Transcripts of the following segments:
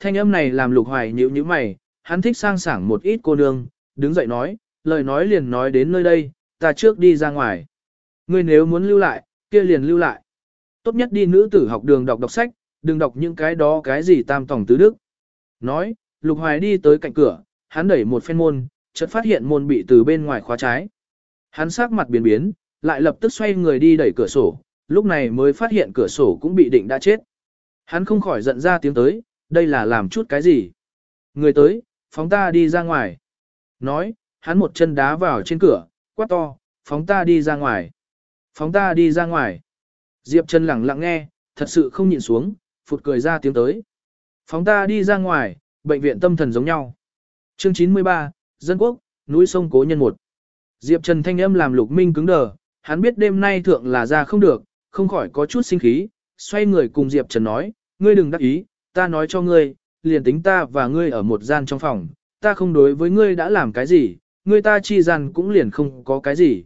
thanh âm này làm lục hoài nhíu nhíu mày, hắn thích sang sảng một ít cô nương, đứng dậy nói, lời nói liền nói đến nơi đây, ta trước đi ra ngoài. Ngươi nếu muốn lưu lại, kia liền lưu lại. Tốt nhất đi nữ tử học đường đọc đọc sách, đừng đọc những cái đó cái gì tam tổng tứ đức. Nói, lục hoài đi tới cạnh cửa, hắn đẩy một phen môn, chợt phát hiện môn bị từ bên ngoài khóa trái. Hắn sắc mặt biến biến, lại lập tức xoay người đi đẩy cửa sổ, lúc này mới phát hiện cửa sổ cũng bị định đã chết. Hắn không khỏi giận ra tiếng tới, đây là làm chút cái gì? Người tới, phóng ta đi ra ngoài. Nói, hắn một chân đá vào trên cửa, quát to, phóng ta đi ra ngoài. Phóng ta đi ra ngoài. Diệp Trần lặng lặng nghe, thật sự không nhịn xuống, phụt cười ra tiếng tới. Phóng ta đi ra ngoài, bệnh viện tâm thần giống nhau. Chương 93, Dân Quốc, núi sông Cố Nhân một. Diệp Trần thanh âm làm Lục Minh cứng đờ, hắn biết đêm nay thượng là ra không được, không khỏi có chút sinh khí, xoay người cùng Diệp Trần nói, ngươi đừng đắc ý, ta nói cho ngươi, liền tính ta và ngươi ở một gian trong phòng, ta không đối với ngươi đã làm cái gì, ngươi ta chi gian cũng liền không có cái gì.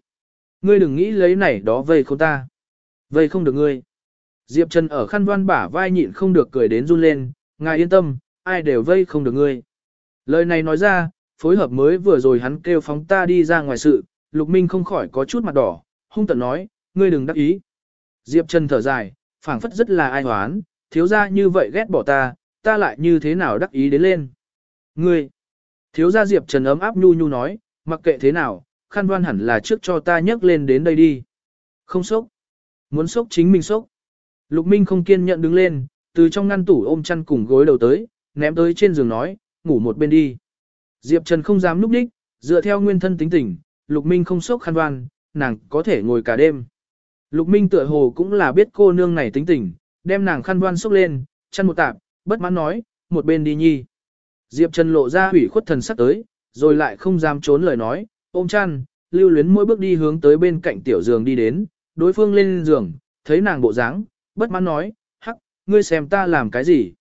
Ngươi đừng nghĩ lấy này đó vây không ta. Vây không được ngươi. Diệp Trần ở khăn văn bả vai nhịn không được cười đến run lên, ngài yên tâm, ai đều vây không được ngươi. Lời này nói ra, phối hợp mới vừa rồi hắn kêu phóng ta đi ra ngoài sự, Lục Minh không khỏi có chút mặt đỏ, hung tận nói, ngươi đừng đắc ý. Diệp Trần thở dài, phảng phất rất là ai hoán, thiếu gia như vậy ghét bỏ ta, ta lại như thế nào đắc ý đến lên. Ngươi, thiếu gia Diệp Trần ấm áp nhu nhu nói, mặc kệ thế nào, khăn đoan hẳn là trước cho ta nhấc lên đến đây đi. Không sốc. Muốn sốc chính mình sốc. Lục Minh không kiên nhẫn đứng lên, từ trong ngăn tủ ôm chăn cùng gối đầu tới, ném tới trên giường nói, ngủ một bên đi. Diệp Trần không dám núp đích, dựa theo nguyên thân tính tình, Lục Minh không sốc khăn đoan, nàng có thể ngồi cả đêm. Lục Minh tựa hồ cũng là biết cô nương này tính tình, đem nàng khăn đoan xúc lên, chăn một tạp, bất mãn nói, một bên đi nhi. Diệp Trần lộ ra hủy khuất thần sắc tới, rồi lại không dám trốn lời nói, ôm chăn, lưu luyến mỗi bước đi hướng tới bên cạnh tiểu giường đi đến, đối phương lên giường, thấy nàng bộ dáng, bất mãn nói, hắc, ngươi xem ta làm cái gì.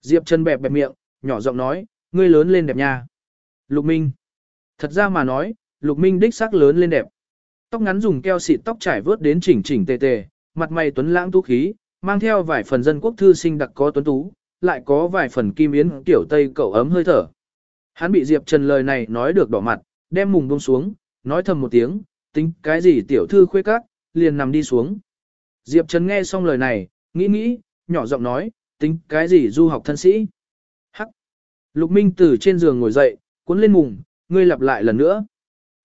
Diệp Trần bẹp bẹp miệng, nhỏ giọng nói, ngươi lớn lên đẹp nha. Lục Minh. Thật ra mà nói, Lục Minh đích xác lớn lên đẹp. Tóc ngắn dùng keo xịt tóc trải vớt đến chỉnh chỉnh tề tề, mặt mày tuấn lãng tú khí, mang theo vài phần dân quốc thư sinh đặc có tuấn tú, lại có vài phần kim yến kiểu tây cậu ấm hơi thở. Hắn bị Diệp Trần lời này nói được đỏ mặt, đem mùng buông xuống, nói thầm một tiếng, tính cái gì tiểu thư khuê các, liền nằm đi xuống. Diệp Trần nghe xong lời này, nghĩ nghĩ, nhỏ giọng nói, tính cái gì du học thân sĩ. Hắc. Lục Minh từ trên giường ngồi dậy, cuốn lên mùng, ngươi lặp lại lần nữa.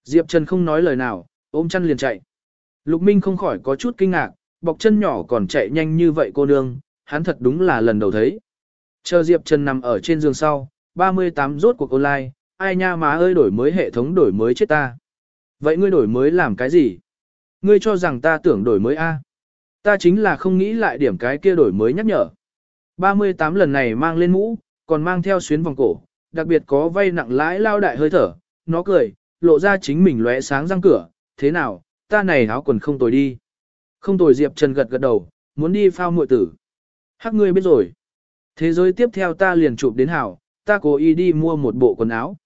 Diệp Trần không nói lời nào, ôm chân liền chạy. Lục Minh không khỏi có chút kinh ngạc, bọc chân nhỏ còn chạy nhanh như vậy cô nương, hắn thật đúng là lần đầu thấy. Chờ Diệp Trần nằm ở trên giường sau, 38 rốt cuộc online, ai nha má ơi đổi mới hệ thống đổi mới chết ta. Vậy ngươi đổi mới làm cái gì? Ngươi cho rằng ta tưởng đổi mới A. Ta chính là không nghĩ lại điểm cái kia đổi mới nhắc nhở. 38 lần này mang lên mũ, còn mang theo xuyến vòng cổ, đặc biệt có vay nặng lãi lao đại hơi thở, nó cười, lộ ra chính mình lóe sáng răng cửa, thế nào, ta này áo quần không tồi đi. Không tồi Diệp Trần gật gật đầu, muốn đi phao muội tử. Hắc ngươi biết rồi. Thế giới tiếp theo ta liền chụp đến hảo, ta cố ý đi mua một bộ quần áo.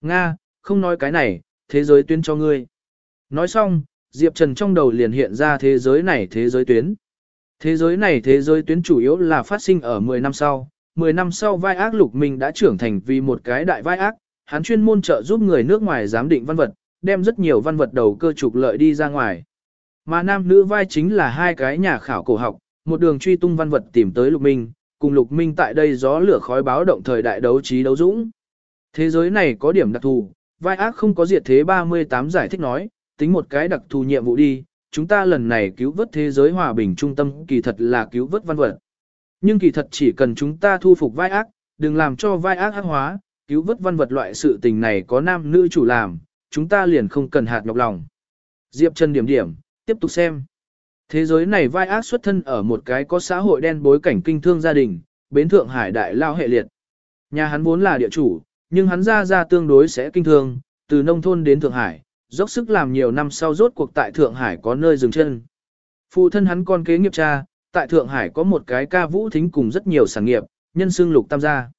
Nga, không nói cái này, thế giới tuyến cho ngươi. Nói xong, Diệp Trần trong đầu liền hiện ra thế giới này thế giới tuyến. Thế giới này thế giới tuyến chủ yếu là phát sinh ở 10 năm sau. 10 năm sau vai ác lục mình đã trưởng thành vì một cái đại vai ác, hắn chuyên môn trợ giúp người nước ngoài giám định văn vật, đem rất nhiều văn vật đầu cơ trục lợi đi ra ngoài. Mà nam nữ vai chính là hai cái nhà khảo cổ học, một đường truy tung văn vật tìm tới lục minh, cùng lục minh tại đây gió lửa khói báo động thời đại đấu trí đấu dũng. Thế giới này có điểm đặc thù, vai ác không có diệt thế 38 giải thích nói, tính một cái đặc thù nhiệm vụ đi, chúng ta lần này cứu vớt thế giới hòa bình trung tâm kỳ thật là cứu vớt văn vật. Nhưng kỳ thật chỉ cần chúng ta thu phục vai ác, đừng làm cho vai ác ác hóa, cứu vớt văn vật loại sự tình này có nam nữ chủ làm, chúng ta liền không cần hạt nhọc lòng. Diệp Trần điểm điểm, tiếp tục xem. Thế giới này vai ác xuất thân ở một cái có xã hội đen bối cảnh kinh thương gia đình, bến Thượng Hải đại lao hệ liệt. Nhà hắn vốn là địa chủ, nhưng hắn ra ra tương đối sẽ kinh thương, từ nông thôn đến Thượng Hải, dốc sức làm nhiều năm sau rốt cuộc tại Thượng Hải có nơi dừng chân. Phụ thân hắn con kế nghiệp cha, tại Thượng Hải có một cái ca vũ thính cùng rất nhiều sản nghiệp, nhân xương lục tam gia.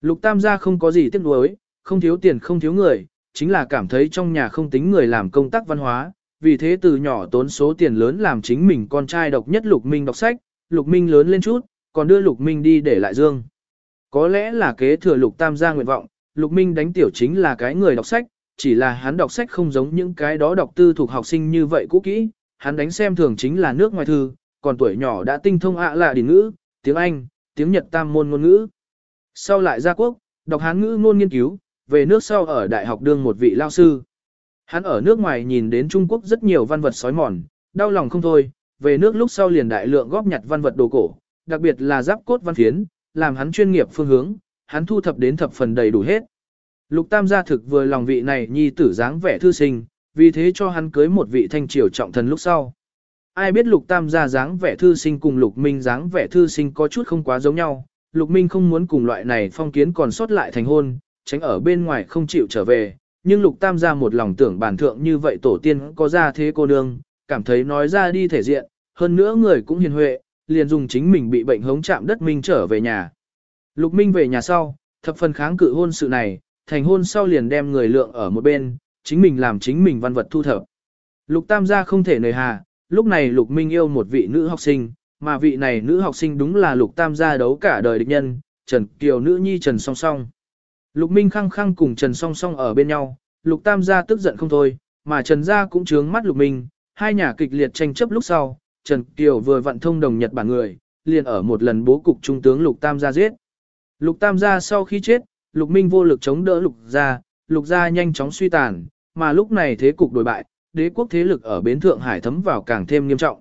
Lục tam gia không có gì tiếc nuối, không thiếu tiền không thiếu người, chính là cảm thấy trong nhà không tính người làm công tác văn hóa, vì thế từ nhỏ tốn số tiền lớn làm chính mình con trai độc nhất Lục Minh đọc sách, Lục Minh lớn lên chút, còn đưa Lục Minh đi để lại Dương. Có lẽ là kế thừa lục tam gia nguyện vọng, lục minh đánh tiểu chính là cái người đọc sách, chỉ là hắn đọc sách không giống những cái đó đọc tư thuộc học sinh như vậy cũ kỹ, hắn đánh xem thường chính là nước ngoài thư, còn tuổi nhỏ đã tinh thông ạ lạ điển ngữ, tiếng Anh, tiếng Nhật tam môn ngôn ngữ. Sau lại ra quốc, đọc hán ngữ ngôn nghiên cứu, về nước sau ở đại học đương một vị lao sư. Hắn ở nước ngoài nhìn đến Trung Quốc rất nhiều văn vật sói mòn, đau lòng không thôi, về nước lúc sau liền đại lượng góp nhặt văn vật đồ cổ, đặc biệt là giáp cốt văn phiến, làm hắn chuyên nghiệp phương hướng, hắn thu thập đến thập phần đầy đủ hết. Lục Tam gia thực vừa lòng vị này nhi tử dáng vẻ thư sinh, vì thế cho hắn cưới một vị thanh triều trọng thần lúc sau. Ai biết Lục Tam gia dáng vẻ thư sinh cùng Lục Minh dáng vẻ thư sinh có chút không quá giống nhau, Lục Minh không muốn cùng loại này phong kiến còn sót lại thành hôn, tránh ở bên ngoài không chịu trở về, nhưng Lục Tam gia một lòng tưởng bản thượng như vậy tổ tiên có ra thế cô nương, cảm thấy nói ra đi thể diện, hơn nữa người cũng hiền huệ, liền dùng chính mình bị bệnh hống chạm đất Minh trở về nhà. Lục Minh về nhà sau, thập phần kháng cự hôn sự này, thành hôn sau liền đem người lượng ở một bên, chính mình làm chính mình văn vật thu thập. Lục Tam gia không thể nời hà, lúc này Lục Minh yêu một vị nữ học sinh, mà vị này nữ học sinh đúng là Lục Tam gia đấu cả đời địch nhân, Trần Kiều nữ nhi Trần Song Song. Lục Minh khăng khăng cùng Trần Song Song ở bên nhau, Lục Tam gia tức giận không thôi, mà Trần gia cũng trướng mắt Lục Minh, hai nhà kịch liệt tranh chấp lúc sau, Trần Kiều vừa vận thông đồng Nhật Bản người, liền ở một lần bố cục trung tướng Lục Tam gia giết. Lục Tam gia sau khi chết, Lục Minh vô lực chống đỡ Lục gia, Lục gia nhanh chóng suy tàn, mà lúc này thế cục đổi bại, đế quốc thế lực ở bến Thượng Hải thấm vào càng thêm nghiêm trọng.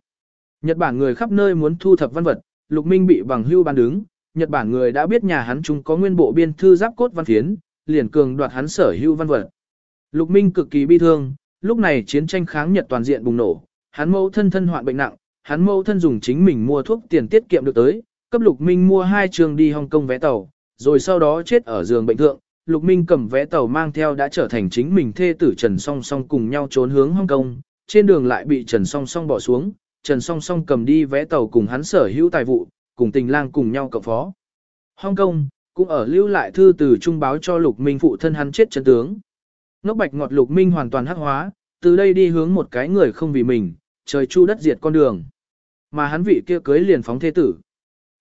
Nhật Bản người khắp nơi muốn thu thập văn vật, Lục Minh bị bằng hưu ban đứng, Nhật Bản người đã biết nhà hắn chúng có nguyên bộ biên thư giáp cốt văn phiến, liền cường đoạt hắn sở hữu văn vật. Lục Minh cực kỳ bi thương, lúc này chiến tranh kháng Nhật toàn diện bùng nổ, hắn mẫu thân thân hoạn bệnh nặng, hắn mẫu thân dùng chính mình mua thuốc tiền tiết kiệm được tới, cấp Lục Minh mua hai trường đi Hồng Kông vé tàu, rồi sau đó chết ở giường bệnh thượng. Lục Minh cầm vé tàu mang theo đã trở thành chính mình thê tử Trần Song Song cùng nhau trốn hướng Hong Kong, trên đường lại bị Trần Song Song bỏ xuống, Trần Song Song cầm đi vé tàu cùng hắn sở hữu tài vụ, cùng tình lang cùng nhau cộng phó. Hong Kong, cũng ở lưu lại thư từ trung báo cho Lục Minh phụ thân hắn chết chân tướng. Ngốc bạch ngọt Lục Minh hoàn toàn hắc hóa, từ đây đi hướng một cái người không vì mình, trời chu đất diệt con đường. Mà hắn vị kia cưới liền phóng thế tử.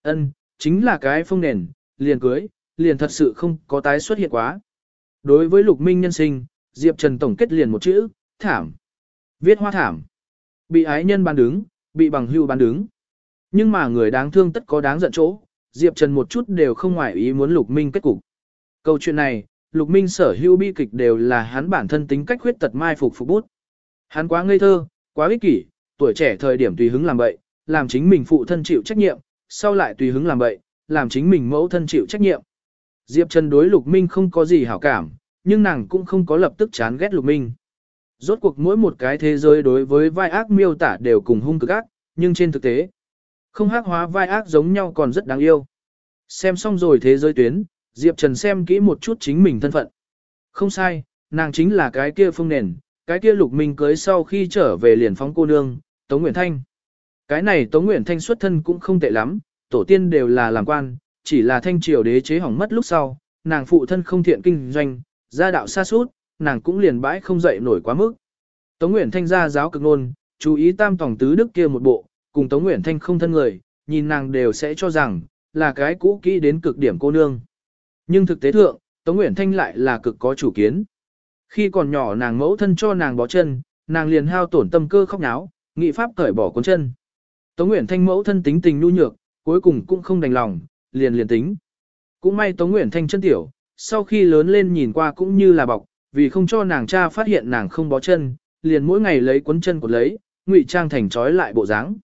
Ân, chính là cái phong nền, liền cưới, liền thật sự không có tái xuất hiện quá. Đối với Lục Minh nhân sinh, Diệp Trần tổng kết liền một chữ, thảm. Viết hoa thảm. Bị ái nhân bán đứng, bị bằng hưu bán đứng. Nhưng mà người đáng thương tất có đáng giận chỗ, Diệp Trần một chút đều không ngoại ý muốn Lục Minh kết cục. Câu chuyện này, Lục Minh sở hữu bi kịch đều là hắn bản thân tính cách khuyết tật mai phục phục bút. Hắn quá ngây thơ, quá ích kỷ, tuổi trẻ thời điểm tùy hứng làm bậy, làm chính mình phụ thân chịu trách nhiệm, sau lại tùy hứng làm bậy, làm chính mình mẫu thân chịu trách nhiệm. Diệp Trần đối Lục Minh không có gì hảo cảm, nhưng nàng cũng không có lập tức chán ghét Lục Minh. Rốt cuộc mỗi một cái thế giới đối với vai ác miêu tả đều cùng hung cực ác, nhưng trên thực tế, không hắc hóa vai ác giống nhau còn rất đáng yêu. Xem xong rồi thế giới tuyến, Diệp Trần xem kỹ một chút chính mình thân phận. Không sai, nàng chính là cái kia phương nền, cái kia lục minh cưới sau khi trở về liền phóng cô nương, Tống Nguyễn Thanh. Cái này Tống Nguyễn Thanh xuất thân cũng không tệ lắm, tổ tiên đều là làm quan, chỉ là thanh triều đế chế hỏng mất lúc sau, nàng phụ thân không thiện kinh doanh, gia đạo xa suốt, nàng cũng liền bãi không dậy nổi quá mức. Tống Nguyễn Thanh gia giáo cực nôn, chú ý tam tổng tứ đức kia một bộ, cùng Tống Nguyễn Thanh không thân người, nhìn nàng đều sẽ cho rằng, là cái cũ kỹ đến cực điểm cô nương. Nhưng thực tế thượng, Tống Nguyễn Thanh lại là cực có chủ kiến. Khi còn nhỏ nàng mẫu thân cho nàng bó chân, nàng liền hao tổn tâm cơ khóc náo, nghị pháp cởi bỏ cuốn chân. Tống Nguyễn Thanh mẫu thân tính tình nhu nhược, cuối cùng cũng không đành lòng, liền liền tính. Cũng may Tống Nguyễn Thanh chân tiểu, sau khi lớn lên nhìn qua cũng như là bọc, vì không cho nàng cha phát hiện nàng không bó chân, liền mỗi ngày lấy cuốn chân của lấy, ngụy trang thành trói lại bộ dáng.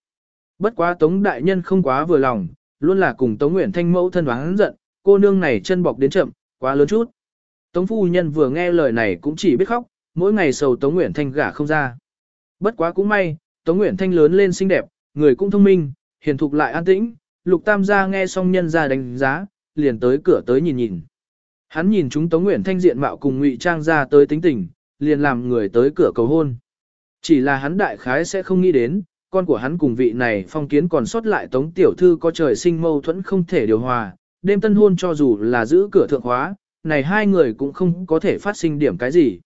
Bất quá Tống đại nhân không quá vừa lòng, luôn là cùng Tống Nguyễn Thanh mẫu thân đoán giận, cô nương này chân bọc đến chậm, quá lớn chút. Tống phu nhân vừa nghe lời này cũng chỉ biết khóc, mỗi ngày sầu Tống Nguyễn Thanh gả không ra. Bất quá cũng may, Tống Nguyễn Thanh lớn lên xinh đẹp, người cũng thông minh, hiền thục lại an tĩnh, Lục Tam gia nghe xong nhân gia đánh giá, liền tới cửa tới nhìn nhìn. Hắn nhìn chúng Tống Nguyễn Thanh diện mạo cùng Ngụy Trang ra tới tính tình, liền làm người tới cửa cầu hôn. Chỉ là hắn đại khái sẽ không nghĩ đến, con của hắn cùng vị này phong kiến còn sót lại Tống Tiểu Thư có trời sinh mâu thuẫn không thể điều hòa, đêm tân hôn cho dù là giữ cửa thượng hóa, này hai người cũng không có thể phát sinh điểm cái gì.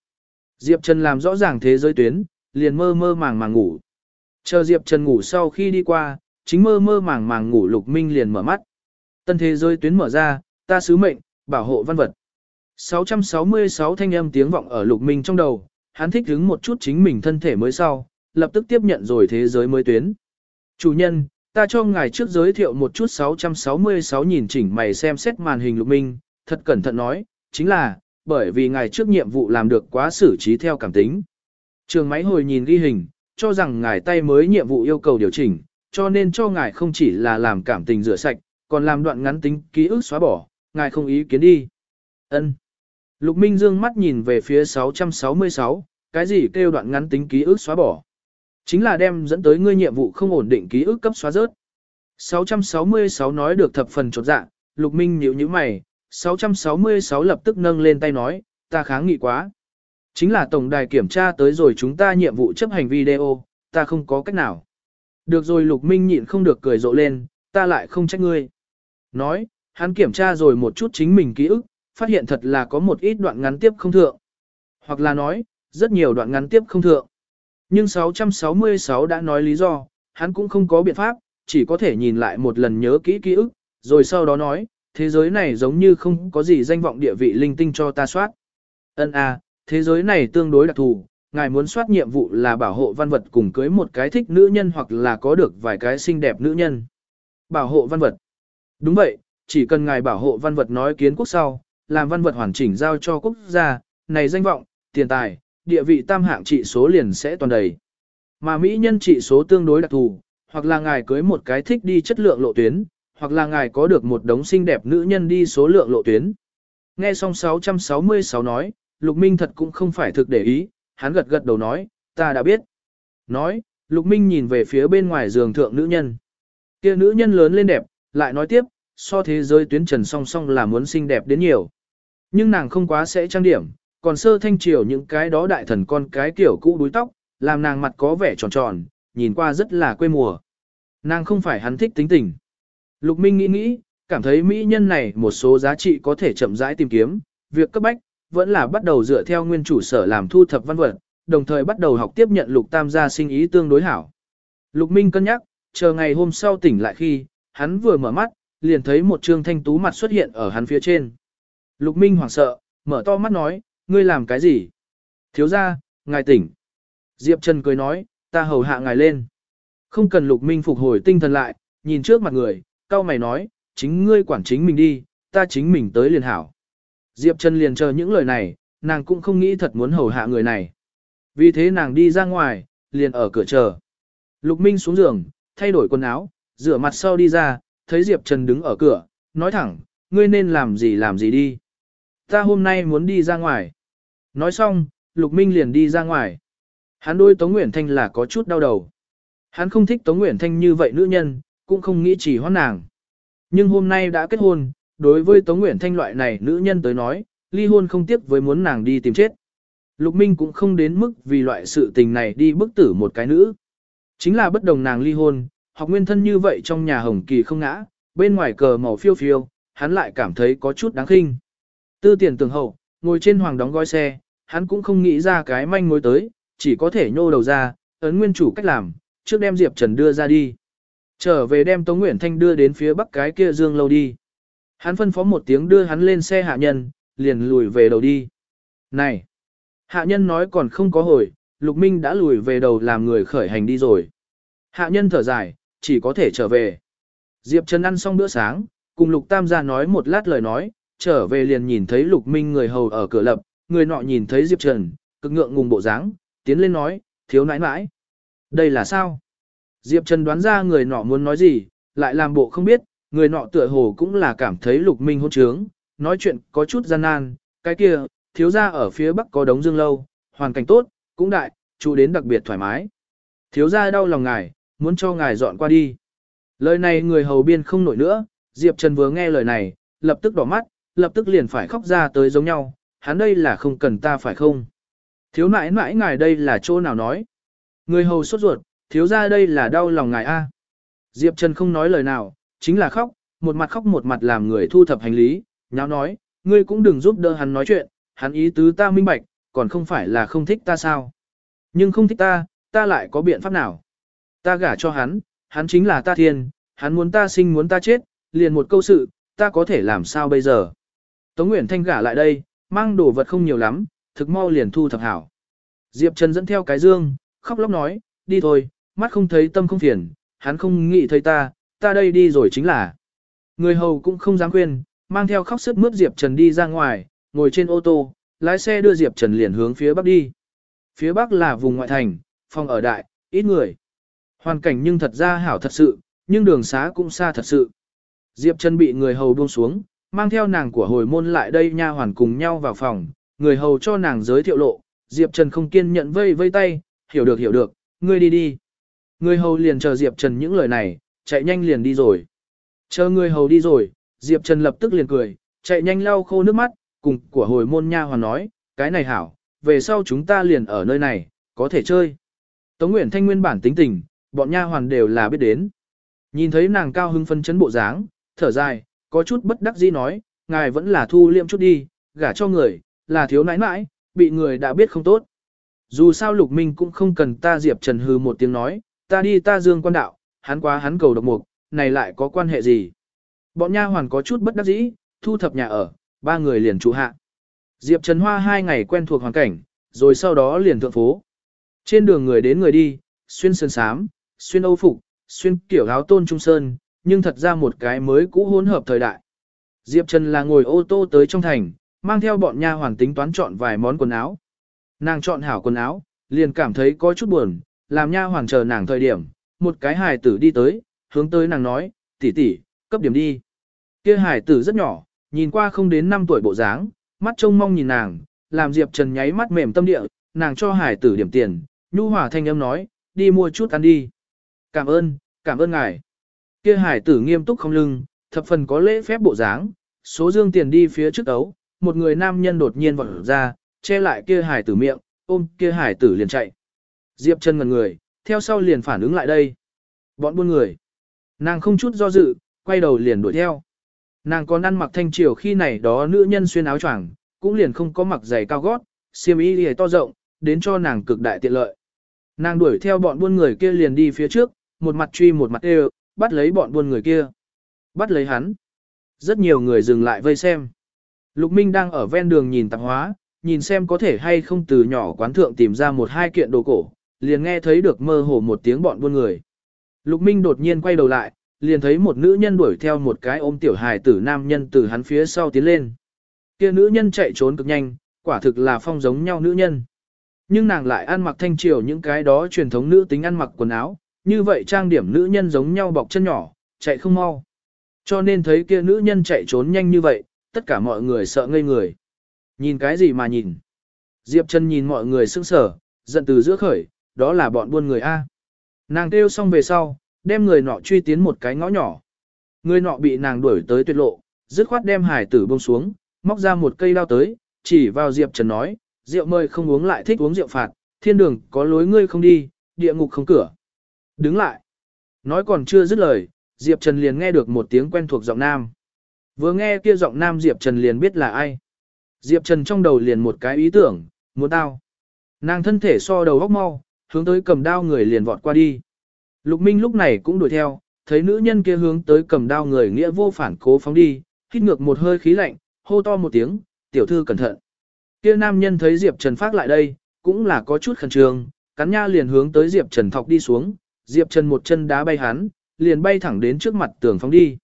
Diệp Trần làm rõ ràng thế giới tuyến, liền mơ mơ màng màng ngủ. Chờ Diệp Trần ngủ sau khi đi qua, chính mơ mơ màng màng ngủ Lục Minh liền mở mắt. Tân thế giới tuyến mở ra, ta sứ mệnh, bảo hộ văn vật. 666 thanh âm tiếng vọng ở lục minh trong đầu, hắn thích hứng một chút chính mình thân thể mới sau, lập tức tiếp nhận rồi thế giới mới tuyến. Chủ nhân, ta cho ngài trước giới thiệu một chút 666 nhìn chỉnh mày xem xét màn hình lục minh, thật cẩn thận nói, chính là, bởi vì ngài trước nhiệm vụ làm được quá xử trí theo cảm tính. Trường máy hồi nhìn ghi hình, cho rằng ngài tay mới nhiệm vụ yêu cầu điều chỉnh, cho nên cho ngài không chỉ là làm cảm tình rửa sạch, còn làm đoạn ngắn tính ký ức xóa bỏ, ngài không ý kiến đi. Ân. Lục Minh dương mắt nhìn về phía 666, cái gì kêu đoạn ngắn tính ký ức xóa bỏ. Chính là đem dẫn tới ngươi nhiệm vụ không ổn định ký ức cấp xóa rớt. 666 nói được thập phần chột dạ, Lục Minh nhíu nhíu mày, 666 lập tức nâng lên tay nói, ta kháng nghị quá. Chính là tổng đài kiểm tra tới rồi chúng ta nhiệm vụ chấp hành video, ta không có cách nào. Được rồi Lục Minh nhịn không được cười rộ lên, ta lại không trách ngươi. Nói, hắn kiểm tra rồi một chút chính mình ký ức, phát hiện thật là có một ít đoạn ngắn tiếp không thượng. Hoặc là nói, rất nhiều đoạn ngắn tiếp không thượng. Nhưng 666 đã nói lý do, hắn cũng không có biện pháp, chỉ có thể nhìn lại một lần nhớ kỹ ký ức, rồi sau đó nói, thế giới này giống như không có gì danh vọng địa vị linh tinh cho ta soát. Ân a, thế giới này tương đối đặc thù, ngài muốn soát nhiệm vụ là bảo hộ văn vật cùng cưới một cái thích nữ nhân hoặc là có được vài cái xinh đẹp nữ nhân. Bảo hộ văn vật. Đúng vậy, chỉ cần ngài bảo hộ văn vật nói kiến quốc sau, làm văn vật hoàn chỉnh giao cho quốc gia, này danh vọng, tiền tài, địa vị tam hạng trị số liền sẽ toàn đầy. Mà Mỹ nhân trị số tương đối đặc thù, hoặc là ngài cưới một cái thích đi chất lượng lộ tuyến, hoặc là ngài có được một đống xinh đẹp nữ nhân đi số lượng lộ tuyến. Nghe xong 666 nói, Lục Minh thật cũng không phải thực để ý, hắn gật gật đầu nói, ta đã biết. Nói, Lục Minh nhìn về phía bên ngoài giường thượng nữ nhân. Kia nữ nhân lớn lên đẹp, lại nói tiếp, so thế giới tuyến trần song song là muốn xinh đẹp đến nhiều. Nhưng nàng không quá sẽ trang điểm, còn sơ thanh triều những cái đó đại thần con cái kiểu cũ đuối tóc, làm nàng mặt có vẻ tròn tròn, nhìn qua rất là quê mùa. Nàng không phải hắn thích tính tình. Lục Minh nghĩ nghĩ, cảm thấy mỹ nhân này một số giá trị có thể chậm rãi tìm kiếm, việc cấp bách, vẫn là bắt đầu dựa theo nguyên chủ sở làm thu thập văn vật, đồng thời bắt đầu học tiếp nhận lục tam gia sinh ý tương đối hảo. Lục Minh cân nhắc, chờ ngày hôm sau tỉnh lại khi, hắn vừa mở mắt, liền thấy một trương thanh tú mặt xuất hiện ở hắn phía trên. Lục Minh hoảng sợ, mở to mắt nói, ngươi làm cái gì? Thiếu gia, ngài tỉnh. Diệp Trần cười nói, ta hầu hạ ngài lên. Không cần Lục Minh phục hồi tinh thần lại, nhìn trước mặt người, cao mày nói, chính ngươi quản chính mình đi, ta chính mình tới liền hảo. Diệp Trần liền chờ những lời này, nàng cũng không nghĩ thật muốn hầu hạ người này. Vì thế nàng đi ra ngoài, liền ở cửa chờ. Lục Minh xuống giường, thay đổi quần áo, rửa mặt sau đi ra, thấy Diệp Trần đứng ở cửa, nói thẳng, ngươi nên làm gì làm gì đi. Ta hôm nay muốn đi ra ngoài. Nói xong, Lục Minh liền đi ra ngoài. Hắn đôi Tống Nguyễn Thanh là có chút đau đầu. Hắn không thích Tống Nguyễn Thanh như vậy nữ nhân, cũng không nghĩ chỉ hoãn nàng. Nhưng hôm nay đã kết hôn, đối với Tống Nguyễn Thanh loại này nữ nhân tới nói, ly hôn không tiếc với muốn nàng đi tìm chết. Lục Minh cũng không đến mức vì loại sự tình này đi bức tử một cái nữ. Chính là bất đồng nàng ly hôn, học nguyên thân như vậy trong nhà hồng kỳ không ngã, bên ngoài cờ màu phiêu phiêu, hắn lại cảm thấy có chút đáng khinh. Tư tiền tường hậu, ngồi trên hoàng đóng gói xe, hắn cũng không nghĩ ra cái manh mối tới, chỉ có thể nhô đầu ra, ấn nguyên chủ cách làm, trước đem Diệp Trần đưa ra đi. Trở về đem Tống Nguyễn Thanh đưa đến phía bắc cái kia dương lâu đi. Hắn phân phó một tiếng đưa hắn lên xe hạ nhân, liền lùi về đầu đi. Này! Hạ nhân nói còn không có hồi, Lục Minh đã lùi về đầu làm người khởi hành đi rồi. Hạ nhân thở dài, chỉ có thể trở về. Diệp Trần ăn xong bữa sáng, cùng Lục Tam gia nói một lát lời nói, trở về liền nhìn thấy Lục Minh người hầu ở cửa lập, người nọ nhìn thấy Diệp Trần, cực ngượng ngùng bộ dáng, tiến lên nói, thiếu nãi nãi. Đây là sao? Diệp Trần đoán ra người nọ muốn nói gì, lại làm bộ không biết, người nọ tựa hồ cũng là cảm thấy Lục Minh hôn trướng, nói chuyện có chút gian nan, cái kia, thiếu gia ở phía bắc có đống dương lâu, hoàn cảnh tốt, cũng đại, chú đến đặc biệt thoải mái. Thiếu gia đau lòng ngài, muốn cho ngài dọn qua đi. Lời này người hầu biên không nổi nữa, Diệp Trần vừa nghe lời này, lập tức đỏ mắt, lập tức liền phải khóc ra tới giống nhau, hắn đây là không cần ta phải không? Thiếu nãi nãi ngài đây là chỗ nào nói? Người hầu sốt ruột, thiếu ra đây là đau lòng ngài A. Diệp Trần không nói lời nào, chính là khóc, một mặt khóc một mặt làm người thu thập hành lý, nháo nói, ngươi cũng đừng giúp đỡ hắn nói chuyện, hắn ý tứ ta minh bạch, còn không phải là không thích ta sao? Nhưng không thích ta, ta lại có biện pháp nào? Ta gả cho hắn, hắn chính là ta thiên, hắn muốn ta sinh muốn ta chết, liền một câu sự, ta có thể làm sao bây giờ? Tống Nguyễn Thanh gả lại đây, mang đồ vật không nhiều lắm, thực mau liền thu thập hảo. Diệp Trần dẫn theo cái dương, khóc lóc nói, đi thôi, mắt không thấy tâm không phiền, hắn không nghĩ thấy ta, ta đây đi rồi chính là. Người hầu cũng không dám khuyên, mang theo khóc sức mướt Diệp Trần đi ra ngoài, ngồi trên ô tô, lái xe đưa Diệp Trần liền hướng phía bắc đi. Phía bắc là vùng ngoại thành, phòng ở đại, ít người. Hoàn cảnh nhưng thật ra hảo thật sự, nhưng đường xá cũng xa thật sự. Diệp Trần bị người hầu buông xuống, mang theo nàng của hồi môn lại đây nha hoàn cùng nhau vào phòng, người hầu cho nàng giới thiệu lộ, Diệp Trần không kiên nhận vây vây tay, hiểu được hiểu được, ngươi đi đi. Người hầu liền chờ Diệp Trần những lời này, chạy nhanh liền đi rồi. Chờ người hầu đi rồi, Diệp Trần lập tức liền cười, chạy nhanh lau khô nước mắt, cùng của hồi môn nha hoàn nói, cái này hảo, về sau chúng ta liền ở nơi này, có thể chơi. Tống Nguyễn Thanh nguyên bản tính tình, bọn nha hoàn đều là biết đến. Nhìn thấy nàng cao hưng phân chấn bộ dáng, thở dài, có chút bất đắc dĩ nói, ngài vẫn là thu liêm chút đi, gả cho người, là thiếu nãi nãi, bị người đã biết không tốt. Dù sao Lục Minh cũng không cần ta Diệp Trần hư một tiếng nói, ta đi ta dương quan đạo, hắn quá hắn cầu độc mục, này lại có quan hệ gì. Bọn nha hoàn có chút bất đắc dĩ, thu thập nhà ở, ba người liền trụ hạ. Diệp Trần Hoa hai ngày quen thuộc hoàn cảnh, rồi sau đó liền thượng phố. Trên đường người đến người đi, xuyên sơn sám, xuyên âu phục, xuyên kiểu áo tôn trung sơn, nhưng thật ra một cái mới cũ hỗn hợp thời đại. Diệp Trần là ngồi ô tô tới trong thành, mang theo bọn nha hoàn tính toán chọn vài món quần áo. Nàng chọn hảo quần áo, liền cảm thấy có chút buồn, làm nha hoàn chờ nàng thời điểm, một cái hài tử đi tới, hướng tới nàng nói, tỷ tỷ, cấp điểm đi. Kia hài tử rất nhỏ, nhìn qua không đến 5 tuổi bộ dáng, mắt trông mong nhìn nàng, làm Diệp Trần nháy mắt mềm tâm địa, nàng cho hài tử điểm tiền, nhu hòa thanh âm nói, đi mua chút ăn đi. Cảm ơn, cảm ơn ngài. Kia hải tử nghiêm túc không lưng, thập phần có lễ phép bộ dáng, số dương tiền đi phía trước ấu, một người nam nhân đột nhiên vọt ra, che lại kia hải tử miệng, ôm kia hải tử liền chạy. Diệp chân ngần người, theo sau liền phản ứng lại đây. Bọn buôn người. Nàng không chút do dự, quay đầu liền đuổi theo. Nàng còn ăn mặc thanh triều khi này đó nữ nhân xuyên áo choàng, cũng liền không có mặc giày cao gót, xiêm y liề to rộng, đến cho nàng cực đại tiện lợi. Nàng đuổi theo bọn buôn người kia liền đi phía trước, một mặt truy một mặt đều, bắt lấy bọn buôn người kia. Bắt lấy hắn. Rất nhiều người dừng lại vây xem. Lục Minh đang ở ven đường nhìn tạp hóa, nhìn xem có thể hay không từ nhỏ quán thượng tìm ra một hai kiện đồ cổ, liền nghe thấy được mơ hồ một tiếng bọn buôn người. Lục Minh đột nhiên quay đầu lại, liền thấy một nữ nhân đuổi theo một cái ôm tiểu hài tử nam nhân từ hắn phía sau tiến lên. Kia nữ nhân chạy trốn cực nhanh, quả thực là phong giống nhau nữ nhân. Nhưng nàng lại ăn mặc thanh triều những cái đó truyền thống nữ tính ăn mặc quần áo, như vậy trang điểm nữ nhân giống nhau bọc chân nhỏ, chạy không mau. Cho nên thấy kia nữ nhân chạy trốn nhanh như vậy, tất cả mọi người sợ ngây người. Nhìn cái gì mà nhìn? Diệp Trần nhìn mọi người sững sờ, giận từ giữa khởi, đó là bọn buôn người A. Nàng kêu xong về sau, đem người nọ truy tiến một cái ngõ nhỏ. Người nọ bị nàng đuổi tới tuyệt lộ, dứt khoát đem hải tử bông xuống, móc ra một cây đao tới, chỉ vào Diệp Trần nói, rượu mời không uống lại thích uống rượu phạt, thiên đường có lối ngươi không đi, địa ngục không cửa. Đứng lại. Nói còn chưa dứt lời, Diệp Trần liền nghe được một tiếng quen thuộc giọng nam. Vừa nghe kia giọng nam Diệp Trần liền biết là ai. Diệp Trần trong đầu liền một cái ý tưởng, muốn tao. Nàng thân thể so đầu góc mau, hướng tới cầm đao người liền vọt qua đi. Lục Minh lúc này cũng đuổi theo, thấy nữ nhân kia hướng tới cầm đao người nghĩa vô phản cố phóng đi, hít ngược một hơi khí lạnh, hô to một tiếng, tiểu thư cẩn thận. Kia nam nhân thấy Diệp Trần phát lại đây, cũng là có chút khẩn trương, cắn nha liền hướng tới Diệp Trần thọc đi xuống, Diệp Trần một chân đá bay hắn, liền bay thẳng đến trước mặt tường phóng đi.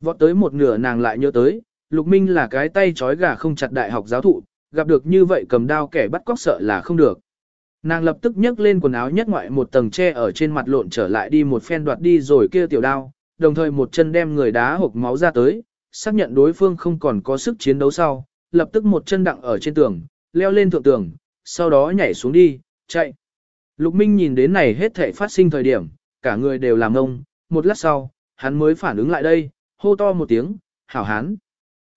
Vọt tới một nửa nàng lại nhớ tới, Lục Minh là cái tay trói gà không chặt đại học giáo thụ, gặp được như vậy cầm đao kẻ bắt cóc sợ là không được. Nàng lập tức nhấc lên quần áo nhất ngoại một tầng che ở trên mặt lộn trở lại đi một phen đoạt đi rồi kia tiểu đao, đồng thời một chân đem người đá hộp máu ra tới, xác nhận đối phương không còn có sức chiến đấu sau, lập tức một chân đặng ở trên tường, leo lên thượng tường, sau đó nhảy xuống đi, chạy. Lục Minh nhìn đến này hết thể phát sinh thời điểm, cả người đều làm ngông, một lát sau, hắn mới phản ứng lại đây, hô to một tiếng, hảo hán.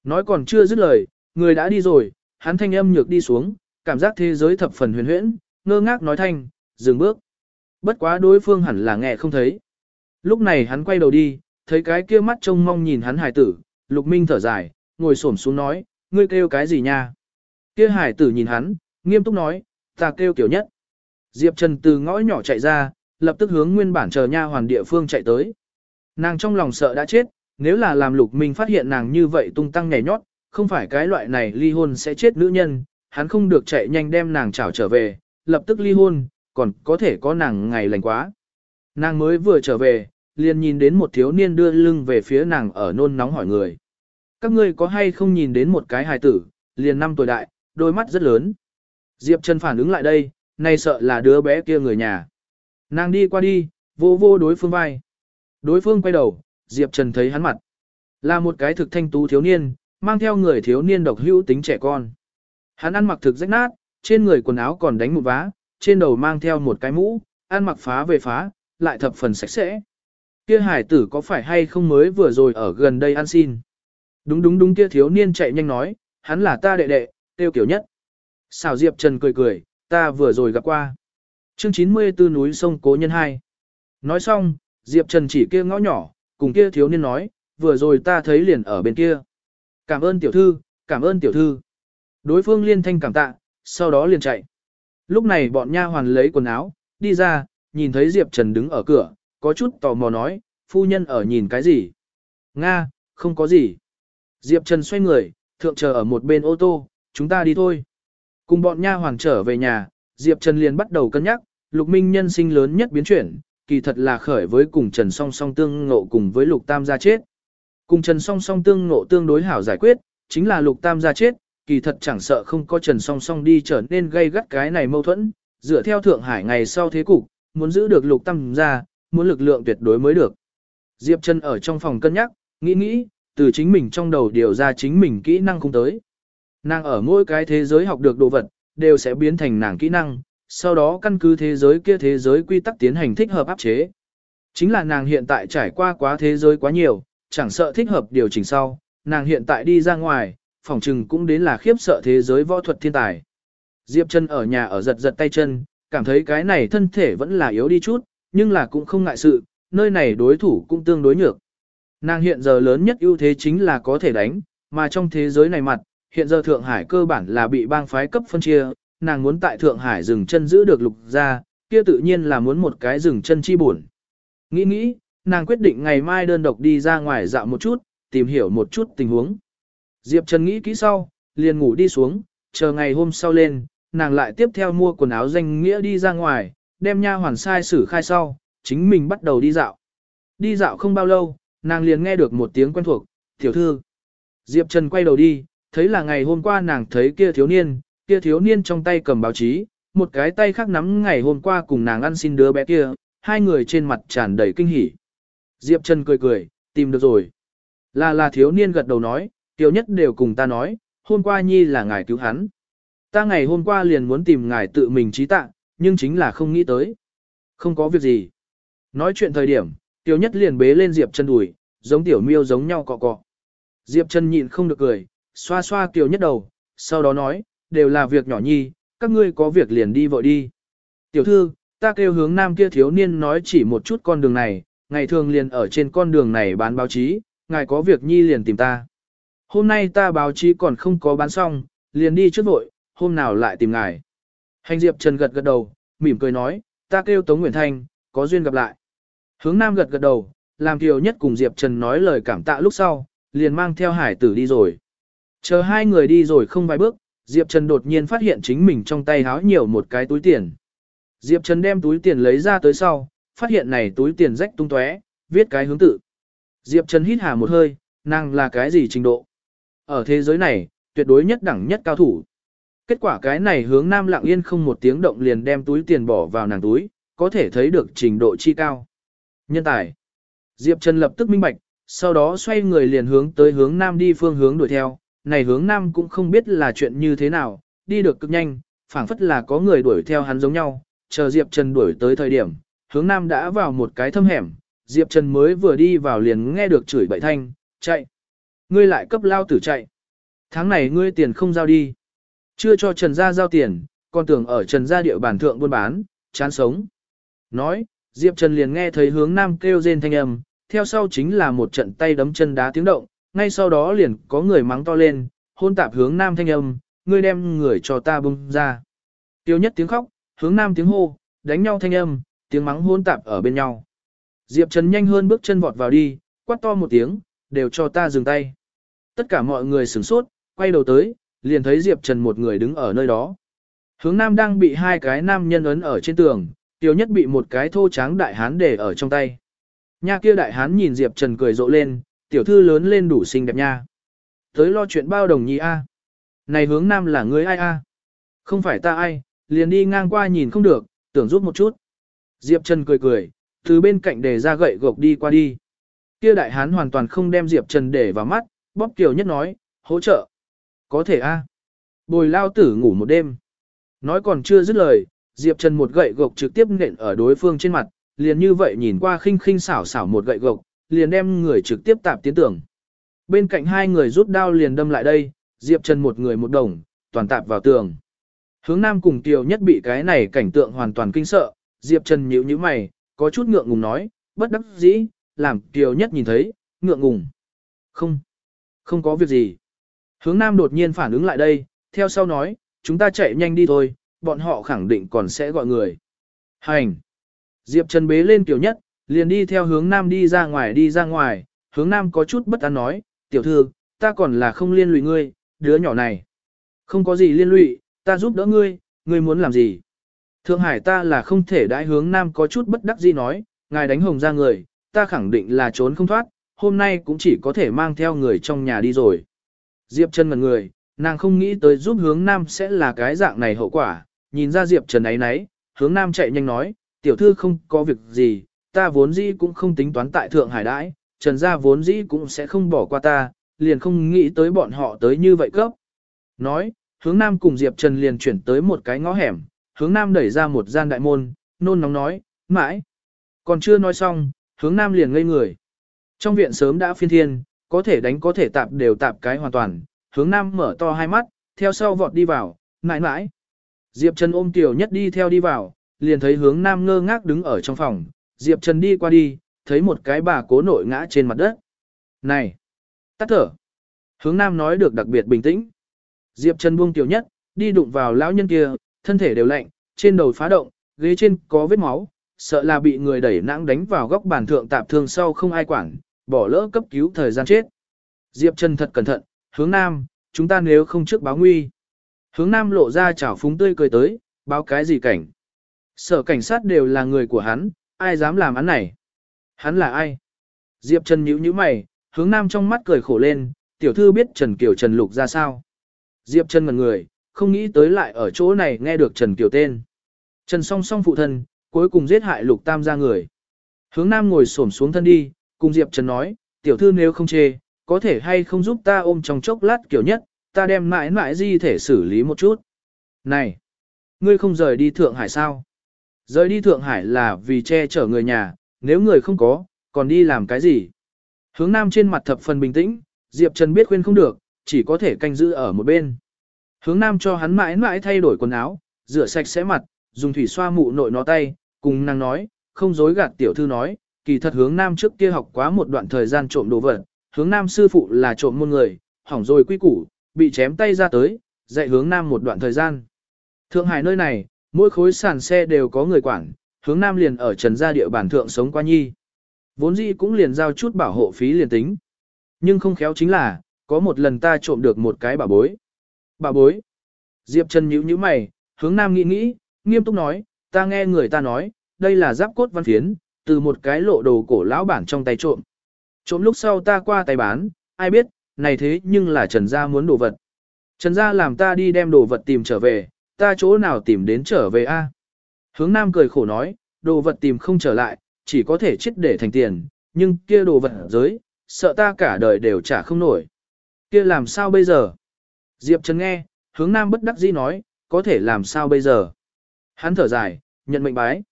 Nói còn chưa dứt lời, người đã đi rồi, hắn thanh âm nhược đi xuống, cảm giác thế giới thập phần huyền huyễn, ngơ ngác nói thanh, dừng bước. Bất quá đối phương hẳn là nghe không thấy. Lúc này hắn quay đầu đi, thấy cái kia mắt trông mong nhìn hắn hài tử, lục minh thở dài, ngồi xổm xuống nói, ngươi kêu cái gì nha? Kia hài tử nhìn hắn, nghiêm túc nói, ta kêu kiểu nhất. Diệp Trần từ ngõ nhỏ chạy ra, lập tức hướng nguyên bản chờ nha hoàn địa phương chạy tới. Nàng trong lòng sợ đã chết, Nếu là làm lục minh phát hiện nàng như vậy tung tăng nhảy nhót, không phải cái loại này ly hôn sẽ chết nữ nhân, hắn không được chạy nhanh đem nàng trảo trở về, lập tức ly hôn, còn có thể có nàng ngày lành quá. Nàng mới vừa trở về, liền nhìn đến một thiếu niên đưa lưng về phía nàng ở nôn nóng hỏi người. Các ngươi có hay không nhìn đến một cái hài tử, liền năm tuổi đại, đôi mắt rất lớn. Diệp Trần phản ứng lại đây, nay sợ là đứa bé kia người nhà. Nàng đi qua đi, vô vô đối phương vai. Đối phương quay đầu, Diệp Trần thấy hắn mặt. Là một cái thực thanh tú thiếu niên, mang theo người thiếu niên độc hữu tính trẻ con. Hắn ăn mặc thực rách nát, trên người quần áo còn đánh một vá, trên đầu mang theo một cái mũ, ăn mặc phá về phá, lại thập phần sạch sẽ. Kia hải tử có phải hay không mới vừa rồi ở gần đây ăn xin? Đúng đúng đúng kia thiếu niên chạy nhanh nói, hắn là ta đệ đệ, tiêu kiểu nhất. Xào Diệp Trần cười cười, ta vừa rồi gặp qua. Chương 94 núi sông Cố Nhân 2. Nói xong, Diệp Trần chỉ kia ngõ nhỏ, cùng kia thiếu niên nói, vừa rồi ta thấy liền ở bên kia. Cảm ơn tiểu thư, cảm ơn tiểu thư. Đối phương liên thanh cảm tạ, sau đó liền chạy. Lúc này bọn nha hoàn lấy quần áo, đi ra, nhìn thấy Diệp Trần đứng ở cửa, có chút tò mò nói, phu nhân ở nhìn cái gì? Nga, không có gì. Diệp Trần xoay người, thượng chờ ở một bên ô tô, chúng ta đi thôi. Cùng bọn nha hoàn trở về nhà, Diệp Trần liền bắt đầu cân nhắc, Lục Minh nhân sinh lớn nhất biến chuyển, kỳ thật là khởi với cùng Trần song song tương ngộ cùng với Lục Tam gia chết. Cùng Trần song song tương ngộ tương đối hảo giải quyết, chính là Lục Tam gia chết, kỳ thật chẳng sợ không có Trần song song đi trở nên gây gắt cái này mâu thuẫn, dựa theo Thượng Hải ngày sau thế cục, muốn giữ được Lục Tam gia, muốn lực lượng tuyệt đối mới được. Diệp Trần ở trong phòng cân nhắc, nghĩ nghĩ, từ chính mình trong đầu điều ra chính mình kỹ năng không tới. Nàng ở mỗi cái thế giới học được đồ vật, đều sẽ biến thành nàng kỹ năng, sau đó căn cứ thế giới kia thế giới quy tắc tiến hành thích hợp áp chế. Chính là nàng hiện tại trải qua quá thế giới quá nhiều, chẳng sợ thích hợp điều chỉnh sau, nàng hiện tại đi ra ngoài, phòng trừng cũng đến là khiếp sợ thế giới võ thuật thiên tài. Diệp chân ở nhà ở giật giật tay chân, cảm thấy cái này thân thể vẫn là yếu đi chút, nhưng là cũng không ngại sự, nơi này đối thủ cũng tương đối nhược. Nàng hiện giờ lớn nhất ưu thế chính là có thể đánh, mà trong thế giới này mặt, hiện giờ Thượng Hải cơ bản là bị bang phái cấp phân chia, nàng muốn tại Thượng Hải dừng chân giữ được lục ra, kia tự nhiên là muốn một cái dừng chân chi buồn. Nghĩ nghĩ, nàng quyết định ngày mai đơn độc đi ra ngoài dạo một chút, tìm hiểu một chút tình huống. Diệp Trần nghĩ kỹ sau, liền ngủ đi xuống, chờ ngày hôm sau lên, nàng lại tiếp theo mua quần áo danh nghĩa đi ra ngoài, đem nha hoàn sai xử khai sau, chính mình bắt đầu đi dạo. Đi dạo không bao lâu, nàng liền nghe được một tiếng quen thuộc, tiểu thư. Diệp Trần quay đầu đi, thấy là ngày hôm qua nàng thấy kia thiếu niên, kia thiếu niên trong tay cầm báo chí, một cái tay khác nắm ngày hôm qua cùng nàng ăn xin đứa bé kia, hai người trên mặt tràn đầy kinh hỉ. Diệp Trần cười cười, tìm được rồi. Là là thiếu niên gật đầu nói, tiểu nhất đều cùng ta nói, hôm qua nhi là ngài cứu hắn. Ta ngày hôm qua liền muốn tìm ngài tự mình trí tạ, nhưng chính là không nghĩ tới. Không có việc gì. Nói chuyện thời điểm, tiểu nhất liền bế lên Diệp Trần đùi, giống tiểu miêu giống nhau cọ cọ. Diệp Trần nhịn không được cười, xoa xoa tiểu nhất đầu, sau đó nói, đều là việc nhỏ nhi, các ngươi có việc liền đi vội đi. Tiểu thư, ta kêu hướng nam kia thiếu niên nói chỉ một chút con đường này, ngày thường liền ở trên con đường này bán báo chí, ngài có việc nhi liền tìm ta. Hôm nay ta báo chí còn không có bán xong, liền đi trước vội, hôm nào lại tìm ngài. Hành Diệp Trần gật gật đầu, mỉm cười nói, ta kêu Tống Nguyễn Thanh, có duyên gặp lại. Hướng Nam gật gật đầu, làm Kiều Nhất cùng Diệp Trần nói lời cảm tạ lúc sau, liền mang theo hải tử đi rồi. Chờ hai người đi rồi không vài bước, Diệp Trần đột nhiên phát hiện chính mình trong tay háo nhiều một cái túi tiền. Diệp Trần đem túi tiền lấy ra tới sau, phát hiện này túi tiền rách tung tóe, viết cái hướng tự. Diệp Trần hít hà một hơi, nàng là cái gì trình độ? Ở thế giới này, tuyệt đối nhất đẳng nhất cao thủ. Kết quả cái này hướng nam lặng yên không một tiếng động liền đem túi tiền bỏ vào nàng túi, có thể thấy được trình độ chi cao. Nhân tài. Diệp Trần lập tức minh bạch, sau đó xoay người liền hướng tới hướng nam đi phương hướng đuổi theo, này hướng nam cũng không biết là chuyện như thế nào, đi được cực nhanh, phảng phất là có người đuổi theo hắn giống nhau, chờ Diệp Trần đuổi tới thời điểm, hướng nam đã vào một cái thâm hẻm, Diệp Trần mới vừa đi vào liền nghe được chửi bậy thanh, chạy. Ngươi lại cấp lao tử chạy. Tháng này ngươi tiền không giao đi. Chưa cho Trần gia giao tiền, còn tưởng ở Trần gia địa bàn thượng buôn bán, chán sống. Nói, Diệp Trần liền nghe thấy hướng nam kêu rên thanh âm, theo sau chính là một trận tay đấm chân đá tiếng động, ngay sau đó liền có người mắng to lên, hôn tạp hướng nam thanh âm, ngươi đem người cho ta bung ra. Tiêu nhất tiếng khóc, hướng nam tiếng hô, đánh nhau thanh âm, tiếng mắng hôn tạp ở bên nhau. Diệp Trần nhanh hơn bước chân vọt vào đi, quát to một tiếng, đều cho ta dừng tay. Tất cả mọi người sửng sốt, quay đầu tới, liền thấy Diệp Trần một người đứng ở nơi đó. Hướng nam đang bị hai cái nam nhân ấn ở trên tường, Tiêu nhất bị một cái thô tráng đại hán để ở trong tay. Nha kia đại hán nhìn Diệp Trần cười rộ lên, tiểu thư lớn lên đủ xinh đẹp nha. Tới lo chuyện bao đồng nhi a. Này hướng nam là người ai a? Không phải ta ai, liền đi ngang qua nhìn không được, tưởng giúp một chút. Diệp Trần cười cười, từ bên cạnh để ra gậy gộc đi qua đi. Kia đại hán hoàn toàn không đem Diệp Trần để vào mắt, bóp kiều nhất nói, hỗ trợ. Có thể a. Bồi lao tử ngủ một đêm. Nói còn chưa dứt lời, Diệp Trần một gậy gộc trực tiếp nện ở đối phương trên mặt, liền như vậy nhìn qua khinh khinh xảo xảo một gậy gộc, liền đem người trực tiếp tạp tiến tưởng. Bên cạnh hai người rút đao liền đâm lại đây, Diệp Trần một người một đồng, toàn tạp vào tường. Hướng Nam cùng Kiều Nhất bị cái này cảnh tượng hoàn toàn kinh sợ, Diệp Trần nhíu nhíu mày, có chút ngượng ngùng nói, bất đắc dĩ, làm Kiều Nhất nhìn thấy, ngượng ngùng. Không, không có việc gì. Hướng Nam đột nhiên phản ứng lại đây, theo sau nói, chúng ta chạy nhanh đi thôi, bọn họ khẳng định còn sẽ gọi người. Hành. Diệp Trần bế lên Kiều Nhất, liền đi theo hướng Nam đi ra ngoài đi ra ngoài, hướng Nam có chút bất an nói, tiểu thư, ta còn là không liên lụy ngươi, đứa nhỏ này. Không có gì liên lụy, ta giúp đỡ ngươi, ngươi muốn làm gì? Thượng Hải ta là không thể đãi hướng Nam có chút bất đắc gì nói, ngài đánh hồng ra người, ta khẳng định là trốn không thoát, hôm nay cũng chỉ có thể mang theo người trong nhà đi rồi. Diệp Trần ngần người, nàng không nghĩ tới giúp hướng Nam sẽ là cái dạng này hậu quả, nhìn ra Diệp Trần ấy nấy, hướng Nam chạy nhanh nói, tiểu thư không có việc gì, ta vốn dĩ cũng không tính toán tại Thượng Hải đãi, Trần gia vốn dĩ cũng sẽ không bỏ qua ta, liền không nghĩ tới bọn họ tới như vậy cấp. Nói, hướng Nam cùng Diệp Trần liền chuyển tới một cái ngõ hẻm, hướng Nam đẩy ra một gian đại môn, nôn nóng nói, mãi. Còn chưa nói xong, hướng Nam liền ngây người. Trong viện sớm đã phiên thiên, có thể đánh có thể tạp đều tạp cái hoàn toàn, hướng Nam mở to hai mắt, theo sau vọt đi vào, mãi mãi. Diệp Trần ôm Tiểu Nhất đi theo đi vào, liền thấy hướng Nam ngơ ngác đứng ở trong phòng, Diệp Trần đi qua đi, thấy một cái bà cố nội ngã trên mặt đất. Này! Tắt thở! Hướng Nam nói được đặc biệt bình tĩnh. Diệp Trần buông Tiểu Nhất, đi đụng vào lão nhân kia, thân thể đều lạnh, trên đầu phá động, ghế trên có vết máu, sợ là bị người đẩy nặng đánh vào góc bàn thượng tạp thương sau không ai quản, bỏ lỡ cấp cứu thời gian chết. Diệp Trần thật cẩn thận, hướng Nam, chúng ta nếu không trước báo nguy. Hướng Nam lộ ra chảo phúng tươi cười tới, báo cái gì cảnh. Sở cảnh sát đều là người của hắn, ai dám làm án này. Hắn là ai? Diệp Trần nhíu nhíu mày, hướng Nam trong mắt cười khổ lên, tiểu thư biết Trần Kiều Trần Lục ra sao. Diệp Trần ngần người, không nghĩ tới lại ở chỗ này nghe được Trần Kiều tên. Trần song song phụ thân, cuối cùng giết hại Lục Tam ra người. Hướng Nam ngồi xổm xuống thân đi, cùng Diệp Trần nói, tiểu thư nếu không chê, có thể hay không giúp ta ôm trong chốc lát kiểu nhất, ta đem mãi mãi di thể xử lý một chút. Này, ngươi không rời đi Thượng Hải sao? Rời đi Thượng Hải là vì che chở người nhà, nếu người không có, còn đi làm cái gì? Hướng Nam trên mặt thập phần bình tĩnh, Diệp Trần biết khuyên không được, chỉ có thể canh giữ ở một bên. Hướng Nam cho hắn mãi mãi thay đổi quần áo, rửa sạch sẽ mặt, dùng thủy xoa mụ nội nó tay, cùng nàng nói, không dối gạt tiểu thư nói, kỳ thật hướng Nam trước kia học quá một đoạn thời gian trộm đồ vật, hướng Nam sư phụ là trộm môn người, hỏng rồi quy củ, bị chém tay ra tới, dạy hướng Nam một đoạn thời gian. Thượng Hải nơi này, mỗi khối sàn xe đều có người quản, hướng Nam liền ở trần gia địa bản thượng sống qua nhi. Vốn dĩ cũng liền giao chút bảo hộ phí liền tính. Nhưng không khéo chính là, có một lần ta trộm được một cái bà bối. Bà bối. Diệp Trần nhíu nhíu mày, hướng Nam nghĩ nghĩ, nghiêm túc nói, ta nghe người ta nói, đây là giáp cốt văn phiến, từ một cái lộ đồ cổ lão bản trong tay trộm. Trộm lúc sau ta qua tay bán, ai biết, này thế nhưng là Trần Gia muốn đồ vật. Trần Gia làm ta đi đem đồ vật tìm trở về, ta chỗ nào tìm đến trở về a? Hướng Nam cười khổ nói, đồ vật tìm không trở lại, chỉ có thể chết để thành tiền, nhưng kia đồ vật giới, sợ ta cả đời đều trả không nổi. Kia làm sao bây giờ? Diệp Trần nghe, hướng Nam bất đắc dĩ nói, có thể làm sao bây giờ? Hắn thở dài, nhận mệnh bái.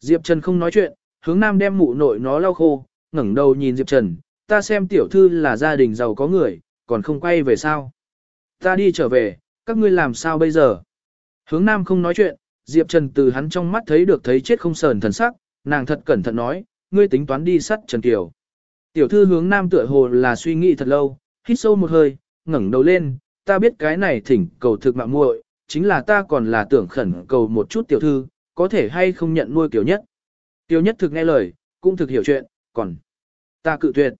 Diệp Trần không nói chuyện, hướng Nam đem mụ nội nó lau khô, ngẩng đầu nhìn Diệp Trần, ta xem tiểu thư là gia đình giàu có người, còn không quay về sao? Ta đi trở về, các ngươi làm sao bây giờ? Hướng Nam không nói chuyện, Diệp Trần từ hắn trong mắt thấy được thấy chết không sờn thần sắc, nàng thật cẩn thận nói, ngươi tính toán đi sắt Trần Kiều. Tiểu thư hướng Nam tựa hồ là suy nghĩ thật lâu, hít sâu một hơi, ngẩng đầu lên, ta biết cái này thỉnh cầu thực mạng muội, chính là ta còn là tưởng khẩn cầu một chút tiểu thư, có thể hay không nhận nuôi Kiều nhất. Kiều nhất thực nghe lời, cũng thực hiểu chuyện, còn ta cự tuyệt.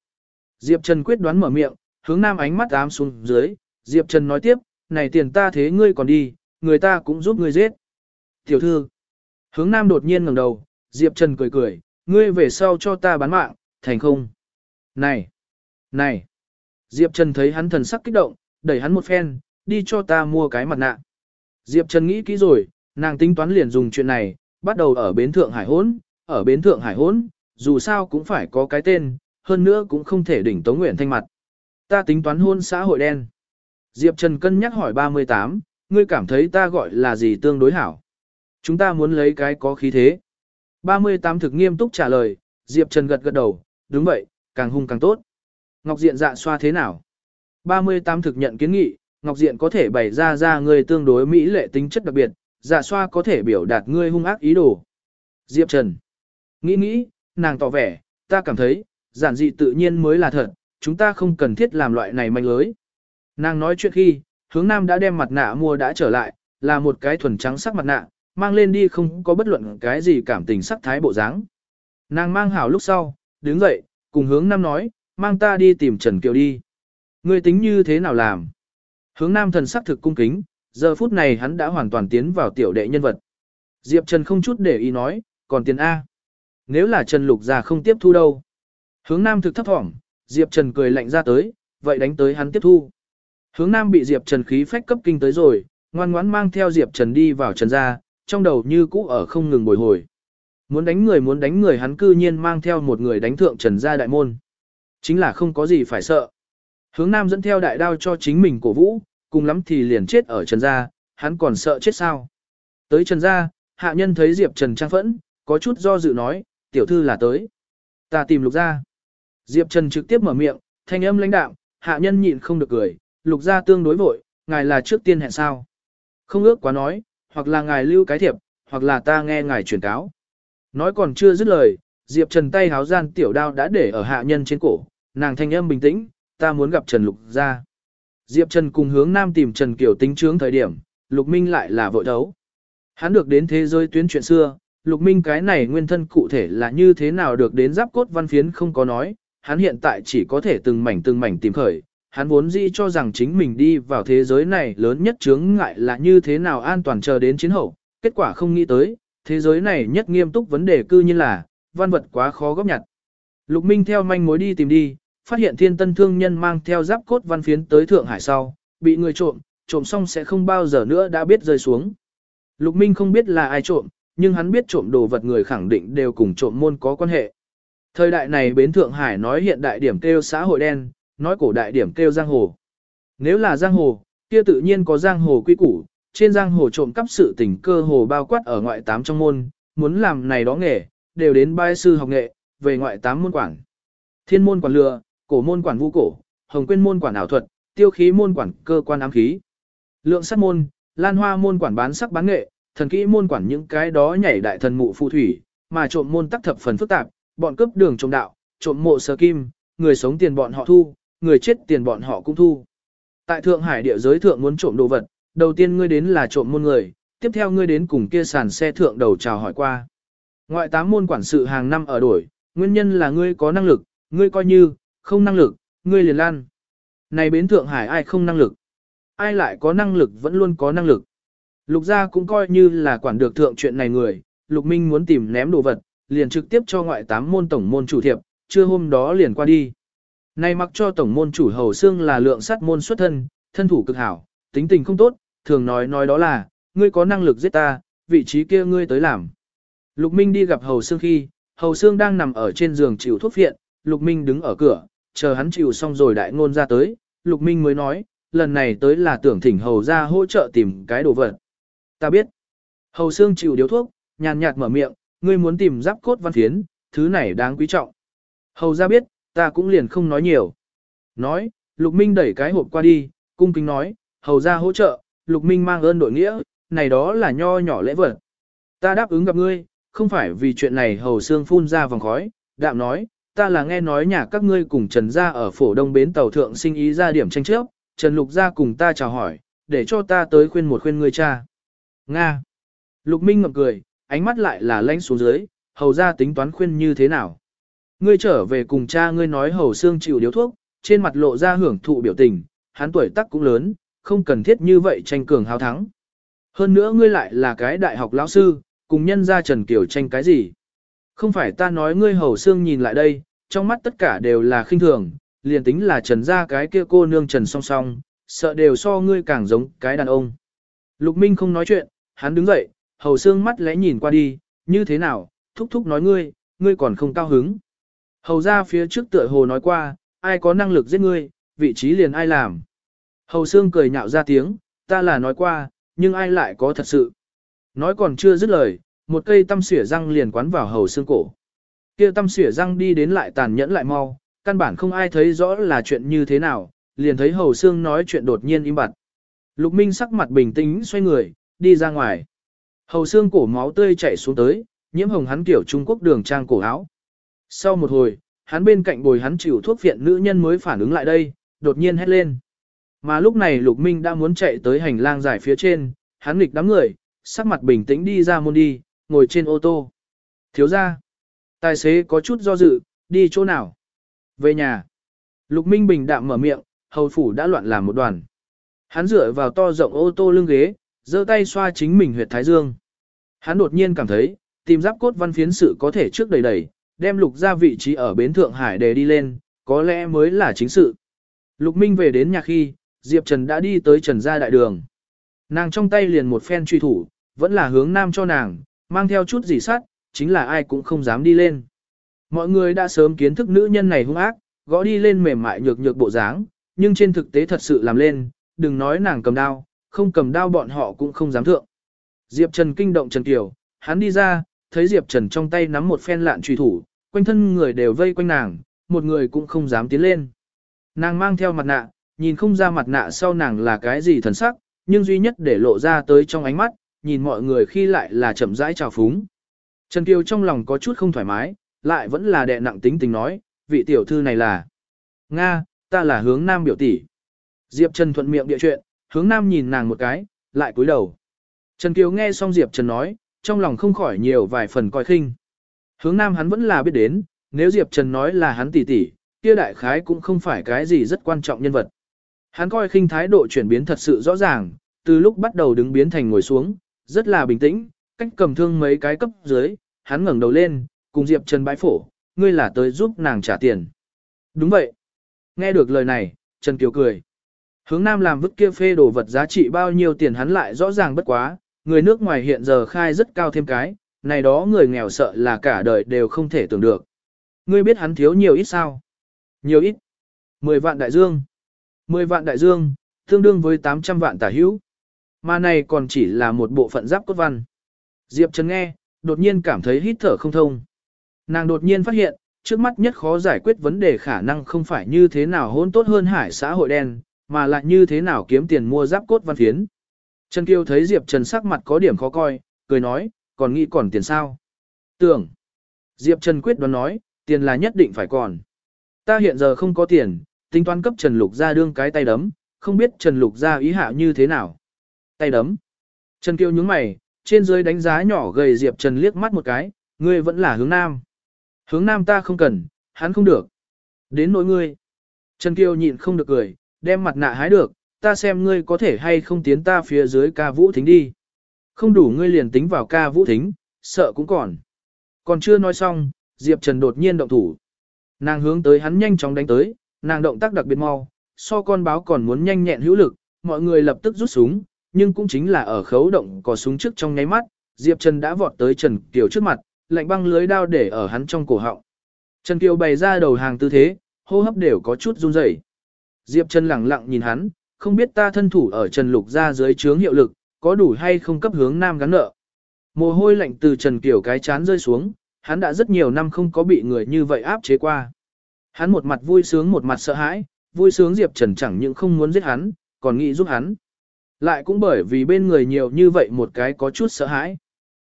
Diệp Trần quyết đoán mở miệng, hướng nam ánh mắt ám xuống dưới, Diệp Trần nói tiếp, này tiền ta thế ngươi còn đi, người ta cũng giúp ngươi giết. Tiểu thư, hướng nam đột nhiên ngẩng đầu, Diệp Trần cười cười, ngươi về sau cho ta bán mạng, thành không? Này, này, Diệp Trần thấy hắn thần sắc kích động, đẩy hắn một phen, đi cho ta mua cái mặt nạ. Diệp Trần nghĩ kỹ rồi, nàng tính toán liền dùng chuyện này, bắt đầu ở bến Thượng Hải hốn, ở bến Thượng Hải hốn, dù sao cũng phải có cái tên, hơn nữa cũng không thể đỉnh Tống Nguyện Thanh mặt. Ta tính toán hôn xã hội đen. Diệp Trần cân nhắc hỏi 38, ngươi cảm thấy ta gọi là gì tương đối hảo? Chúng ta muốn lấy cái có khí thế. 38 thực nghiêm túc trả lời, Diệp Trần gật gật đầu, đúng vậy, càng hung càng tốt. Ngọc Diện dạ xoa thế nào? 38 thực nhận kiến nghị, Ngọc Diện có thể bày ra ra ngươi tương đối mỹ lệ tính chất đặc biệt, dạ xoa có thể biểu đạt ngươi hung ác ý đồ. Diệp Trần. Nghĩ nghĩ, nàng tỏ vẻ, ta cảm thấy, giản dị tự nhiên mới là thật, chúng ta không cần thiết làm loại này manh lưới. Nàng nói chuyện khi, hướng nam đã đem mặt nạ mua đã trở lại, là một cái thuần trắng sắc mặt nạ, mang lên đi không có bất luận cái gì cảm tình sắc thái bộ dáng. Nàng mang hảo lúc sau, đứng dậy, cùng hướng nam nói, mang ta đi tìm Trần Kiều đi. Ngươi tính như thế nào làm? Hướng nam thần sắc thực cung kính, giờ phút này hắn đã hoàn toàn tiến vào tiểu đệ nhân vật. Diệp Trần không chút để ý nói, còn tiền A. Nếu là Trần Lục già không tiếp thu đâu. Hướng nam thực thấp thỏm, Diệp Trần cười lạnh ra tới, vậy đánh tới hắn tiếp thu. Hướng nam bị Diệp Trần khí phách cấp kinh tới rồi, ngoan ngoãn mang theo Diệp Trần đi vào Trần gia, trong đầu như cũ ở không ngừng bồi hồi. Muốn đánh người muốn đánh người hắn cư nhiên mang theo một người đánh thượng Trần gia đại môn. Chính là không có gì phải sợ. Hướng nam dẫn theo đại đao cho chính mình cổ vũ, cùng lắm thì liền chết ở Trần gia, hắn còn sợ chết sao. Tới Trần gia, hạ nhân thấy Diệp Trần trang phẫn, có chút do dự nói, tiểu thư là tới. Ta tìm lục gia. Diệp Trần trực tiếp mở miệng, thanh âm lãnh đạm, hạ nhân nhịn không được cười, lục gia tương đối vội, ngài là trước tiên hẹn sao. Không ước quá nói, hoặc là ngài lưu cái thiệp, hoặc là ta nghe ngài truyền cáo. Nói còn chưa dứt lời, Diệp Trần tay háo gian tiểu đao đã để ở hạ nhân trên cổ, nàng thanh âm bình tĩnh, ta muốn gặp Trần Lục gia. Diệp Trần cùng hướng nam tìm Trần Kiều tính trướng thời điểm, Lục Minh lại là vội đấu. Hắn được đến thế giới tuyến chuyện xưa, Lục Minh cái này nguyên thân cụ thể là như thế nào được đến giáp cốt văn phiến không có nói, hắn hiện tại chỉ có thể từng mảnh từng mảnh tìm khởi. Hắn vốn dĩ cho rằng chính mình đi vào thế giới này lớn nhất chướng ngại là như thế nào an toàn chờ đến chiến hậu, kết quả không nghĩ tới, thế giới này nhất nghiêm túc vấn đề cư như là, văn vật quá khó góp nhặt. Lục Minh theo manh mối đi tìm đi, phát hiện thiên tân thương nhân mang theo giáp cốt văn phiến tới Thượng Hải sau, bị người trộm, trộm xong sẽ không bao giờ nữa đã biết rơi xuống. Lục Minh không biết là ai trộm, nhưng hắn biết trộm đồ vật người khẳng định đều cùng trộm môn có quan hệ. Thời đại này bến Thượng Hải nói hiện đại điểm kêu xã hội đen, nói cổ đại điểm kêu giang hồ. Nếu là giang hồ, kia tự nhiên có giang hồ quy củ, trên giang hồ trộm cắp sự tình cơ hồ bao quát ở ngoại tám trong môn, muốn làm này đó nghề, đều đến bai sư học nghệ, về ngoại tám môn quản. Thiên môn quản lừa, cổ môn quản vũ cổ, hồng quyên môn quản ảo thuật, tiêu khí môn quản cơ quan ám khí. Lượng sắt môn, lan hoa môn quản bán sắc bán nghệ, thần kỹ môn quản những cái đó nhảy đại thần mụ phù thủy, mà trộm môn tắc thập phần phức tạp, bọn cướp đường trộm đạo, trộm mộ sơ kim, người sống tiền bọn họ thu, người chết tiền bọn họ cũng thu. Tại Thượng Hải địa giới thượng muốn trộm đồ vật, đầu tiên ngươi đến là trộm môn người, tiếp theo ngươi đến cùng kia sàn xe thượng đầu chào hỏi qua. Ngoại tám môn quản sự hàng năm ở đổi, nguyên nhân là ngươi có năng lực, ngươi coi như, không năng lực, ngươi liền lan. Này bến Thượng Hải ai không năng lực? Ai lại có năng lực vẫn luôn có năng lực. Lục gia cũng coi như là quản được thượng chuyện này người, Lục Minh muốn tìm ném đồ vật, liền trực tiếp cho ngoại tám môn tổng môn chủ thiệp, trưa hôm đó liền qua đi. Này mặc cho tổng môn chủ hầu xương là lượng sắt môn xuất thân, thân thủ cực hảo, tính tình không tốt, thường nói nói đó là, ngươi có năng lực giết ta, vị trí kia ngươi tới làm. Lục Minh đi gặp hầu xương khi, hầu xương đang nằm ở trên giường chịu thuốc viện, Lục Minh đứng ở cửa, chờ hắn chịu xong rồi đại ngôn ra tới, Lục Minh mới nói, lần này tới là tưởng thỉnh hầu ra hỗ trợ tìm cái đồ vật. Ta biết. Hầu xương chịu điếu thuốc, nhàn nhạt mở miệng, ngươi muốn tìm giáp cốt văn phiến, thứ này đáng quý trọng. Hầu ra biết, ta cũng liền không nói nhiều. Nói, Lục Minh đẩy cái hộp qua đi, cung kính nói, hầu ra hỗ trợ, Lục Minh mang ơn đội nghĩa, này đó là nho nhỏ lễ vật. Ta đáp ứng gặp ngươi, không phải vì chuyện này hầu xương phun ra vòng khói, đạm nói, ta là nghe nói nhà các ngươi cùng Trần gia ở phổ đông bến tàu thượng sinh ý ra điểm tranh chấp, Trần Lục gia cùng ta chào hỏi, để cho ta tới khuyên một khuyên ngươi cha. Nga. Lục Minh ngậm cười, ánh mắt lại là lanh xuống dưới, hầu ra tính toán khuyên như thế nào. Ngươi trở về cùng cha ngươi nói hầu xương chịu điếu thuốc, trên mặt lộ ra hưởng thụ biểu tình, hắn tuổi tác cũng lớn, không cần thiết như vậy tranh cường hào thắng. Hơn nữa ngươi lại là cái đại học lão sư, cùng nhân gia Trần Kiều tranh cái gì. Không phải ta nói ngươi hầu xương nhìn lại đây, trong mắt tất cả đều là khinh thường, liền tính là Trần gia cái kia cô nương Trần song song, sợ đều so ngươi càng giống cái đàn ông. Lục Minh không nói chuyện, hắn đứng dậy, hầu xương mắt lẽ nhìn qua đi, như thế nào, thúc thúc nói ngươi, ngươi còn không cao hứng. Hầu ra phía trước tựa hồ nói qua, ai có năng lực giết ngươi, vị trí liền ai làm. Hầu xương cười nhạo ra tiếng, ta là nói qua, nhưng ai lại có thật sự. Nói còn chưa dứt lời, một cây tăm xỉa răng liền quán vào hầu xương cổ. Kia tăm xỉa răng đi đến lại tàn nhẫn lại mau, căn bản không ai thấy rõ là chuyện như thế nào, liền thấy hầu xương nói chuyện đột nhiên im bặt. Lục Minh sắc mặt bình tĩnh xoay người, đi ra ngoài. Hầu xương cổ máu tươi chảy xuống tới, nhiễm hồng hắn kiểu Trung Quốc đường trang cổ áo. Sau một hồi, hắn bên cạnh bồi hắn chịu thuốc viện nữ nhân mới phản ứng lại đây, đột nhiên hét lên. Mà lúc này Lục Minh đã muốn chạy tới hành lang dài phía trên, hắn nghịch đám người, sắc mặt bình tĩnh đi ra môn đi, ngồi trên ô tô. Thiếu ra. Tài xế có chút do dự, đi chỗ nào? Về nhà. Lục Minh bình đạm mở miệng, hầu phủ đã loạn làm một đoàn. Hắn dựa vào to rộng ô tô lưng ghế, giơ tay xoa chính mình huyệt thái dương. Hắn đột nhiên cảm thấy, tìm giáp cốt văn phiến sự có thể trước đầy đầy, đem lục ra vị trí ở bến Thượng Hải để đi lên, có lẽ mới là chính sự. Lục Minh về đến nhà khi, Diệp Trần đã đi tới Trần gia đại đường. Nàng trong tay liền một phen truy thủ, vẫn là hướng nam cho nàng, mang theo chút gì sát, chính là ai cũng không dám đi lên. Mọi người đã sớm kiến thức nữ nhân này hung ác, gõ đi lên mềm mại nhược nhược bộ dáng, nhưng trên thực tế thật sự làm lên, đừng nói nàng cầm đao, không cầm đao bọn họ cũng không dám thượng. Diệp Trần kinh động Trần Kiều, hắn đi ra, thấy Diệp Trần trong tay nắm một phen lạn truy thủ, quanh thân người đều vây quanh nàng, một người cũng không dám tiến lên. Nàng mang theo mặt nạ, nhìn không ra mặt nạ sau nàng là cái gì thần sắc, nhưng duy nhất để lộ ra tới trong ánh mắt, nhìn mọi người khi lại là chậm rãi trào phúng. Trần Kiều trong lòng có chút không thoải mái, lại vẫn là đè nặng tính tình nói, vị tiểu thư này là Nga, ta là hướng nam biểu tỷ. Diệp Trần thuận miệng địa chuyện, hướng nam nhìn nàng một cái, lại cúi đầu. Trần Kiều nghe xong Diệp Trần nói, trong lòng không khỏi nhiều vài phần coi khinh. Hướng nam hắn vẫn là biết đến, nếu Diệp Trần nói là hắn tỷ tỷ, kia đại khái cũng không phải cái gì rất quan trọng nhân vật. Hắn coi khinh thái độ chuyển biến thật sự rõ ràng, từ lúc bắt đầu đứng biến thành ngồi xuống, rất là bình tĩnh, cách cầm thương mấy cái cấp dưới, hắn ngẩng đầu lên, cùng Diệp Trần bãi phổ, ngươi là tới giúp nàng trả tiền. Đúng vậy. Nghe được lời này, Trần Kiều cười. Hướng Nam làm vứt kia phê đồ vật giá trị bao nhiêu tiền hắn lại rõ ràng bất quá, người nước ngoài hiện giờ khai rất cao thêm cái, này đó người nghèo sợ là cả đời đều không thể tưởng được. Ngươi biết hắn thiếu nhiều ít sao? Nhiều ít. 10 vạn đại dương. 10 vạn đại dương, tương đương với 800 vạn tả hữu. Mà này còn chỉ là một bộ phận giáp cốt văn. Diệp Trần nghe, đột nhiên cảm thấy hít thở không thông. Nàng đột nhiên phát hiện, trước mắt nhất khó giải quyết vấn đề khả năng không phải như thế nào hôn tốt hơn hải xã hội đen, mà lại như thế nào kiếm tiền mua giáp cốt văn phiến. Trần Kiêu thấy Diệp Trần sắc mặt có điểm khó coi, cười nói, còn nghĩ còn tiền sao? Tưởng. Diệp Trần quyết đoán nói, tiền là nhất định phải còn. Ta hiện giờ không có tiền, tính toán cấp Trần Lục ra đương cái tay đấm, không biết Trần Lục ra ý hạ như thế nào. Tay đấm. Trần Kiêu nhướng mày, trên dưới đánh giá nhỏ gầy Diệp Trần liếc mắt một cái, ngươi vẫn là hướng nam. Hướng nam ta không cần, hắn không được. Đến nỗi ngươi. Trần Kiêu nhịn không được cười, đem mặt nạ hái được, ta xem ngươi có thể hay không tiến ta phía dưới ca vũ thính đi. Không đủ ngươi liền tính vào ca vũ thính, sợ cũng còn. Còn chưa nói xong, Diệp Trần đột nhiên động thủ. Nàng hướng tới hắn nhanh chóng đánh tới, nàng động tác đặc biệt mau, so con báo còn muốn nhanh nhẹn hữu lực, mọi người lập tức rút súng, nhưng cũng chính là ở khấu động có súng trước trong nháy mắt, Diệp Trần đã vọt tới Trần Kiều trước mặt, lạnh băng lưới đao để ở hắn trong cổ họng. Trần Kiều bày ra đầu hàng tư thế, hô hấp đều có chút run rẩy. Diệp Trần lẳng lặng nhìn hắn, không biết ta thân thủ ở Trần Lục ra dưới chướng hiệu lực, có đủ hay không cấp hướng nam gắn nợ. Mồ hôi lạnh từ Trần Kiều cái chán rơi xuống, hắn đã rất nhiều năm không có bị người như vậy áp chế qua. Hắn một mặt vui sướng một mặt sợ hãi, vui sướng Diệp Trần chẳng những không muốn giết hắn, còn nghĩ giúp hắn. Lại cũng bởi vì bên người nhiều như vậy một cái có chút sợ hãi.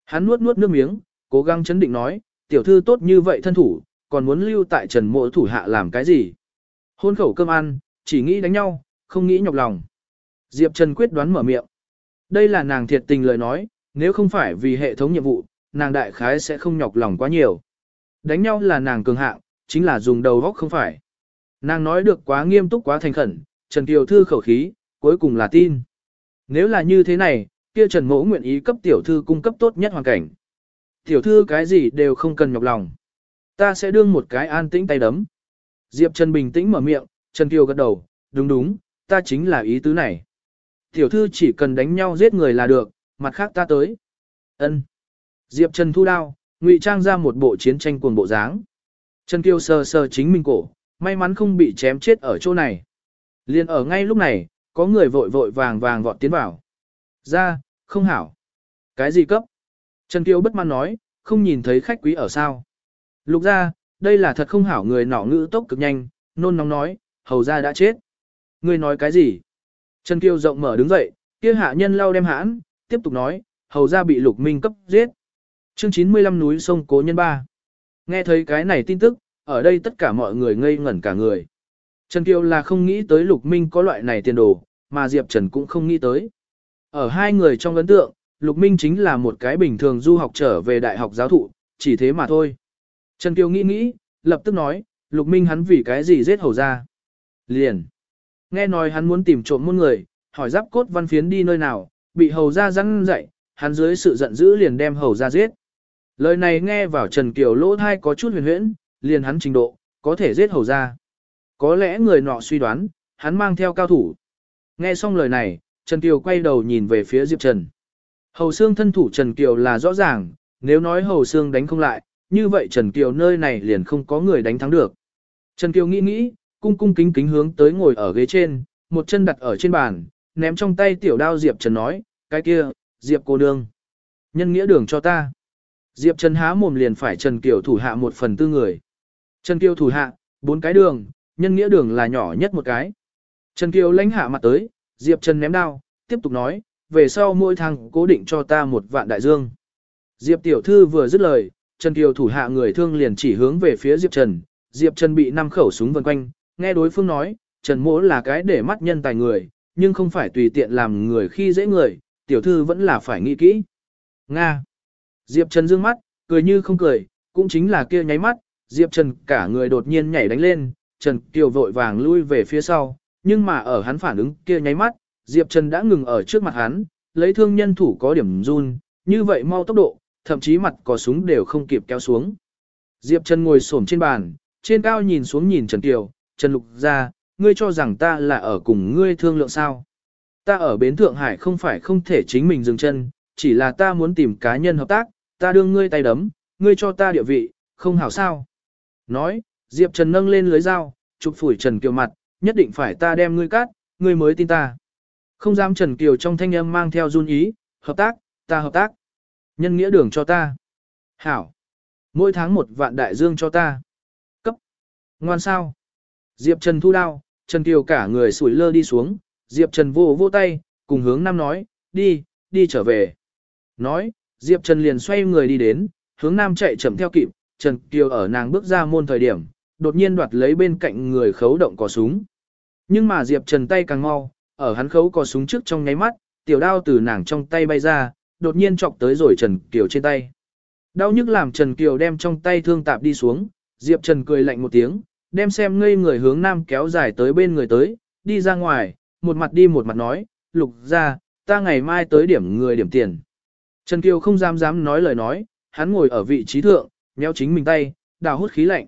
Hắn nuốt nuốt nước miếng, cố gắng chấn định nói, tiểu thư tốt như vậy thân thủ, còn muốn lưu tại Trần mộ thủ hạ làm cái gì. Hôn khẩu cơm ăn, chỉ nghĩ đánh nhau, không nghĩ nhọc lòng. Diệp Trần quyết đoán mở miệng. Đây là nàng thiệt tình lời nói, nếu không phải vì hệ thống nhiệm vụ, nàng đại khái sẽ không nhọc lòng quá nhiều. Đánh nhau là nàng cường hạng, chính là dùng đầu góc không phải. Nàng nói được quá nghiêm túc quá thành khẩn, Trần Kiều Thư khẩu khí, cuối cùng là tin. Nếu là như thế này, kia Trần Mỗ nguyện ý cấp tiểu thư cung cấp tốt nhất hoàn cảnh. Tiểu thư cái gì đều không cần nhọc lòng. Ta sẽ đương một cái an tĩnh tay đấm. Diệp Trần bình tĩnh mở miệng, Trần Kiều gật đầu, đúng đúng, ta chính là ý tứ này. Tiểu thư chỉ cần đánh nhau giết người là được, mặt khác ta tới. Ân. Diệp Trần thu đao, ngụy trang ra một bộ chiến tranh cuồng bộ dáng. Trần Kiều sờ sờ chính mình cổ, may mắn không bị chém chết ở chỗ này. Liên ở ngay lúc này, có người vội vội vàng vàng vọt tiến vào. Ra, không hảo. Cái gì cấp? Trần Kiều bất mãn nói, không nhìn thấy khách quý ở sao. Lục ra, đây là thật không hảo người nọ ngữ tốc cực nhanh, nôn nóng nói, hầu ra đã chết. Ngươi nói cái gì? Trần Kiều rộng mở đứng dậy, kia hạ nhân lau đem hãn, tiếp tục nói, hầu ra bị lục minh cấp giết. Chương 95 núi sông Cố Nhân Ba. Nghe thấy cái này tin tức, ở đây tất cả mọi người ngây ngẩn cả người. Trần Kiều là không nghĩ tới Lục Minh có loại này tiền đồ, mà Diệp Trần cũng không nghĩ tới. Ở hai người trong ấn tượng, Lục Minh chính là một cái bình thường du học trở về đại học giáo thụ, chỉ thế mà thôi. Trần Kiều nghĩ nghĩ, lập tức nói, Lục Minh hắn vì cái gì giết hầu ra. Liền. Nghe nói hắn muốn tìm trộm môn người, hỏi giáp cốt văn phiến đi nơi nào, bị hầu ra răng dậy, hắn dưới sự giận dữ liền đem hầu ra giết. Lời này nghe vào Trần Kiều lỗ thai có chút huyền huyễn, liền hắn trình độ, có thể giết hầu ra. Có lẽ người nọ suy đoán, hắn mang theo cao thủ. Nghe xong lời này, Trần Kiều quay đầu nhìn về phía Diệp Trần. Hầu xương thân thủ Trần Kiều là rõ ràng, nếu nói hầu xương đánh không lại, như vậy Trần Kiều nơi này liền không có người đánh thắng được. Trần Kiều nghĩ nghĩ, cung cung kính kính hướng tới ngồi ở ghế trên, một chân đặt ở trên bàn, ném trong tay tiểu đao Diệp Trần nói, cái kia, Diệp cô nương. Nhân nghĩa đường cho ta. Diệp Trần há mồm liền phải Trần Kiều thủ hạ một phần tư người. Trần Kiều thủ hạ, bốn cái đường, nhân nghĩa đường là nhỏ nhất một cái. Trần Kiều lãnh hạ mặt tới, Diệp Trần ném đao, tiếp tục nói, về sau mỗi tháng cố định cho ta một vạn đại dương. Diệp tiểu thư vừa dứt lời, Trần Kiều thủ hạ người thương liền chỉ hướng về phía Diệp Trần. Diệp Trần bị năm khẩu súng vần quanh, nghe đối phương nói, Trần mỗ là cái để mắt nhân tài người, nhưng không phải tùy tiện làm người khi dễ người, tiểu thư vẫn là phải nghĩ kỹ. Nga. Diệp Trần dương mắt, cười như không cười, cũng chính là kia nháy mắt, Diệp Trần cả người đột nhiên nhảy đánh lên, Trần Kiều vội vàng lui về phía sau, nhưng mà ở hắn phản ứng kia nháy mắt, Diệp Trần đã ngừng ở trước mặt hắn, lấy thương nhân thủ có điểm run, như vậy mau tốc độ, thậm chí mặt cò súng đều không kịp kéo xuống. Diệp Trần ngồi xổm trên bàn, trên cao nhìn xuống nhìn Trần Kiều, Trần Lục ra, ngươi cho rằng ta là ở cùng ngươi thương lượng sao. Ta ở bến Thượng Hải không phải không thể chính mình dừng chân, chỉ là ta muốn tìm cá nhân hợp tác, ta đương ngươi tay đấm, ngươi cho ta địa vị, không hảo sao. Nói, Diệp Trần nâng lên lưới dao, chụp phủi Trần Kiều mặt, nhất định phải ta đem ngươi cắt, ngươi mới tin ta. Không dám Trần Kiều trong thanh âm mang theo run ý, hợp tác, ta hợp tác. Nhân nghĩa đường cho ta. Hảo. Mỗi tháng một vạn đại dương cho ta. Cấp. Ngoan sao. Diệp Trần thu đao, Trần Kiều cả người sủi lơ đi xuống, Diệp Trần vô vô tay, cùng hướng Nam nói, đi, đi trở về. Nói, Diệp Trần liền xoay người đi đến, hướng Nam chạy chậm theo kịp, Trần Kiều ở nàng bước ra môn thời điểm, đột nhiên đoạt lấy bên cạnh người khấu động cò súng. Nhưng mà Diệp Trần tay càng mau, ở hắn khấu cò súng trước trong nháy mắt, tiểu đao từ nàng trong tay bay ra, đột nhiên chọc tới rồi Trần Kiều trên tay. Đau nhức làm Trần Kiều đem trong tay thương tạp đi xuống, Diệp Trần cười lạnh một tiếng, đem xem ngây người hướng nam kéo dài tới bên người tới, đi ra ngoài, một mặt đi một mặt nói, lục ra, ta ngày mai tới điểm người điểm tiền. Trần Kiều không dám dám nói lời nói, hắn ngồi ở vị trí thượng, nhéo chính mình tay, đào hút khí lạnh.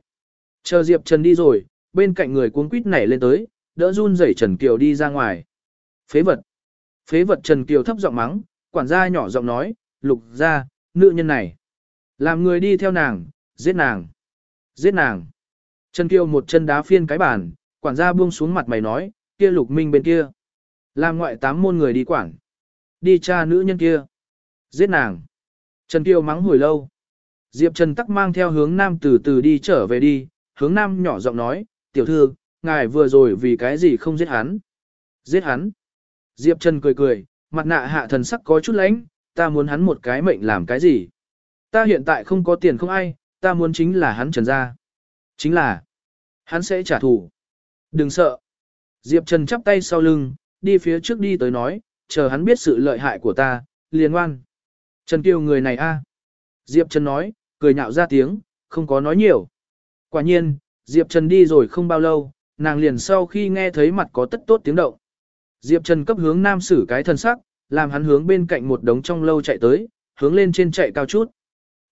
Chờ Diệp Trần đi rồi, bên cạnh người cuốn quýt nảy lên tới, đỡ run rẩy Trần Kiều đi ra ngoài. Phế vật. Phế vật Trần Kiều thấp giọng mắng, quản gia nhỏ giọng nói, lục ra, nữ nhân này. Làm người đi theo nàng, giết nàng. Giết nàng. Trần Kiều một chân đá phiên cái bàn, quản gia buông xuống mặt mày nói, kia lục minh bên kia. Làm ngoại tám môn người đi quản. Đi cha nữ nhân kia. Giết nàng. Trần Kiều mắng hồi lâu. Diệp Trần tắc mang theo hướng nam từ từ đi trở về đi, hướng nam nhỏ giọng nói, tiểu thư, ngài vừa rồi vì cái gì không giết hắn. Giết hắn. Diệp Trần cười cười, mặt nạ hạ thần sắc có chút lánh, ta muốn hắn một cái mệnh làm cái gì. Ta hiện tại không có tiền không ai, ta muốn chính là hắn trần ra. Chính là, hắn sẽ trả thù. Đừng sợ. Diệp Trần chắp tay sau lưng, đi phía trước đi tới nói, chờ hắn biết sự lợi hại của ta, liền ngoan. Trần Kiều người này a Diệp Trần nói, cười nhạo ra tiếng, không có nói nhiều. Quả nhiên, Diệp Trần đi rồi không bao lâu, nàng liền sau khi nghe thấy mặt có tất tốt tiếng động. Diệp Trần cấp hướng nam sử cái thân sắc, làm hắn hướng bên cạnh một đống trong lâu chạy tới, hướng lên trên chạy cao chút.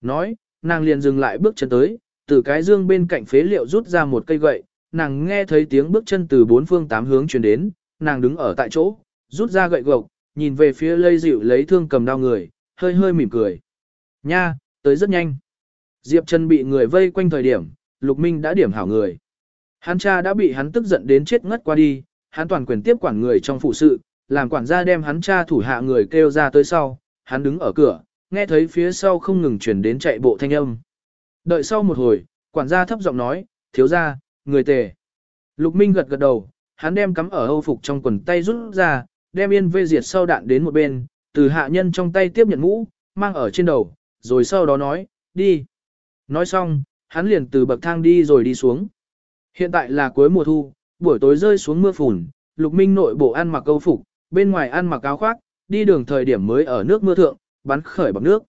Nói, nàng liền dừng lại bước chân tới, từ cái dương bên cạnh phế liệu rút ra một cây gậy, nàng nghe thấy tiếng bước chân từ bốn phương tám hướng truyền đến, nàng đứng ở tại chỗ, rút ra gậy gộc, nhìn về phía lây dịu lấy thương cầm đao người, hơi hơi mỉm cười. Nha, tới rất nhanh. Diệp Trần bị người vây quanh thời điểm, Lục Minh đã điểm hảo người. Hắn cha đã bị hắn tức giận đến chết ngất qua đi, hắn toàn quyền tiếp quản người trong phụ sự, làm quản gia đem hắn cha thủ hạ người kêu ra tới sau, hắn đứng ở cửa, nghe thấy phía sau không ngừng chuyển đến chạy bộ thanh âm. Đợi sau một hồi, quản gia thấp giọng nói, thiếu gia, người tề. Lục Minh gật gật đầu, hắn đem cắm ở hâu phục trong quần tay rút ra, đem yên vê diệt sau đạn đến một bên, từ hạ nhân trong tay tiếp nhận mũ, mang ở trên đầu, rồi sau đó nói, đi. Nói xong, hắn liền từ bậc thang đi rồi đi xuống. Hiện tại là cuối mùa thu, buổi tối rơi xuống mưa phùn, Lục Minh nội bộ ăn mặc câu phục, bên ngoài ăn mặc áo khoác, đi đường thời điểm mới ở nước mưa thượng, bắn khởi bọc nước.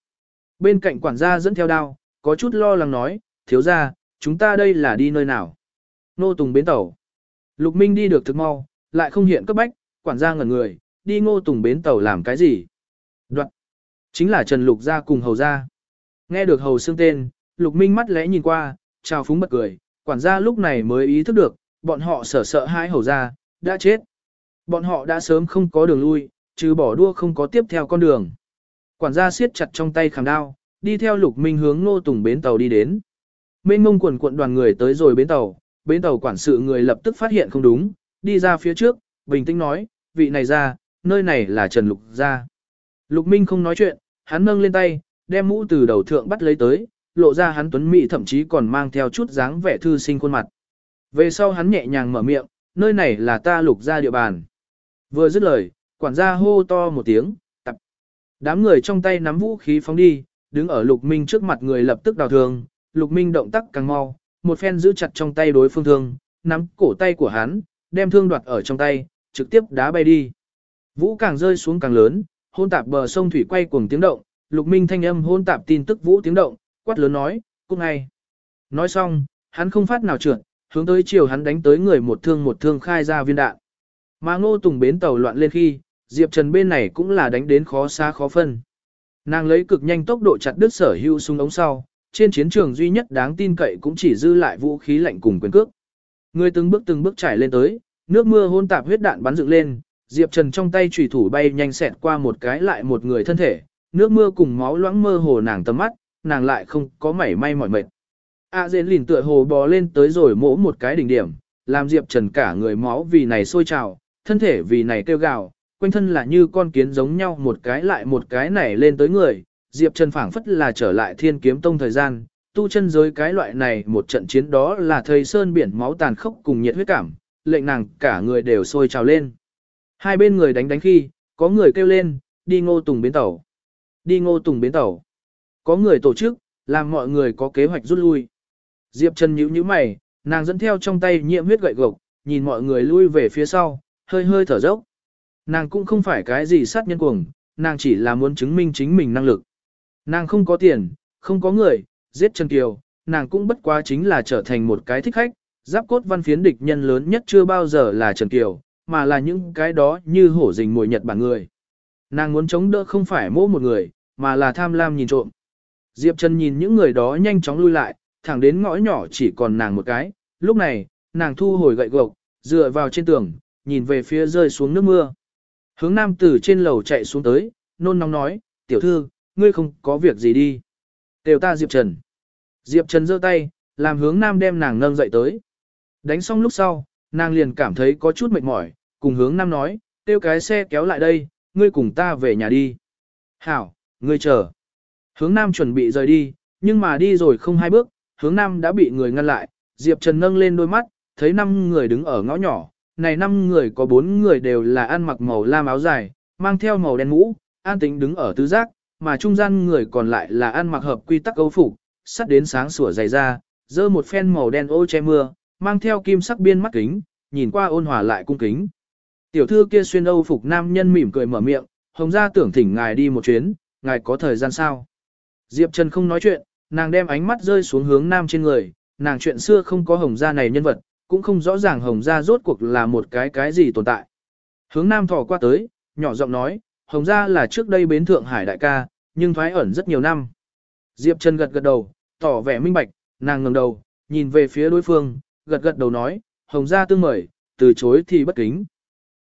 Bên cạnh quản gia dẫn theo đao, có chút lo lắng nói, thiếu gia, chúng ta đây là đi nơi nào? Nô Tùng bến tàu. Lục Minh đi được thực mau, lại không hiện cấp bách, quản gia ngẩn người, đi ngô Tùng bến tàu làm cái gì? Đoạn. Chính là Trần Lục gia cùng hầu gia. Nghe được hầu xương tên, Lục Minh mắt lẽ nhìn qua, chào phúng bật cười, quản gia lúc này mới ý thức được, bọn họ sợ sợ hai hầu gia, đã chết. Bọn họ đã sớm không có đường lui, trừ bỏ đua không có tiếp theo con đường. Quản gia siết chặt trong tay khảm đao, đi theo Lục Minh hướng Ngô Tùng bến tàu đi đến. Mênh ngông quần cuộn đoàn người tới rồi bến tàu, bến tàu quản sự người lập tức phát hiện không đúng, đi ra phía trước, bình tĩnh nói, vị này ra, nơi này là Trần Lục gia. Lục Minh không nói chuyện, hắn nâng lên tay, đem mũ từ đầu thượng bắt lấy tới, lộ ra hắn tuấn mỹ thậm chí còn mang theo chút dáng vẻ thư sinh khuôn mặt. Về sau hắn nhẹ nhàng mở miệng, nơi này là ta lục gia địa bàn. Vừa dứt lời, quản gia hô to một tiếng, tập. Đám người trong tay nắm vũ khí phóng đi, đứng ở lục minh trước mặt người lập tức đào thương, lục minh động tác càng mau, một phen giữ chặt trong tay đối phương thương, nắm cổ tay của hắn, đem thương đoạt ở trong tay, trực tiếp đá bay đi. Vũ càng rơi xuống càng lớn, hôn tạp bờ sông thủy quay cuồng tiếng động, lục minh thanh âm hôn tạp tin tức vũ tiếng động, quát lớn nói, cung ngay. Nói xong, hắn không phát nào trượt, hướng tới chiều hắn đánh tới người một thương một thương khai ra viên đạn. Mà ngô tùng bến tàu loạn lên khi, Diệp Trần bên này cũng là đánh đến khó xa khó phân. Nàng lấy cực nhanh tốc độ chặt đứt sở hưu súng ống sau, trên chiến trường duy nhất đáng tin cậy cũng chỉ dư lại vũ khí lạnh cùng quyền cước. Người từng bước từng bước trải lên tới, nước mưa hôn tạp huyết đạn bắn dựng lên, Diệp Trần trong tay chủy thủ bay nhanh xẹt qua một cái lại một người thân thể, nước mưa cùng máu loãng mơ hồ nàng tầm mắt, nàng lại không có mảy may mỏi mệt. A dên lìn tựa hồ bò lên tới rồi mỗ một cái đỉnh điểm, làm Diệp Trần cả người máu vì này sôi trào, thân thể vì này kêu gào, quanh thân là như con kiến giống nhau một cái lại một cái nảy lên tới người. Diệp Trần phảng phất là trở lại thiên kiếm tông thời gian, tu chân giới cái loại này một trận chiến đó là thời sơn biển máu tàn khốc cùng nhiệt huyết cảm, lệnh nàng cả người đều sôi trào lên. Hai bên người đánh đánh khi, có người kêu lên, đi ngô tùng bến tàu. Đi ngô tùng bến tàu. Có người tổ chức, làm mọi người có kế hoạch rút lui. Diệp Trần nhíu nhíu mày, nàng dẫn theo trong tay nhiễm huyết gậy gộc, nhìn mọi người lui về phía sau, hơi hơi thở dốc. Nàng cũng không phải cái gì sát nhân cuồng, nàng chỉ là muốn chứng minh chính mình năng lực. Nàng không có tiền, không có người, giết Trần Kiều, nàng cũng bất quá chính là trở thành một cái thích khách, giáp cốt văn phiến địch nhân lớn nhất chưa bao giờ là Trần Kiều, mà là những cái đó như hổ rình mồi Nhật Bản người. Nàng muốn chống đỡ không phải mỗ một người, mà là tham lam nhìn trộm. Diệp Trần nhìn những người đó nhanh chóng lui lại, thẳng đến ngõ nhỏ chỉ còn nàng một cái, lúc này, nàng thu hồi gậy gộc, dựa vào trên tường, nhìn về phía rơi xuống nước mưa. Hướng nam từ trên lầu chạy xuống tới, nôn nóng nói, tiểu thư, ngươi không có việc gì đi. Tiểu ta Diệp Trần. Diệp Trần giơ tay, làm hướng nam đem nàng nâng dậy tới. Đánh xong lúc sau, nàng liền cảm thấy có chút mệt mỏi, cùng hướng nam nói, tiêu cái xe kéo lại đây, ngươi cùng ta về nhà đi. Hảo, ngươi chờ. Hướng nam chuẩn bị rời đi, nhưng mà đi rồi không hai bước, hướng nam đã bị người ngăn lại, Diệp Trần nâng lên đôi mắt, thấy năm người đứng ở ngõ nhỏ, này năm người có bốn người đều là ăn mặc màu lam áo dài, mang theo màu đen mũ, an tính đứng ở tứ giác, mà trung gian người còn lại là ăn mặc hợp quy tắc âu phục, sắt đến sáng sủa dày ra, dơ một phen màu đen ô che mưa, mang theo kim sắc biên mắt kính, nhìn qua ôn hòa lại cung kính. Tiểu thư kia xuyên âu phục nam nhân mỉm cười mở miệng, hồng gia tưởng thỉnh ngài đi một chuyến, ngài có thời gian sao? Diệp Trần không nói chuyện, nàng đem ánh mắt rơi xuống hướng nam trên người, nàng chuyện xưa không có hồng gia này nhân vật, cũng không rõ ràng hồng gia rốt cuộc là một cái cái gì tồn tại. Hướng nam thò qua tới, nhỏ giọng nói, hồng gia là trước đây bến Thượng Hải đại ca, nhưng thoái ẩn rất nhiều năm. Diệp Trần gật gật đầu, tỏ vẻ minh bạch, nàng ngẩng đầu, nhìn về phía đối phương, gật gật đầu nói, hồng gia tương mời, từ chối thì bất kính.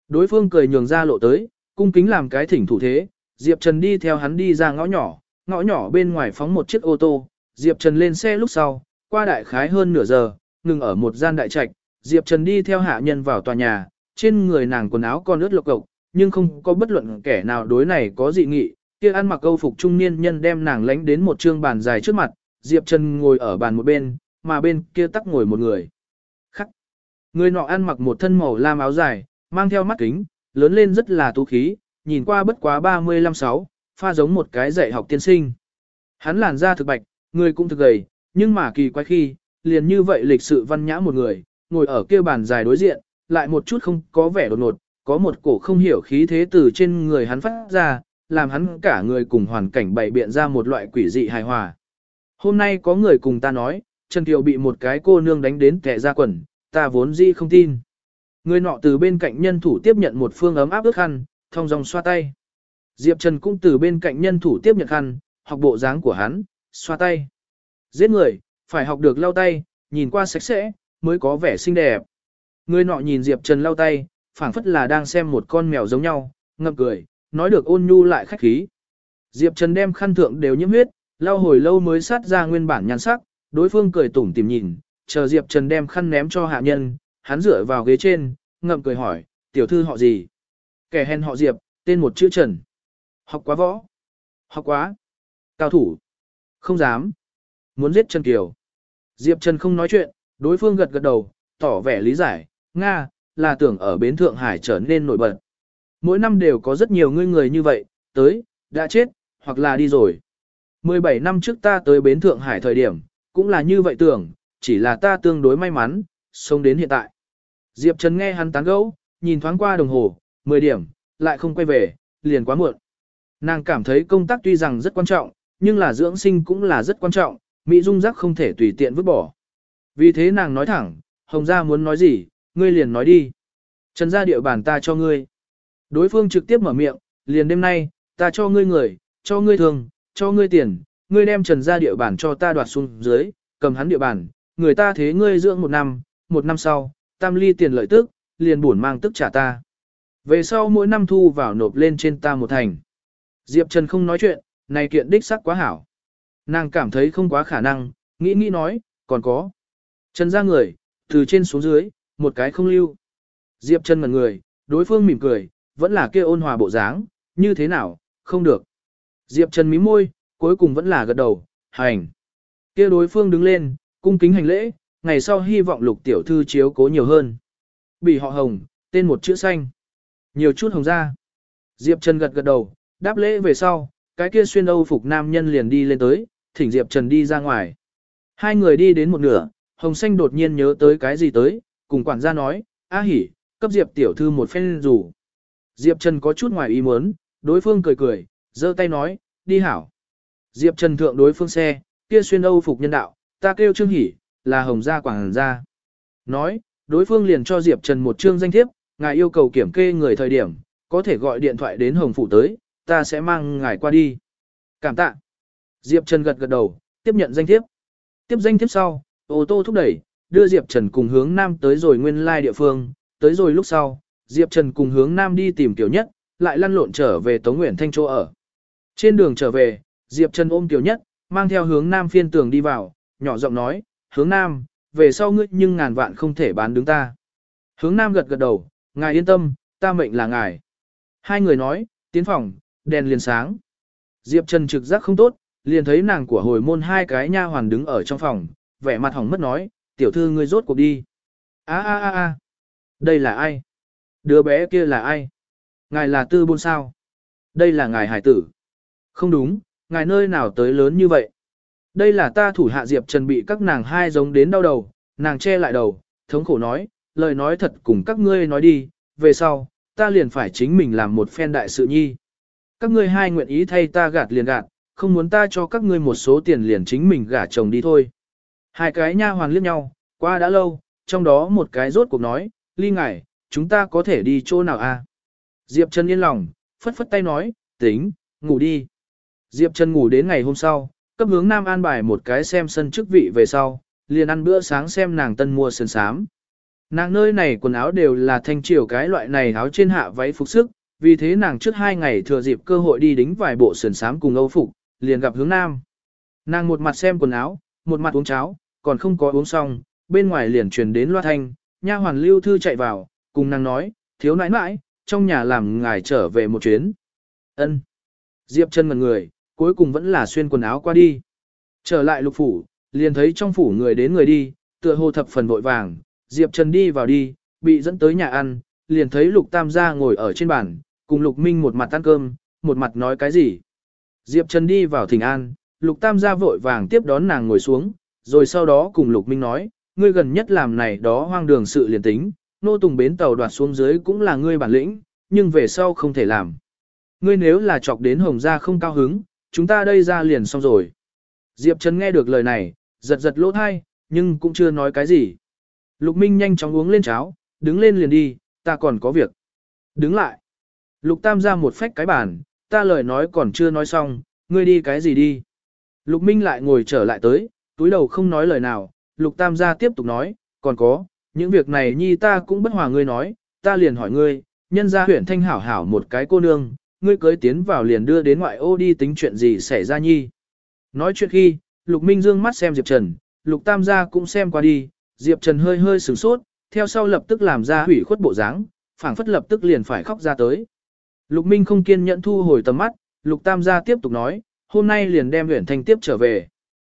Đối phương cười nhường ra lộ tới, cung kính làm cái thỉnh thủ thế, Diệp Trần đi theo hắn đi ra ngõ nhỏ, ngõ nhỏ bên ngoài phóng một chiếc ô tô, Diệp Trần lên xe lúc sau, qua đại khái hơn nửa giờ, ngừng ở một gian đại trạch, Diệp Trần đi theo hạ nhân vào tòa nhà, trên người nàng quần áo còn ướt lộc cộc, nhưng không có bất luận kẻ nào đối này có dị nghị, kia ăn mặc câu phục trung niên nhân đem nàng lánh đến một trương bàn dài trước mặt, Diệp Trần ngồi ở bàn một bên, mà bên kia tắc ngồi một người. Khắc. Người nọ ăn mặc một thân màu lam áo dài, mang theo mắt kính, lớn lên rất là tú khí, nhìn qua bất quá 35-6, pha giống một cái dạy học tiên sinh. Hắn làn da thực bạch, người cũng thực gầy, nhưng mà kỳ quái khi, liền như vậy lịch sự văn nhã một người, ngồi ở kia bàn dài đối diện, lại một chút không có vẻ đột ngột, có một cổ không hiểu khí thế từ trên người hắn phát ra, làm hắn cả người cùng hoàn cảnh bày biện ra một loại quỷ dị hài hòa. Hôm nay có người cùng ta nói, Trần Kiều bị một cái cô nương đánh đến kẻ ra quần, ta vốn dĩ không tin. Người nọ từ bên cạnh nhân thủ tiếp nhận một phương ấm áp ước khăn, thông dòng xoa tay. Diệp Trần cũng từ bên cạnh nhân thủ tiếp nhận khăn, học bộ dáng của hắn, xoa tay. Giết người, phải học được lau tay, nhìn qua sạch sẽ, mới có vẻ xinh đẹp. Người nọ nhìn Diệp Trần lau tay, phảng phất là đang xem một con mèo giống nhau, ngậm cười, nói được ôn nhu lại khách khí. Diệp Trần đem khăn thượng đều nhiễm huyết, lau hồi lâu mới sát ra nguyên bản nhan sắc, đối phương cười tủm tỉm nhìn, chờ Diệp Trần đem khăn ném cho hạ nhân, hắn dựa vào ghế trên, ngậm cười hỏi, tiểu thư họ gì? Kẻ hèn họ Diệp, tên một chữ Trần. Học quá võ. Học quá. Cao thủ. Không dám. Muốn giết Trần Kiều. Diệp Trần không nói chuyện, đối phương gật gật đầu, tỏ vẻ lý giải, Nga, là tưởng ở bến Thượng Hải trở nên nổi bật. Mỗi năm đều có rất nhiều người người như vậy, tới, đã chết, hoặc là đi rồi. 17 năm trước ta tới bến Thượng Hải thời điểm, cũng là như vậy tưởng, chỉ là ta tương đối may mắn, sống đến hiện tại. Diệp Trần nghe hắn tán gẫu, nhìn thoáng qua đồng hồ, 10 điểm, lại không quay về, liền quá muộn. Nàng cảm thấy công tác tuy rằng rất quan trọng, nhưng là dưỡng sinh cũng là rất quan trọng, Mỹ Dung giác không thể tùy tiện vứt bỏ. Vì thế nàng nói thẳng, Hồng gia muốn nói gì, ngươi liền nói đi. Trần gia địa bàn ta cho ngươi. Đối phương trực tiếp mở miệng, liền đêm nay, ta cho ngươi người, cho ngươi thường, cho ngươi tiền, ngươi đem trần gia địa bàn cho ta đoạt xuống dưới, cầm hắn địa bàn, người ta thế ngươi dưỡng một năm, một năm sau, tam ly tiền lợi tức, liền buồn mang tức trả ta. Về sau mỗi năm thu vào nộp lên trên ta một thành. Diệp Trần không nói chuyện, này kiện đích sắc quá hảo. Nàng cảm thấy không quá khả năng, nghĩ nghĩ nói, còn có. Trần ra người, từ trên xuống dưới, một cái không lưu. Diệp Trần ngẩn người, đối phương mỉm cười, vẫn là kia ôn hòa bộ dáng, như thế nào, không được. Diệp Trần mím môi, cuối cùng vẫn là gật đầu, hành. Kia đối phương đứng lên, cung kính hành lễ, ngày sau hy vọng lục tiểu thư chiếu cố nhiều hơn. Bị họ hồng, tên một chữ xanh. Nhiều chút hồng ra. Diệp Trần gật gật đầu, đáp lễ về sau, cái kia xuyên âu phục nam nhân liền đi lên tới, thỉnh Diệp Trần đi ra ngoài. Hai người đi đến một nửa, hồng xanh đột nhiên nhớ tới cái gì tới, cùng quản gia nói, a hỉ, cấp Diệp tiểu thư một phen rủ. Diệp Trần có chút ngoài ý muốn, đối phương cười cười, giơ tay nói, đi hảo. Diệp Trần thượng đối phương xe, kia xuyên âu phục nhân đạo, ta kêu Trương Hỷ, là hồng gia quảng gia. Nói, đối phương liền cho Diệp Trần một chương danh thiếp, ngài yêu cầu kiểm kê người thời điểm, có thể gọi điện thoại đến hồng phủ tới, ta sẽ mang ngài qua đi. Cảm tạ. Diệp Trần gật gật đầu, tiếp nhận danh thiếp. Tiếp danh thiếp sau, ô tô thúc đẩy, đưa Diệp Trần cùng hướng nam tới rồi nguyên lai địa phương, tới rồi lúc sau, Diệp Trần cùng hướng nam đi tìm Tiểu Nhất, lại lăn lộn trở về Tống Nguyễn Thanh chỗ ở. Trên đường trở về, Diệp Trần ôm Tiểu Nhất, mang theo hướng nam phiên tường đi vào, nhỏ giọng nói, hướng nam, về sau ngươi nhưng ngàn vạn không thể bán đứng ta. Hướng nam gật gật đầu, ngài yên tâm, ta mệnh là ngài. Hai người nói, tiến phòng, đèn liền sáng. Diệp Trần trực giác không tốt, liền thấy nàng của hồi môn hai cái nha hoàn đứng ở trong phòng, vẻ mặt hỏng mất nói, tiểu thư ngươi rốt cuộc đi. a a a a đây là ai? Đứa bé kia là ai? Ngài là tư buôn sao? Đây là ngài hải tử. Không đúng, ngài nơi nào tới lớn như vậy? Đây là ta thủ hạ Diệp Trần bị các nàng hai giống đến đau đầu, nàng che lại đầu, thống khổ nói, lời nói thật cùng các ngươi nói đi, về sau, ta liền phải chính mình làm một phen đại sự nhi. Các ngươi hai nguyện ý thay ta gạt liền gạt, không muốn ta cho các ngươi một số tiền liền chính mình gả chồng đi thôi. Hai cái nha hoàn liếc nhau, qua đã lâu, trong đó một cái rốt cuộc nói, ly ngải, chúng ta có thể đi chỗ nào à? Diệp Trần yên lòng, phất phất tay nói, tính, ngủ đi. Diệp Trần ngủ đến ngày hôm sau, cấp hướng Nam an bài một cái xem sân chức vị về sau, liền ăn bữa sáng xem nàng tân mua sườn sám. Nàng nơi này quần áo đều là thanh triều cái loại này áo trên hạ váy phục sức, vì thế nàng trước hai ngày thừa dịp cơ hội đi đính vài bộ sườn sám cùng Âu phục, liền gặp hướng Nam. Nàng một mặt xem quần áo, một mặt uống cháo, còn không có uống xong, bên ngoài liền truyền đến loa thanh, nha hoàn lưu thư chạy vào, cùng nàng nói, thiếu nãi nãi, trong nhà làm ngài trở về một chuyến. ân Diệp chân ngần người, cuối cùng vẫn là xuyên quần áo qua đi. Trở lại lục phủ, liền thấy trong phủ người đến người đi, tựa hồ thập phần vội vàng, Diệp Trần đi vào đi, bị dẫn tới nhà ăn, liền thấy Lục Tam gia ngồi ở trên bàn, cùng Lục Minh một mặt ăn cơm, một mặt nói cái gì. Diệp Trần đi vào thỉnh an, Lục Tam gia vội vàng tiếp đón nàng ngồi xuống, rồi sau đó cùng Lục Minh nói, ngươi gần nhất làm này đó hoang đường sự liền tính, nô tùng bến tàu đoạt xuống dưới cũng là ngươi bản lĩnh, nhưng về sau không thể làm. Ngươi nếu là chọc đến hồng gia không cao hứng, chúng ta đây ra liền xong rồi. Diệp Trần nghe được lời này, giật giật lỗ thai, nhưng cũng chưa nói cái gì. Lục Minh nhanh chóng uống lên cháo, đứng lên liền đi, ta còn có việc. Đứng lại. Lục Tam ra một phách cái bàn, ta lời nói còn chưa nói xong, ngươi đi cái gì đi. Lục Minh lại ngồi trở lại tới, túi đầu không nói lời nào, Lục Tam gia tiếp tục nói, còn có, những việc này nhi ta cũng bất hòa ngươi nói, ta liền hỏi ngươi, nhân gia huyện thanh hảo hảo một cái cô nương, ngươi cưới tiến vào liền đưa đến ngoại ô đi tính chuyện gì xảy ra nhi. Nói chuyện khi, Lục Minh dương mắt xem Diệp Trần, Lục Tam gia cũng xem qua đi, Diệp Trần hơi hơi sửng sốt, theo sau lập tức làm ra hủy khuất bộ dáng, phảng phất lập tức liền phải khóc ra tới. Lục Minh không kiên nhẫn thu hồi tầm mắt, Lục Tam gia tiếp tục nói, hôm nay liền đem Uyển Thanh tiếp trở về.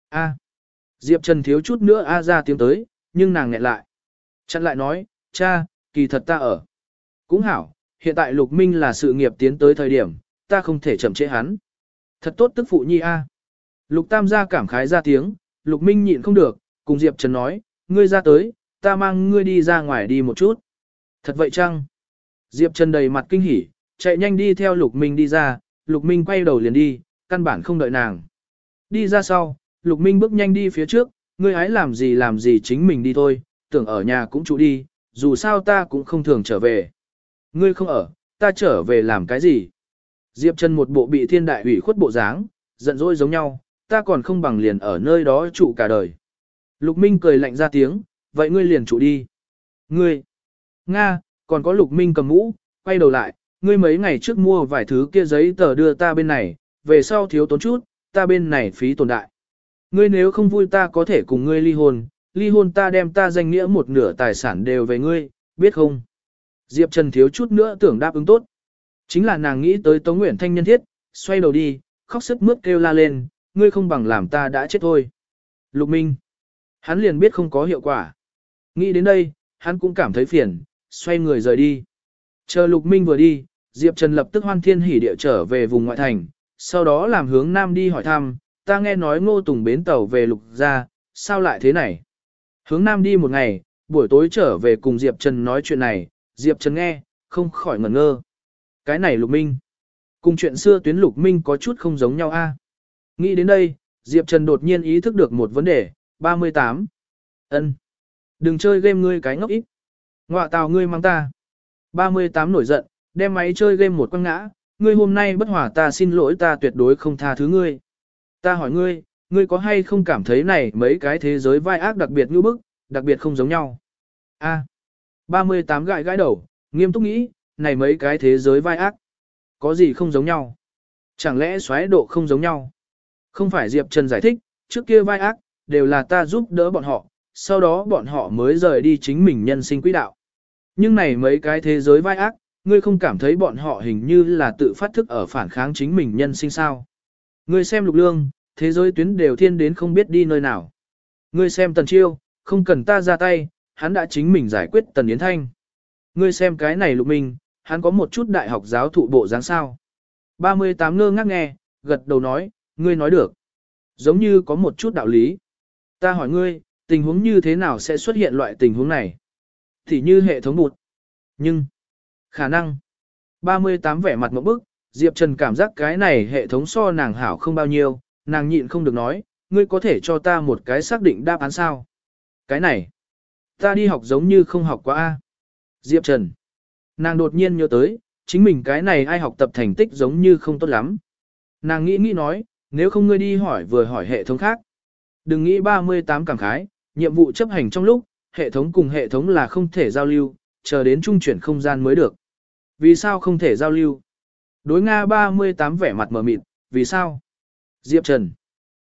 A. Diệp Trần thiếu chút nữa a ra tiếng tới, nhưng nàng nghẹn lại. Chặn lại nói, cha, kỳ thật ta ở. Cũng hảo, hiện tại Lục Minh là sự nghiệp tiến tới thời điểm, ta không thể chậm trễ hắn. Thật tốt tức phụ nhi a. Lục Tam gia cảm khái ra tiếng, Lục Minh nhịn không được, cùng Diệp Trần nói, ngươi ra tới, ta mang ngươi đi ra ngoài đi một chút. Thật vậy chăng? Diệp Trần đầy mặt kinh hỉ, chạy nhanh đi theo Lục Minh đi ra, Lục Minh quay đầu liền đi, căn bản không đợi nàng. Đi ra sau, Lục Minh bước nhanh đi phía trước, ngươi hãy làm gì làm gì chính mình đi thôi, tưởng ở nhà cũng trụ đi, dù sao ta cũng không thường trở về. Ngươi không ở, ta trở về làm cái gì? Diệp Trần một bộ bị thiên đại ủy khuất bộ dáng, giận dỗi giống nhau, ta còn không bằng liền ở nơi đó trụ cả đời. Lục Minh cười lạnh ra tiếng, vậy ngươi liền trụ đi. Ngươi, Nga, còn có Lục Minh cầm mũ, quay đầu lại, ngươi mấy ngày trước mua vài thứ kia giấy tờ đưa ta bên này, về sau thiếu tốn chút, ta bên này phí tồn đại. Ngươi nếu không vui ta có thể cùng ngươi ly hôn, ly hôn ta đem ta danh nghĩa một nửa tài sản đều về ngươi, biết không? Diệp Trần thiếu chút nữa tưởng đáp ứng tốt. Chính là nàng nghĩ tới Tống Nguyễn Thanh nhân thiết, xoay đầu đi, khóc sức mướt kêu la lên, ngươi không bằng làm ta đã chết thôi. Lục Minh. Hắn liền biết không có hiệu quả. Nghĩ đến đây, hắn cũng cảm thấy phiền, xoay người rời đi. Chờ Lục Minh vừa đi, Diệp Trần lập tức hoan thiên hỉ địa trở về vùng ngoại thành, sau đó làm hướng Nam đi hỏi thăm, ta nghe nói ngô tùng bến tàu về Lục ra, sao lại thế này? Hướng Nam đi một ngày, buổi tối trở về cùng Diệp Trần nói chuyện này, Diệp Trần nghe, không khỏi ngẩn ngơ. Cái này Lục Minh. Cùng chuyện xưa tuyến Lục Minh có chút không giống nhau a. Nghĩ đến đây, Diệp Trần đột nhiên ý thức được một vấn đề, 38. ân Đừng chơi game ngươi cái ngốc ít. Ngoạ tào ngươi mang ta. 38 nổi giận, đem máy chơi game một quăng ngã, ngươi hôm nay bất hòa ta xin lỗi ta tuyệt đối không tha thứ ngươi. Ta hỏi ngươi, ngươi có hay không cảm thấy này mấy cái thế giới vai ác đặc biệt như bức, đặc biệt không giống nhau? A. 38 gãi gãi đầu, nghiêm túc nghĩ, này mấy cái thế giới vai ác. Có gì không giống nhau? Chẳng lẽ xoáy độ không giống nhau? Không phải Diệp Trần giải thích, trước kia vai ác, đều là ta giúp đỡ bọn họ, sau đó bọn họ mới rời đi chính mình nhân sinh quỹ đạo. Nhưng này mấy cái thế giới vai ác, ngươi không cảm thấy bọn họ hình như là tự phát thức ở phản kháng chính mình nhân sinh sao. Ngươi xem lục lương, thế giới tuyến đều thiên đến không biết đi nơi nào. Ngươi xem tần chiêu, không cần ta ra tay, hắn đã chính mình giải quyết tần yến thanh. Ngươi xem cái này lục minh, hắn có một chút đại học giáo thụ bộ dáng sao. 38 ngơ ngác nghe, gật đầu nói, ngươi nói được. Giống như có một chút đạo lý. Ta hỏi ngươi, tình huống như thế nào sẽ xuất hiện loại tình huống này? Thì như hệ thống bụt. Nhưng, khả năng. 38 vẻ mặt một bức, Diệp Trần cảm giác cái này hệ thống so nàng hảo không bao nhiêu, nàng nhịn không được nói, ngươi có thể cho ta một cái xác định đáp án sao? Cái này, ta đi học giống như không học quá a. Diệp Trần. Nàng đột nhiên nhớ tới, chính mình cái này ai học tập thành tích giống như không tốt lắm. Nàng nghĩ nghĩ nói, nếu không ngươi đi hỏi vừa hỏi hệ thống khác. Đừng nghĩ 38 cảm khái, nhiệm vụ chấp hành trong lúc, hệ thống cùng hệ thống là không thể giao lưu, chờ đến trung chuyển không gian mới được. Vì sao không thể giao lưu? Đối Nga 38 vẻ mặt mờ mịt, vì sao? Diệp Trần.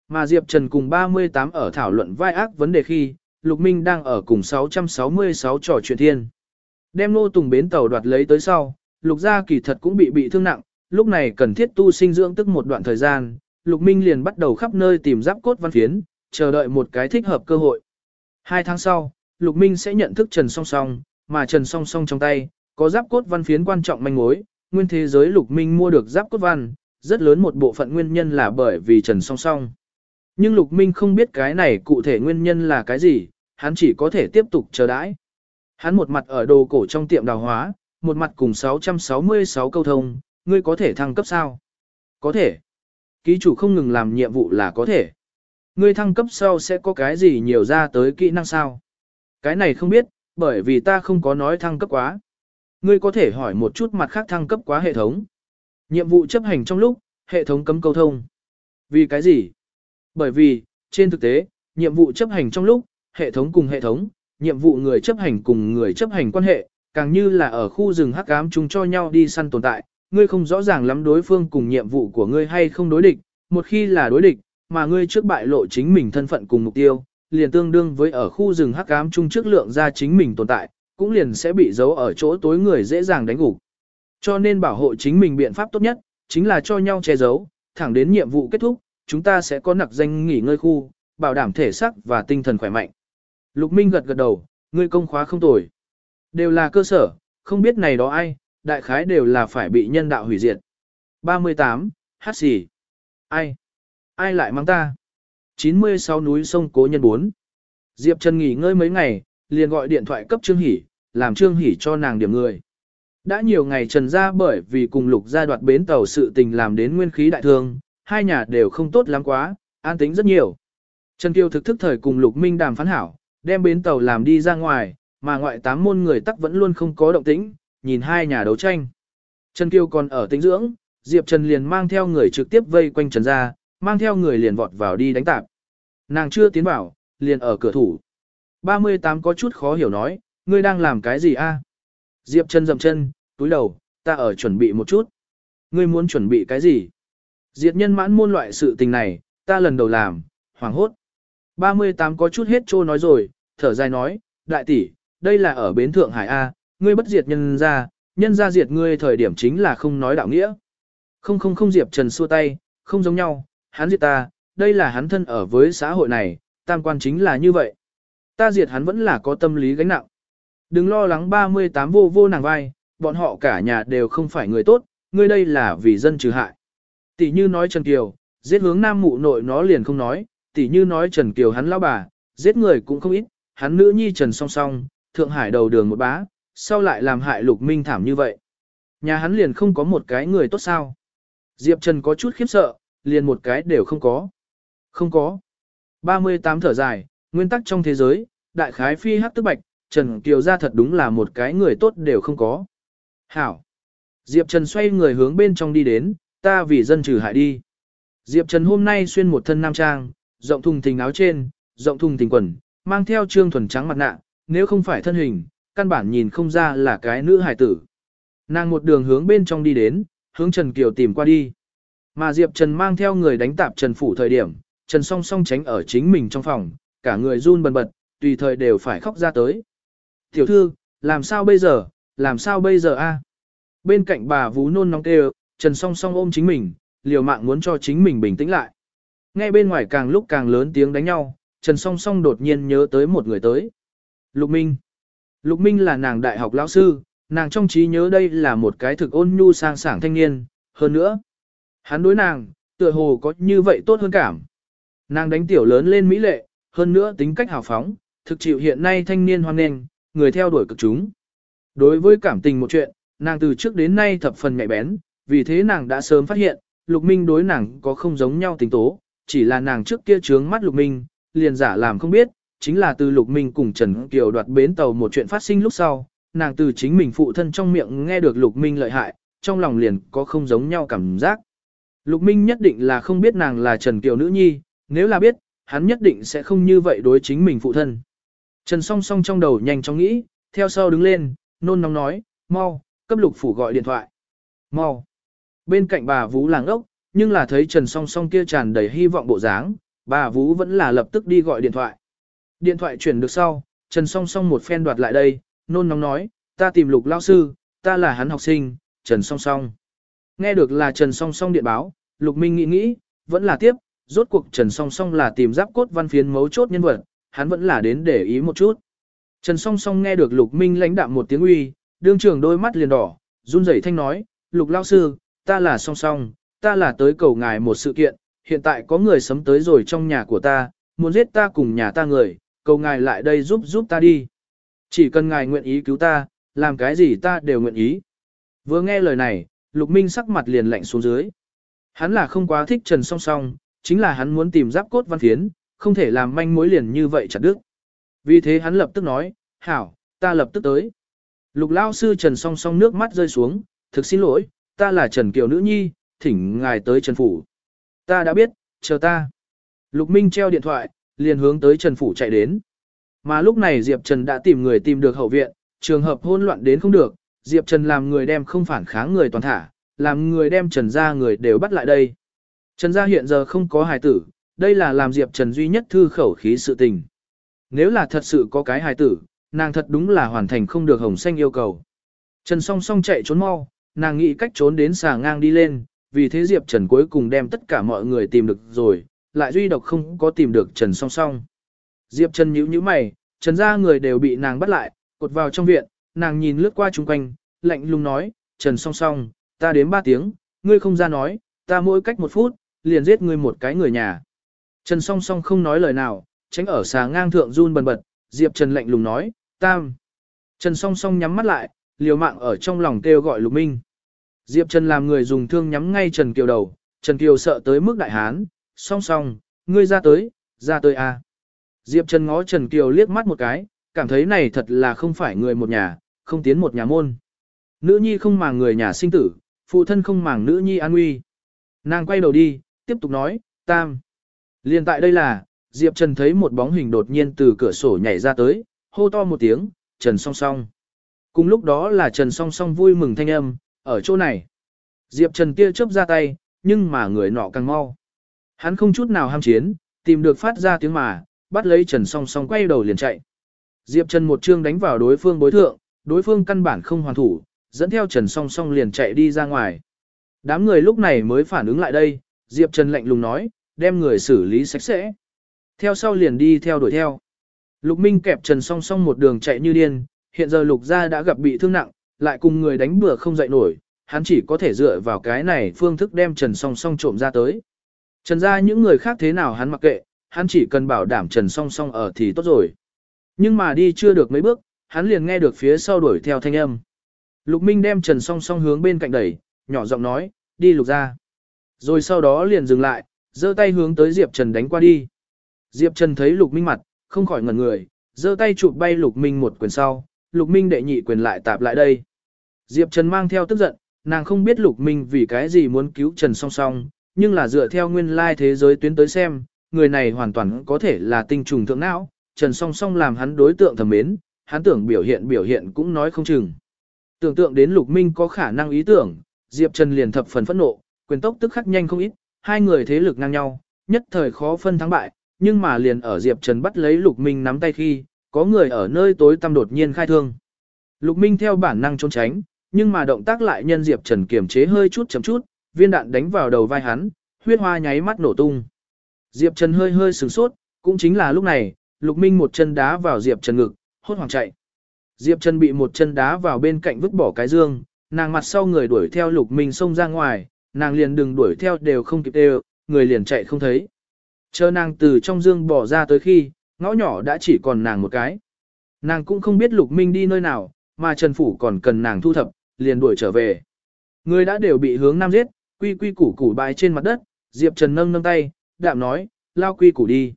Mà Diệp Trần cùng 38 ở thảo luận vai ác vấn đề khi, Lục Minh đang ở cùng 666 trò chuyện thiên. Đem nô tùng bến tàu đoạt lấy tới sau, Lục gia kỳ thật cũng bị bị thương nặng, lúc này cần thiết tu sinh dưỡng tức một đoạn thời gian, Lục Minh liền bắt đầu khắp nơi tìm giáp cốt văn phiến, chờ đợi một cái thích hợp cơ hội. Hai tháng sau, Lục Minh sẽ nhận thức Trần Song Song, mà Trần Song Song trong tay, có giáp cốt văn phiến quan trọng manh mối, nguyên thế giới Lục Minh mua được giáp cốt văn, rất lớn một bộ phận nguyên nhân là bởi vì Trần Song Song. Nhưng Lục Minh không biết cái này cụ thể nguyên nhân là cái gì, hắn chỉ có thể tiếp tục chờ đãi. Hắn một mặt ở đồ cổ trong tiệm đào hóa, một mặt cùng 666 câu thông, ngươi có thể thăng cấp sao? Có thể. Ký chủ không ngừng làm nhiệm vụ là có thể. Ngươi thăng cấp sau sẽ có cái gì nhiều ra tới kỹ năng sao? Cái này không biết, bởi vì ta không có nói thăng cấp quá. Ngươi có thể hỏi một chút mặt khác thăng cấp quá hệ thống. Nhiệm vụ chấp hành trong lúc, hệ thống cấm câu thông. Vì cái gì? Bởi vì, trên thực tế, nhiệm vụ chấp hành trong lúc, hệ thống cùng hệ thống, nhiệm vụ người chấp hành cùng người chấp hành quan hệ, càng như là ở khu rừng hắc ám chung cho nhau đi săn tồn tại, ngươi không rõ ràng lắm đối phương cùng nhiệm vụ của ngươi hay không đối địch, một khi là đối địch, mà ngươi trước bại lộ chính mình thân phận cùng mục tiêu, liền tương đương với ở khu rừng hắc ám chung trước lượng ra chính mình tồn tại, cũng liền sẽ bị giấu ở chỗ tối người dễ dàng đánh gục. Cho nên bảo hộ chính mình biện pháp tốt nhất, chính là cho nhau che giấu, thẳng đến nhiệm vụ kết thúc, chúng ta sẽ có nặc danh nghỉ ngơi khu, bảo đảm thể xác và tinh thần khỏe mạnh. Lục Minh gật gật đầu, ngươi công khóa không tồi. Đều là cơ sở, không biết này đó ai, đại khái đều là phải bị nhân đạo hủy diệt. 38. Hát gì? Ai? Ai lại mang ta? 96 núi sông Cố Nhân 4. Diệp Trần nghỉ ngơi mấy ngày, liền gọi điện thoại cấp Trương Hỷ, làm Trương Hỷ cho nàng điểm người. Đã nhiều ngày Trần ra bởi vì cùng lục gia đoạt bến tàu sự tình làm đến nguyên khí đại thương, hai nhà đều không tốt lắm quá, an tính rất nhiều. Trần Kiều thực thức thời cùng lục minh đàm phán hảo, đem bến tàu làm đi ra ngoài, mà ngoại tám môn người tắc vẫn luôn không có động tĩnh, nhìn hai nhà đấu tranh. Trần Kiều còn ở tĩnh dưỡng, Diệp Trần liền mang theo người trực tiếp vây quanh Trần ra, mang theo người liền vọt vào đi đánh tạp. Nàng chưa tiến vào, liền ở cửa thủ. 38 có chút khó hiểu nói, ngươi đang làm cái gì a? Diệp Trần dậm chân, túi đầu, ta ở chuẩn bị một chút. Ngươi muốn chuẩn bị cái gì? Diệt nhân mãn môn loại sự tình này, ta lần đầu làm, hoảng hốt. 38 có chút hết trô nói rồi, thở dài nói, đại tỷ, đây là ở bến Thượng Hải A, ngươi bất diệt nhân ra, nhân ra diệt ngươi thời điểm chính là không nói đạo nghĩa. Không không không Diệp Trần xua tay, không giống nhau, hắn diệt ta, đây là hắn thân ở với xã hội này, tam quan chính là như vậy. Ta diệt hắn vẫn là có tâm lý gánh nặng. Đừng lo lắng 38 vô vô nàng vai, bọn họ cả nhà đều không phải người tốt, ngươi đây là vì dân trừ hại. Tỷ như nói Trần Kiều, giết hướng nam mụ nội nó liền không nói, tỷ như nói Trần Kiều hắn lão bà, giết người cũng không ít, hắn nữ nhi Trần song song, Thượng Hải đầu đường một bá, sau lại làm hại Lục Minh thảm như vậy. Nhà hắn liền không có một cái người tốt sao. Diệp Trần có chút khiếp sợ, liền một cái đều không có. Không có. 38 thở dài, nguyên tắc trong thế giới, đại khái phi hắc tức bạch, Trần Kiều ra thật đúng là một cái người tốt đều không có. Hảo. Diệp Trần xoay người hướng bên trong đi đến, ta vì dân trừ hại đi. Diệp Trần hôm nay xuyên một thân nam trang, rộng thùng thình áo trên, rộng thùng thình quần, mang theo trương thuần trắng mặt nạ, nếu không phải thân hình, căn bản nhìn không ra là cái nữ hài tử. Nàng một đường hướng bên trong đi đến, hướng Trần Kiều tìm qua đi. Mà Diệp Trần mang theo người đánh tạp Trần Phủ thời điểm, Trần song song tránh ở chính mình trong phòng, cả người run bần bật, tùy thời đều phải khóc ra tới. Tiểu thư, làm sao bây giờ, làm sao bây giờ a? Bên cạnh bà vú nôn nóng kêu, Trần song song ôm chính mình, liều mạng muốn cho chính mình bình tĩnh lại. Ngay bên ngoài càng lúc càng lớn tiếng đánh nhau, Trần song song đột nhiên nhớ tới một người tới. Lục Minh. Lục Minh là nàng đại học lão sư, nàng trong trí nhớ đây là một cái thực ôn nhu sang sảng thanh niên, hơn nữa. Hắn đối nàng, tựa hồ có như vậy tốt hơn cảm. Nàng đánh tiểu lớn lên mỹ lệ, hơn nữa tính cách hào phóng, thực chịu hiện nay thanh niên hoan nghênh, người theo đuổi cực chúng. Đối với cảm tình một chuyện, nàng từ trước đến nay thập phần nhạy bén, vì thế nàng đã sớm phát hiện, Lục Minh đối nàng có không giống nhau tình tố, chỉ là nàng trước kia trướng mắt Lục Minh, liền giả làm không biết, chính là từ Lục Minh cùng Trần Kiều đoạt bến tàu một chuyện phát sinh lúc sau, nàng từ chính mình phụ thân trong miệng nghe được Lục Minh lợi hại, trong lòng liền có không giống nhau cảm giác. Lục Minh nhất định là không biết nàng là Trần Kiều nữ nhi, nếu là biết, hắn nhất định sẽ không như vậy đối chính mình phụ thân. Trần song song trong đầu nhanh chóng nghĩ, theo sau đứng lên, nôn nóng nói, mau, cấp lục phủ gọi điện thoại. Mau. Bên cạnh bà Vũ làng ốc, nhưng là thấy Trần song song kia tràn đầy hy vọng bộ dáng, bà Vũ vẫn là lập tức đi gọi điện thoại. Điện thoại chuyển được sau, Trần song song một phen đoạt lại đây, nôn nóng nói, ta tìm lục lao sư, ta là hắn học sinh, Trần song song. Nghe được là Trần song song điện báo, lục minh nghĩ nghĩ, vẫn là tiếp, rốt cuộc Trần song song là tìm giáp cốt văn phiến mấu chốt nhân vật, hắn vẫn là đến để ý một chút. Trần song song nghe được lục minh lãnh đạm một tiếng uy, đương trưởng đôi mắt liền đỏ, run rẩy thanh nói, lục lao sư, ta là song song, ta là tới cầu ngài một sự kiện, hiện tại có người sấm tới rồi trong nhà của ta, muốn giết ta cùng nhà ta người, cầu ngài lại đây giúp giúp ta đi. Chỉ cần ngài nguyện ý cứu ta, làm cái gì ta đều nguyện ý. Vừa nghe lời này, Lục Minh sắc mặt liền lạnh xuống dưới. Hắn là không quá thích Trần Song Song, chính là hắn muốn tìm giáp cốt văn phiến, không thể làm manh mối liền như vậy chặt đứt. Vì thế hắn lập tức nói, hảo, ta lập tức tới. Lục lao sư Trần Song Song nước mắt rơi xuống, thực xin lỗi, ta là Trần Kiều Nữ Nhi, thỉnh ngài tới Trần Phủ. Ta đã biết, chờ ta. Lục Minh treo điện thoại, liền hướng tới Trần Phủ chạy đến. Mà lúc này Diệp Trần đã tìm người tìm được hậu viện, trường hợp hỗn loạn đến không được, Diệp Trần làm người đem không phản kháng người toàn thả, làm người đem Trần ra người đều bắt lại đây. Trần gia hiện giờ không có hài tử, đây là làm Diệp Trần duy nhất thư khẩu khí sự tình. Nếu là thật sự có cái hài tử, nàng thật đúng là hoàn thành không được hồng xanh yêu cầu. Trần song song chạy trốn mau, nàng nghĩ cách trốn đến xà ngang đi lên, vì thế Diệp Trần cuối cùng đem tất cả mọi người tìm được rồi, lại duy độc không có tìm được Trần song song. Diệp Trần nhíu nhíu mày, Trần gia người đều bị nàng bắt lại, cột vào trong viện, nàng nhìn lướt qua chung quanh, lạnh lùng nói, Trần song song, ta đếm ba tiếng, ngươi không ra nói, ta mỗi cách một phút, liền giết ngươi một cái người nhà. Trần song song không nói lời nào, tránh ở xà ngang thượng run bần bật, Diệp Trần lạnh lùng nói, tam. Trần song song nhắm mắt lại, liều mạng ở trong lòng kêu gọi Lục Minh. Diệp Trần làm người dùng thương nhắm ngay Trần Kiều đầu, Trần Kiều sợ tới mức đại hán, song song, ngươi ra tới, ra tới a. Diệp Trần ngó Trần Kiều liếc mắt một cái, cảm thấy này thật là không phải người một nhà, không tiến một nhà môn. Nữ nhi không màng người nhà sinh tử, phụ thân không màng nữ nhi an nguy. Nàng quay đầu đi, tiếp tục nói, tam. Liên tại đây là, Diệp Trần thấy một bóng hình đột nhiên từ cửa sổ nhảy ra tới, hô to một tiếng, Trần song song. Cùng lúc đó là Trần song song vui mừng thanh âm, ở chỗ này. Diệp Trần kia chớp ra tay, nhưng mà người nọ càng mau. Hắn không chút nào ham chiến, tìm được phát ra tiếng mà, bắt lấy Trần song song quay đầu liền chạy. Diệp Trần một chương đánh vào đối phương bối thượng, đối phương căn bản không hoàn thủ, dẫn theo Trần song song liền chạy đi ra ngoài. Đám người lúc này mới phản ứng lại đây, Diệp Trần lạnh lùng nói, đem người xử lý sạch sẽ. Theo sau liền đi theo đuổi theo. Lục Minh kẹp Trần song song một đường chạy như điên, hiện giờ Lục gia đã gặp bị thương nặng, lại cùng người đánh bừa không dậy nổi, hắn chỉ có thể dựa vào cái này phương thức đem Trần song song trộm ra tới. Trần gia những người khác thế nào hắn mặc kệ, hắn chỉ cần bảo đảm Trần song song ở thì tốt rồi. Nhưng mà đi chưa được mấy bước, hắn liền nghe được phía sau đuổi theo thanh âm. Lục Minh đem Trần song song hướng bên cạnh đẩy, nhỏ giọng nói, đi lục Gia. Rồi sau đó liền dừng lại, giơ tay hướng tới Diệp Trần đánh qua đi. Diệp Trần thấy Lục Minh mặt, không khỏi ngẩn người, giơ tay chụp bay Lục Minh một quyền sau, Lục Minh đệ nhị quyền lại tạp lại đây. Diệp Trần mang theo tức giận, nàng không biết Lục Minh vì cái gì muốn cứu Trần song song, nhưng là dựa theo nguyên lai thế giới tuyến tới xem, người này hoàn toàn có thể là tinh trùng thượng não, Trần song song làm hắn đối tượng thầm mến, hắn tưởng biểu hiện biểu hiện cũng nói không chừng. Tưởng tượng đến Lục Minh có khả năng ý tưởng, Diệp Trần liền thập phần phẫn nộ, quyền tốc tức khắc nhanh không ít, hai người thế lực ngang nhau, nhất thời khó phân thắng bại, nhưng mà liền ở Diệp Trần bắt lấy Lục Minh nắm tay khi, có người ở nơi tối tăm đột nhiên khai thương. Lục Minh theo bản năng trốn tránh, nhưng mà động tác lại nhân Diệp Trần kiềm chế hơi chút chậm chút, viên đạn đánh vào đầu vai hắn, huyết hoa nháy mắt nổ tung. Diệp Trần hơi hơi sửng sốt, cũng chính là lúc này, Lục Minh một chân đá vào Diệp Trần ngực, hốt hoảng chạy. Diệp Trần bị một chân đá vào bên cạnh vứt bỏ cái dương, nàng mặt sau người đuổi theo Lục Minh xông ra ngoài, nàng liền đừng đuổi theo đều không kịp đều, người liền chạy không thấy. Chờ nàng từ trong dương bỏ ra tới khi, ngõ nhỏ đã chỉ còn nàng một cái. Nàng cũng không biết Lục Minh đi nơi nào, mà Trần Phủ còn cần nàng thu thập, liền đuổi trở về. Người đã đều bị hướng nam giết, quy quy củ củ bài trên mặt đất, Diệp Trần nâng nâng tay, đạm nói, lao quy củ đi.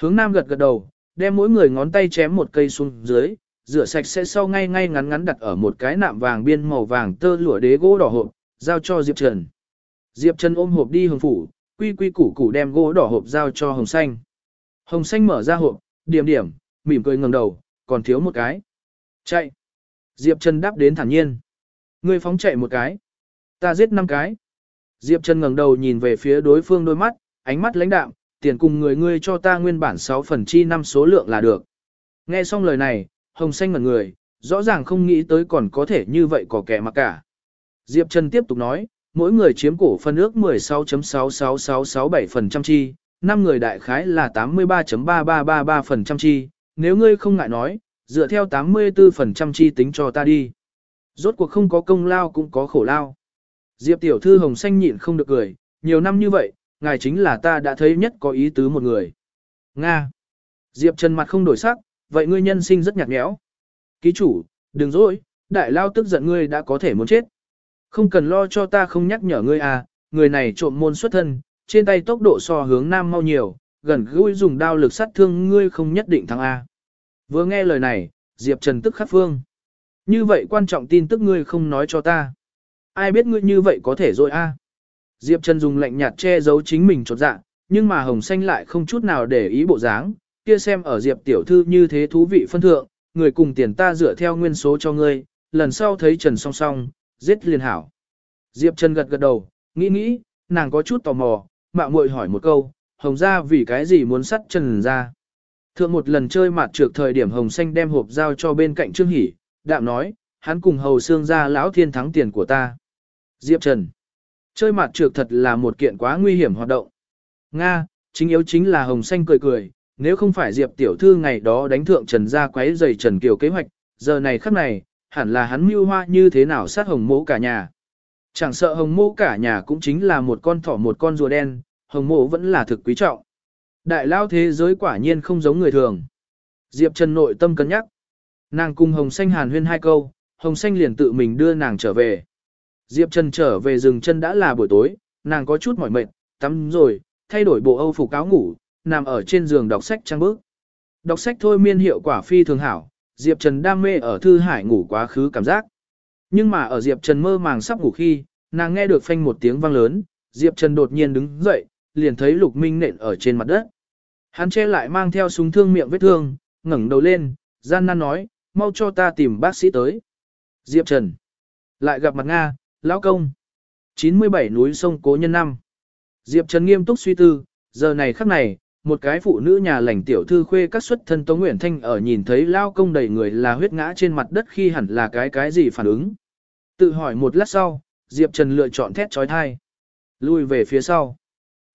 Hướng nam gật gật đầu, đem mỗi người ngón tay chém một cây xuống dưới, rửa sạch sẽ sau ngay ngay ngắn ngắn đặt ở một cái nạm vàng biên màu vàng tơ lụa đế gỗ đỏ hộp, giao cho Diệp Trần. Diệp Trần ôm hộp đi hồng phủ, quy quy củ củ đem gỗ đỏ hộp giao cho hồng xanh. Hồng xanh mở ra hộp, điểm điểm, mỉm cười ngẩng đầu, còn thiếu một cái. Chạy. Diệp Trần đáp đến thản nhiên. Ngươi phóng chạy một cái. Ta giết năm cái. Diệp Trần ngẩng đầu nhìn về phía đối phương đôi mắt, ánh mắt lãnh đạm, tiền cùng người ngươi cho ta nguyên bản 6 phần chi năm số lượng là được. Nghe xong lời này, Hồng Xanh ngẩn người, rõ ràng không nghĩ tới còn có thể như vậy có kẻ mà cả. Diệp Trần tiếp tục nói, mỗi người chiếm cổ phân ước 16.66667% chi, 5 người đại khái là 83.3333% chi, nếu ngươi không ngại nói, dựa theo 84% chi tính cho ta đi. Rốt cuộc không có công lao cũng có khổ lao. Diệp tiểu thư hồng xanh nhịn không được cười, nhiều năm như vậy, ngài chính là ta đã thấy nhất có ý tứ một người. Nga. Diệp Trần mặt không đổi sắc, vậy ngươi nhân sinh rất nhạt nhẽo. Ký chủ, đừng dối, đại lao tức giận ngươi đã có thể muốn chết. Không cần lo cho ta không nhắc nhở ngươi à, người này trộm môn xuất thân, trên tay tốc độ so hướng nam mau nhiều, gần gũi dùng đao lực sát thương ngươi không nhất định thắng A. Vừa nghe lời này, Diệp Trần tức khắc phương. Như vậy quan trọng tin tức ngươi không nói cho ta. Ai biết ngươi như vậy có thể rồi A. Diệp Trần dùng lạnh nhạt che giấu chính mình chột dạ, nhưng mà Hồng Xanh lại không chút nào để ý bộ dáng, kia xem ở Diệp tiểu thư như thế thú vị phân thượng, người cùng tiền ta dựa theo nguyên số cho ngươi, lần sau thấy Trần song song, giết liền hảo. Diệp Trần gật gật đầu, nghĩ nghĩ, nàng có chút tò mò, mạo muội hỏi một câu, Hồng gia vì cái gì muốn sắt Trần ra. Thượng một lần chơi mặt trược thời điểm Hồng Xanh đem hộp giao cho bên cạnh Trương Hỷ, đạm nói, hắn cùng hầu xương ra lão thiên thắng tiền của ta. Diệp Trần. Chơi mặt trược thật là một kiện quá nguy hiểm hoạt động. Nga, chính yếu chính là Hồng Xanh cười cười, nếu không phải Diệp tiểu thư ngày đó đánh thượng Trần ra quấy giày Trần Kiều kế hoạch, giờ này khắc này, hẳn là hắn mưu hoa như thế nào sát hồng mỗ cả nhà. Chẳng sợ hồng mỗ cả nhà cũng chính là một con thỏ một con rùa đen, hồng mỗ vẫn là thực quý trọng. Đại lao thế giới quả nhiên không giống người thường. Diệp Trần nội tâm cân nhắc. Nàng cùng hồng xanh hàn huyên hai câu, hồng xanh liền tự mình đưa nàng trở về. Diệp Trần trở về rừng chân đã là buổi tối, nàng có chút mỏi mệt, tắm rồi, thay đổi bộ âu phục áo ngủ, nằm ở trên giường đọc sách trang bước. Đọc sách thôi miên hiệu quả phi thường hảo, Diệp Trần đam mê ở thư hải ngủ quá khứ cảm giác. Nhưng mà ở Diệp Trần mơ màng sắp ngủ khi, nàng nghe được phanh một tiếng vang lớn, Diệp Trần đột nhiên đứng dậy, liền thấy Lục Minh nện ở trên mặt đất. Hắn che lại mang theo súng thương miệng vết thương, ngẩng đầu lên, gian nan nói, mau cho ta tìm bác sĩ tới. Diệp Trần. Lại gặp mặt Nga, lão công. 97 núi sông Cố Nhân năm. Diệp Trần nghiêm túc suy tư, giờ này khắc này, một cái phụ nữ nhà lành tiểu thư khuê các xuất thân Tống Nguyễn Thanh ở nhìn thấy lao công đầy người là huyết ngã trên mặt đất khi hẳn là cái cái gì phản ứng. Tự hỏi một lát sau, Diệp Trần lựa chọn thét trói thai. Lui về phía sau.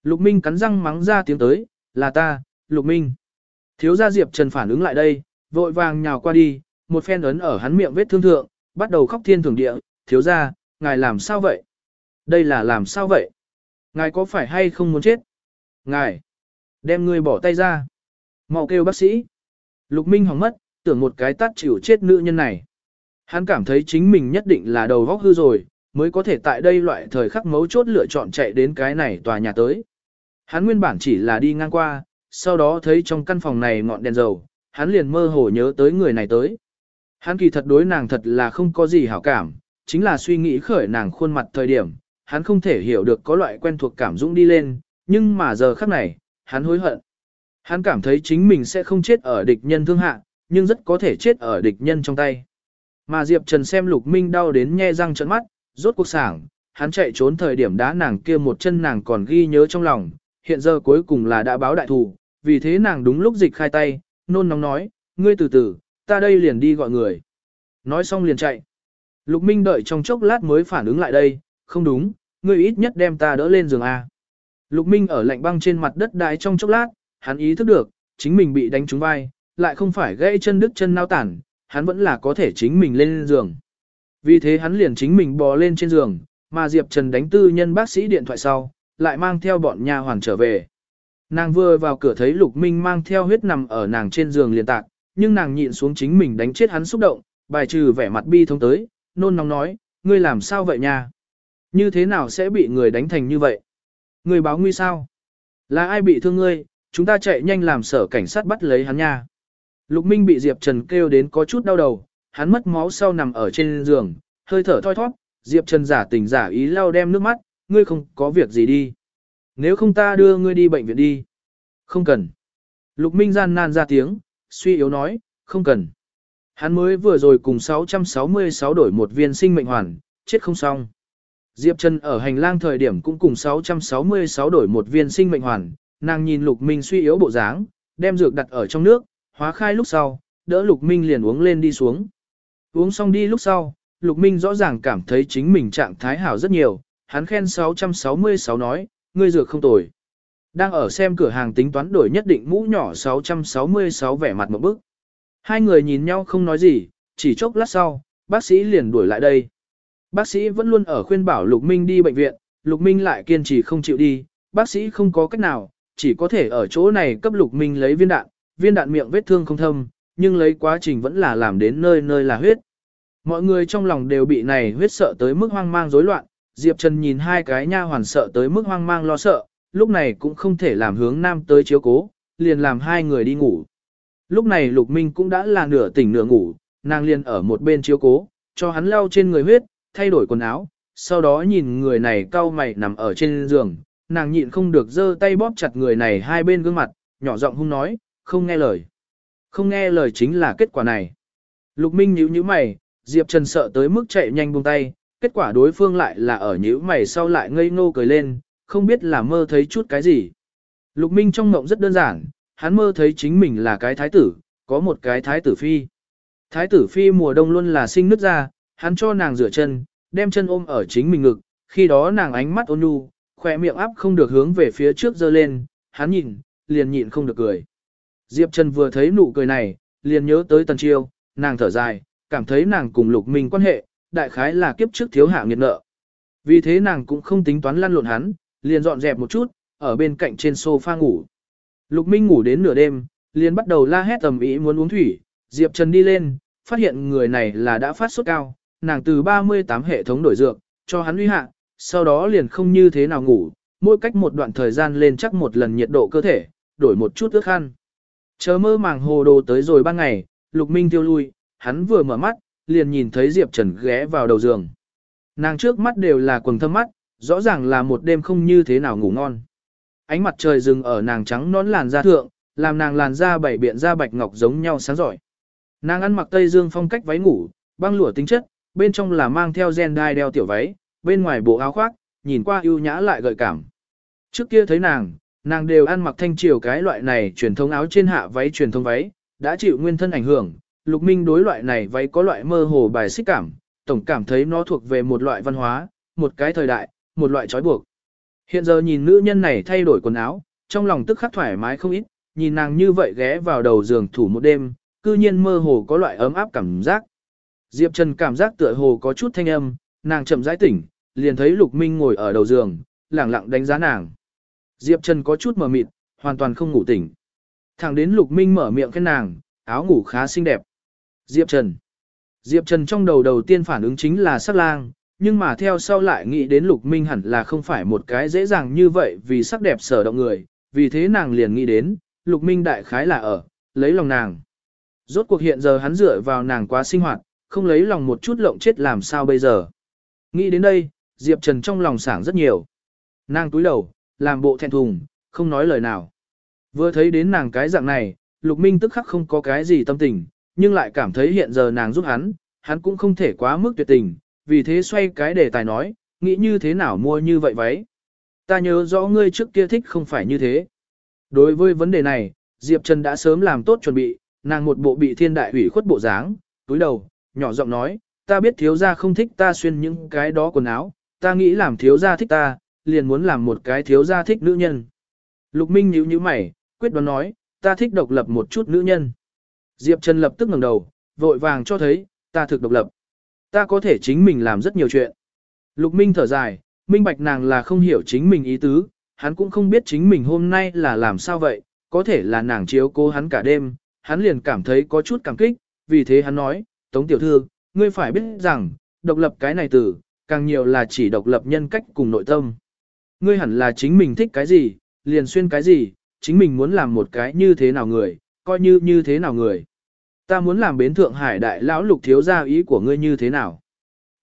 Lục Minh cắn răng mắng ra tiếng tới, là ta, Lục Minh. Thiếu gia Diệp Trần phản ứng lại đây, vội vàng nhào qua đi, một phen ấn ở hắn miệng vết thương thượng, bắt đầu khóc thiên thường địa, thiếu gia, ngài làm sao vậy? Đây là làm sao vậy? Ngài có phải hay không muốn chết? Ngài, Đem ngươi bỏ tay ra. mau kêu bác sĩ. Lục Minh hỏng mất, tưởng một cái tát chịu chết nữ nhân này. Hắn cảm thấy chính mình nhất định là đầu góc hư rồi, mới có thể tại đây loại thời khắc mấu chốt lựa chọn chạy đến cái này tòa nhà tới. Hắn nguyên bản chỉ là đi ngang qua, sau đó thấy trong căn phòng này ngọn đèn dầu, hắn liền mơ hồ nhớ tới người này tới. Hắn kỳ thật đối nàng thật là không có gì hảo cảm, chính là suy nghĩ khởi nàng khuôn mặt thời điểm, hắn không thể hiểu được có loại quen thuộc cảm dũng đi lên, nhưng mà giờ khắc này, hắn hối hận. Hắn cảm thấy chính mình sẽ không chết ở địch nhân thương hạ, nhưng rất có thể chết ở địch nhân trong tay. Mà Diệp Trần xem Lục Minh đau đến nhe răng trợn mắt, rốt cuộc sảng, hắn chạy trốn thời điểm đá nàng kia một chân nàng còn ghi nhớ trong lòng, hiện giờ cuối cùng là đã báo đại thù, vì thế nàng đúng lúc dịch khai tay, nôn nóng nói, ngươi từ từ, ta đây liền đi gọi người. Nói xong liền chạy. Lục Minh đợi trong chốc lát mới phản ứng lại đây, không đúng, ngươi ít nhất đem ta đỡ lên giường A. Lục Minh ở lạnh băng trên mặt đất đái trong chốc lát, hắn ý thức được, chính mình bị đánh trúng vai, lại không phải gãy chân đứt chân nao tản, hắn vẫn là có thể chính mình lên giường. Vì thế hắn liền chính mình bò lên trên giường, mà Diệp Trần đánh tư nhân bác sĩ điện thoại sau, lại mang theo bọn nhà hoàn trở về. Nàng vừa vào cửa thấy Lục Minh mang theo huyết nằm ở nàng trên giường liền tạc, nhưng nàng nhịn xuống chính mình đánh chết hắn xúc động, bài trừ vẻ mặt bi thống tới, nôn nóng nói, ngươi làm sao vậy nha? Như thế nào sẽ bị người đánh thành như vậy? Người báo nguy sao? Là ai bị thương ngươi, chúng ta chạy nhanh làm sở cảnh sát bắt lấy hắn nha. Lục Minh bị Diệp Trần kêu đến có chút đau đầu, hắn mất máu sau nằm ở trên giường, hơi thở thoi thoát, Diệp Trần giả tình giả ý lau đem nước mắt, ngươi không có việc gì đi. Nếu không ta đưa ngươi đi bệnh viện đi. Không cần. Lục Minh gian nan ra tiếng, suy yếu nói, không cần. Hắn mới vừa rồi cùng 666 đổi một viên sinh mệnh hoàn, chết không xong. Diệp Trần ở hành lang thời điểm cũng cùng 666 đổi một viên sinh mệnh hoàn, nàng nhìn Lục Minh suy yếu bộ dáng, đem dược đặt ở trong nước, hóa khai lúc sau, đỡ Lục Minh liền uống lên đi xuống. Uống xong đi lúc sau, Lục Minh rõ ràng cảm thấy chính mình trạng thái hảo rất nhiều, hắn khen 666 nói, ngươi dược không tồi. Đang ở xem cửa hàng tính toán đổi nhất định mũ nhỏ 666 vẻ mặt một bức. Hai người nhìn nhau không nói gì, chỉ chốc lát sau, bác sĩ liền đuổi lại đây. Bác sĩ vẫn luôn ở khuyên bảo Lục Minh đi bệnh viện, Lục Minh lại kiên trì không chịu đi, bác sĩ không có cách nào, chỉ có thể ở chỗ này cấp Lục Minh lấy viên đạn, viên đạn miệng vết thương không thâm, nhưng lấy quá trình vẫn là làm đến nơi nơi là huyết. Mọi người trong lòng đều bị này huyết sợ tới mức hoang mang rối loạn, Diệp Trần nhìn hai cái nha hoàn sợ tới mức hoang mang lo sợ, lúc này cũng không thể làm hướng nam tới chiếu cố, liền làm hai người đi ngủ. Lúc này Lục Minh cũng đã là nửa tỉnh nửa ngủ, nàng liền ở một bên chiếu cố, cho hắn lau trên người huyết, thay đổi quần áo, sau đó nhìn người này cau mày nằm ở trên giường, nàng nhịn không được giơ tay bóp chặt người này hai bên gương mặt, nhỏ giọng hung nói, không nghe lời. Không nghe lời chính là kết quả này. Lục Minh nhíu nhíu mày, Diệp Trần sợ tới mức chạy nhanh buông tay, kết quả đối phương lại là ở nhíu mày sau lại ngây ngô cười lên, không biết là mơ thấy chút cái gì. Lục Minh trong mộng rất đơn giản, hắn mơ thấy chính mình là cái thái tử, có một cái thái tử phi. Thái tử phi mùa đông luôn là sinh nứt ra, hắn cho nàng rửa chân, đem chân ôm ở chính mình ngực, khi đó nàng ánh mắt ôn nhu, khỏe miệng áp không được hướng về phía trước dơ lên, hắn nhìn, liền nhịn không được cười. Diệp Trần vừa thấy nụ cười này, liền nhớ tới Tần Chiêu, nàng thở dài, cảm thấy nàng cùng Lục Minh quan hệ, đại khái là kiếp trước thiếu hạ nghiệt nợ. Vì thế nàng cũng không tính toán lăn lộn hắn, liền dọn dẹp một chút, ở bên cạnh trên sofa ngủ. Lục Minh ngủ đến nửa đêm, liền bắt đầu la hét tầm ý muốn uống thủy, Diệp Trần đi lên, phát hiện người này là đã phát sốt cao, nàng từ 38 hệ thống đổi dược, cho hắn uy hạ, sau đó liền không như thế nào ngủ, mỗi cách một đoạn thời gian lên chắc một lần nhiệt độ cơ thể, đổi một chút ước khăn. Chờ mơ màng hồ đồ tới rồi ban ngày, Lục Minh tiêu lui, hắn vừa mở mắt, liền nhìn thấy Diệp Trần ghé vào đầu giường. Nàng trước mắt đều là quầng thâm mắt, rõ ràng là một đêm không như thế nào ngủ ngon. Ánh mặt trời dừng ở nàng trắng nón làn da thượng, làm nàng làn da bảy biện da bạch ngọc giống nhau sáng giỏi. Nàng ăn mặc Tây Dương phong cách váy ngủ, băng lụa tính chất, bên trong là mang theo gen đai đeo tiểu váy, bên ngoài bộ áo khoác, nhìn qua ưu nhã lại gợi cảm. Trước kia thấy nàng, nàng đều ăn mặc thanh triều cái loại này truyền thống áo trên hạ váy truyền thống váy, đã chịu nguyên thân ảnh hưởng, Lục Minh đối loại này váy có loại mơ hồ bài xích cảm, tổng cảm thấy nó thuộc về một loại văn hóa, một cái thời đại, một loại trói buộc. Hiện giờ nhìn nữ nhân này thay đổi quần áo, trong lòng tức khắc thoải mái không ít, nhìn nàng như vậy ghé vào đầu giường thủ một đêm, cư nhiên mơ hồ có loại ấm áp cảm giác. Diệp Trần cảm giác tựa hồ có chút thanh âm, nàng chậm rãi tỉnh, liền thấy Lục Minh ngồi ở đầu giường, lẳng lặng đánh giá nàng. Diệp Trần có chút mờ mịt, hoàn toàn không ngủ tỉnh. Thẳng đến Lục Minh mở miệng khen nàng, áo ngủ khá xinh đẹp. Diệp Trần. Diệp Trần trong đầu đầu tiên phản ứng chính là sắc lang, nhưng mà theo sau lại nghĩ đến Lục Minh hẳn là không phải một cái dễ dàng như vậy vì sắc đẹp sở động người, vì thế nàng liền nghĩ đến, Lục Minh đại khái là ở, lấy lòng nàng. Rốt cuộc hiện giờ hắn dựa vào nàng quá sinh hoạt, không lấy lòng một chút lộng chết làm sao bây giờ. Nghĩ đến đây, Diệp Trần trong lòng sảng rất nhiều. Nàng túi đầu, làm bộ thẹn thùng, không nói lời nào. Vừa thấy đến nàng cái dạng này, Lục Minh tức khắc không có cái gì tâm tình, nhưng lại cảm thấy hiện giờ nàng giúp hắn, hắn cũng không thể quá mức tuyệt tình, vì thế xoay cái đề tài nói, nghĩ như thế nào mua như vậy váy. Ta nhớ rõ ngươi trước kia thích không phải như thế. Đối với vấn đề này, Diệp Trần đã sớm làm tốt chuẩn bị, nàng một bộ bị thiên đại hủy khuất bộ dáng, túi đầu, nhỏ giọng nói, ta biết thiếu gia không thích ta xuyên những cái đó quần áo, ta nghĩ làm thiếu gia thích ta, liền muốn làm một cái thiếu gia thích nữ nhân. Lục Minh nhíu nhíu mày, quyết đoán nói, ta thích độc lập một chút nữ nhân. Diệp Trần lập tức ngẩng đầu, vội vàng cho thấy, ta thực độc lập. Ta có thể chính mình làm rất nhiều chuyện. Lục Minh thở dài, minh bạch nàng là không hiểu chính mình ý tứ, hắn cũng không biết chính mình hôm nay là làm sao vậy, có thể là nàng chiếu cố hắn cả đêm, hắn liền cảm thấy có chút cảm kích, vì thế hắn nói, Tống Tiểu Thư, ngươi phải biết rằng, độc lập cái này từ, càng nhiều là chỉ độc lập nhân cách cùng nội tâm. Ngươi hẳn là chính mình thích cái gì, liền xuyên cái gì, chính mình muốn làm một cái như thế nào người, coi như như thế nào người. Ta muốn làm bến Thượng Hải đại lão lục thiếu gia ý của ngươi như thế nào.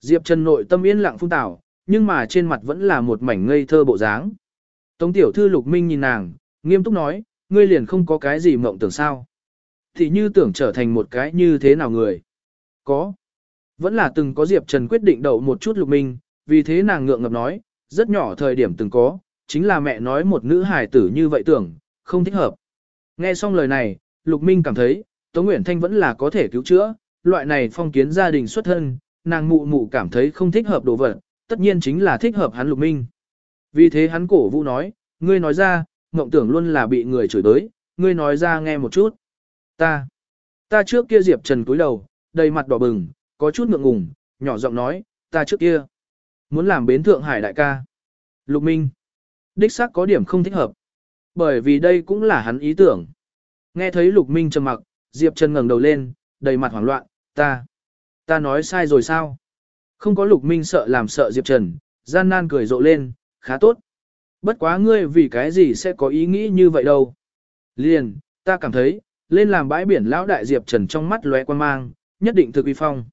Diệp Trần nội tâm yên lặng phung tảo, nhưng mà trên mặt vẫn là một mảnh ngây thơ bộ dáng. Tống tiểu thư lục minh nhìn nàng, nghiêm túc nói, ngươi liền không có cái gì mộng tưởng sao. Thì như tưởng trở thành một cái như thế nào người. Có. Vẫn là từng có Diệp Trần quyết định đậu một chút lục minh, vì thế nàng ngượng ngập nói, rất nhỏ thời điểm từng có, chính là mẹ nói một nữ hài tử như vậy tưởng, không thích hợp. Nghe xong lời này, Lục Minh cảm thấy, Tống Nguyễn Thanh vẫn là có thể cứu chữa, loại này phong kiến gia đình xuất thân, nàng mụ mụ cảm thấy không thích hợp đồ vật, tất nhiên chính là thích hợp hắn Lục Minh. Vì thế hắn cổ vũ nói, ngươi nói ra, mộng tưởng luôn là bị người chửi tới, ngươi nói ra nghe một chút. Ta, ta trước kia Diệp Trần cúi đầu, đầy mặt đỏ bừng, có chút ngượng ngùng, nhỏ giọng nói, ta trước kia, muốn làm bến Thượng Hải đại ca. Lục Minh, đích xác có điểm không thích hợp. Bởi vì đây cũng là hắn ý tưởng. Nghe thấy Lục Minh trầm mặc, Diệp Trần ngẩng đầu lên, đầy mặt hoảng loạn, ta, ta nói sai rồi sao? Không có Lục Minh sợ làm sợ Diệp Trần, gian nan cười rộ lên, khá tốt. Bất quá ngươi vì cái gì sẽ có ý nghĩ như vậy đâu. Liền, ta cảm thấy, lên làm bãi biển lão đại Diệp Trần trong mắt lóe quan mang, nhất định thực uy phong.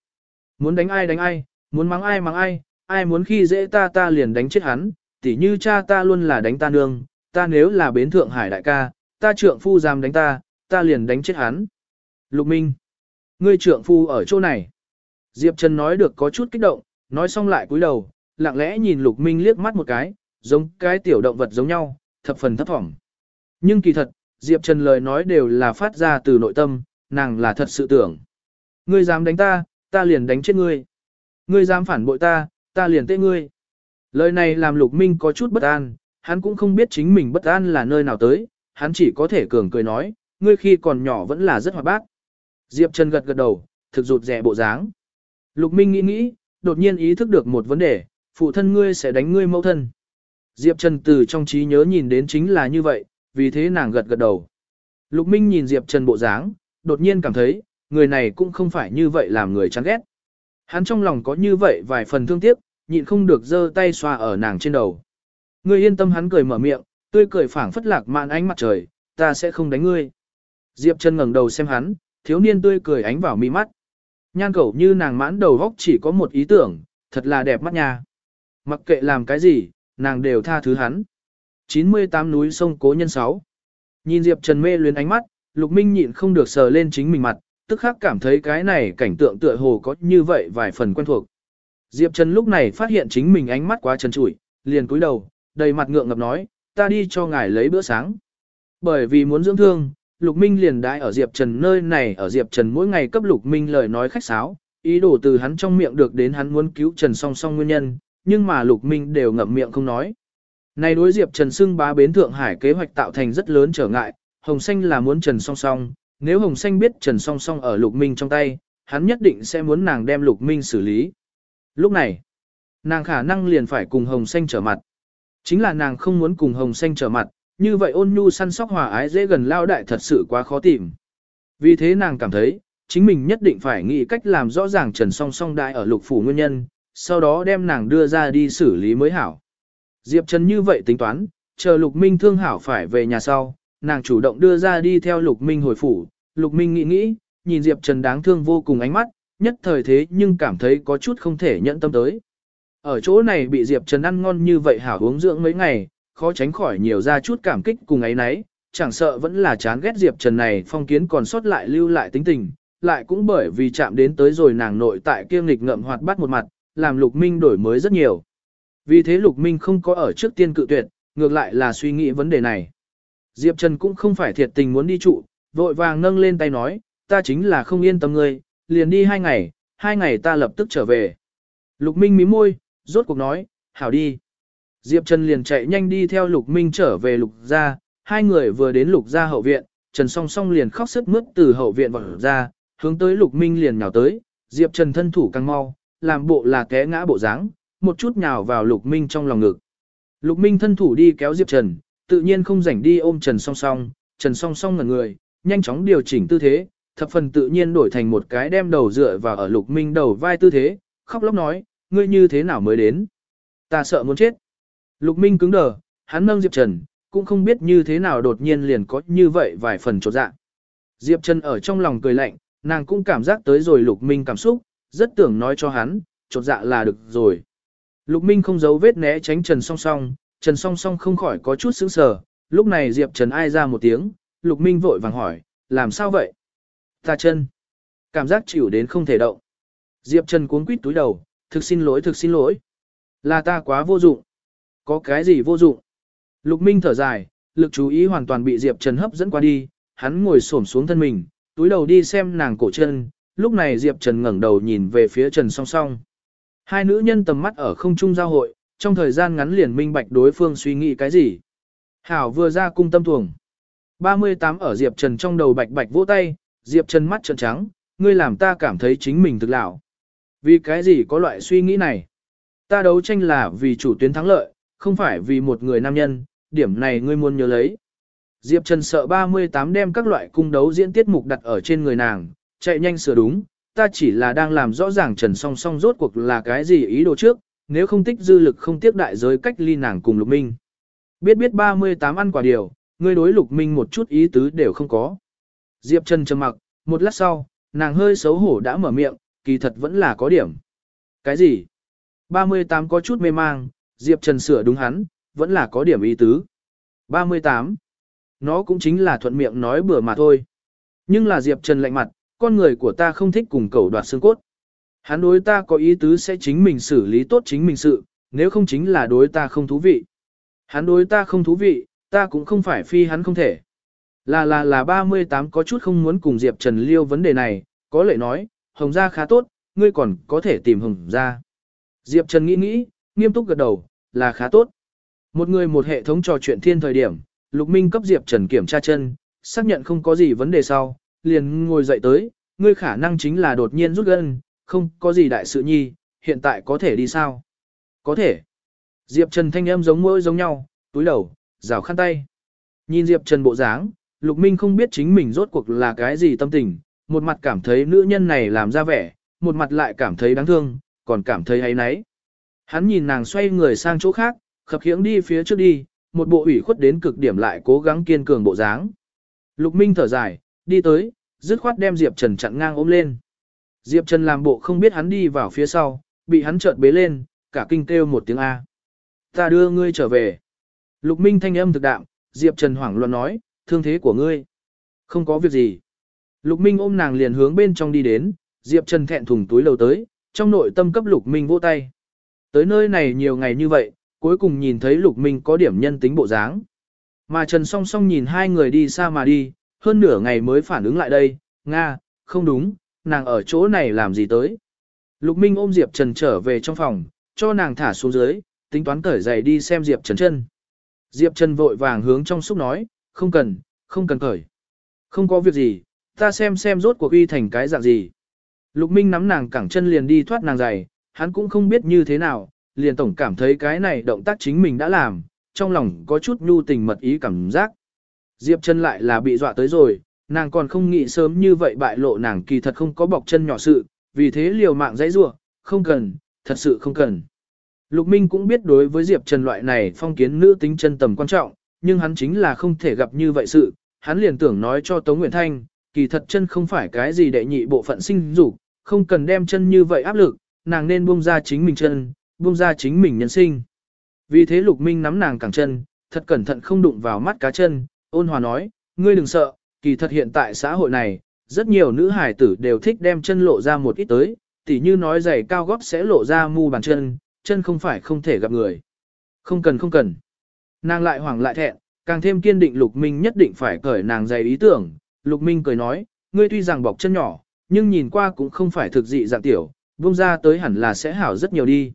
Muốn đánh ai đánh ai, muốn mắng ai mắng ai, ai muốn khi dễ ta ta liền đánh chết hắn, tỉ như cha ta luôn là đánh ta nương, ta nếu là bến Thượng Hải đại ca, ta trượng phu dám đánh ta, ta liền đánh chết hắn. Lục Minh, ngươi trượng phu ở chỗ này. Diệp Trần nói được có chút kích động, nói xong lại cúi đầu, lặng lẽ nhìn Lục Minh liếc mắt một cái, giống cái tiểu động vật giống nhau, thập phần thấp thỏm. Nhưng kỳ thật, Diệp Trần lời nói đều là phát ra từ nội tâm, nàng là thật sự tưởng. Ngươi dám đánh ta, ta liền đánh chết ngươi. Ngươi dám phản bội ta, ta liền tê ngươi. Lời này làm Lục Minh có chút bất an, hắn cũng không biết chính mình bất an là nơi nào tới, hắn chỉ có thể cường cười nói, ngươi khi còn nhỏ vẫn là rất hoạt bát. Diệp Trần gật gật đầu, thực rụt rẻ bộ dáng. Lục Minh nghĩ nghĩ, đột nhiên ý thức được một vấn đề, phụ thân ngươi sẽ đánh ngươi mẫu thân. Diệp Trần từ trong trí nhớ nhìn đến chính là như vậy, vì thế nàng gật gật đầu. Lục Minh nhìn Diệp Trần bộ dáng, đột nhiên cảm thấy, người này cũng không phải như vậy làm người chán ghét. Hắn trong lòng có như vậy vài phần thương tiếc, nhịn không được giơ tay xoa ở nàng trên đầu. người yên tâm hắn cười mở miệng, tươi cười phảng phất lạc mạn ánh mặt trời, ta sẽ không đánh ngươi. Diệp Trần ngẩng đầu xem hắn, thiếu niên tươi cười ánh vào mi mắt. Nhan cầu như nàng mãn đầu góc chỉ có một ý tưởng, thật là đẹp mắt nha. Mặc kệ làm cái gì, nàng đều tha thứ hắn. 98 núi sông cố nhân 6 Nhìn Diệp Trần mê luyến ánh mắt, Lục Minh nhịn không được sờ lên chính mình mặt, tức khắc cảm thấy cái này cảnh tượng tựa hồ có như vậy vài phần quen thuộc. Diệp Trần lúc này phát hiện chính mình ánh mắt quá trần trụi, liền cúi đầu, đầy mặt ngượng ngập nói, ta đi cho ngài lấy bữa sáng. Bởi vì muốn dưỡng thương, Lục Minh liền đãi ở Diệp Trần nơi này ở Diệp Trần mỗi ngày cấp Lục Minh lời nói khách sáo, ý đồ từ hắn trong miệng được đến hắn muốn cứu Trần song song nguyên nhân, nhưng mà Lục Minh đều ngậm miệng không nói. Này đối Diệp Trần xưng bá bến Thượng Hải kế hoạch tạo thành rất lớn trở ngại, Hồng Xanh là muốn Trần song song, nếu Hồng Xanh biết Trần song song ở Lục Minh trong tay, hắn nhất định sẽ muốn nàng đem Lục Minh xử lý. Lúc này, nàng khả năng liền phải cùng Hồng Xanh trở mặt. Chính là nàng không muốn cùng Hồng Xanh trở mặt, như vậy ôn nhu săn sóc hòa ái dễ gần lao đại thật sự quá khó tìm. Vì thế nàng cảm thấy, chính mình nhất định phải nghĩ cách làm rõ ràng Trần Song Song đại ở lục phủ nguyên nhân, sau đó đem nàng đưa ra đi xử lý mới hảo. Diệp Trần như vậy tính toán, chờ Lục Minh thương hảo phải về nhà sau, nàng chủ động đưa ra đi theo Lục Minh hồi phủ, Lục Minh nghĩ nghĩ, nhìn Diệp Trần đáng thương vô cùng ánh mắt, nhất thời thế nhưng cảm thấy có chút không thể nhận tâm tới. Ở chỗ này bị Diệp Trần ăn ngon như vậy hảo uống dưỡng mấy ngày, khó tránh khỏi nhiều ra chút cảm kích cùng ấy nấy, chẳng sợ vẫn là chán ghét Diệp Trần này phong kiến còn sót lại lưu lại tính tình, lại cũng bởi vì chạm đến tới rồi nàng nội tại kia nghịch ngậm hoạt bát một mặt, làm Lục Minh đổi mới rất nhiều. Vì thế Lục Minh không có ở trước tiên cự tuyệt, ngược lại là suy nghĩ vấn đề này. Diệp Trần cũng không phải thiệt tình muốn đi trụ, vội vàng nâng lên tay nói, ta chính là không yên tâm ngươi, liền đi hai ngày, hai ngày ta lập tức trở về. Lục Minh mím môi, rốt cuộc nói, hảo đi. Diệp Trần liền chạy nhanh đi theo Lục Minh trở về Lục gia, hai người vừa đến Lục gia hậu viện, Trần song song liền khóc sức mướt từ hậu viện vào ra, hướng tới Lục Minh liền nhào tới, Diệp Trần thân thủ càng mau, làm bộ là té ngã bộ dáng, một chút nhào vào Lục Minh trong lòng ngực. Lục Minh thân thủ đi kéo Diệp Trần, tự nhiên không rảnh đi ôm Trần song song, Trần song song ngẩn người, nhanh chóng điều chỉnh tư thế, thập phần tự nhiên đổi thành một cái đem đầu dựa vào ở Lục Minh đầu vai tư thế, khóc lóc nói, ngươi như thế nào mới đến? Ta sợ muốn chết. Lục Minh cứng đờ, hắn nâng Diệp Trần, cũng không biết như thế nào đột nhiên liền có như vậy vài phần trột dạ. Diệp Trần ở trong lòng cười lạnh, nàng cũng cảm giác tới rồi Lục Minh cảm xúc, rất tưởng nói cho hắn, trột dạ là được rồi. Lục Minh không giấu vết né tránh Trần song song, Trần song song không khỏi có chút sững sờ, lúc này Diệp Trần ai ra một tiếng, Lục Minh vội vàng hỏi, làm sao vậy? Ta chân. Cảm giác chịu đến không thể động. Diệp Trần cuống quýt túi đầu, thực xin lỗi thực xin lỗi. Là ta quá vô dụng. Có cái gì vô dụng? Lục Minh thở dài, lực chú ý hoàn toàn bị Diệp Trần hấp dẫn qua đi, hắn ngồi xổm xuống thân mình, túi đầu đi xem nàng cổ chân, lúc này Diệp Trần ngẩng đầu nhìn về phía Trần song song. Hai nữ nhân tầm mắt ở không trung giao hội, trong thời gian ngắn liền minh bạch đối phương suy nghĩ cái gì. Hảo vừa ra cung tâm thuồng. 38 ở Diệp Trần trong đầu bạch bạch vỗ tay, Diệp Trần mắt trợn trắng, ngươi làm ta cảm thấy chính mình thực lão. Vì cái gì có loại suy nghĩ này? Ta đấu tranh là vì chủ tuyến thắng lợi, không phải vì một người nam nhân, điểm này ngươi muốn nhớ lấy. Diệp Trần sợ 38 đem các loại cung đấu diễn tiết mục đặt ở trên người nàng, chạy nhanh sửa đúng, ta chỉ là đang làm rõ ràng Trần song song rốt cuộc là cái gì ý đồ trước, nếu không tích dư lực không tiếc đại giới cách ly nàng cùng Lục Minh. Biết biết 38 ăn quả điều, ngươi đối Lục Minh một chút ý tứ đều không có. Diệp Trần trầm mặc, một lát sau, nàng hơi xấu hổ đã mở miệng, kỳ thật vẫn là có điểm. Cái gì? 38 có chút mê mang, Diệp Trần sửa đúng hắn, vẫn là có điểm ý tứ. 38. Nó cũng chính là thuận miệng nói bừa mà thôi. Nhưng là Diệp Trần lạnh mặt, con người của ta không thích cùng cầu đoạt xương cốt. Hắn đối ta có ý tứ sẽ chính mình xử lý tốt chính mình sự, nếu không chính là đối ta không thú vị. Hắn đối ta không thú vị, ta cũng không phải phi hắn không thể. Là là là 38 có chút không muốn cùng Diệp Trần liêu vấn đề này, có lệ nói, hồng gia khá tốt, ngươi còn có thể tìm hồng gia. Diệp Trần nghĩ nghĩ, nghiêm túc gật đầu, là khá tốt. Một người một hệ thống trò chuyện thiên thời điểm, Lục Minh cấp Diệp Trần kiểm tra chân, xác nhận không có gì vấn đề sau, liền ngồi dậy tới, ngươi khả năng chính là đột nhiên rút gân, không có gì đại sự nhi, hiện tại có thể đi sao? Có thể. Diệp Trần thanh âm giống mỗi giống nhau, túi đầu, rào khăn tay. Nhìn Diệp Trần bộ dáng, Lục Minh không biết chính mình rốt cuộc là cái gì tâm tình, một mặt cảm thấy nữ nhân này làm ra vẻ, một mặt lại cảm thấy đáng thương, còn cảm thấy ấy náy. Hắn nhìn nàng xoay người sang chỗ khác, khập khiễng đi phía trước đi, một bộ ủy khuất đến cực điểm lại cố gắng kiên cường bộ dáng. Lục Minh thở dài, đi tới, dứt khoát đem Diệp Trần chặn ngang ôm lên. Diệp Trần làm bộ không biết hắn đi vào phía sau, bị hắn chợt bế lên, cả kinh kêu một tiếng A. Ta đưa ngươi trở về. Lục Minh thanh âm thực đạm, Diệp Trần hoảng loạn nói, thương thế của ngươi. Không có việc gì. Lục Minh ôm nàng liền hướng bên trong đi đến, Diệp Trần thẹn thùng túi lầu tới, trong nội tâm cấp Lục Minh vỗ tay. Tới nơi này nhiều ngày như vậy, cuối cùng nhìn thấy Lục Minh có điểm nhân tính bộ dáng. Mà Trần song song nhìn hai người đi xa mà đi, hơn nửa ngày mới phản ứng lại đây, Nga, không đúng, nàng ở chỗ này làm gì tới. Lục Minh ôm Diệp Trần trở về trong phòng, cho nàng thả xuống dưới, tính toán cởi giày đi xem Diệp Trần chân. Diệp Trần vội vàng hướng trong xúc nói, không cần, không cần cởi. Không có việc gì, ta xem xem rốt cuộc uy thành cái dạng gì. Lục Minh nắm nàng cẳng chân liền đi thoát nàng giày, hắn cũng không biết như thế nào, liền tổng cảm thấy cái này động tác chính mình đã làm, trong lòng có chút nhu tình mật ý cảm giác. Diệp chân lại là bị dọa tới rồi, nàng còn không nghĩ sớm như vậy bại lộ nàng kỳ thật không có bọc chân nhỏ sự, vì thế liều mạng dãy rua, không cần, thật sự không cần. Lục Minh cũng biết đối với Diệp Trần loại này phong kiến nữ tính chân tầm quan trọng, nhưng hắn chính là không thể gặp như vậy sự, hắn liền tưởng nói cho Tống Nguyễn Thanh, kỳ thật chân không phải cái gì đệ nhị bộ phận sinh dục, không cần đem chân như vậy áp lực, nàng nên buông ra chính mình chân, buông ra chính mình nhân sinh. Vì thế Lục Minh nắm nàng cẳng chân, thật cẩn thận không đụng vào mắt cá chân, ôn hòa nói, ngươi đừng sợ, kỳ thật hiện tại xã hội này, rất nhiều nữ hải tử đều thích đem chân lộ ra một ít tới, tỉ như nói giày cao gót sẽ lộ ra mu bàn chân, chân không phải không thể gặp người. Không cần không cần. Nàng lại hoảng lại thẹn, càng thêm kiên định Lục Minh nhất định phải cởi nàng giày ý tưởng. Lục Minh cười nói, ngươi tuy rằng bọc chân nhỏ, nhưng nhìn qua cũng không phải thực dị dạng tiểu, buông ra tới hẳn là sẽ hảo rất nhiều đi.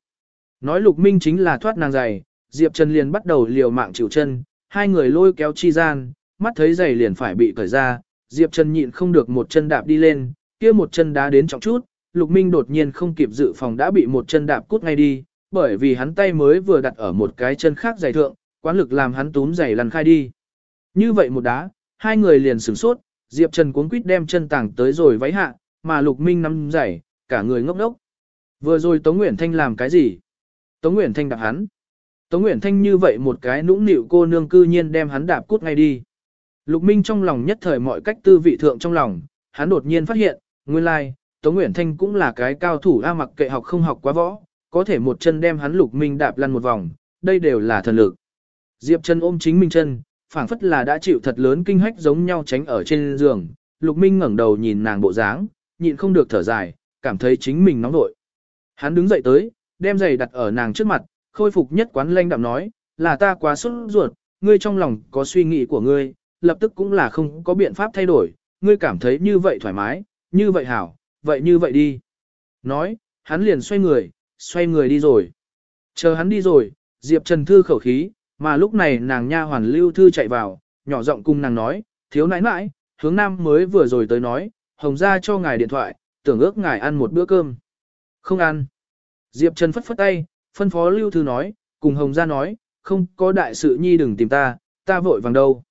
Nói Lục Minh chính là thoát nàng giày, Diệp Trần liền bắt đầu liều mạng chịu chân, hai người lôi kéo chi gian, mắt thấy giày liền phải bị cởi ra, Diệp Trần nhịn không được một chân đạp đi lên, kia một chân đá đến trọng chút, Lục Minh đột nhiên không kịp dự phòng đã bị một chân đạp cút ngay đi, bởi vì hắn tay mới vừa đặt ở một cái chân khác giày thượng, quán lực làm hắn túm giày lăn khai đi. Như vậy một đá, hai người liền sửng sốt, Diệp Trần cuống quýt đem chân tảng tới rồi váy hạ, mà Lục Minh nắm giày, cả người ngốc đốc. Vừa rồi Tống Nguyễn Thanh làm cái gì? Tống Nguyễn Thanh đạp hắn. Tống Nguyễn Thanh như vậy một cái nũng nịu cô nương cư nhiên đem hắn đạp cút ngay đi. Lục Minh trong lòng nhất thời mọi cách tư vị thượng trong lòng, hắn đột nhiên phát hiện, nguyên lai, like, Tống Nguyễn Thanh cũng là cái cao thủ A mặc kệ học không học quá võ, có thể một chân đem hắn Lục Minh đạp lăn một vòng, đây đều là thần lực. Diệp chân ôm chính mình chân, phảng phất là đã chịu thật lớn kinh hách giống nhau tránh ở trên giường, Lục Minh ngẩng đầu nhìn nàng bộ dáng, nhịn không được thở dài, cảm thấy chính mình nóng nội. Hắn đứng dậy tới, đem giày đặt ở nàng trước mặt, khôi phục nhất quán lanh đạm nói, là ta quá sốt ruột, ngươi trong lòng có suy nghĩ của ngươi, lập tức cũng là không có biện pháp thay đổi, ngươi cảm thấy như vậy thoải mái, như vậy hảo, vậy như vậy đi. Nói, hắn liền xoay người, xoay người đi rồi. Chờ hắn đi rồi, Diệp Trần Thư khẩu khí, mà lúc này nàng nha hoàn lưu thư chạy vào, nhỏ giọng cùng nàng nói, thiếu nãi nãi, hướng nam mới vừa rồi tới nói, hồng ra cho ngài điện thoại, tưởng ước ngài ăn một bữa cơm. Không ăn. Diệp Trần phất phất tay, phân phó lưu thư nói, cùng hồng ra nói, không có đại sự nhi đừng tìm ta, ta vội vàng đâu.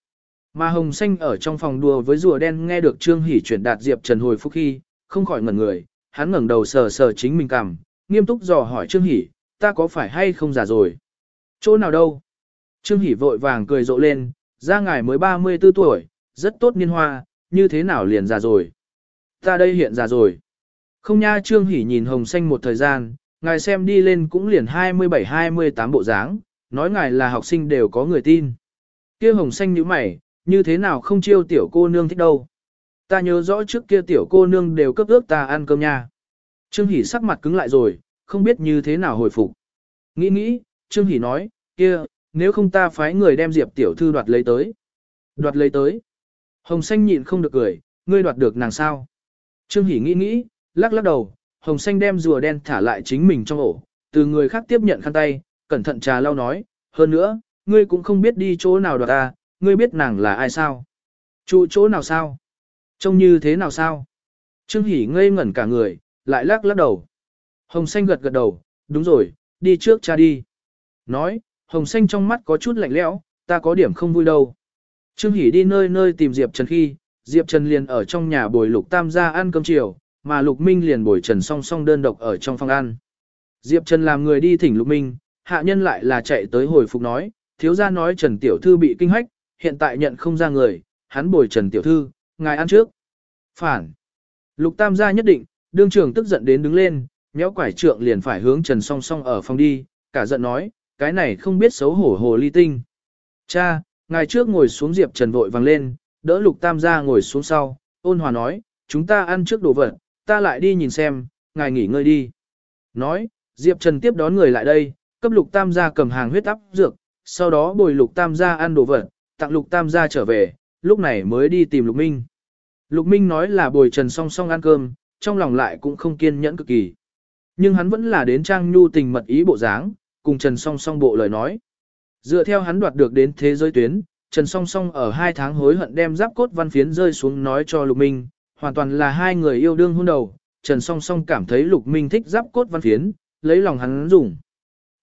Mà hồng xanh ở trong phòng đùa với rùa đen nghe được Trương Hỷ chuyển đạt Diệp Trần hồi phúc khi, không khỏi ngẩn người, hắn ngẩng đầu sờ sờ chính mình cằm, nghiêm túc dò hỏi Trương Hỷ, ta có phải hay không già rồi? Chỗ nào đâu? Trương Hỷ vội vàng cười rộ lên, ra ngài mới 34 tuổi, rất tốt niên hoa, như thế nào liền già rồi? Ta đây hiện già rồi. Không nha Trương Hỷ nhìn Hồng Xanh một thời gian, ngài xem đi lên cũng liền 27-28 bộ dáng, nói ngài là học sinh đều có người tin. Kia Hồng Xanh như mày, như thế nào không chiêu tiểu cô nương thích đâu. Ta nhớ rõ trước kia tiểu cô nương đều cấp ước ta ăn cơm nha. Trương Hỷ sắc mặt cứng lại rồi, không biết như thế nào hồi phục. Nghĩ nghĩ, Trương Hỷ nói, kia, nếu không ta phái người đem Diệp tiểu thư đoạt lấy tới. Đoạt lấy tới. Hồng xanh nhịn không được cười, ngươi đoạt được nàng sao. Trương Hỷ nghĩ nghĩ, lắc lắc đầu, Hồng xanh đem rùa đen thả lại chính mình trong ổ, từ người khác tiếp nhận khăn tay, cẩn thận trà lau nói, hơn nữa, ngươi cũng không biết đi chỗ nào đoạt ta, ngươi biết nàng là ai sao. Trụ chỗ nào sao? Trông như thế nào sao? Trương Hỷ ngây ngẩn cả người, lại lắc lắc đầu. Hồng xanh gật gật đầu, đúng rồi, đi trước cha đi. Nói, hồng xanh trong mắt có chút lạnh lẽo, ta có điểm không vui đâu. Trương Hỷ đi nơi nơi tìm Diệp Trần khi, Diệp Trần liền ở trong nhà bồi Lục Tam gia ăn cơm chiều, mà Lục Minh liền bồi Trần song song đơn độc ở trong phòng ăn. Diệp Trần làm người đi thỉnh Lục Minh, hạ nhân lại là chạy tới hồi phục nói, thiếu gia nói Trần Tiểu Thư bị kinh hách, hiện tại nhận không ra người, hắn bồi Trần Tiểu Thư, ngài ăn trước. Phản. Lục Tam gia nhất định, đương trưởng tức giận đến đứng lên, nhéo quải trượng liền phải hướng Trần song song ở phòng đi, cả giận nói, cái này không biết xấu hổ hồ ly tinh. Cha, ngài trước ngồi xuống Diệp Trần vội vàng lên, đỡ Lục Tam gia ngồi xuống sau, ôn hòa nói, chúng ta ăn trước đồ vật, ta lại đi nhìn xem, ngài nghỉ ngơi đi. Nói, Diệp Trần tiếp đón người lại đây, cấp Lục Tam gia cầm hàng huyết áp dược, sau đó bồi Lục Tam gia ăn đồ vật, tặng Lục Tam gia trở về, lúc này mới đi tìm Lục Minh. Lục Minh nói là bồi Trần song song ăn cơm, trong lòng lại cũng không kiên nhẫn cực kỳ. Nhưng hắn vẫn là đến trang nhu tình mật ý bộ dáng, cùng Trần song song bộ lời nói. Dựa theo hắn đoạt được đến thế giới tuyến, Trần song song ở hai tháng hối hận đem giáp cốt văn phiến rơi xuống nói cho Lục Minh, hoàn toàn là hai người yêu đương hôn đầu. Trần song song cảm thấy Lục Minh thích giáp cốt văn phiến, lấy lòng hắn dùng.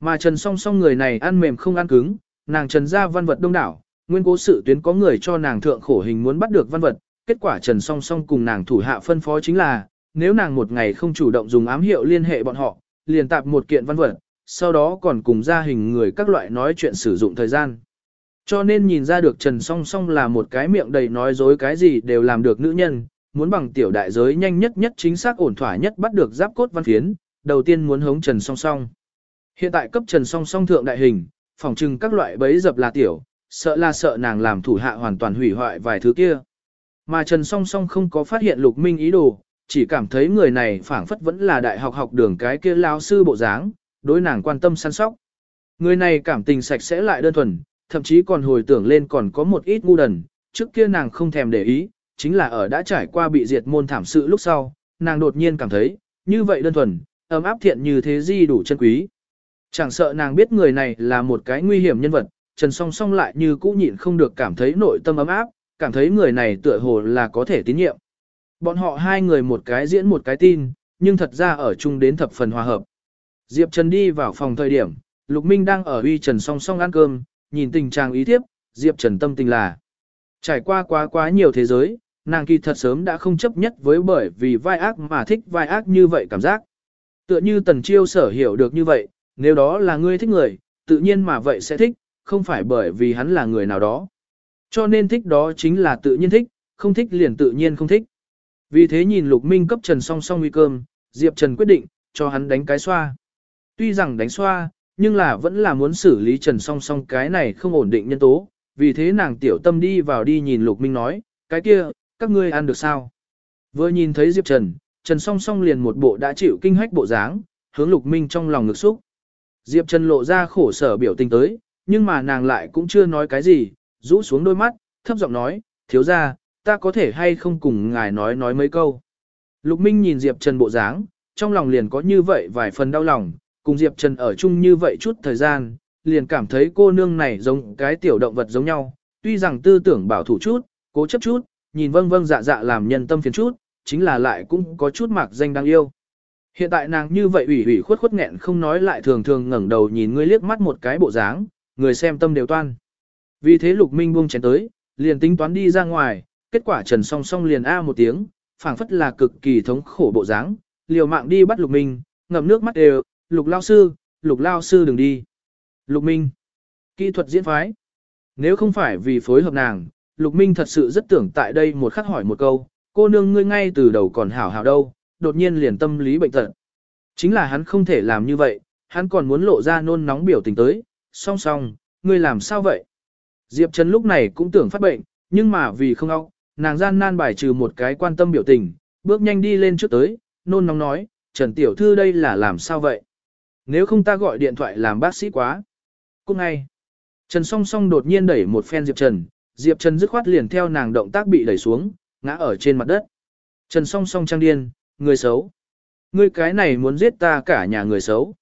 Mà Trần song song người này ăn mềm không ăn cứng, nàng Trần ra văn vật đông đảo, nguyên cố sự tuyến có người cho nàng thượng khổ hình muốn bắt được văn vật, kết quả Trần Song Song cùng nàng thủ hạ phân phó chính là, nếu nàng một ngày không chủ động dùng ám hiệu liên hệ bọn họ, liền tạp một kiện văn vật, sau đó còn cùng ra hình người các loại nói chuyện sử dụng thời gian. Cho nên nhìn ra được Trần Song Song là một cái miệng đầy nói dối cái gì đều làm được nữ nhân, muốn bằng tiểu đại giới nhanh nhất nhất chính xác ổn thỏa nhất bắt được giáp cốt văn phiến, đầu tiên muốn hống Trần Song Song. Hiện tại cấp Trần Song Song thượng đại hình, phòng trừng các loại bấy dập là tiểu, sợ là sợ nàng làm thủ hạ hoàn toàn hủy hoại vài thứ kia. Mà Trần Song Song không có phát hiện Lục Minh ý đồ, chỉ cảm thấy người này phảng phất vẫn là đại học học đường cái kia lao sư bộ dáng, đối nàng quan tâm săn sóc. Người này cảm tình sạch sẽ lại đơn thuần, thậm chí còn hồi tưởng lên còn có một ít ngu đần, trước kia nàng không thèm để ý, chính là ở đã trải qua bị diệt môn thảm sự lúc sau, nàng đột nhiên cảm thấy, như vậy đơn thuần, ấm áp thiện như thế gì đủ chân quý. Chẳng sợ nàng biết người này là một cái nguy hiểm nhân vật, Trần Song Song lại như cũ nhịn không được cảm thấy nội tâm ấm áp, cảm thấy người này tựa hồ là có thể tín nhiệm. Bọn họ hai người một cái diễn một cái tin, nhưng thật ra ở chung đến thập phần hòa hợp. Diệp Trần đi vào phòng thời điểm, Lục Minh đang ở uy Trần song song ăn cơm, nhìn tình trạng ý tiếp, Diệp Trần tâm tình là trải qua quá quá nhiều thế giới, nàng kỳ thật sớm đã không chấp nhất với bởi vì vai ác mà thích vai ác như vậy cảm giác. Tựa như Tần Chiêu sở hiểu được như vậy, nếu đó là ngươi thích người, tự nhiên mà vậy sẽ thích, không phải bởi vì hắn là người nào đó. Cho nên thích đó chính là tự nhiên thích, không thích liền tự nhiên không thích. Vì thế nhìn Lục Minh cấp Trần song song nguy cơm, Diệp Trần quyết định, cho hắn đánh cái xoa. Tuy rằng đánh xoa, nhưng là vẫn là muốn xử lý Trần song song cái này không ổn định nhân tố. Vì thế nàng tiểu tâm đi vào đi nhìn Lục Minh nói, cái kia, các ngươi ăn được sao? Vừa nhìn thấy Diệp Trần, Trần song song liền một bộ đã chịu kinh hách bộ dáng, hướng Lục Minh trong lòng ngực xúc. Diệp Trần lộ ra khổ sở biểu tình tới, nhưng mà nàng lại cũng chưa nói cái gì, rũ xuống đôi mắt, thấp giọng nói, thiếu ra, ta có thể hay không cùng ngài nói nói mấy câu. Lục Minh nhìn Diệp Trần bộ dáng, trong lòng liền có như vậy vài phần đau lòng, cùng Diệp Trần ở chung như vậy chút thời gian, liền cảm thấy cô nương này giống cái tiểu động vật giống nhau, tuy rằng tư tưởng bảo thủ chút, cố chấp chút, nhìn vâng vâng dạ dạ làm nhân tâm phiền chút, chính là lại cũng có chút mạc danh đáng yêu. Hiện tại nàng như vậy ủy ủy khuất khuất nghẹn không nói lại thường thường ngẩng đầu nhìn ngươi liếc mắt một cái bộ dáng, người xem tâm đều toan. Vì thế Lục Minh buông chén tới, liền tính toán đi ra ngoài, kết quả Trần Song Song liền a một tiếng, phảng phất là cực kỳ thống khổ bộ dáng, liều mạng đi bắt Lục Minh, ngậm nước mắt đều, "Lục lao sư, Lục lao sư đừng đi." Lục Minh, kỹ thuật diễn phái. Nếu không phải vì phối hợp nàng, Lục Minh thật sự rất tưởng tại đây một khắc hỏi một câu, cô nương ngươi ngay từ đầu còn hảo hảo đâu, đột nhiên liền tâm lý bệnh tật. Chính là hắn không thể làm như vậy, hắn còn muốn lộ ra nôn nóng biểu tình tới, song song, ngươi làm sao vậy? Diệp Trần lúc này cũng tưởng phát bệnh, nhưng mà vì không óc, nàng gian nan bài trừ một cái quan tâm biểu tình, bước nhanh đi lên trước tới, nôn nóng nói, Trần Tiểu Thư đây là làm sao vậy? Nếu không ta gọi điện thoại làm bác sĩ quá. Cũng ngay, Trần song song đột nhiên đẩy một phen Diệp Trần, Diệp Trần dứt khoát liền theo nàng động tác bị đẩy xuống, ngã ở trên mặt đất. Trần song song trang điên, người xấu. Ngươi cái này muốn giết ta cả nhà người xấu.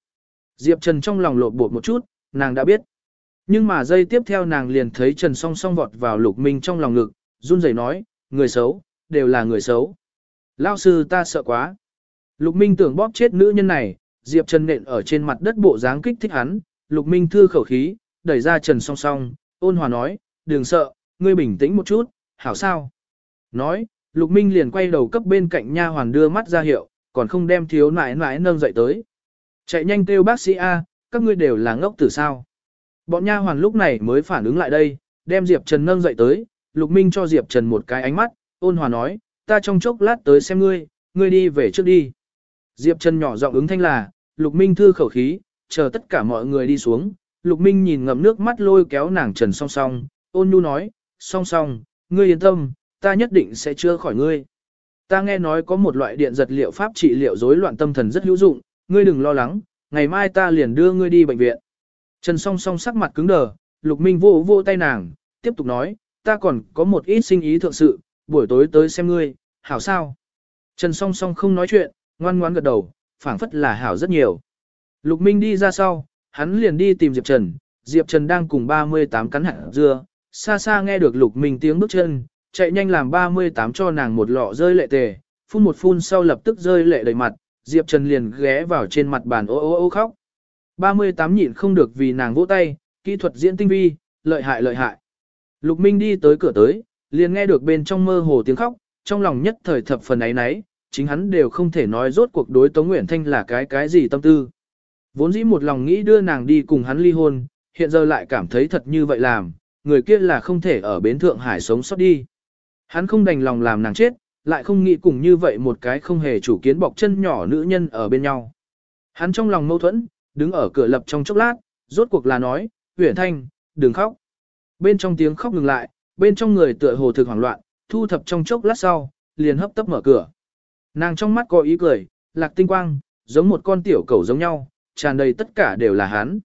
Diệp Trần trong lòng lột bột một chút, nàng đã biết. Nhưng mà giây tiếp theo nàng liền thấy Trần song song vọt vào lục minh trong lòng ngực, run rẩy nói, người xấu, đều là người xấu. Lao sư ta sợ quá. Lục minh tưởng bóp chết nữ nhân này, Diệp Trần nện ở trên mặt đất bộ dáng kích thích hắn, lục minh thư khẩu khí, đẩy ra Trần song song, ôn hòa nói, đừng sợ, ngươi bình tĩnh một chút, hảo sao. Nói, Lục Minh liền quay đầu cấp bên cạnh nha hoàn đưa mắt ra hiệu, còn không đem thiếu nãi nãi nâng dậy tới. Chạy nhanh kêu bác sĩ A, các ngươi đều là ngốc tử sao. Bọn nha hoàn lúc này mới phản ứng lại đây, đem Diệp Trần nâng dậy tới, Lục Minh cho Diệp Trần một cái ánh mắt, ôn hòa nói, ta trong chốc lát tới xem ngươi, ngươi đi về trước đi. Diệp Trần nhỏ giọng ứng thanh là, Lục Minh thư khẩu khí, chờ tất cả mọi người đi xuống, Lục Minh nhìn ngậm nước mắt lôi kéo nàng Trần song song, ôn nhu nói, song song, ngươi yên tâm, ta nhất định sẽ chữa khỏi ngươi. Ta nghe nói có một loại điện giật liệu pháp trị liệu rối loạn tâm thần rất hữu dụng, ngươi đừng lo lắng, ngày mai ta liền đưa ngươi đi bệnh viện. Trần song song sắc mặt cứng đờ, Lục Minh vô vô tay nàng, tiếp tục nói, ta còn có một ít sinh ý thượng sự, buổi tối tới xem ngươi, hảo sao? Trần song song không nói chuyện, ngoan ngoan gật đầu, phảng phất là hảo rất nhiều. Lục Minh đi ra sau, hắn liền đi tìm Diệp Trần, Diệp Trần đang cùng 38 cắn hạt dưa, xa xa nghe được Lục Minh tiếng bước chân, chạy nhanh làm 38 cho nàng một lọ rơi lệ tề, phun một phun sau lập tức rơi lệ đầy mặt, Diệp Trần liền ghé vào trên mặt bàn ô ô ô khóc. 38 nhịn không được vì nàng vỗ tay, kỹ thuật diễn tinh vi, lợi hại lợi hại. Lục Minh đi tới cửa tới, liền nghe được bên trong mơ hồ tiếng khóc, trong lòng nhất thời thập phần ấy nấy, chính hắn đều không thể nói rốt cuộc đối Tống Nguyễn Thanh là cái cái gì tâm tư. Vốn dĩ một lòng nghĩ đưa nàng đi cùng hắn ly hôn, hiện giờ lại cảm thấy thật như vậy làm, người kia là không thể ở bến Thượng Hải sống sót đi. Hắn không đành lòng làm nàng chết, lại không nghĩ cùng như vậy một cái không hề chủ kiến bọc chân nhỏ nữ nhân ở bên nhau. Hắn trong lòng mâu thuẫn, đứng ở cửa lập trong chốc lát, rốt cuộc là nói, Nguyễn Thanh, đừng khóc. Bên trong tiếng khóc ngừng lại, bên trong người tựa hồ thực hoảng loạn, thu thập trong chốc lát sau, liền hấp tấp mở cửa. Nàng trong mắt có ý cười, lạc tinh quang, giống một con tiểu cầu giống nhau, tràn đầy tất cả đều là hắn.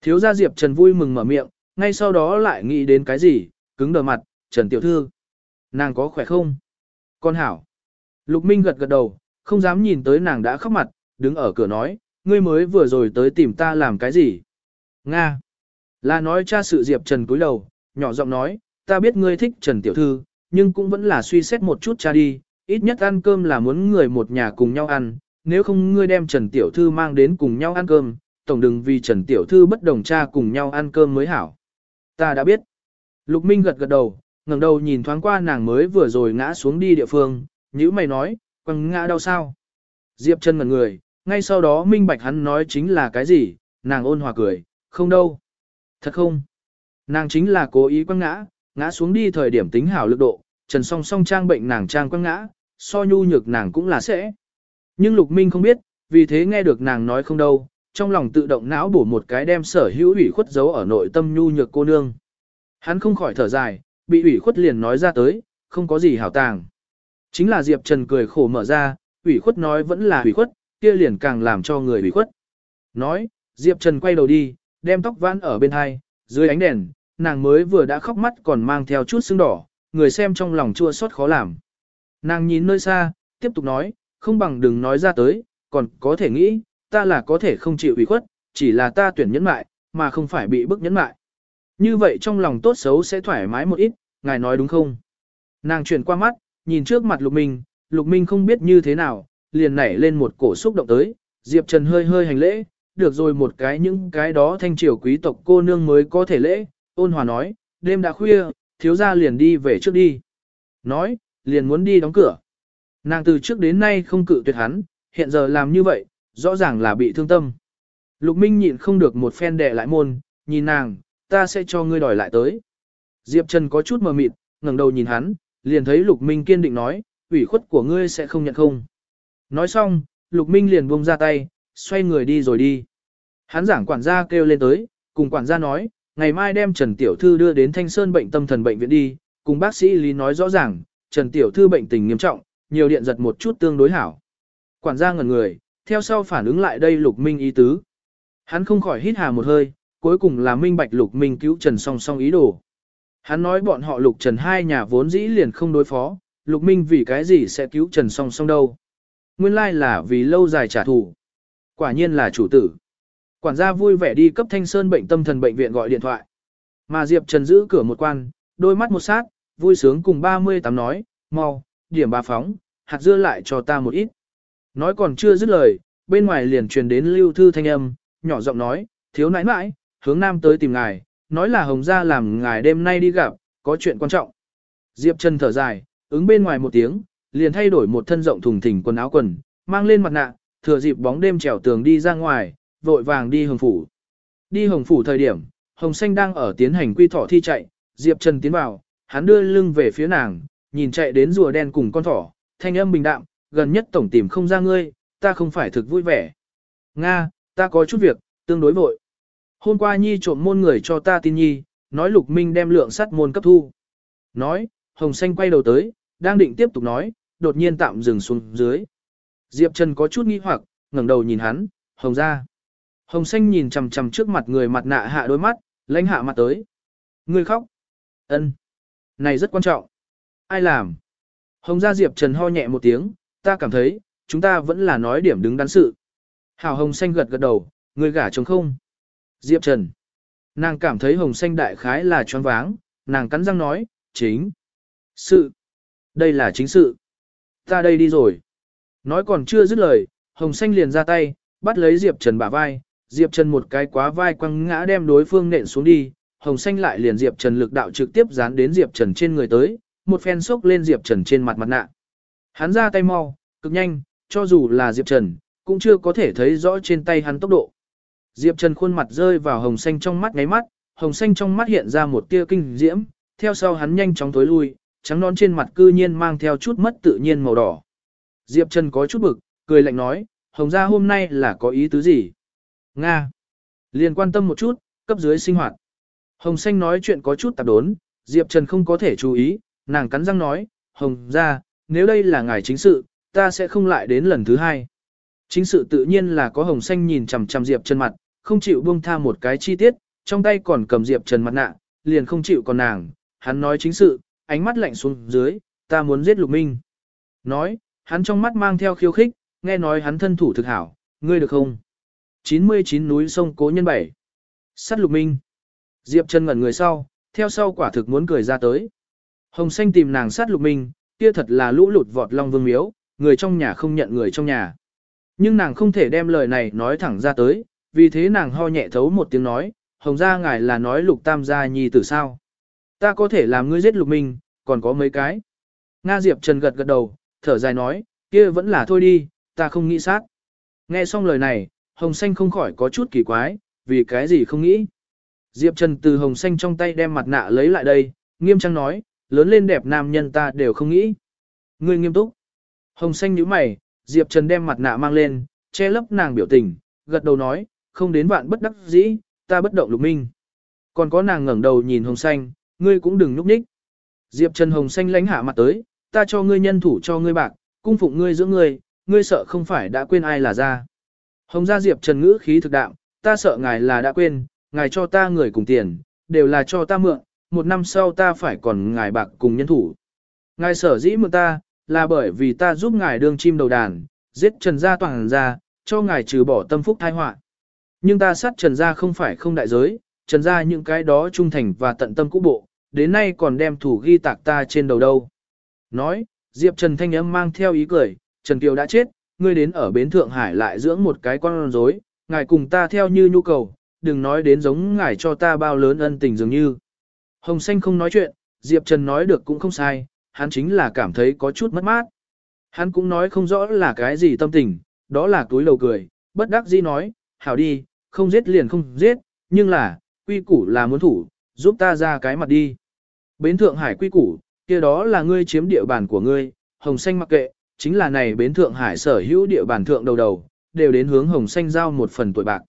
Thiếu gia Diệp Trần vui mừng mở miệng, ngay sau đó lại nghĩ đến cái gì, cứng đờ mặt, Trần Tiểu Thư. Nàng có khỏe không? Con hảo. Lục Minh gật gật đầu, không dám nhìn tới nàng đã khóc mặt, đứng ở cửa nói, ngươi mới vừa rồi tới tìm ta làm cái gì? Nga. Là nói cha sự Diệp Trần cúi đầu, nhỏ giọng nói, ta biết ngươi thích Trần Tiểu Thư, nhưng cũng vẫn là suy xét một chút cha đi, ít nhất ăn cơm là muốn người một nhà cùng nhau ăn, nếu không ngươi đem Trần Tiểu Thư mang đến cùng nhau ăn cơm, tổng đừng vì Trần Tiểu Thư bất đồng cha cùng nhau ăn cơm mới hảo. Ta đã biết. Lục Minh gật gật đầu, ngẩng đầu nhìn thoáng qua nàng mới vừa rồi ngã xuống đi địa phương, nhữ mày nói, quăng ngã đau sao? Diệp Trần ngẩn người, ngay sau đó minh bạch hắn nói chính là cái gì, nàng ôn hòa cười, không đâu. Thật không. Nàng chính là cố ý quăng ngã, ngã xuống đi thời điểm tính hảo lực độ, trần song song trang bệnh nàng trang quăng ngã, so nhu nhược nàng cũng là sẽ. Nhưng Lục Minh không biết, vì thế nghe được nàng nói không đâu, trong lòng tự động não bổ một cái đem sở hữu ủy khuất giấu ở nội tâm nhu nhược cô nương. Hắn không khỏi thở dài, bị ủy khuất liền nói ra tới, không có gì hảo tàng. Chính là Diệp Trần cười khổ mở ra, ủy khuất nói vẫn là ủy khuất, kia liền càng làm cho người ủy khuất. Nói, Diệp Trần quay đầu đi, đem tóc vãn ở bên hai, dưới ánh đèn, nàng mới vừa đã khóc mắt còn mang theo chút sưng đỏ, người xem trong lòng chua xót khó làm. Nàng nhìn nơi xa, tiếp tục nói, không bằng đừng nói ra tới, còn có thể nghĩ, ta là có thể không chịu ủy khuất, chỉ là ta tuyển nhẫn mại, mà không phải bị bức nhẫn mại. Như vậy trong lòng tốt xấu sẽ thoải mái một ít, ngài nói đúng không? Nàng chuyển qua mắt, nhìn trước mặt Lục Minh, Lục Minh không biết như thế nào, liền nảy lên một cổ xúc động tới, Diệp Trần hơi hơi hành lễ, được rồi một cái những cái đó thanh triều quý tộc cô nương mới có thể lễ, ôn hòa nói, đêm đã khuya, thiếu gia liền đi về trước đi. Nói, liền muốn đi đóng cửa. Nàng từ trước đến nay không cự tuyệt hắn, hiện giờ làm như vậy, rõ ràng là bị thương tâm. Lục Minh nhịn không được một phen đè lại môn, nhìn nàng, ta sẽ cho ngươi đòi lại tới. Diệp Trần có chút mờ mịt, ngẩng đầu nhìn hắn, liền thấy Lục Minh kiên định nói, ủy khuất của ngươi sẽ không nhận không. Nói xong, Lục Minh liền buông ra tay, xoay người đi rồi đi. Hắn giảng quản gia kêu lên tới, cùng quản gia nói, ngày mai đem Trần Tiểu Thư đưa đến Thanh Sơn bệnh tâm thần bệnh viện đi, cùng bác sĩ Lý nói rõ ràng, Trần Tiểu Thư bệnh tình nghiêm trọng, nhiều điện giật một chút tương đối hảo. Quản gia ngẩn người, theo sau phản ứng lại đây Lục Minh ý tứ. Hắn không khỏi hít hà một hơi, cuối cùng là minh bạch Lục Minh cứu Trần song song ý đồ. Hắn nói bọn họ Lục Trần hai nhà vốn dĩ liền không đối phó, Lục Minh vì cái gì sẽ cứu Trần song song đâu. Nguyên lai là vì lâu dài trả thù. Quả nhiên là chủ tử. Quản gia vui vẻ đi cấp Thanh Sơn bệnh tâm thần bệnh viện gọi điện thoại. Mà Diệp Trần giữ cửa một quan, đôi mắt một sát, vui sướng cùng 38 nói, mau, điểm ba phóng, hạt dưa lại cho ta một ít. Nói còn chưa dứt lời, bên ngoài liền truyền đến lưu thư thanh âm, nhỏ giọng nói, thiếu nãi nãi, hướng nam tới tìm ngài, nói là hồng gia làm ngài đêm nay đi gặp, có chuyện quan trọng. Diệp Trần thở dài, ứng bên ngoài một tiếng, liền thay đổi một thân rộng thùng thình quần áo quần, mang lên mặt nạ, thừa dịp bóng đêm trèo tường đi ra ngoài, vội vàng đi hồng phủ. Đi hồng phủ thời điểm, hồng xanh đang ở tiến hành quy thỏ thi chạy, Diệp Trần tiến vào, hắn đưa lưng về phía nàng, nhìn chạy đến rùa đen cùng con thỏ, thanh âm bình đạm, gần nhất tổng tìm không ra ngươi, ta không phải thực vui vẻ. Nga, ta có chút việc, tương đối vội. Hôm qua Nhi trộm môn người cho ta tin Nhi, nói Lục Minh đem lượng sắt môn cấp thu. Nói, Hồng Xanh quay đầu tới, đang định tiếp tục nói, đột nhiên tạm dừng xuống dưới. Diệp Trần có chút nghi hoặc, ngẩng đầu nhìn hắn, Hồng ra. Hồng Xanh nhìn chằm chằm trước mặt người mặt nạ hạ đôi mắt, lãnh hạ mặt tới. Ngươi khóc. Ân, Này rất quan trọng. Ai làm? Hồng gia Diệp Trần ho nhẹ một tiếng, ta cảm thấy, chúng ta vẫn là nói điểm đứng đắn sự. Hảo Hồng Xanh gật gật đầu, người gả chồng không? Diệp Trần. Nàng cảm thấy Hồng Xanh đại khái là choáng váng, nàng cắn răng nói, chính. Sự. Đây là chính sự. Ta đây đi rồi. Nói còn chưa dứt lời, Hồng Xanh liền ra tay, bắt lấy Diệp Trần bả vai, Diệp Trần một cái quá vai quăng ngã đem đối phương nện xuống đi, Hồng Xanh lại liền Diệp Trần lực đạo trực tiếp dán đến Diệp Trần trên người tới, một phen sốc lên Diệp Trần trên mặt mặt nạ. Hắn ra tay mau, cực nhanh, cho dù là Diệp Trần, cũng chưa có thể thấy rõ trên tay hắn tốc độ. Diệp Trần khuôn mặt rơi vào hồng xanh trong mắt ngáy mắt, hồng xanh trong mắt hiện ra một tia kinh diễm, theo sau hắn nhanh chóng tối lui, trắng nón trên mặt cư nhiên mang theo chút mất tự nhiên màu đỏ. Diệp Trần có chút bực, cười lạnh nói, hồng gia hôm nay là có ý tứ gì? Nga. Liền quan tâm một chút, cấp dưới sinh hoạt. Hồng xanh nói chuyện có chút tạp đốn, Diệp Trần không có thể chú ý, nàng cắn răng nói, hồng gia, nếu đây là ngài chính sự, ta sẽ không lại đến lần thứ hai. Chính sự tự nhiên là có hồng xanh nhìn chằm chằm Diệp Trần mặt, không chịu buông tha một cái chi tiết, trong tay còn cầm Diệp Trần mặt nạ, liền không chịu còn nàng, hắn nói chính sự, ánh mắt lạnh xuống dưới, ta muốn giết Lục Minh. Nói, hắn trong mắt mang theo khiêu khích, nghe nói hắn thân thủ thực hảo, ngươi được không? 99 núi sông Cố Nhân Bảy. Sát Lục Minh. Diệp Trần ngẩn người sau, theo sau quả thực muốn cười ra tới. Hồng xanh tìm nàng sát Lục Minh, kia thật là lũ lụt vọt long vương miếu, người trong nhà không nhận người trong nhà. Nhưng nàng không thể đem lời này nói thẳng ra tới, vì thế nàng ho nhẹ thấu một tiếng nói, hồng gia ngài là nói lục tam gia nhi tử sao. Ta có thể làm ngươi giết lục minh, còn có mấy cái. Nga Diệp Trần gật gật đầu, thở dài nói, kia vẫn là thôi đi, ta không nghĩ sát. Nghe xong lời này, hồng xanh không khỏi có chút kỳ quái, vì cái gì không nghĩ. Diệp Trần từ hồng xanh trong tay đem mặt nạ lấy lại đây, nghiêm trang nói, lớn lên đẹp nam nhân ta đều không nghĩ. Ngươi nghiêm túc. Hồng xanh nhíu mày, Diệp Trần đem mặt nạ mang lên, che lấp nàng biểu tình, gật đầu nói, không đến vạn bất đắc dĩ, ta bất động lục minh. Còn có nàng ngẩng đầu nhìn hồng xanh, ngươi cũng đừng nhúc nhích. Diệp Trần hồng xanh lánh hạ mặt tới, ta cho ngươi nhân thủ cho ngươi bạc, cung phụng ngươi giữa ngươi, ngươi sợ không phải đã quên ai là ra. Hồng gia Diệp Trần ngữ khí thực đạm, ta sợ ngài là đã quên, ngài cho ta người cùng tiền, đều là cho ta mượn, một năm sau ta phải còn ngài bạc cùng nhân thủ. Ngài sở dĩ mượn ta, là bởi vì ta giúp ngài đương chim đầu đàn, giết Trần gia toàn gia, cho ngài trừ bỏ tâm phúc thai họa. Nhưng ta sát Trần gia không phải không đại giới, Trần gia những cái đó trung thành và tận tâm cũ bộ, đến nay còn đem thủ ghi tạc ta trên đầu đâu. Nói, Diệp Trần thanh âm mang theo ý cười, Trần Kiều đã chết, ngươi đến ở bến Thượng Hải lại dưỡng một cái con rối, ngài cùng ta theo như nhu cầu, đừng nói đến giống ngài cho ta bao lớn ân tình dường như. Hồng Xanh không nói chuyện, Diệp Trần nói được cũng không sai, hắn chính là cảm thấy có chút mất mát. Hắn cũng nói không rõ là cái gì tâm tình, đó là túi lầu cười, bất đắc dĩ nói, hảo đi, không giết liền không giết, nhưng là, quy củ là muốn thủ, giúp ta ra cái mặt đi. Bến Thượng Hải quy củ, kia đó là ngươi chiếm địa bàn của ngươi, Hồng Xanh mặc kệ, chính là này bến Thượng Hải sở hữu địa bàn thượng đầu đầu, đều đến hướng Hồng Xanh giao một phần tuổi bạc.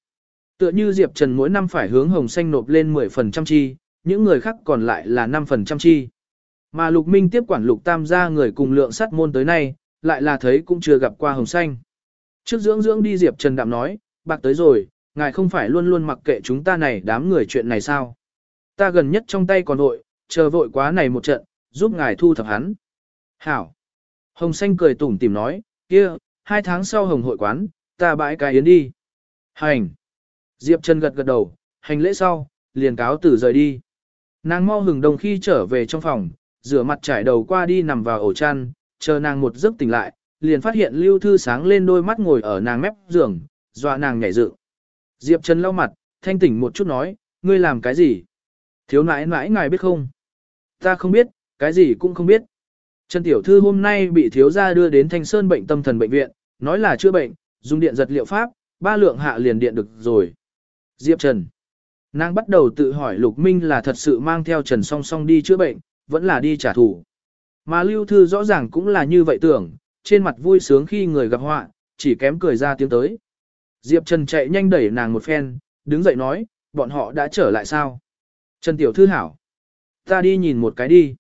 Tựa như Diệp Trần mỗi năm phải hướng Hồng Xanh nộp lên 10% chi, những người khác còn lại là 5% chi. Mà Lục Minh tiếp quản Lục Tam gia người cùng lượng sắt môn tới nay, lại là thấy cũng chưa gặp qua Hồng Xanh. Trước dưỡng dưỡng đi Diệp Trần đạm nói, bạc tới rồi, ngài không phải luôn luôn mặc kệ chúng ta này đám người chuyện này sao. Ta gần nhất trong tay còn vội, chờ vội quá này một trận, giúp ngài thu thập hắn. Hảo. Hồng Xanh cười tủm tìm nói, kia, hai tháng sau Hồng hội quán, ta bãi cái yến đi. Hành. Diệp Trần gật gật đầu, hành lễ sau, liền cáo tử rời đi. Nàng mau hừng đồng khi trở về trong phòng, rửa mặt trải đầu qua đi nằm vào ổ chăn, chờ nàng một giấc tỉnh lại, liền phát hiện Lưu Thư sáng lên đôi mắt ngồi ở nàng mép giường, dọa nàng nhảy dựng. Diệp Trần lau mặt, thanh tỉnh một chút nói, ngươi làm cái gì? Thiếu nãi nãi ngài biết không? Ta không biết, cái gì cũng không biết. Trần Tiểu Thư hôm nay bị thiếu gia đưa đến Thanh Sơn bệnh tâm thần bệnh viện, nói là chữa bệnh, dùng điện giật liệu pháp, ba lượng hạ liền điện được rồi. Diệp Trần. Nàng bắt đầu tự hỏi Lục Minh là thật sự mang theo Trần song song đi chữa bệnh, vẫn là đi trả thù. Mà Lưu Thư rõ ràng cũng là như vậy tưởng, trên mặt vui sướng khi người gặp họa, chỉ kém cười ra tiếng tới. Diệp Trần chạy nhanh đẩy nàng một phen, đứng dậy nói, bọn họ đã trở lại sao? Trần Tiểu Thư hảo. Ta đi nhìn một cái đi.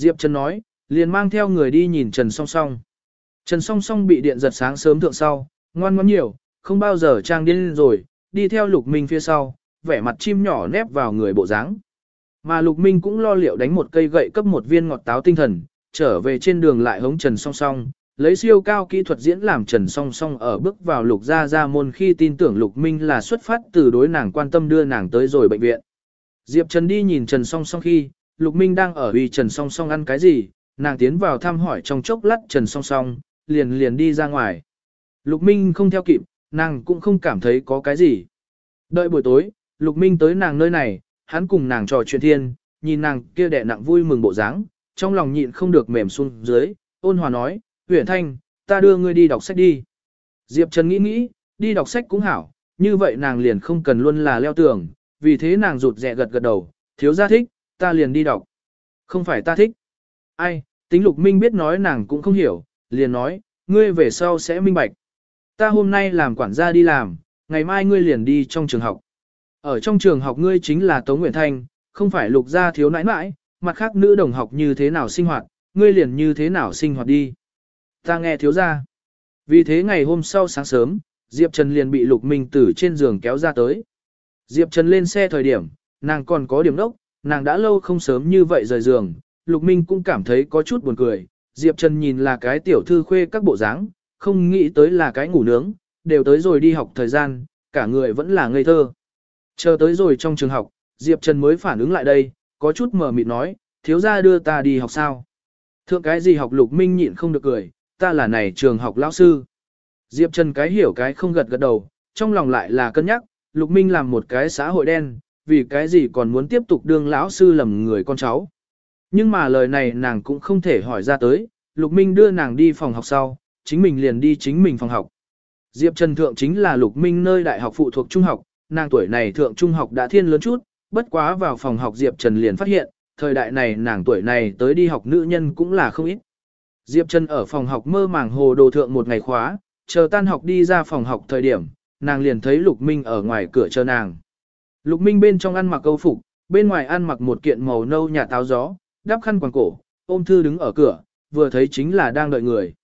Diệp Trần nói, liền mang theo người đi nhìn Trần Song Song. Trần Song Song bị điện giật sáng sớm thượng sau, ngoan ngoãn nhiều, không bao giờ trang điên rồi, đi theo Lục Minh phía sau, vẻ mặt chim nhỏ nép vào người bộ dáng. Mà Lục Minh cũng lo liệu đánh một cây gậy cấp một viên ngọt táo tinh thần, trở về trên đường lại hống Trần Song Song, lấy siêu cao kỹ thuật diễn làm Trần Song Song ở bước vào Lục gia gia môn khi tin tưởng Lục Minh là xuất phát từ đối nàng quan tâm đưa nàng tới rồi bệnh viện. Diệp Trần đi nhìn Trần Song Song khi, Lục Minh đang ở uy Trần Song Song ăn cái gì, nàng tiến vào thăm hỏi trong chốc lát Trần Song Song, liền liền đi ra ngoài. Lục Minh không theo kịp, nàng cũng không cảm thấy có cái gì. Đợi buổi tối, Lục Minh tới nàng nơi này, hắn cùng nàng trò chuyện thiên, nhìn nàng kia đẻ nặng vui mừng bộ dáng, trong lòng nhịn không được mềm xuống dưới, ôn hòa nói, Huyền Thanh, ta đưa ngươi đi đọc sách đi. Diệp Trần nghĩ nghĩ, đi đọc sách cũng hảo, như vậy nàng liền không cần luôn là leo tường, vì thế nàng rụt rè gật gật đầu, thiếu gia thích, ta liền đi đọc. Không phải ta thích. Ai, tính lục minh biết nói nàng cũng không hiểu, liền nói, ngươi về sau sẽ minh bạch. Ta hôm nay làm quản gia đi làm, ngày mai ngươi liền đi trong trường học. Ở trong trường học ngươi chính là Tống Nguyễn Thanh, không phải lục gia thiếu nãi nãi, mặt khác nữ đồng học như thế nào sinh hoạt, ngươi liền như thế nào sinh hoạt đi. Ta nghe thiếu gia. Vì thế ngày hôm sau sáng sớm, Diệp Trần liền bị lục minh từ trên giường kéo ra tới. Diệp Trần lên xe thời điểm, nàng còn có điểm đốc, nàng đã lâu không sớm như vậy rời giường, Lục Minh cũng cảm thấy có chút buồn cười, Diệp Trần nhìn là cái tiểu thư khuê các bộ dáng, không nghĩ tới là cái ngủ nướng, đều tới rồi đi học thời gian, cả người vẫn là ngây thơ. Chờ tới rồi trong trường học, Diệp Trần mới phản ứng lại đây, có chút mờ mịt nói, thiếu gia đưa ta đi học sao. Thượng cái gì học Lục Minh nhịn không được cười, ta là này trường học lão sư. Diệp Trần cái hiểu cái không gật gật đầu, trong lòng lại là cân nhắc, Lục Minh làm một cái xã hội đen, vì cái gì còn muốn tiếp tục đương lão sư lầm người con cháu. Nhưng mà lời này nàng cũng không thể hỏi ra tới, Lục Minh đưa nàng đi phòng học sau, chính mình liền đi chính mình phòng học. Diệp Trần Thượng chính là Lục Minh nơi đại học phụ thuộc trung học, nàng tuổi này thượng trung học đã thiên lớn chút, bất quá vào phòng học Diệp Trần liền phát hiện, thời đại này nàng tuổi này tới đi học nữ nhân cũng là không ít. Diệp Trần ở phòng học mơ màng hồ đồ thượng một ngày khóa, chờ tan học đi ra phòng học thời điểm, nàng liền thấy Lục Minh ở ngoài cửa chờ nàng. Lục Minh bên trong ăn mặc câu phục, bên ngoài ăn mặc một kiện màu nâu nhà táo gió, đắp khăn quàng cổ, ôm thư đứng ở cửa, vừa thấy chính là đang đợi người.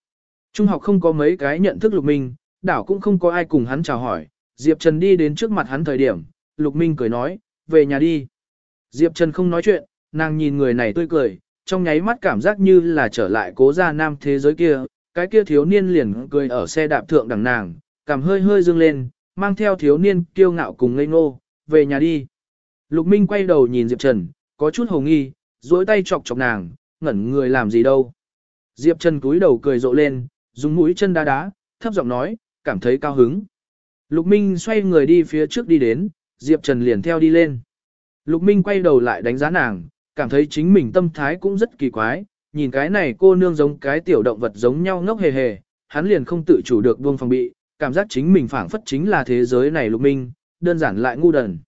Trung học không có mấy cái nhận thức Lục Minh, đảo cũng không có ai cùng hắn chào hỏi, Diệp Trần đi đến trước mặt hắn thời điểm, Lục Minh cười nói, về nhà đi. Diệp Trần không nói chuyện, nàng nhìn người này tươi cười, trong nháy mắt cảm giác như là trở lại cố gia nam thế giới kia, cái kia thiếu niên liền cười ở xe đạp thượng đằng nàng, cảm hơi hơi dương lên, mang theo thiếu niên kiêu ngạo cùng ngây ngô, về nhà đi. Lục Minh quay đầu nhìn Diệp Trần, có chút hồ nghi, duỗi tay chọc chọc nàng, ngẩn người làm gì đâu. Diệp Trần cúi đầu cười rộ lên, dùng mũi chân đá đá, thấp giọng nói, cảm thấy cao hứng. Lục Minh xoay người đi phía trước đi đến, Diệp Trần liền theo đi lên. Lục Minh quay đầu lại đánh giá nàng, cảm thấy chính mình tâm thái cũng rất kỳ quái, nhìn cái này cô nương giống cái tiểu động vật giống nhau ngốc hề hề, hắn liền không tự chủ được buông phòng bị, cảm giác chính mình phản phất chính là thế giới này Lục Minh, đơn giản lại ngu đần.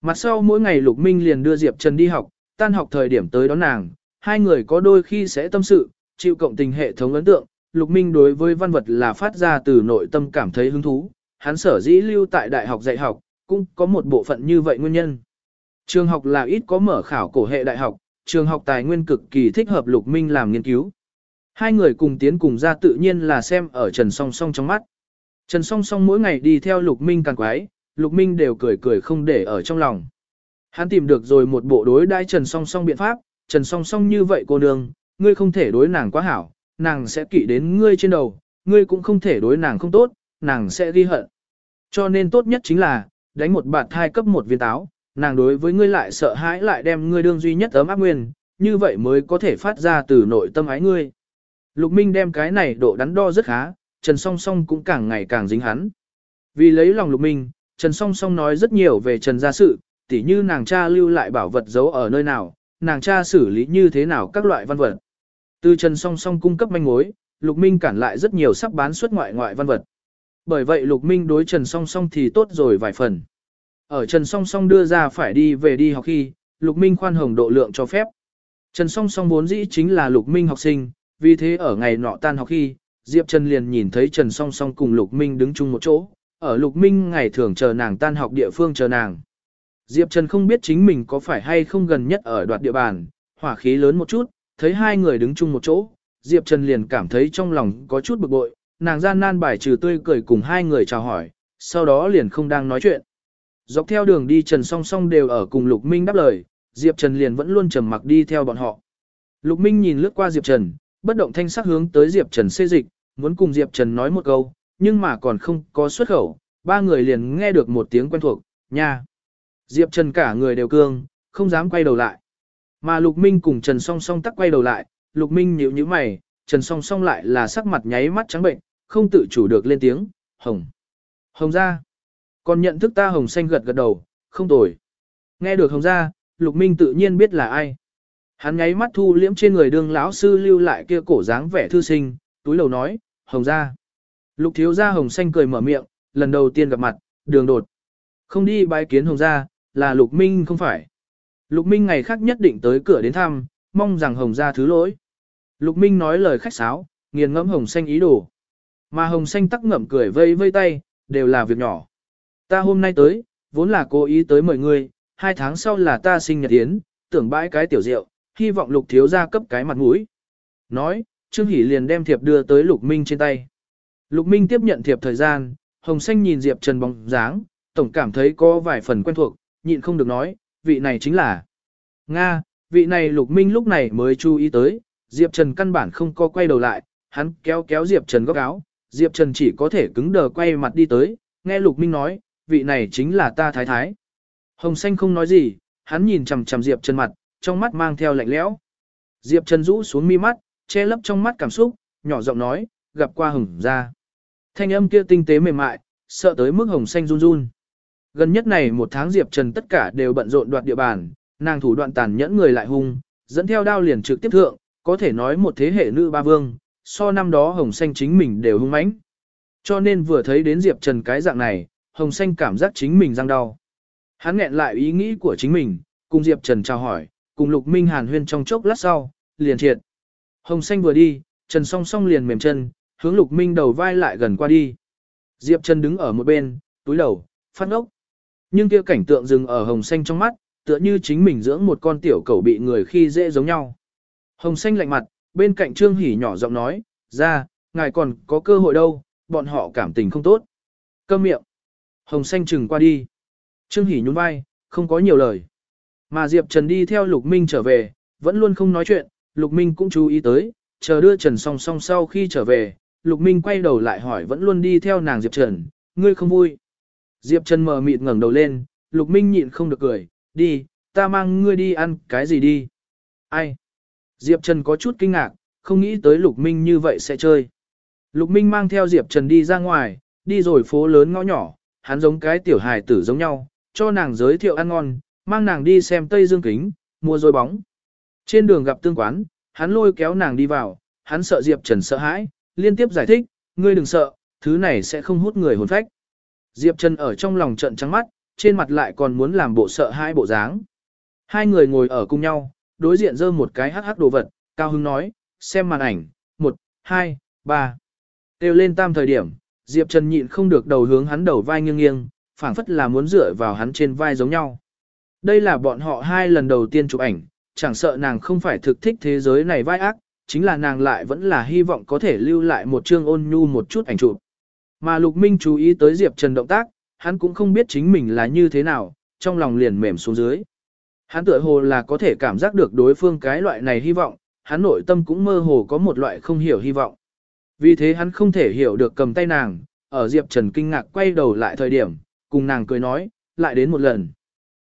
Mặt sau mỗi ngày Lục Minh liền đưa Diệp Trần đi học, tan học thời điểm tới đón nàng, hai người có đôi khi sẽ tâm sự, chịu cộng tình hệ thống ấn tượng, Lục Minh đối với văn vật là phát ra từ nội tâm cảm thấy hứng thú, hắn sở dĩ lưu tại đại học dạy học, cũng có một bộ phận như vậy nguyên nhân. Trường học là ít có mở khảo cổ hệ đại học, trường học tài nguyên cực kỳ thích hợp Lục Minh làm nghiên cứu. Hai người cùng tiến cùng ra tự nhiên là xem ở Trần Song Song trong mắt. Trần Song Song mỗi ngày đi theo Lục Minh càng quái, Lục Minh đều cười cười không để ở trong lòng. Hắn tìm được rồi một bộ đối đãi Trần Song Song biện pháp, Trần Song Song như vậy cô nương, ngươi không thể đối nàng quá hảo, nàng sẽ kỵ đến ngươi trên đầu, ngươi cũng không thể đối nàng không tốt, nàng sẽ ghi hận. Cho nên tốt nhất chính là, đánh một bạt thai cấp một viên táo, nàng đối với ngươi lại sợ hãi lại đem ngươi đương duy nhất ấm áp nguyên, như vậy mới có thể phát ra từ nội tâm ái ngươi. Lục Minh đem cái này độ đắn đo rất khá, Trần Song Song cũng càng ngày càng dính hắn. Vì lấy lòng Lục Minh, Trần Song Song nói rất nhiều về Trần gia sự, tỉ như nàng cha lưu lại bảo vật giấu ở nơi nào, nàng cha xử lý như thế nào các loại văn vật. Từ Trần Song Song cung cấp manh mối, Lục Minh cản lại rất nhiều sắp bán xuất ngoại ngoại văn vật. Bởi vậy Lục Minh đối Trần Song Song thì tốt rồi vài phần. Ở Trần Song Song đưa ra phải đi về đi học khi, Lục Minh khoan hồng độ lượng cho phép. Trần Song Song vốn dĩ chính là Lục Minh học sinh, vì thế ở ngày nọ tan học khi, Diệp Trần liền nhìn thấy Trần Song Song cùng Lục Minh đứng chung một chỗ, ở Lục Minh ngày thường chờ nàng tan học địa phương chờ nàng. Diệp Trần không biết chính mình có phải hay không gần nhất ở đoạt địa bàn, hỏa khí lớn một chút, thấy hai người đứng chung một chỗ, Diệp Trần liền cảm thấy trong lòng có chút bực bội, nàng gian nan bài trừ tươi cười cùng hai người chào hỏi, sau đó liền không đang nói chuyện. Dọc theo đường đi Trần song song đều ở cùng Lục Minh đáp lời, Diệp Trần liền vẫn luôn trầm mặc đi theo bọn họ. Lục Minh nhìn lướt qua Diệp Trần, bất động thanh sắc hướng tới Diệp Trần xê dịch, muốn cùng Diệp Trần nói một câu, nhưng mà còn không có xuất khẩu, ba người liền nghe được một tiếng quen thuộc, nha. Diệp Trần cả người đều cương, không dám quay đầu lại. Mà Lục Minh cùng Trần Song Song tắc quay đầu lại, Lục Minh nhíu nhíu mày, Trần Song Song lại là sắc mặt nháy mắt trắng bệnh, không tự chủ được lên tiếng, hồng. Hồng ra. Còn nhận thức ta hồng xanh gật gật đầu, không tồi. Nghe được hồng ra, Lục Minh tự nhiên biết là ai. Hắn nháy mắt thu liễm trên người đương lão sư lưu lại kia cổ dáng vẻ thư sinh, túi lầu nói, hồng ra. Lục thiếu gia hồng xanh cười mở miệng, lần đầu tiên gặp mặt, đường đột. Không đi bái kiến hồng gia, là Lục Minh không phải. Lục Minh ngày khác nhất định tới cửa đến thăm, mong rằng hồng gia thứ lỗi. Lục Minh nói lời khách sáo, nghiền ngẫm hồng xanh ý đồ. Mà hồng xanh tắc ngậm cười vây vây tay, đều là việc nhỏ. Ta hôm nay tới, vốn là cố ý tới mời ngươi, hai tháng sau là ta sinh nhật yến, tưởng bãi cái tiểu rượu, hy vọng lục thiếu gia cấp cái mặt mũi. Nói, Trương Hỷ liền đem thiệp đưa tới Lục Minh trên tay. Lục Minh tiếp nhận thiệp thời gian, Hồng Xanh nhìn Diệp Trần bóng dáng, tổng cảm thấy có vài phần quen thuộc, nhịn không được nói, vị này chính là Nga, vị này Lục Minh lúc này mới chú ý tới, Diệp Trần căn bản không có quay đầu lại, hắn kéo kéo Diệp Trần góc áo, Diệp Trần chỉ có thể cứng đờ quay mặt đi tới, nghe Lục Minh nói, vị này chính là ta thái thái. Hồng Xanh không nói gì, hắn nhìn chằm chằm Diệp Trần mặt, trong mắt mang theo lạnh lẽo. Diệp Trần rũ xuống mi mắt, che lấp trong mắt cảm xúc, nhỏ giọng nói, gặp qua hồng ra. Thanh âm kia tinh tế mềm mại, sợ tới mức hồng xanh run run. Gần nhất này một tháng Diệp Trần tất cả đều bận rộn đoạt địa bàn, nàng thủ đoạn tàn nhẫn người lại hung, dẫn theo đao liền trực tiếp thượng, có thể nói một thế hệ nữ ba vương, so năm đó hồng xanh chính mình đều hung mãnh. Cho nên vừa thấy đến Diệp Trần cái dạng này, Hồng Xanh cảm giác chính mình răng đau. Hắn nghẹn lại ý nghĩ của chính mình, cùng Diệp Trần chào hỏi, cùng Lục Minh Hàn huyên trong chốc lát sau, liền triệt. Hồng Xanh vừa đi, Trần song song liền mềm chân, hướng Lục Minh đầu vai lại gần qua đi. Diệp Trần đứng ở một bên, túi đầu, phát ngốc. Nhưng kia cảnh tượng dừng ở Hồng Xanh trong mắt, tựa như chính mình dưỡng một con tiểu cẩu bị người khi dễ giống nhau. Hồng Xanh lạnh mặt, bên cạnh Trương Hỷ nhỏ giọng nói, ra, ngài còn có cơ hội đâu, bọn họ cảm tình không tốt. Câm miệng. Hồng Xanh chừng qua đi. Trương Hỷ nhún vai, không có nhiều lời. Mà Diệp Trần đi theo Lục Minh trở về, vẫn luôn không nói chuyện, Lục Minh cũng chú ý tới, chờ đưa Trần song song sau khi trở về, Lục Minh quay đầu lại hỏi vẫn luôn đi theo nàng Diệp Trần, ngươi không vui. Diệp Trần mờ mịt ngẩng đầu lên, Lục Minh nhịn không được cười, đi, ta mang ngươi đi ăn cái gì đi. Ai? Diệp Trần có chút kinh ngạc, không nghĩ tới Lục Minh như vậy sẽ chơi. Lục Minh mang theo Diệp Trần đi ra ngoài, đi rồi phố lớn ngõ nhỏ, hắn giống cái tiểu hài tử giống nhau, cho nàng giới thiệu ăn ngon, mang nàng đi xem Tây Dương Kính, mua rồi bóng. Trên đường gặp tương quán, hắn lôi kéo nàng đi vào, hắn sợ Diệp Trần sợ hãi, liên tiếp giải thích, ngươi đừng sợ, thứ này sẽ không hút người hồn phách. Diệp Trần ở trong lòng trận trắng mắt, trên mặt lại còn muốn làm bộ sợ hai bộ dáng. Hai người ngồi ở cùng nhau, đối diện dơ một cái hắc hắc đồ vật, Cao Hưng nói, xem màn ảnh, một, hai, ba. Đều lên tam thời điểm, Diệp Trần nhịn không được đầu hướng hắn đầu vai nghiêng nghiêng, phảng phất là muốn dựa vào hắn trên vai giống nhau. Đây là bọn họ hai lần đầu tiên chụp ảnh, chẳng sợ nàng không phải thực thích thế giới này vai ác, chính là nàng lại vẫn là hy vọng có thể lưu lại một chương ôn nhu một chút ảnh chụp. Mà Lục Minh chú ý tới Diệp Trần động tác, hắn cũng không biết chính mình là như thế nào, trong lòng liền mềm xuống dưới. Hắn tựa hồ là có thể cảm giác được đối phương cái loại này hy vọng, hắn nội tâm cũng mơ hồ có một loại không hiểu hy vọng. Vì thế hắn không thể hiểu được cầm tay nàng, ở Diệp Trần kinh ngạc quay đầu lại thời điểm, cùng nàng cười nói, lại đến một lần.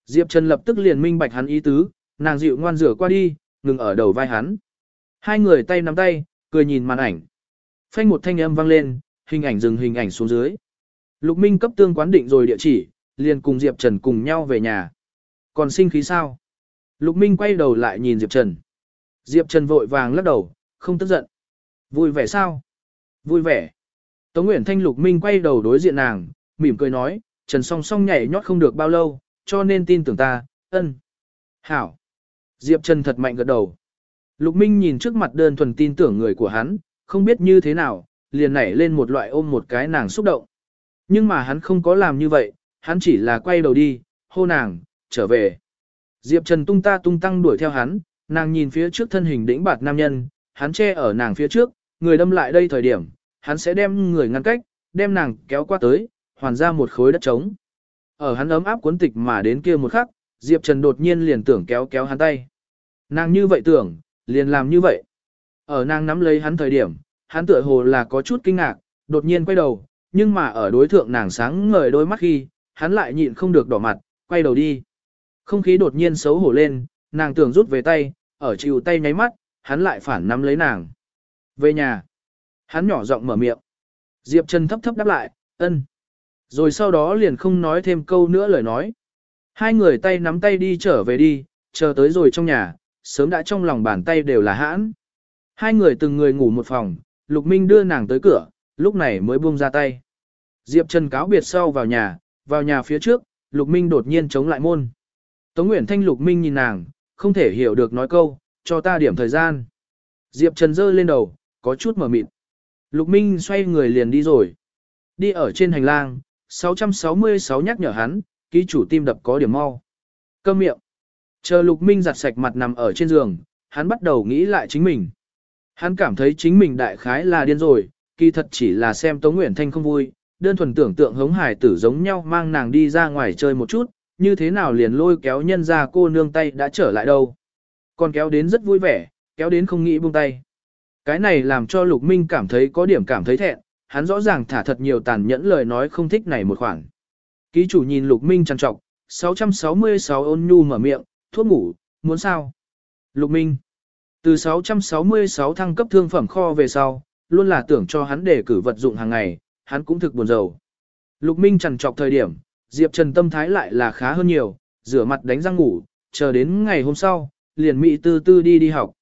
Diệp Trần lập tức liền minh bạch hắn ý tứ, nàng dịu ngoan rửa qua đi, ngừng ở đầu vai hắn. Hai người tay nắm tay, cười nhìn màn ảnh. Phanh một thanh âm vang lên, hình ảnh dừng hình ảnh xuống dưới. Lục Minh cấp tương quán định rồi địa chỉ, liền cùng Diệp Trần cùng nhau về nhà. Còn sinh khí sao? Lục Minh quay đầu lại nhìn Diệp Trần. Diệp Trần vội vàng lắc đầu, không tức giận. Vui vẻ sao? Vui vẻ. Tống Nguyễn Thanh Lục Minh quay đầu đối diện nàng, mỉm cười nói, Trần song song nhảy nhót không được bao lâu, cho nên tin tưởng ta, ân. Hảo. Diệp Trần thật mạnh gật đầu. Lục Minh nhìn trước mặt đơn thuần tin tưởng người của hắn, không biết như thế nào, liền nảy lên một loại ôm một cái nàng xúc động. Nhưng mà hắn không có làm như vậy, hắn chỉ là quay đầu đi, hô nàng, trở về. Diệp Trần tung ta tung tăng đuổi theo hắn, nàng nhìn phía trước thân hình đĩnh bạt nam nhân, hắn che ở nàng phía trước, người đâm lại đây thời điểm, hắn sẽ đem người ngăn cách, đem nàng kéo qua tới, hoàn ra một khối đất trống. Ở hắn ấm áp cuốn tịch mà đến kia một khắc, Diệp Trần đột nhiên liền tưởng kéo kéo hắn tay. Nàng như vậy tưởng, liền làm như vậy. Ở nàng nắm lấy hắn thời điểm, hắn tựa hồ là có chút kinh ngạc, đột nhiên quay đầu, nhưng mà ở đối thượng nàng sáng ngời đôi mắt khi, hắn lại nhịn không được đỏ mặt, quay đầu đi. Không khí đột nhiên xấu hổ lên, nàng tưởng rút về tay, ở chịu tay nháy mắt, hắn lại phản nắm lấy nàng. Về nhà. Hắn nhỏ giọng mở miệng. Diệp Trần thấp thấp đáp lại, ân. Rồi sau đó liền không nói thêm câu nữa lời nói. Hai người tay nắm tay đi trở về đi, chờ tới rồi trong nhà, sớm đã trong lòng bàn tay đều là hãn. Hai người từng người ngủ một phòng, Lục Minh đưa nàng tới cửa, lúc này mới buông ra tay. Diệp Trần cáo biệt sau vào nhà, vào nhà phía trước, Lục Minh đột nhiên chống lại môn. Tống Nguyễn Thanh Lục Minh nhìn nàng, không thể hiểu được nói câu, cho ta điểm thời gian. Diệp Trần giơ lên đầu, có chút mở mịt. Lục Minh xoay người liền đi rồi. Đi ở trên hành lang, 666 nhắc nhở hắn, ký chủ tim đập có điểm mau. Câm miệng. Chờ Lục Minh giặt sạch mặt nằm ở trên giường, hắn bắt đầu nghĩ lại chính mình. Hắn cảm thấy chính mình đại khái là điên rồi, kỳ thật chỉ là xem Tống Nguyễn Thanh không vui, đơn thuần tưởng tượng hống hải tử giống nhau mang nàng đi ra ngoài chơi một chút, như thế nào liền lôi kéo nhân ra cô nương tay đã trở lại đâu. Còn kéo đến rất vui vẻ, kéo đến không nghĩ buông tay. Cái này làm cho Lục Minh cảm thấy có điểm cảm thấy thẹn, hắn rõ ràng thả thật nhiều tàn nhẫn lời nói không thích này một khoảng, Ký chủ nhìn Lục Minh trằn trọc, 666 ôn nhu mở miệng, thuốc ngủ, muốn sao? Lục Minh. Từ 666 thăng cấp thương phẩm kho về sau, luôn là tưởng cho hắn để cử vật dụng hàng ngày, hắn cũng thực buồn rầu. Lục Minh trằn trọc thời điểm, Diệp Trần tâm thái lại là khá hơn nhiều, rửa mặt đánh răng ngủ, chờ đến ngày hôm sau, liền mị tư tư đi đi học.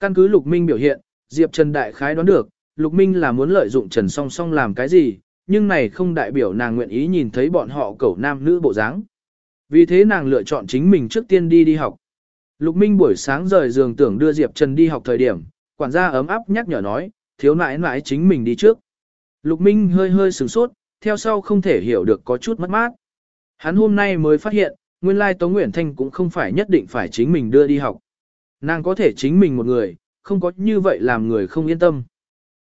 Căn cứ Lục Minh biểu hiện, Diệp Trần đại khái đoán được, Lục Minh là muốn lợi dụng Trần Song Song làm cái gì, nhưng này không đại biểu nàng nguyện ý nhìn thấy bọn họ cẩu nam nữ bộ dáng. Vì thế nàng lựa chọn chính mình trước tiên đi đi học. Lục Minh buổi sáng rời giường tưởng đưa Diệp Trần đi học thời điểm, quản gia ấm áp nhắc nhở nói, thiếu nãi nãi chính mình đi trước. Lục Minh hơi hơi sửng sốt, theo sau không thể hiểu được có chút mất mát. Hắn hôm nay mới phát hiện, nguyên lai Tống Nguyễn Thanh cũng không phải nhất định phải chính mình đưa đi học. Nàng có thể chính mình một người, không có như vậy làm người không yên tâm.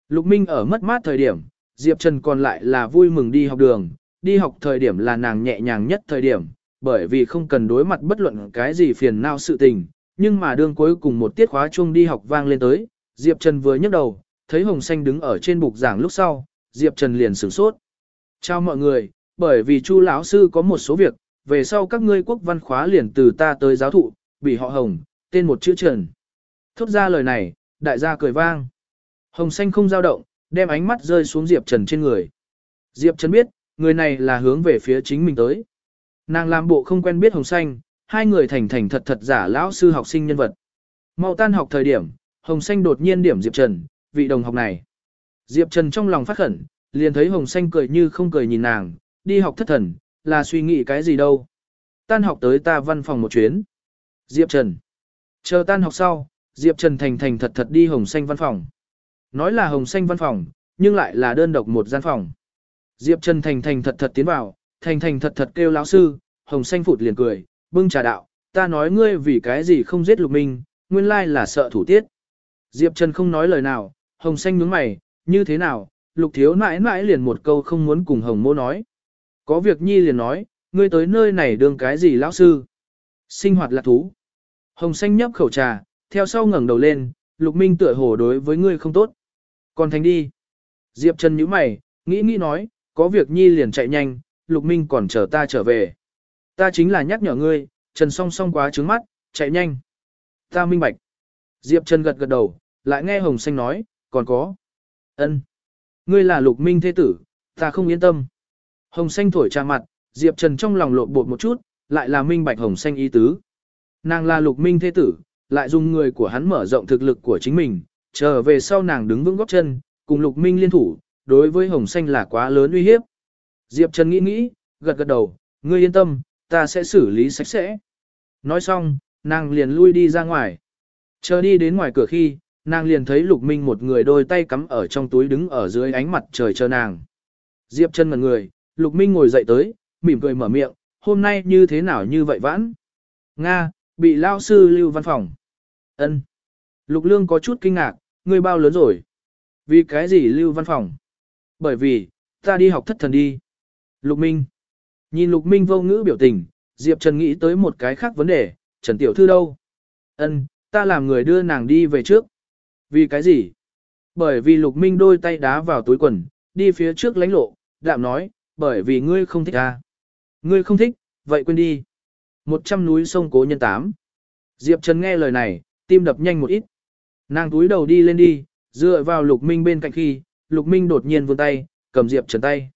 Lục Minh ở mất mát thời điểm, Diệp Trần còn lại là vui mừng đi học đường, đi học thời điểm là nàng nhẹ nhàng nhất thời điểm, bởi vì không cần đối mặt bất luận cái gì phiền não sự tình, nhưng mà đương cuối cùng một tiết khóa chung đi học vang lên tới, Diệp Trần vừa nhấc đầu, thấy Hồng Xanh đứng ở trên bục giảng lúc sau, Diệp Trần liền sửng sốt. Chào mọi người, bởi vì Chu lão sư có một số việc, về sau các ngươi quốc văn khóa liền từ ta tới giáo thụ, bị họ Hồng, tên một chữ Trần. Thốt ra lời này, đại gia cười vang. Hồng Xanh không dao động, đem ánh mắt rơi xuống Diệp Trần trên người. Diệp Trần biết, người này là hướng về phía chính mình tới. Nàng làm bộ không quen biết Hồng Xanh, hai người thành thành thật thật giả lão sư học sinh nhân vật. Mau tan học thời điểm, Hồng Xanh đột nhiên điểm Diệp Trần, vị đồng học này. Diệp Trần trong lòng phát khẩn, liền thấy Hồng Xanh cười như không cười nhìn nàng, đi học thất thần, là suy nghĩ cái gì đâu. Tan học tới ta văn phòng một chuyến. Diệp Trần. Chờ tan học sau, Diệp Trần thành thành thật thật đi Hồng Xanh văn phòng. Nói là Hồng Xanh văn phòng, nhưng lại là đơn độc một gian phòng. Diệp Trần thành thành thật thật tiến vào, thành thành thật thật kêu lão sư, Hồng Xanh phụt liền cười, bưng trà đạo, ta nói ngươi vì cái gì không giết lục minh, nguyên lai là sợ thủ tiết. Diệp Trần không nói lời nào, Hồng Xanh nhướng mày, như thế nào, lục thiếu mãi mãi liền một câu không muốn cùng Hồng mô nói. Có việc nhi liền nói, ngươi tới nơi này đương cái gì lão sư? Sinh hoạt là thú. Hồng Xanh nhấp khẩu trà, theo sau ngẩng đầu lên, lục minh tựa hồ đối với ngươi không tốt. Còn thành đi. Diệp Trần nhíu mày, nghĩ nghĩ nói, có việc nhi liền chạy nhanh, lục minh còn chờ ta trở về. Ta chính là nhắc nhở ngươi, Trần song song quá trứng mắt, chạy nhanh. Ta minh bạch. Diệp Trần gật gật đầu, lại nghe Hồng Xanh nói, còn có. ân, Ngươi là lục minh thế tử, ta không yên tâm. Hồng Xanh thổi trà mặt, Diệp Trần trong lòng lộn bột một chút, lại là minh bạch Hồng Xanh ý tứ. Nàng là lục minh thế tử, lại dùng người của hắn mở rộng thực lực của chính mình, trở về sau nàng đứng vững góc chân, cùng lục minh liên thủ, đối với Hồng Xanh là quá lớn uy hiếp. Diệp Trần nghĩ nghĩ, gật gật đầu, ngươi yên tâm, ta sẽ xử lý sạch sẽ. Nói xong, nàng liền lui đi ra ngoài. Chờ đi đến ngoài cửa khi, nàng liền thấy Lục Minh một người đôi tay cắm ở trong túi đứng ở dưới ánh mặt trời chờ nàng. Diệp Trần ngẩn người, Lục Minh ngồi dậy tới, mỉm cười mở miệng, hôm nay như thế nào như vậy vãn? Nga, bị lao sư lưu văn phòng. ân Lục Lương có chút kinh ngạc, ngươi bao lớn rồi? Vì cái gì lưu văn phòng? Bởi vì, ta đi học thất thần đi. Lục Minh. Nhìn Lục Minh vô ngữ biểu tình, Diệp Trần nghĩ tới một cái khác vấn đề, Trần Tiểu Thư đâu? Ân, ta làm người đưa nàng đi về trước. Vì cái gì? Bởi vì Lục Minh đôi tay đá vào túi quần, đi phía trước lánh lộ, đạm nói, bởi vì ngươi không thích ta. Ngươi không thích, vậy quên đi. Một trăm núi sông cố nhân tám. Diệp Trần nghe lời này, tim đập nhanh một ít. Nàng túi đầu đi lên đi, dựa vào Lục Minh bên cạnh khi, Lục Minh đột nhiên vươn tay, cầm Diệp Trần tay.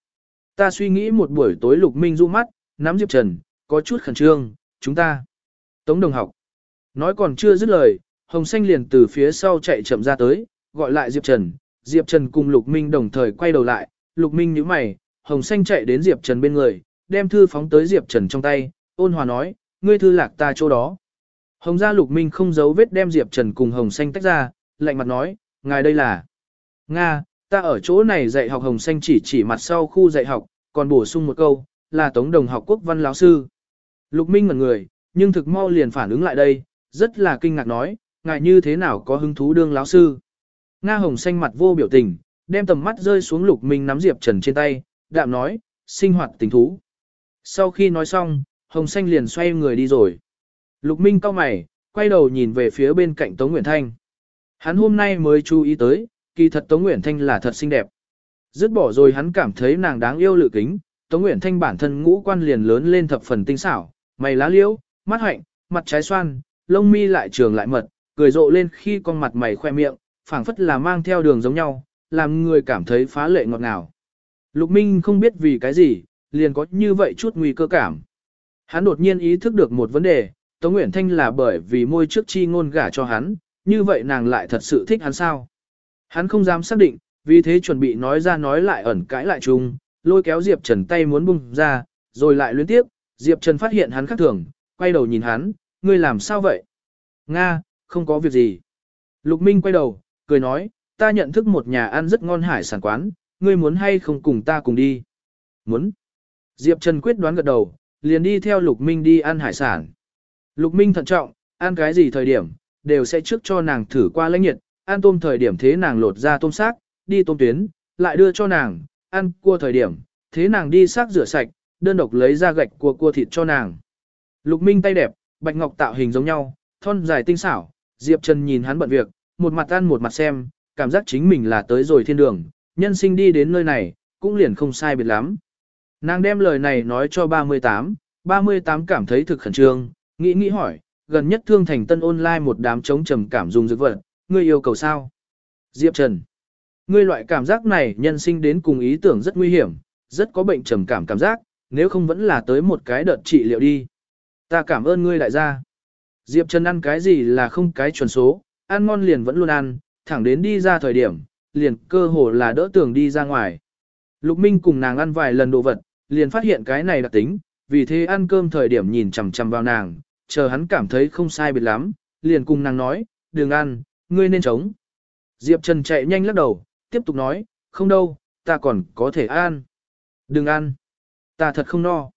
Ta suy nghĩ một buổi tối Lục Minh du mắt, nắm Diệp Trần, có chút khẩn trương, chúng ta. Tống đồng học. Nói còn chưa dứt lời, Hồng Xanh liền từ phía sau chạy chậm ra tới, gọi lại Diệp Trần. Diệp Trần cùng Lục Minh đồng thời quay đầu lại, Lục Minh nhíu mày, Hồng Xanh chạy đến Diệp Trần bên người, đem thư phóng tới Diệp Trần trong tay, ôn hòa nói, ngươi thư lạc ta chỗ đó. Hồng gia Lục Minh không giấu vết đem Diệp Trần cùng Hồng Xanh tách ra, lạnh mặt nói, ngài đây là Nga, ta ở chỗ này dạy học Hồng Xanh chỉ chỉ mặt sau khu dạy học, còn bổ sung một câu, là Tống Đồng học quốc văn lão sư. Lục Minh ngẩn người, nhưng thực mau liền phản ứng lại đây, rất là kinh ngạc nói, ngài như thế nào có hứng thú đương lão sư. Nga Hồng xanh mặt vô biểu tình, đem tầm mắt rơi xuống Lục Minh nắm Diệp Trần trên tay, đạm nói, sinh hoạt tình thú. Sau khi nói xong, Hồng xanh liền xoay người đi rồi. Lục Minh cau mày, quay đầu nhìn về phía bên cạnh Tống Nguyễn Thanh. Hắn hôm nay mới chú ý tới, kỳ thật Tống Nguyễn Thanh là thật xinh đẹp. Dứt bỏ rồi hắn cảm thấy nàng đáng yêu lự kính, Tống Nguyễn Thanh bản thân ngũ quan liền lớn lên thập phần tinh xảo, mày lá liễu, mắt hạnh, mặt trái xoan, lông mi lại trường lại mật, cười rộ lên khi con mặt mày khoe miệng, phảng phất là mang theo đường giống nhau, làm người cảm thấy phá lệ ngọt ngào. Lục Minh không biết vì cái gì, liền có như vậy chút nguy cơ cảm. Hắn đột nhiên ý thức được một vấn đề, Tống Nguyễn Thanh là bởi vì môi trước chi ngôn gả cho hắn, như vậy nàng lại thật sự thích hắn sao? Hắn không dám xác định, vì thế chuẩn bị nói ra nói lại ẩn cãi lại chung, lôi kéo Diệp Trần tay muốn bung ra, rồi lại luyến tiếp, Diệp Trần phát hiện hắn khác thường, quay đầu nhìn hắn, ngươi làm sao vậy? Nga, không có việc gì. Lục Minh quay đầu, cười nói, ta nhận thức một nhà ăn rất ngon hải sản quán, ngươi muốn hay không cùng ta cùng đi? Muốn. Diệp Trần quyết đoán gật đầu, liền đi theo Lục Minh đi ăn hải sản. Lục Minh thận trọng, ăn cái gì thời điểm, đều sẽ trước cho nàng thử qua lãnh nhiệt, ăn tôm thời điểm thế nàng lột ra tôm xác, đi tôm tuyến, lại đưa cho nàng, ăn cua thời điểm, thế nàng đi xác rửa sạch, đơn độc lấy ra gạch cua cua thịt cho nàng. Lục Minh tay đẹp, bạch ngọc tạo hình giống nhau, thon dài tinh xảo, Diệp Trần nhìn hắn bận việc, một mặt ăn một mặt xem, cảm giác chính mình là tới rồi thiên đường, nhân sinh đi đến nơi này, cũng liền không sai biệt lắm. Nàng đem lời này nói cho 38, 38 cảm thấy thực khẩn trương, nghĩ nghĩ hỏi, gần nhất thương thành tân online một đám chống trầm cảm dùng dược vật, ngươi yêu cầu sao? Diệp Trần, ngươi loại cảm giác này nhân sinh đến cùng ý tưởng rất nguy hiểm, rất có bệnh trầm cảm cảm giác, nếu không vẫn là tới một cái đợt trị liệu đi. Ta cảm ơn ngươi đại gia. Diệp Trần ăn cái gì là không cái chuẩn số, ăn ngon liền vẫn luôn ăn, thẳng đến đi ra thời điểm, liền cơ hồ là đỡ tưởng đi ra ngoài. Lục Minh cùng nàng ăn vài lần đồ vật, liền phát hiện cái này đặc tính, vì thế ăn cơm thời điểm nhìn chằm chằm vào nàng, chờ hắn cảm thấy không sai biệt lắm, liền cùng nàng nói, đừng ăn, ngươi nên chống. Diệp Trần chạy nhanh lắc đầu, tiếp tục nói, không đâu, ta còn có thể ăn. Đừng ăn, ta thật không no.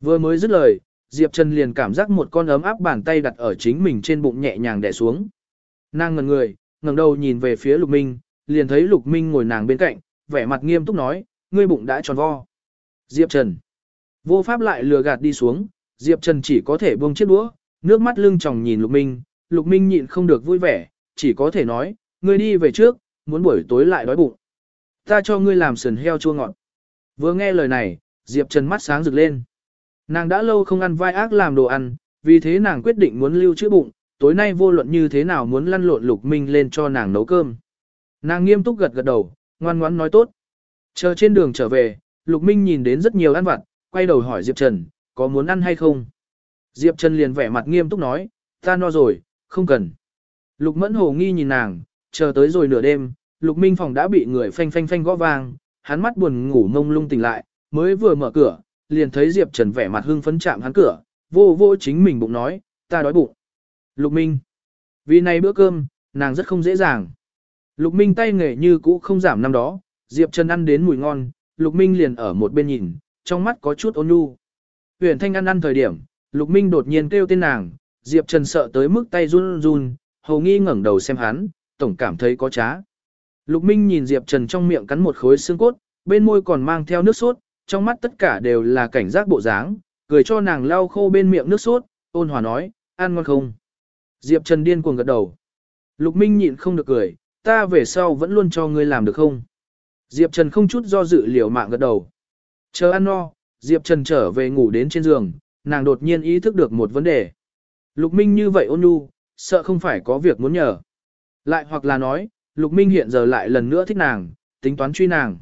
Vừa mới dứt lời, Diệp Trần liền cảm giác một con ấm áp bàn tay đặt ở chính mình trên bụng nhẹ nhàng đè xuống. Nàng ngần người, ngẩng đầu nhìn về phía Lục Minh, liền thấy Lục Minh ngồi nàng bên cạnh, vẻ mặt nghiêm túc nói, ngươi bụng đã tròn vo. Diệp Trần. Vô pháp lại lừa gạt đi xuống, Diệp Trần chỉ có thể buông chiếc đũa, nước mắt lưng tròng nhìn Lục Minh, Lục Minh nhịn không được vui vẻ, chỉ có thể nói, ngươi đi về trước, muốn buổi tối lại đói bụng. Ta cho ngươi làm sườn heo chua ngọt. Vừa nghe lời này, Diệp Trần mắt sáng rực lên. Nàng đã lâu không ăn vai ác làm đồ ăn, vì thế nàng quyết định muốn lưu trữ bụng, tối nay vô luận như thế nào muốn lăn lộn Lục Minh lên cho nàng nấu cơm. Nàng nghiêm túc gật gật đầu, ngoan ngoãn nói tốt. Chờ trên đường trở về, Lục Minh nhìn đến rất nhiều ăn vặt, quay đầu hỏi Diệp Trần, có muốn ăn hay không? Diệp Trần liền vẻ mặt nghiêm túc nói, ta no rồi, không cần. Lục Mẫn Hồ nghi nhìn nàng, chờ tới rồi nửa đêm, Lục Minh phòng đã bị người phanh phanh phanh gõ vang, hắn mắt buồn ngủ mông lung tỉnh lại, mới vừa mở cửa, liền thấy Diệp Trần vẻ mặt hưng phấn chạm hắn cửa, vô vô chính mình bụng nói, ta đói bụng. Lục Minh, vì này bữa cơm, nàng rất không dễ dàng. Lục Minh tay nghề như cũ không giảm năm đó, Diệp Trần ăn đến mùi ngon, Lục Minh liền ở một bên nhìn, trong mắt có chút ôn nhu. Huyền Thanh ăn ăn thời điểm, Lục Minh đột nhiên kêu tên nàng, Diệp Trần sợ tới mức tay run run, hầu nghi ngẩng đầu xem hắn, tổng cảm thấy có trá. Lục Minh nhìn Diệp Trần trong miệng cắn một khối xương cốt, bên môi còn mang theo nước sốt, trong mắt tất cả đều là cảnh giác bộ dáng, cười cho nàng lau khô bên miệng nước sốt, ôn hòa nói, ăn ngon không? Diệp Trần điên cuồng gật đầu. Lục Minh nhịn không được cười, ta về sau vẫn luôn cho ngươi làm được không? Diệp Trần không chút do dự liều mạng gật đầu. Chờ ăn no, Diệp Trần trở về ngủ đến trên giường, nàng đột nhiên ý thức được một vấn đề. Lục Minh như vậy ôn nhu, sợ không phải có việc muốn nhờ. Lại hoặc là nói, Lục Minh hiện giờ lại lần nữa thích nàng, tính toán truy nàng.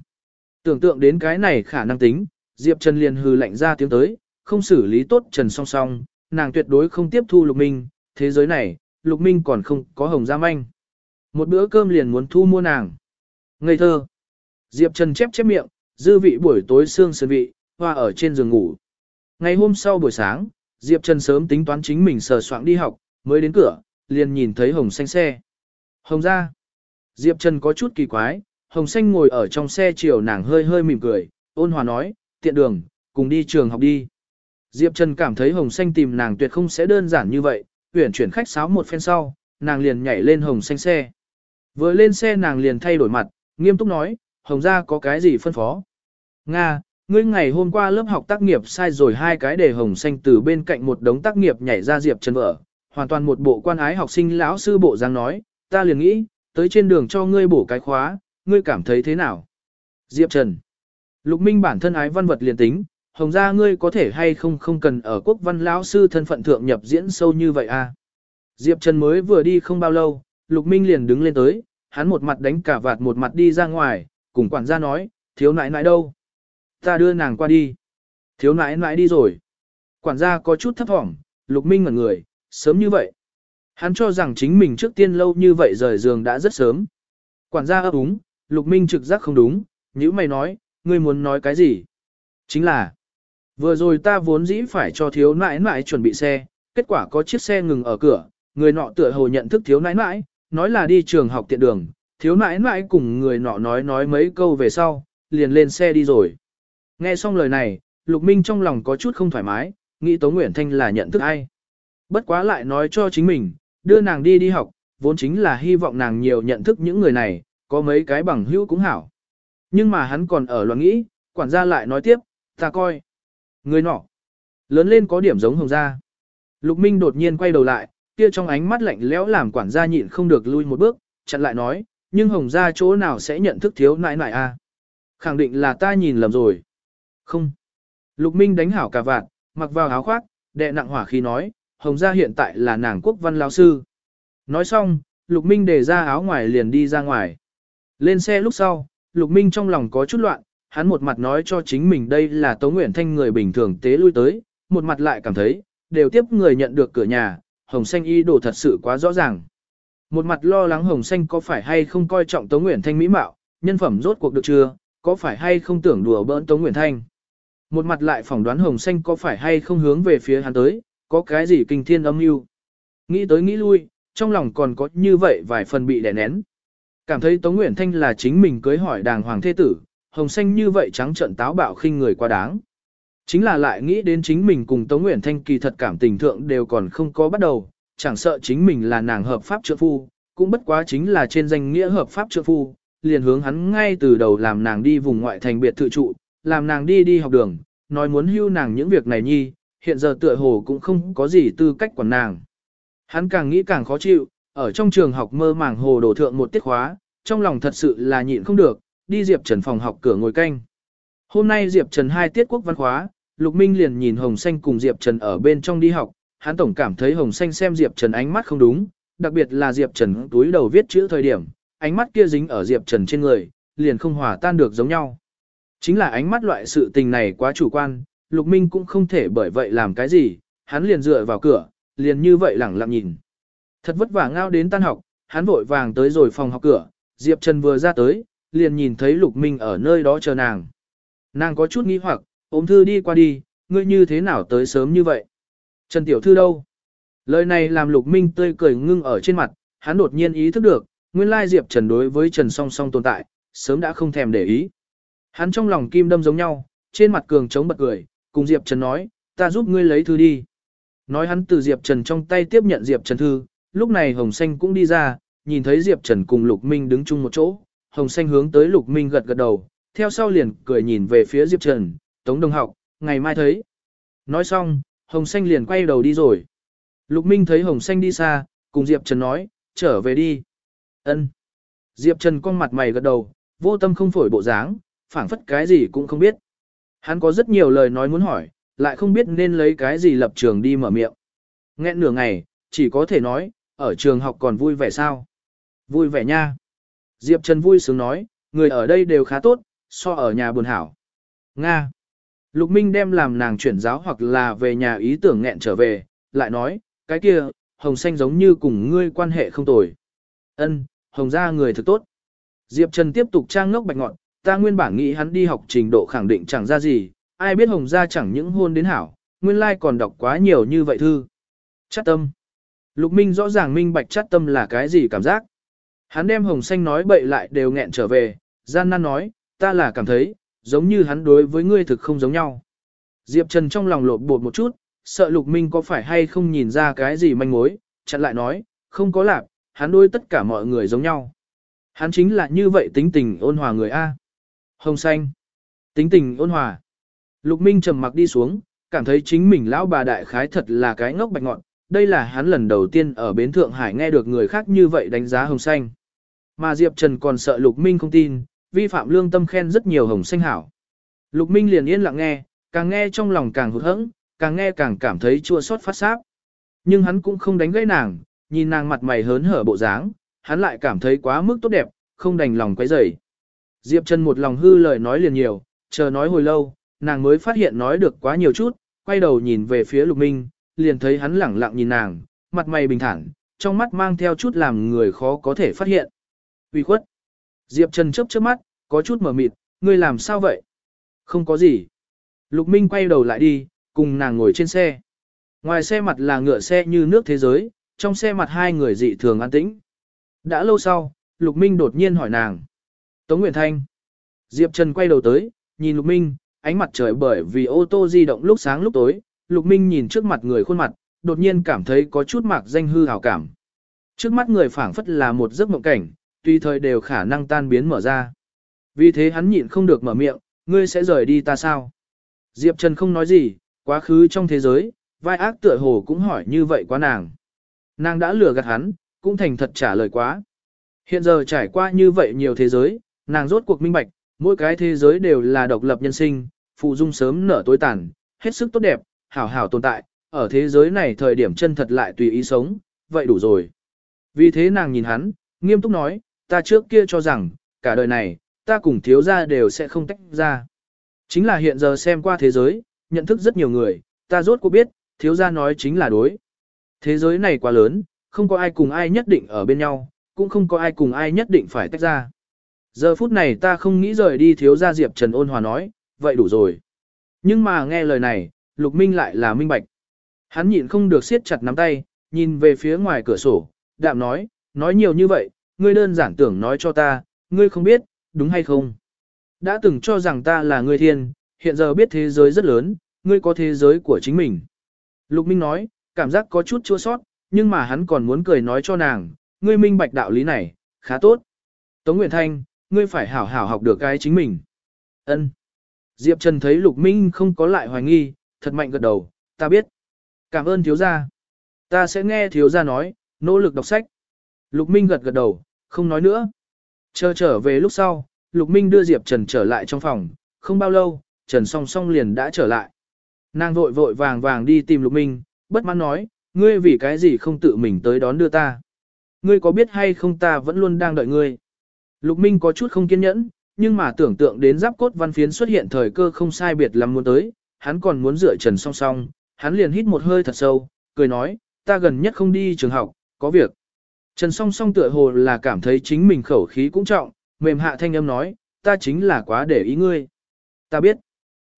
Tưởng tượng đến cái này khả năng tính, Diệp Trần liền hừ lạnh ra tiếng tới, không xử lý tốt Trần song song, nàng tuyệt đối không tiếp thu Lục Minh, thế giới này, Lục Minh còn không có hồng giam anh. Một bữa cơm liền muốn thu mua nàng. Ngây thơ. Diệp Trần chép chép miệng, dư vị buổi tối xương sơn vị, hoa ở trên giường ngủ. Ngày hôm sau buổi sáng, Diệp Trần sớm tính toán chính mình sờ soạn đi học, mới đến cửa, liền nhìn thấy Hồng Xanh xe. Hồng ra. Diệp Trần có chút kỳ quái, Hồng Xanh ngồi ở trong xe chiều nàng hơi hơi mỉm cười, ôn hòa nói, tiện đường, cùng đi trường học đi. Diệp Trần cảm thấy Hồng Xanh tìm nàng tuyệt không sẽ đơn giản như vậy, tuyển chuyển khách sáo một phen sau, nàng liền nhảy lên Hồng Xanh xe. Vừa lên xe nàng liền thay đổi mặt, nghiêm túc nói, Hồng gia có cái gì phân phó? Nga, ngươi ngày hôm qua lớp học tác nghiệp sai rồi hai cái để hồng xanh từ bên cạnh một đống tác nghiệp nhảy ra Diệp Trần vợ, hoàn toàn một bộ quan ái học sinh lão sư bộ dáng nói, ta liền nghĩ, tới trên đường cho ngươi bổ cái khóa, ngươi cảm thấy thế nào? Diệp Trần. Lục Minh bản thân ái văn vật liền tính, hồng gia ngươi có thể hay không không cần ở quốc văn lão sư thân phận thượng nhập diễn sâu như vậy à? Diệp Trần mới vừa đi không bao lâu, Lục Minh liền đứng lên tới, hắn một mặt đánh cả vạt một mặt đi ra ngoài, cùng quản gia nói, thiếu nãi nãi đâu? Ta đưa nàng qua đi. Thiếu nãi nãi đi rồi. Quản gia có chút thấp thỏm, lục minh ngẩn người, sớm như vậy. Hắn cho rằng chính mình trước tiên lâu như vậy rời giường đã rất sớm. Quản gia ấp úng, lục minh trực giác không đúng, như mày nói, ngươi muốn nói cái gì? Chính là, vừa rồi ta vốn dĩ phải cho thiếu nãi nãi chuẩn bị xe, kết quả có chiếc xe ngừng ở cửa, người nọ tựa hồ nhận thức thiếu nãi nãi, nói là đi trường học tiện đường, thiếu nãi nãi cùng người nọ nói nói mấy câu về sau, liền lên xe đi rồi. Nghe xong lời này, Lục Minh trong lòng có chút không thoải mái, nghĩ Tống Nguyễn Thanh là nhận thức ai. Bất quá lại nói cho chính mình, đưa nàng đi đi học, vốn chính là hy vọng nàng nhiều nhận thức những người này, có mấy cái bằng hữu cũng hảo. Nhưng mà hắn còn ở loạn nghĩ, quản gia lại nói tiếp, ta coi. Người nọ, lớn lên có điểm giống hồng gia. Lục Minh đột nhiên quay đầu lại, kia trong ánh mắt lạnh lẽo làm quản gia nhịn không được lui một bước, chặn lại nói, nhưng hồng gia chỗ nào sẽ nhận thức thiếu nãi nãi a? Khẳng định là ta nhìn lầm rồi. Không. Lục Minh đánh hảo cả vạt, mặc vào áo khoác, đệ nặng hỏa khí nói, hồng gia hiện tại là nàng quốc văn lão sư. Nói xong, Lục Minh để ra áo ngoài liền đi ra ngoài. Lên xe lúc sau, Lục Minh trong lòng có chút loạn, hắn một mặt nói cho chính mình đây là Tống Nguyễn Thanh người bình thường tế lui tới, một mặt lại cảm thấy, đều tiếp người nhận được cửa nhà, Hồng Xanh y đồ thật sự quá rõ ràng. Một mặt lo lắng Hồng Xanh có phải hay không coi trọng Tống Nguyễn Thanh mỹ mạo, nhân phẩm rốt cuộc được chưa, có phải hay không tưởng đùa bỡn Tống Nguyễn Thanh. Một mặt lại phỏng đoán Hồng Xanh có phải hay không hướng về phía hắn tới, có cái gì kinh thiên âm mưu. Nghĩ tới nghĩ lui, trong lòng còn có như vậy vài phần bị đè nén. Cảm thấy Tống Nguyễn Thanh là chính mình cưới hỏi đàng hoàng thế tử, hồng xanh như vậy trắng trợn táo bạo khinh người quá đáng. Chính là lại nghĩ đến chính mình cùng Tống Nguyễn Thanh kỳ thật cảm tình thượng đều còn không có bắt đầu, chẳng sợ chính mình là nàng hợp pháp trợ phu, cũng bất quá chính là trên danh nghĩa hợp pháp trợ phu, liền hướng hắn ngay từ đầu làm nàng đi vùng ngoại thành biệt thự trụ, làm nàng đi đi học đường, nói muốn hưu nàng những việc này nhi, hiện giờ tựa hồ cũng không có gì tư cách quản nàng. Hắn càng nghĩ càng khó chịu, ở trong trường học mơ màng hồ đổ thượng một tiết khóa, trong lòng thật sự là nhịn không được, đi Diệp Trần phòng học cửa ngồi canh. Hôm nay Diệp Trần hai tiết quốc văn khóa, Lục Minh liền nhìn Hồng Xanh cùng Diệp Trần ở bên trong đi học, hắn tổng cảm thấy Hồng Xanh xem Diệp Trần ánh mắt không đúng, đặc biệt là Diệp Trần túi đầu viết chữ thời điểm, ánh mắt kia dính ở Diệp Trần trên người, liền không hòa tan được giống nhau. Chính là ánh mắt loại sự tình này quá chủ quan, Lục Minh cũng không thể bởi vậy làm cái gì, hắn liền dựa vào cửa, liền như vậy lẳng lặng nhìn. Thật vất vả ngao đến tan học, hắn vội vàng tới rồi phòng học cửa, Diệp Trần vừa ra tới, liền nhìn thấy Lục Minh ở nơi đó chờ nàng. Nàng có chút nghi hoặc, ôm thư đi qua đi, ngươi như thế nào tới sớm như vậy? Trần Tiểu Thư đâu? Lời này làm Lục Minh tươi cười ngưng ở trên mặt, hắn đột nhiên ý thức được, nguyên lai Diệp Trần đối với Trần song song tồn tại, sớm đã không thèm để ý. Hắn trong lòng kim đâm giống nhau, trên mặt cường trống bật cười, cùng Diệp Trần nói, ta giúp ngươi lấy thư đi. Nói hắn từ Diệp Trần trong tay tiếp nhận Diệp Trần thư, lúc này Hồng Xanh cũng đi ra, nhìn thấy Diệp Trần cùng Lục Minh đứng chung một chỗ, Hồng Xanh hướng tới Lục Minh gật gật đầu, theo sau liền cười nhìn về phía Diệp Trần, Tống Đồng học, ngày mai thấy. Nói xong, Hồng Xanh liền quay đầu đi rồi. Lục Minh thấy Hồng Xanh đi xa, cùng Diệp Trần nói, trở về đi. Ân. Diệp Trần con mặt mày gật đầu, vô tâm không phổi bộ dáng, phảng phất cái gì cũng không biết. Hắn có rất nhiều lời nói muốn hỏi, lại không biết nên lấy cái gì lập trường đi mở miệng. Nghẹn nửa ngày, chỉ có thể nói, ở trường học còn vui vẻ sao? Vui vẻ nha. Diệp Trần vui sướng nói, người ở đây đều khá tốt, so ở nhà buồn hảo. Nga. Lục Minh đem làm nàng chuyển giáo hoặc là về nhà ý tưởng nghẹn trở về, lại nói, cái kia, Hồng Xanh giống như cùng ngươi quan hệ không tồi. Ân, Hồng Gia người thực tốt. Diệp Trần tiếp tục trang ngốc bạch ngọn, ta nguyên bản nghĩ hắn đi học trình độ khẳng định chẳng ra gì, ai biết Hồng gia chẳng những hôn đến hảo, nguyên lai còn đọc quá nhiều như vậy thư. Chắc tâm. Lục Minh rõ ràng minh bạch chắc tâm là cái gì cảm giác. Hắn đem Hồng Xanh nói bậy lại đều nghẹn trở về, gian nan nói, ta là cảm thấy, giống như hắn đối với ngươi thực không giống nhau. Diệp Trần trong lòng lột bột một chút, sợ Lục Minh có phải hay không nhìn ra cái gì manh mối, chặn lại nói, không có lạc, hắn đối tất cả mọi người giống nhau. Hắn chính là như vậy tính tình ôn hòa người A. Hồng Xanh. Tính tình ôn hòa. Lục Minh trầm mặc đi xuống, cảm thấy chính mình lão bà đại khái thật là cái ngốc bạch ngọn, đây là hắn lần đầu tiên ở bến Thượng Hải nghe được người khác như vậy đánh giá hồng xanh. Mà Diệp Trần còn sợ Lục Minh không tin, vi phạm lương tâm khen rất nhiều hồng xanh hảo. Lục Minh liền yên lặng nghe, càng nghe trong lòng càng hụt hẫng, càng nghe càng cảm thấy chua xót phát sáp. Nhưng hắn cũng không đánh gãy nàng, nhìn nàng mặt mày hớn hở bộ dáng, hắn lại cảm thấy quá mức tốt đẹp, không đành lòng quấy rầy. Diệp Trần một lòng hư lời nói liền nhiều, chờ nói hồi lâu, nàng mới phát hiện nói được quá nhiều chút, quay đầu nhìn về phía Lục Minh, liền thấy hắn lẳng lặng nhìn nàng, mặt mày bình thản, trong mắt mang theo chút làm người khó có thể phát hiện. Uy khuất. Diệp Trần chớp chớp mắt, có chút mở mịt, ngươi làm sao vậy? Không có gì. Lục Minh quay đầu lại đi, cùng nàng ngồi trên xe. Ngoài xe mặt là ngựa xe như nước thế giới, trong xe mặt hai người dị thường an tĩnh. Đã lâu sau, Lục Minh đột nhiên hỏi nàng. Tống Nguyễn Thanh. Diệp Trần quay đầu tới, nhìn Lục Minh, ánh mặt trời bởi vì ô tô di động lúc sáng lúc tối. Lục Minh nhìn trước mặt người khuôn mặt, đột nhiên cảm thấy có chút mạc danh hư hào cảm. Trước mắt người phảng phất là một giấc mộng cảnh, tùy thời đều khả năng tan biến mở ra. Vì thế hắn nhịn không được mở miệng, ngươi sẽ rời đi ta sao? Diệp Trần không nói gì, quá khứ trong thế giới, vai ác tựa hồ cũng hỏi như vậy quá nàng. Nàng đã lừa gạt hắn, cũng thành thật trả lời quá. Hiện giờ trải qua như vậy nhiều thế giới, nàng rốt cuộc minh bạch, mỗi cái thế giới đều là độc lập nhân sinh, phụ dung sớm nở tối tàn, hết sức tốt đẹp, hảo hảo tồn tại, ở thế giới này thời điểm chân thật lại tùy ý sống, vậy đủ rồi. Vì thế nàng nhìn hắn, nghiêm túc nói, ta trước kia cho rằng, cả đời này, ta cùng thiếu gia đều sẽ không tách ra. Chính là hiện giờ xem qua thế giới, nhận thức rất nhiều người, ta rốt cuộc biết, thiếu gia nói chính là đối. Thế giới này quá lớn, không có ai cùng ai nhất định ở bên nhau, cũng không có ai cùng ai nhất định phải tách ra. Giờ phút này ta không nghĩ rời đi thiếu gia Diệp Trần ôn hòa nói, vậy đủ rồi. Nhưng mà nghe lời này, Lục Minh lại là minh bạch. Hắn nhịn không được siết chặt nắm tay, nhìn về phía ngoài cửa sổ, đạm nói, nói nhiều như vậy, ngươi đơn giản tưởng nói cho ta, ngươi không biết, đúng hay không? Đã từng cho rằng ta là ngươi thiên, hiện giờ biết thế giới rất lớn, ngươi có thế giới của chính mình. Lục Minh nói, cảm giác có chút chua sót, nhưng mà hắn còn muốn cười nói cho nàng, ngươi minh bạch đạo lý này, khá tốt. Tống Nguyễn Thanh, ngươi phải hảo hảo học được cái chính mình. Ân. Diệp Trần thấy Lục Minh không có lại hoài nghi, thật mạnh gật đầu, ta biết. Cảm ơn thiếu gia. Ta sẽ nghe thiếu gia nói, nỗ lực đọc sách. Lục Minh gật gật đầu, không nói nữa. Chờ trở về lúc sau, Lục Minh đưa Diệp Trần trở lại trong phòng, không bao lâu, Trần song song liền đã trở lại. Nàng vội vội vàng vàng đi tìm Lục Minh, bất mãn nói, ngươi vì cái gì không tự mình tới đón đưa ta. Ngươi có biết hay không ta vẫn luôn đang đợi ngươi. Lục Minh có chút không kiên nhẫn, nhưng mà tưởng tượng đến giáp cốt văn phiến xuất hiện thời cơ không sai biệt lắm muốn tới, hắn còn muốn dựa Trần song song, hắn liền hít một hơi thật sâu, cười nói, ta gần nhất không đi trường học, có việc. Trần song song tựa hồ là cảm thấy chính mình khẩu khí cũng trọng, mềm hạ thanh âm nói, ta chính là quá để ý ngươi. Ta biết.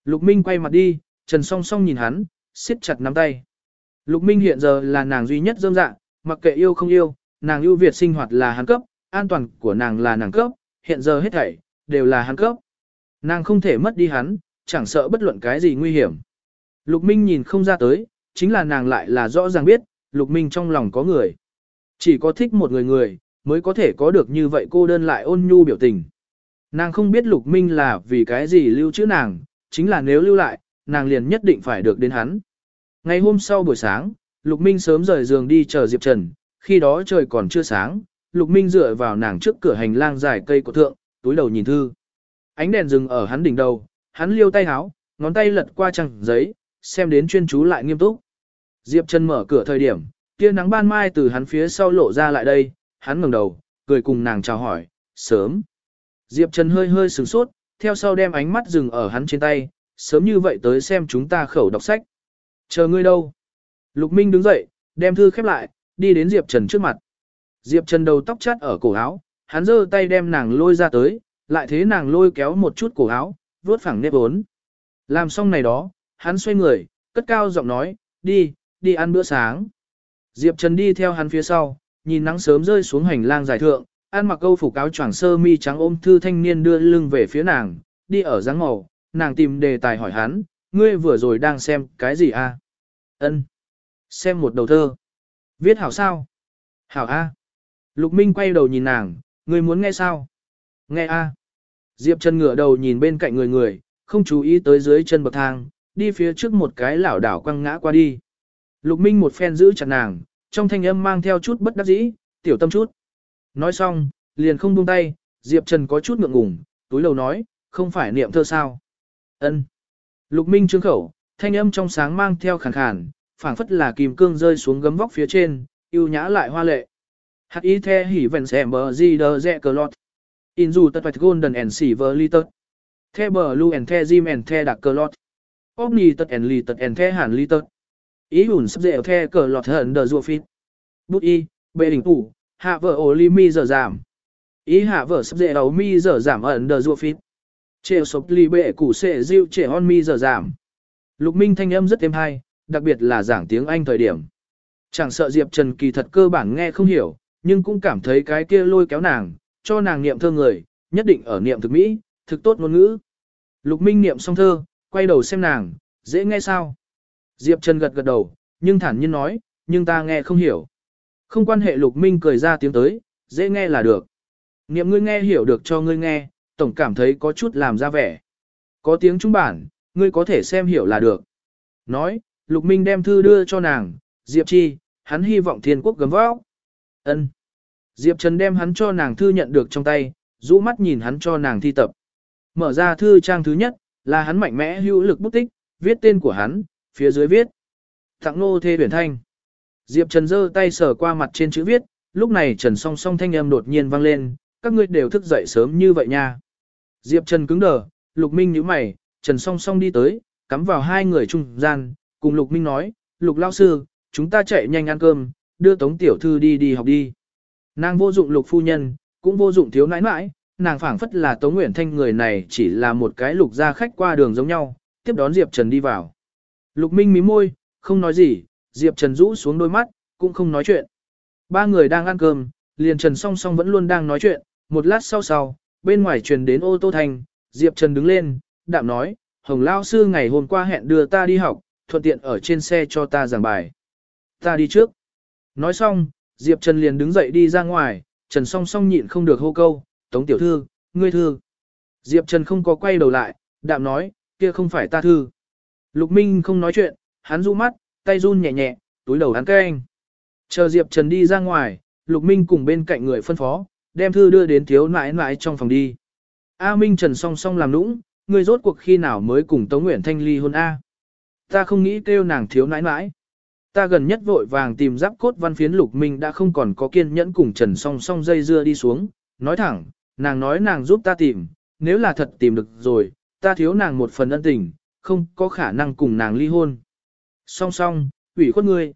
Lục Minh quay mặt đi, Trần song song nhìn hắn, siết chặt nắm tay. Lục Minh hiện giờ là nàng duy nhất dâm dạng, mặc kệ yêu không yêu, nàng ưu việt sinh hoạt là hắn cấp, an toàn của nàng là nàng cấp, hiện giờ hết thảy, đều là hắn cấp. Nàng không thể mất đi hắn, chẳng sợ bất luận cái gì nguy hiểm. Lục Minh nhìn không ra tới, chính là nàng lại là rõ ràng biết, Lục Minh trong lòng có người. Chỉ có thích một người người, mới có thể có được như vậy cô đơn lại ôn nhu biểu tình. Nàng không biết Lục Minh là vì cái gì lưu trữ nàng, chính là nếu lưu lại, nàng liền nhất định phải được đến hắn. Ngày hôm sau buổi sáng, Lục Minh sớm rời giường đi chờ Diệp Trần, khi đó trời còn chưa sáng, Lục Minh dựa vào nàng trước cửa hành lang dài cây của thượng, túi đầu nhìn thư. Ánh đèn dừng ở hắn đỉnh đầu, hắn liêu tay háo, ngón tay lật qua trang giấy, xem đến chuyên chú lại nghiêm túc. Diệp Trần mở cửa thời điểm, tia nắng ban mai từ hắn phía sau lộ ra lại đây, hắn ngẩng đầu, cười cùng nàng chào hỏi, sớm. Diệp Trần hơi hơi sửng sốt, theo sau đem ánh mắt dừng ở hắn trên tay, sớm như vậy tới xem chúng ta khẩu đọc sách. Chờ ngươi đâu? Lục Minh đứng dậy, đem thư khép lại, đi đến Diệp Trần trước mặt. Diệp Trần đầu tóc chắt ở cổ áo, hắn giơ tay đem nàng lôi ra tới, lại thế nàng lôi kéo một chút cổ áo, vuốt phẳng nếp vốn. Làm xong này đó, hắn xoay người, cất cao giọng nói, đi, đi ăn bữa sáng. Diệp Trần đi theo hắn phía sau, nhìn nắng sớm rơi xuống hành lang dài thượng, ăn mặc câu phủ cáo choàng sơ mi trắng ôm thư thanh niên đưa lưng về phía nàng, đi ở dáng màu, nàng tìm đề tài hỏi hắn, ngươi vừa rồi đang xem cái gì a? Ân, Xem một đầu thơ. Viết hảo sao? Hảo A. Lục Minh quay đầu nhìn nàng, ngươi muốn nghe sao? Nghe A. Diệp Trần ngửa đầu nhìn bên cạnh người người, không chú ý tới dưới chân bậc thang, đi phía trước một cái lảo đảo quăng ngã qua đi. Lục Minh một phen giữ chặt nàng, trong thanh âm mang theo chút bất đắc dĩ, tiểu tâm chút. Nói xong, liền không buông tay, Diệp Trần có chút ngượng ngùng, túi lầu nói, không phải niệm thơ sao. Ân. Lục Minh trương khẩu, thanh âm trong sáng mang theo khàn khàn, phảng phất là kìm cương rơi xuống gấm vóc phía trên, yêu nhã lại hoa lệ. Hạt ý the hỉ vẹn xem bờ gì đờ dẹ cờ lọt. In dù tật vạch golden and silver liter The blue and the gym and the đặc cờ lọt. Omni tật and li tật and the hàn liter Ý hùn sắp dẹo the cờ lọt hận đờ ruột phít. Bút y, bê đỉnh tủ, hạ vợ ổ li mi giờ giảm. Ý hạ vợ sắp dẹo đầu mi giờ giảm ẩn đờ ruột phít. trẻ sộp li bệ củ sệ diêu trẻ hon mi giờ giảm. Lục Minh thanh âm rất êm hay, đặc biệt là giảng tiếng Anh thời điểm. Chẳng sợ Diệp Trần kỳ thật cơ bản nghe không hiểu, nhưng cũng cảm thấy cái kia lôi kéo nàng, cho nàng niệm thơ người, nhất định ở niệm thực mỹ, thực tốt ngôn ngữ. Lục Minh niệm xong thơ, quay đầu xem nàng, dễ nghe sao? Diệp Trần gật gật đầu, nhưng thản nhiên nói, nhưng ta nghe không hiểu. Không quan hệ Lục Minh cười ra tiếng tới, dễ nghe là được. Niệm ngươi nghe hiểu được cho ngươi nghe, tổng cảm thấy có chút làm ra vẻ. Có tiếng trung bản, ngươi có thể xem hiểu là được. Nói, Lục Minh đem thư đưa cho nàng, Diệp Chi, hắn hy vọng thiên quốc gấm vóc. Ân. Diệp Trần đem hắn cho nàng thư nhận được trong tay, rũ mắt nhìn hắn cho nàng thi tập. Mở ra thư trang thứ nhất, là hắn mạnh mẽ hữu lực bút tích, viết tên của hắn, phía dưới viết. Tặng nô thê huyền thanh. Diệp Trần giơ tay sờ qua mặt trên chữ viết, lúc này Trần song song thanh âm đột nhiên vang lên, các ngươi đều thức dậy sớm như vậy nha. Diệp Trần cứng đờ, Lục Minh nhíu mày, Trần song song đi tới, cắm vào hai người trung gian, cùng Lục Minh nói, Lục lao sư, chúng ta chạy nhanh ăn cơm, đưa Tống Tiểu Thư đi đi học đi. Nàng vô dụng Lục phu nhân, cũng vô dụng thiếu nãi nãi, nàng phảng phất là Tống nguyện Thanh người này chỉ là một cái lục gia khách qua đường giống nhau, tiếp đón Diệp Trần đi vào. Lục Minh mím môi, không nói gì, Diệp Trần rũ xuống đôi mắt, cũng không nói chuyện. Ba người đang ăn cơm, liền Trần song song vẫn luôn đang nói chuyện, một lát sau sau, bên ngoài truyền đến ô tô thành, Diệp Trần đứng lên, đạm nói, Hồng Lao Sư ngày hôm qua hẹn đưa ta đi học, thuận tiện ở trên xe cho ta giảng bài. Ta đi trước. Nói xong, Diệp Trần liền đứng dậy đi ra ngoài, Trần song song nhịn không được hô câu, Tống Tiểu Thư, ngươi thư. Diệp Trần không có quay đầu lại, đạm nói, kia không phải ta thư. Lục Minh không nói chuyện, hắn du mắt, tay run nhẹ nhẹ, túi đầu hắn canh. Chờ Diệp Trần đi ra ngoài, Lục Minh cùng bên cạnh người phân phó, đem thư đưa đến thiếu nãi nãi trong phòng đi. A Minh Trần song song làm nũng, người rốt cuộc khi nào mới cùng Tống Nguyễn Thanh ly hôn A. Ta không nghĩ kêu nàng thiếu nãi nãi. Ta gần nhất vội vàng tìm giáp cốt văn phiến Lục Minh đã không còn có kiên nhẫn cùng Trần song song dây dưa đi xuống, nói thẳng, nàng nói nàng giúp ta tìm, nếu là thật tìm được rồi, ta thiếu nàng một phần ân tình, không có khả năng cùng nàng ly hôn. Song song, ủy khuất ngươi.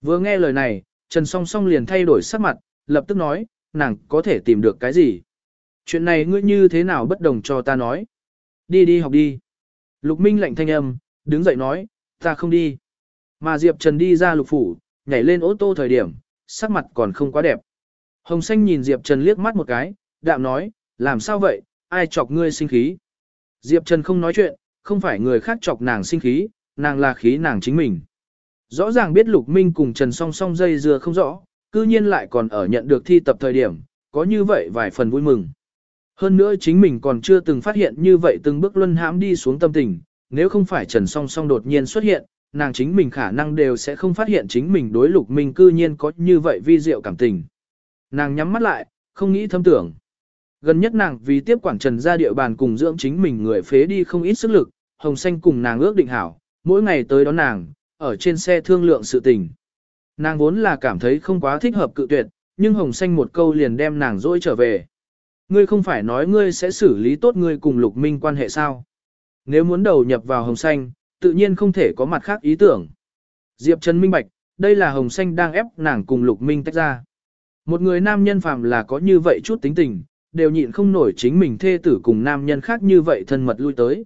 Vừa nghe lời này, Trần song song liền thay đổi sắc mặt, lập tức nói, nàng có thể tìm được cái gì. Chuyện này ngươi như thế nào bất đồng cho ta nói. Đi đi học đi. Lục Minh lạnh thanh âm, đứng dậy nói, ta không đi. Mà Diệp Trần đi ra lục phủ, nhảy lên ô tô thời điểm, sắc mặt còn không quá đẹp. Hồng Xanh nhìn Diệp Trần liếc mắt một cái, đạm nói, làm sao vậy, ai chọc ngươi sinh khí. Diệp Trần không nói chuyện, không phải người khác chọc nàng sinh khí, nàng là khí nàng chính mình. Rõ ràng biết Lục Minh cùng Trần song song dây dưa không rõ, cư nhiên lại còn ở nhận được thi tập thời điểm, có như vậy vài phần vui mừng. Hơn nữa chính mình còn chưa từng phát hiện như vậy từng bước luân hãm đi xuống tâm tình, nếu không phải Trần song song đột nhiên xuất hiện, nàng chính mình khả năng đều sẽ không phát hiện chính mình đối Lục Minh cư nhiên có như vậy vi diệu cảm tình. Nàng nhắm mắt lại, không nghĩ thâm tưởng. Gần nhất nàng vì tiếp quản trần ra địa bàn cùng dưỡng chính mình người phế đi không ít sức lực, Hồng Xanh cùng nàng ước định hảo, mỗi ngày tới đón nàng, ở trên xe thương lượng sự tình. Nàng vốn là cảm thấy không quá thích hợp cự tuyệt, nhưng Hồng Xanh một câu liền đem nàng dỗi trở về. Ngươi không phải nói ngươi sẽ xử lý tốt ngươi cùng Lục Minh quan hệ sao? Nếu muốn đầu nhập vào Hồng Xanh, tự nhiên không thể có mặt khác ý tưởng. Diệp Trần minh bạch, đây là Hồng Xanh đang ép nàng cùng Lục Minh tách ra. Một người nam nhân phàm là có như vậy chút tính tình, đều nhịn không nổi chính mình thê tử cùng nam nhân khác như vậy thân mật lui tới.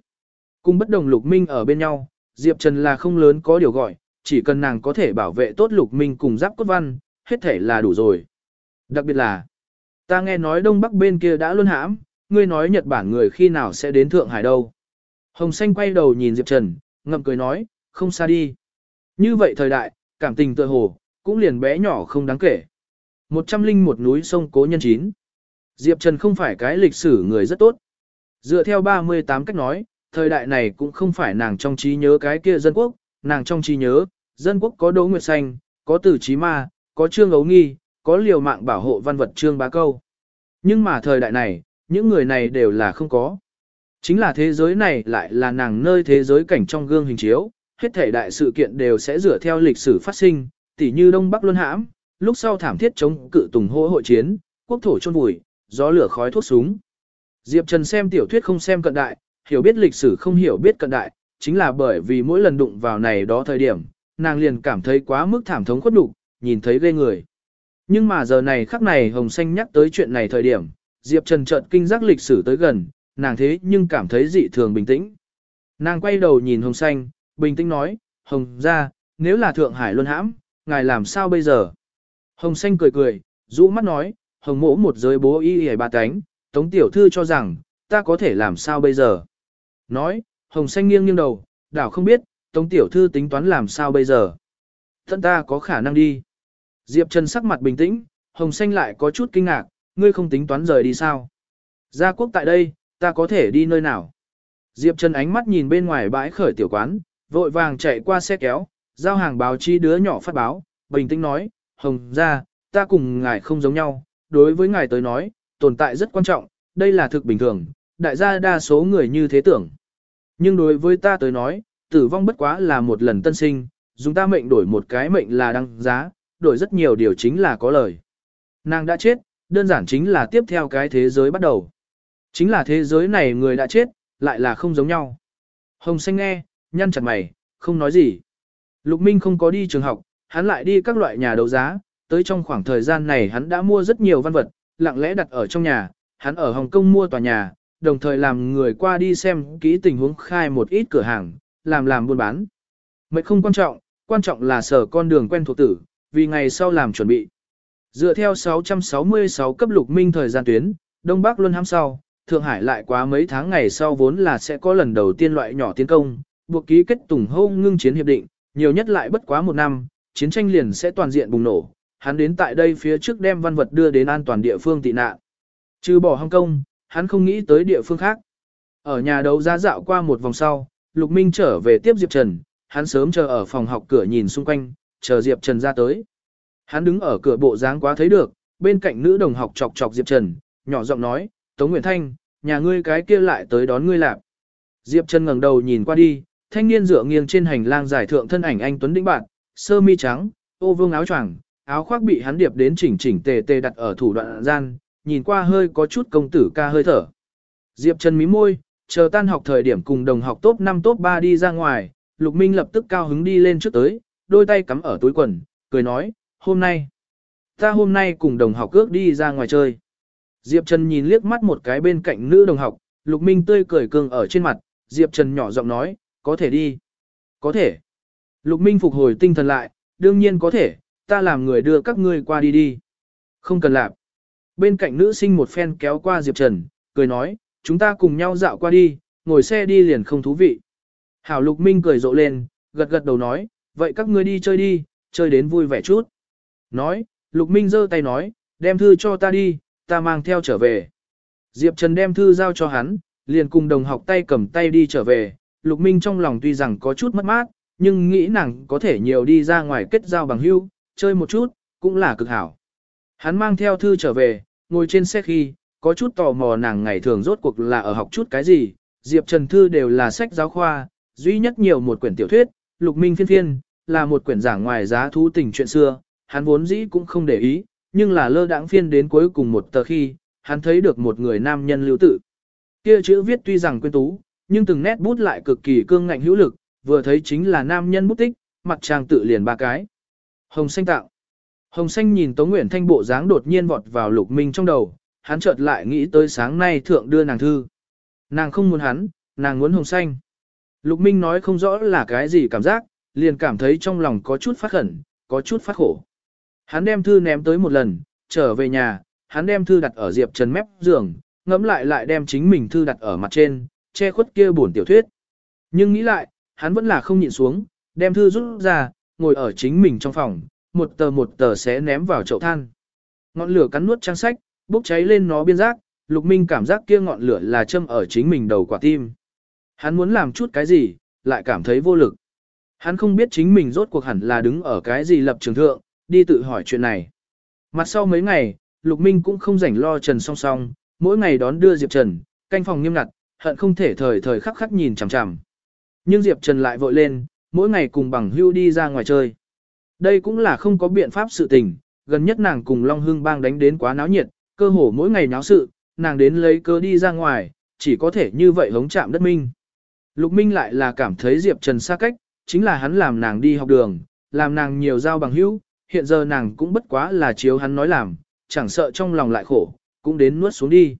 Cùng bất đồng Lục Minh ở bên nhau, Diệp Trần là không lớn có điều gọi, chỉ cần nàng có thể bảo vệ tốt Lục Minh cùng giáp cốt văn, hết thể là đủ rồi. Đặc biệt là, ta nghe nói Đông Bắc bên kia đã luôn hãm, ngươi nói Nhật Bản người khi nào sẽ đến Thượng Hải đâu. Hồng Xanh quay đầu nhìn Diệp Trần, ngậm cười nói, không xa đi. Như vậy thời đại, cảm tình tựa hồ, cũng liền bé nhỏ không đáng kể. Một trăm linh một núi sông cố nhân chín. Diệp Trần không phải cái lịch sử người rất tốt. Dựa theo 38 cách nói, thời đại này cũng không phải nàng trong trí nhớ cái kia dân quốc, nàng trong trí nhớ, dân quốc có Đỗ Nguyệt Xanh, có Tử Chí Ma, có Trương Ấu Nghi, có liều mạng bảo hộ văn vật Trương Bá Câu. Nhưng mà thời đại này, những người này đều là không có. Chính là thế giới này lại là nàng nơi thế giới cảnh trong gương hình chiếu, hết thể đại sự kiện đều sẽ dựa theo lịch sử phát sinh, tỉ như Đông Bắc Luân Hãm, lúc sau thảm thiết chống cự tùng hỗ hội chiến, quốc thổ chôn vùi, gió lửa khói thuốc súng. Diệp Trần xem tiểu thuyết không xem cận đại, hiểu biết lịch sử không hiểu biết cận đại, chính là bởi vì mỗi lần đụng vào này đó thời điểm, nàng liền cảm thấy quá mức thảm thống khuất đục, nhìn thấy ghê người. Nhưng mà giờ này khắc này Hồng Xanh nhắc tới chuyện này thời điểm, Diệp Trần chợt kinh giác lịch sử tới gần, nàng thế nhưng cảm thấy dị thường bình tĩnh. Nàng quay đầu nhìn Hồng Xanh, bình tĩnh nói, Hồng ra, nếu là Thượng Hải luân hãm, ngài làm sao bây giờ? Hồng Xanh cười cười, rũ mắt nói, Hồng mỗ một giới bố y y ba cánh, Tống Tiểu Thư cho rằng, ta có thể làm sao bây giờ? Nói, Hồng Xanh nghiêng nghiêng đầu, đảo không biết, Tống Tiểu Thư tính toán làm sao bây giờ? Thân ta có khả năng đi. Diệp Trần sắc mặt bình tĩnh, Hồng Xanh lại có chút kinh ngạc, ngươi không tính toán rời đi sao? Gia quốc tại đây, ta có thể đi nơi nào? Diệp Trần ánh mắt nhìn bên ngoài bãi khởi tiểu quán, vội vàng chạy qua xe kéo, giao hàng báo chi đứa nhỏ phát báo, bình tĩnh nói, Hồng ra, ta cùng ngài không giống nhau, đối với ngài tới nói, tồn tại rất quan trọng, đây là thực bình thường, đại gia đa số người như thế tưởng. Nhưng đối với ta tới nói, tử vong bất quá là một lần tân sinh, dùng ta mệnh đổi một cái mệnh là đăng giá, đổi rất nhiều điều chính là có lời. Nàng đã chết, đơn giản chính là tiếp theo cái thế giới bắt đầu. Chính là thế giới này người đã chết, lại là không giống nhau. Hồng xanh nghe, nhăn chặt mày, không nói gì. Lục Minh không có đi trường học, hắn lại đi các loại nhà đấu giá, tới trong khoảng thời gian này hắn đã mua rất nhiều văn vật, lặng lẽ đặt ở trong nhà, hắn ở Hồng Kông mua tòa nhà, đồng thời làm người qua đi xem kỹ tình huống khai một ít cửa hàng, làm làm buôn bán. Mệnh không quan trọng, quan trọng là sở con đường quen thuộc tử, vì ngày sau làm chuẩn bị. Dựa theo 666 cấp lục minh thời gian tuyến, Đông Bắc Luân hãm sau, Thượng Hải lại quá mấy tháng ngày sau vốn là sẽ có lần đầu tiên loại nhỏ tiến công, buộc ký kết tùng hô ngưng chiến hiệp định, nhiều nhất lại bất quá một năm, chiến tranh liền sẽ toàn diện bùng nổ. Hắn đến tại đây phía trước đem văn vật đưa đến an toàn địa phương tị nạn. Trừ bỏ Hong Kong, hắn không nghĩ tới địa phương khác. Ở nhà đấu giá dạo qua một vòng sau, Lục Minh trở về tiếp Diệp Trần, hắn sớm chờ ở phòng học cửa nhìn xung quanh, chờ Diệp Trần ra tới. Hắn đứng ở cửa bộ dáng quá thấy được, bên cạnh nữ đồng học chọc chọc Diệp Trần, nhỏ giọng nói, Tống Nguyễn Thanh, nhà ngươi cái kia lại tới đón ngươi lạp. Diệp Trần ngẩng đầu nhìn qua đi, thanh niên dựa nghiêng trên hành lang giải thượng thân ảnh anh Tuấn Đĩnh Bạn, sơ mi trắng, ô vương áo choàng, áo khoác bị hắn điệp đến chỉnh chỉnh tề tề đặt ở thủ đoạn gian, nhìn qua hơi có chút công tử ca hơi thở. Diệp Trần mí môi, chờ tan học thời điểm cùng đồng học top 5 top 3 đi ra ngoài, Lục Minh lập tức cao hứng đi lên trước tới, đôi tay cắm ở túi quần, cười nói, hôm nay, ta hôm nay cùng đồng học cước đi ra ngoài chơi. Diệp Trần nhìn liếc mắt một cái bên cạnh nữ đồng học, Lục Minh tươi cười cường ở trên mặt, Diệp Trần nhỏ giọng nói, có thể đi. Có thể. Lục Minh phục hồi tinh thần lại, đương nhiên có thể, ta làm người đưa các ngươi qua đi đi. Không cần làm. Bên cạnh nữ sinh một phen kéo qua Diệp Trần, cười nói, chúng ta cùng nhau dạo qua đi, ngồi xe đi liền không thú vị. Hảo Lục Minh cười rộ lên, gật gật đầu nói, vậy các ngươi đi chơi đi, chơi đến vui vẻ chút. Nói, Lục Minh giơ tay nói, đem thư cho ta đi, ta mang theo trở về. Diệp Trần đem thư giao cho hắn, liền cùng đồng học tay cầm tay đi trở về, Lục Minh trong lòng tuy rằng có chút mất mát, nhưng nghĩ nàng có thể nhiều đi ra ngoài kết giao bằng hữu, chơi một chút, cũng là cực hảo. Hắn mang theo thư trở về, ngồi trên xe khi, có chút tò mò nàng ngày thường rốt cuộc là ở học chút cái gì, Diệp Trần Thư đều là sách giáo khoa, duy nhất nhiều một quyển tiểu thuyết, Lục Minh phiên phiên, là một quyển giảng ngoài giá thú tình chuyện xưa, hắn vốn dĩ cũng không để ý, nhưng là lơ đãng phiên đến cuối cùng một tờ khi, hắn thấy được một người nam nhân lưu tự. Kia chữ viết tuy rằng quên tú, nhưng từng nét bút lại cực kỳ cương ngạnh hữu lực, vừa thấy chính là nam nhân bút tích, mặt trang tự liền ba cái. Hồng xanh tạo. Hồng xanh nhìn Tống Nguyễn Thanh bộ dáng đột nhiên vọt vào lục minh trong đầu, hắn chợt lại nghĩ tới sáng nay thượng đưa nàng thư. Nàng không muốn hắn, nàng muốn hồng xanh. Lục minh nói không rõ là cái gì cảm giác, liền cảm thấy trong lòng có chút phát khẩn, có chút phát khổ. Hắn đem thư ném tới một lần, trở về nhà, hắn đem thư đặt ở Diệp Trần mép giường, ngẫm lại lại đem chính mình thư đặt ở mặt trên, che khuất kia buồn tiểu thuyết. Nhưng nghĩ lại, hắn vẫn là không nhịn xuống, đem thư rút ra, ngồi ở chính mình trong phòng, một tờ một tờ sẽ ném vào chậu than. Ngọn lửa cắn nuốt trang sách, bốc cháy lên nó biên giác, Lục Minh cảm giác kia ngọn lửa là châm ở chính mình đầu quả tim. Hắn muốn làm chút cái gì, lại cảm thấy vô lực. Hắn không biết chính mình rốt cuộc hẳn là đứng ở cái gì lập trường thượng, đi tự hỏi chuyện này. Mặt sau mấy ngày, Lục Minh cũng không rảnh lo Trần song song, mỗi ngày đón đưa Diệp Trần, canh phòng nghiêm ngặt, hận không thể thời thời khắc khắc nhìn chằm chằm. Nhưng Diệp Trần lại vội lên, mỗi ngày cùng bằng hưu đi ra ngoài chơi. Đây cũng là không có biện pháp sự tình, gần nhất nàng cùng Long Hưng bang đánh đến quá náo nhiệt, cơ hồ mỗi ngày náo sự, nàng đến lấy cơ đi ra ngoài, chỉ có thể như vậy hống chạm đất minh. Lục Minh lại là cảm thấy Diệp Trần xa cách, chính là hắn làm nàng đi học đường, làm nàng nhiều giao bằng hữu, hiện giờ nàng cũng bất quá là chiếu hắn nói làm, chẳng sợ trong lòng lại khổ, cũng đến nuốt xuống đi.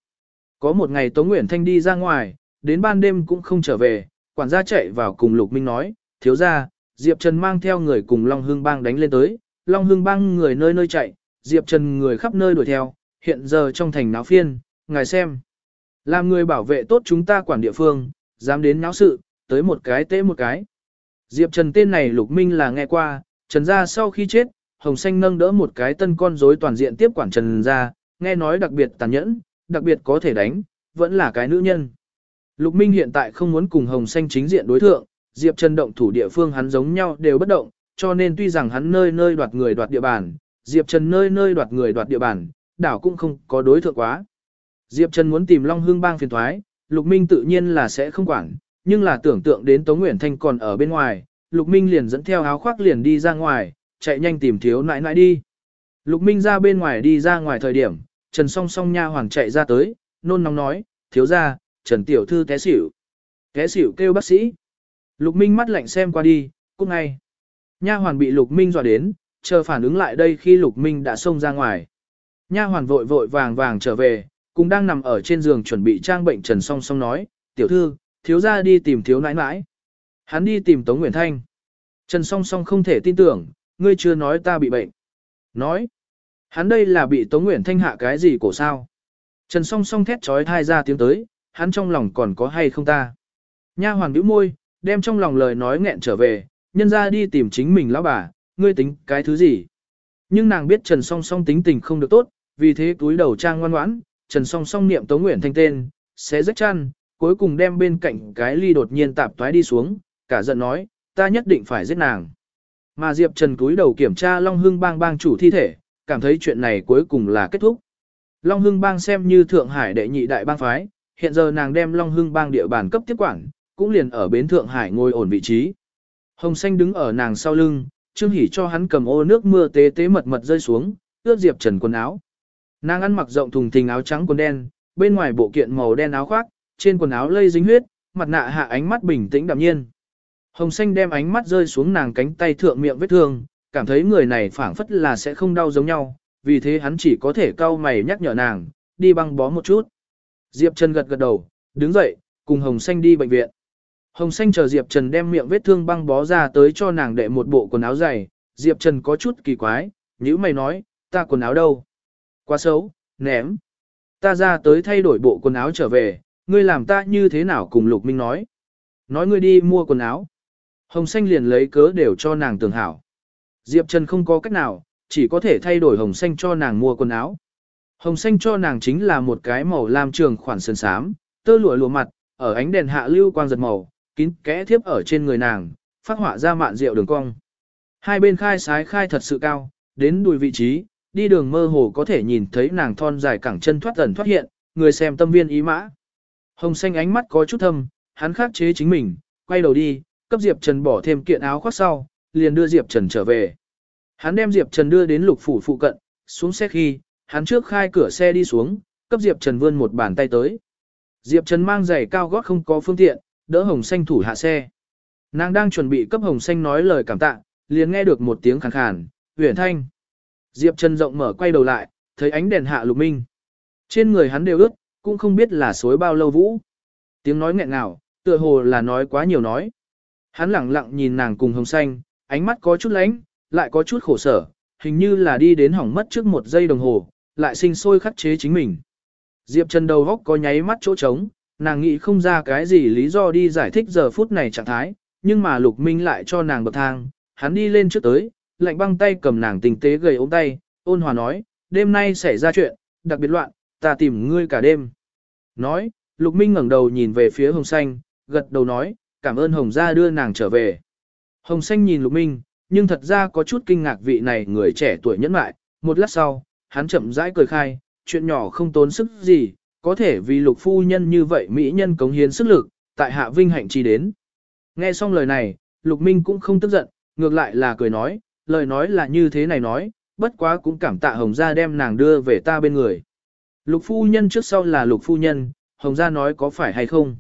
Có một ngày Tống Nguyễn Thanh đi ra ngoài, đến ban đêm cũng không trở về, quản gia chạy vào cùng Lục Minh nói, thiếu gia, Diệp Trần mang theo người cùng Long hương Bang đánh lên tới, Long hương Bang người nơi nơi chạy, Diệp Trần người khắp nơi đuổi theo, hiện giờ trong thành náo phiên, ngài xem. Làm người bảo vệ tốt chúng ta quản địa phương, dám đến náo sự, tới một cái tế một cái. Diệp Trần tên này Lục Minh là nghe qua, Trần gia sau khi chết, Hồng Xanh nâng đỡ một cái tân con rối toàn diện tiếp quản Trần gia, nghe nói đặc biệt tàn nhẫn, đặc biệt có thể đánh, vẫn là cái nữ nhân. Lục Minh hiện tại không muốn cùng Hồng Xanh chính diện đối thượng, Diệp Trần động thủ địa phương hắn giống nhau đều bất động, cho nên tuy rằng hắn nơi nơi đoạt người đoạt địa bàn, Diệp Trần nơi nơi đoạt người đoạt địa bàn, đảo cũng không có đối thượng quá. Diệp Trần muốn tìm Long Hương bang phiền thoái, Lục Minh tự nhiên là sẽ không quản, nhưng là tưởng tượng đến Tống Nguyễn Thanh còn ở bên ngoài, Lục Minh liền dẫn theo áo khoác liền đi ra ngoài, chạy nhanh tìm thiếu nãi nãi đi. Lục Minh ra bên ngoài đi ra ngoài thời điểm, Trần song song nha hoàng chạy ra tới, nôn nóng nói, thiếu ra, Trần Tiểu Thư té xỉu. Té xỉu kêu bác sĩ. Lục Minh mắt lạnh xem qua đi, cút ngay. Nha hoàn bị Lục Minh dọa đến, chờ phản ứng lại đây khi Lục Minh đã xông ra ngoài. Nha hoàn vội vội vàng vàng trở về, cũng đang nằm ở trên giường chuẩn bị trang bệnh Trần Song Song nói, tiểu thư, thiếu gia đi tìm thiếu nãi nãi. Hắn đi tìm Tống Nguyễn Thanh. Trần Song Song không thể tin tưởng, ngươi chưa nói ta bị bệnh. Nói, hắn đây là bị Tống Nguyễn Thanh hạ cái gì cổ sao? Trần Song Song thét trói thai ra tiếng tới, hắn trong lòng còn có hay không ta? Nha Hoàng bĩu môi, đem trong lòng lời nói nghẹn trở về, nhân ra đi tìm chính mình lão bà, ngươi tính cái thứ gì? Nhưng nàng biết Trần Song Song tính tình không được tốt, vì thế túi đầu trang ngoan ngoãn, Trần Song Song niệm Tống Nguyễn Thanh tên, sẽ rách chăn, cuối cùng đem bên cạnh cái ly đột nhiên tạp toái đi xuống, cả giận nói, ta nhất định phải giết nàng. Mà Diệp Trần cúi đầu kiểm tra Long Hưng bang bang chủ thi thể, cảm thấy chuyện này cuối cùng là kết thúc. Long Hưng bang xem như Thượng Hải đệ nhị đại bang phái, hiện giờ nàng đem Long Hưng bang địa bàn cấp tiếp quản, cũng liền ở bến Thượng Hải ngồi ổn vị trí. Hồng Xanh đứng ở nàng sau lưng, Trương Hỷ cho hắn cầm ô nước mưa tế tế mật mật rơi xuống, ướt Diệp Trần quần áo. Nàng ăn mặc rộng thùng thình áo trắng quần đen, bên ngoài bộ kiện màu đen áo khoác, trên quần áo lây dính huyết, mặt nạ hạ ánh mắt bình tĩnh đạm nhiên. Hồng xanh đem ánh mắt rơi xuống nàng cánh tay thượng miệng vết thương, cảm thấy người này phảng phất là sẽ không đau giống nhau, vì thế hắn chỉ có thể cau mày nhắc nhở nàng, đi băng bó một chút. Diệp Trần gật gật đầu, đứng dậy, cùng Hồng xanh đi bệnh viện. Hồng xanh chờ Diệp Trần đem miệng vết thương băng bó ra tới cho nàng đệ một bộ quần áo dày, Diệp Trần có chút kỳ quái, nhữ mày nói, ta quần áo đâu? Quá xấu, ném. Ta ra tới thay đổi bộ quần áo trở về, ngươi làm ta như thế nào cùng Lục Minh nói. Nói ngươi đi mua quần áo. Hồng xanh liền lấy cớ đều cho nàng tường hảo. Diệp Trần không có cách nào, chỉ có thể thay đổi hồng xanh cho nàng mua quần áo. Hồng xanh cho nàng chính là một cái màu lam trường khoản sơn sám, tơ lụa lụa mặt, ở ánh đèn hạ lưu quang giật màu, kín kẽ thiếp ở trên người nàng, phát họa ra mạn rượu đường cong. Hai bên khai sái khai thật sự cao, đến đùi vị trí, đi đường mơ hồ có thể nhìn thấy nàng thon dài cẳng chân thoát ẩn thoát hiện, người xem tâm viên ý mã. Hồng xanh ánh mắt có chút thâm, hắn khắc chế chính mình, quay đầu đi, cấp Diệp Trần bỏ thêm kiện áo khoác sau, liền đưa Diệp Trần trở về. Hắn đem Diệp Trần đưa đến lục phủ phụ cận, xuống xe khi, hắn trước khai cửa xe đi xuống, cấp Diệp Trần vươn một bàn tay tới. Diệp Trần mang giày cao gót không có phương tiện, đỡ Hồng Xanh thủ hạ xe. Nàng đang chuẩn bị cấp Hồng Xanh nói lời cảm tạ, liền nghe được một tiếng khàn khàn, huyền thanh. Diệp Trần rộng mở quay đầu lại, thấy ánh đèn hạ lục minh. Trên người hắn đều ướt, cũng không biết là suối bao lâu vũ. Tiếng nói nghẹn ngào, tựa hồ là nói quá nhiều nói. Hắn lặng lặng nhìn nàng cùng hồng xanh, ánh mắt có chút lánh, lại có chút khổ sở, hình như là đi đến hỏng mất trước một giây đồng hồ, lại sinh sôi khắc chế chính mình. Diệp Trần đầu góc có nháy mắt chỗ trống, nàng nghĩ không ra cái gì lý do đi giải thích giờ phút này trạng thái, nhưng mà Lục Minh lại cho nàng bậc thang, hắn đi lên trước tới, lạnh băng tay cầm nàng tình tế gầy ôm tay, ôn hòa nói, đêm nay xảy ra chuyện, đặc biệt loạn, ta tìm ngươi cả đêm. Nói, Lục Minh ngẩng đầu nhìn về phía Hồng Xanh, gật đầu nói, cảm ơn Hồng gia đưa nàng trở về. Hồng Xanh nhìn Lục Minh, nhưng thật ra có chút kinh ngạc vị này người trẻ tuổi nhẫn mại, một lát sau, hắn chậm rãi cười khai, chuyện nhỏ không tốn sức gì, có thể vì Lục phu nhân như vậy mỹ nhân cống hiến sức lực, tại hạ vinh hạnh chi đến. Nghe xong lời này, Lục Minh cũng không tức giận, ngược lại là cười nói, lời nói là như thế này nói, bất quá cũng cảm tạ Hồng gia đem nàng đưa về ta bên người. Lục phu nhân trước sau là lục phu nhân, Hồng gia nói có phải hay không?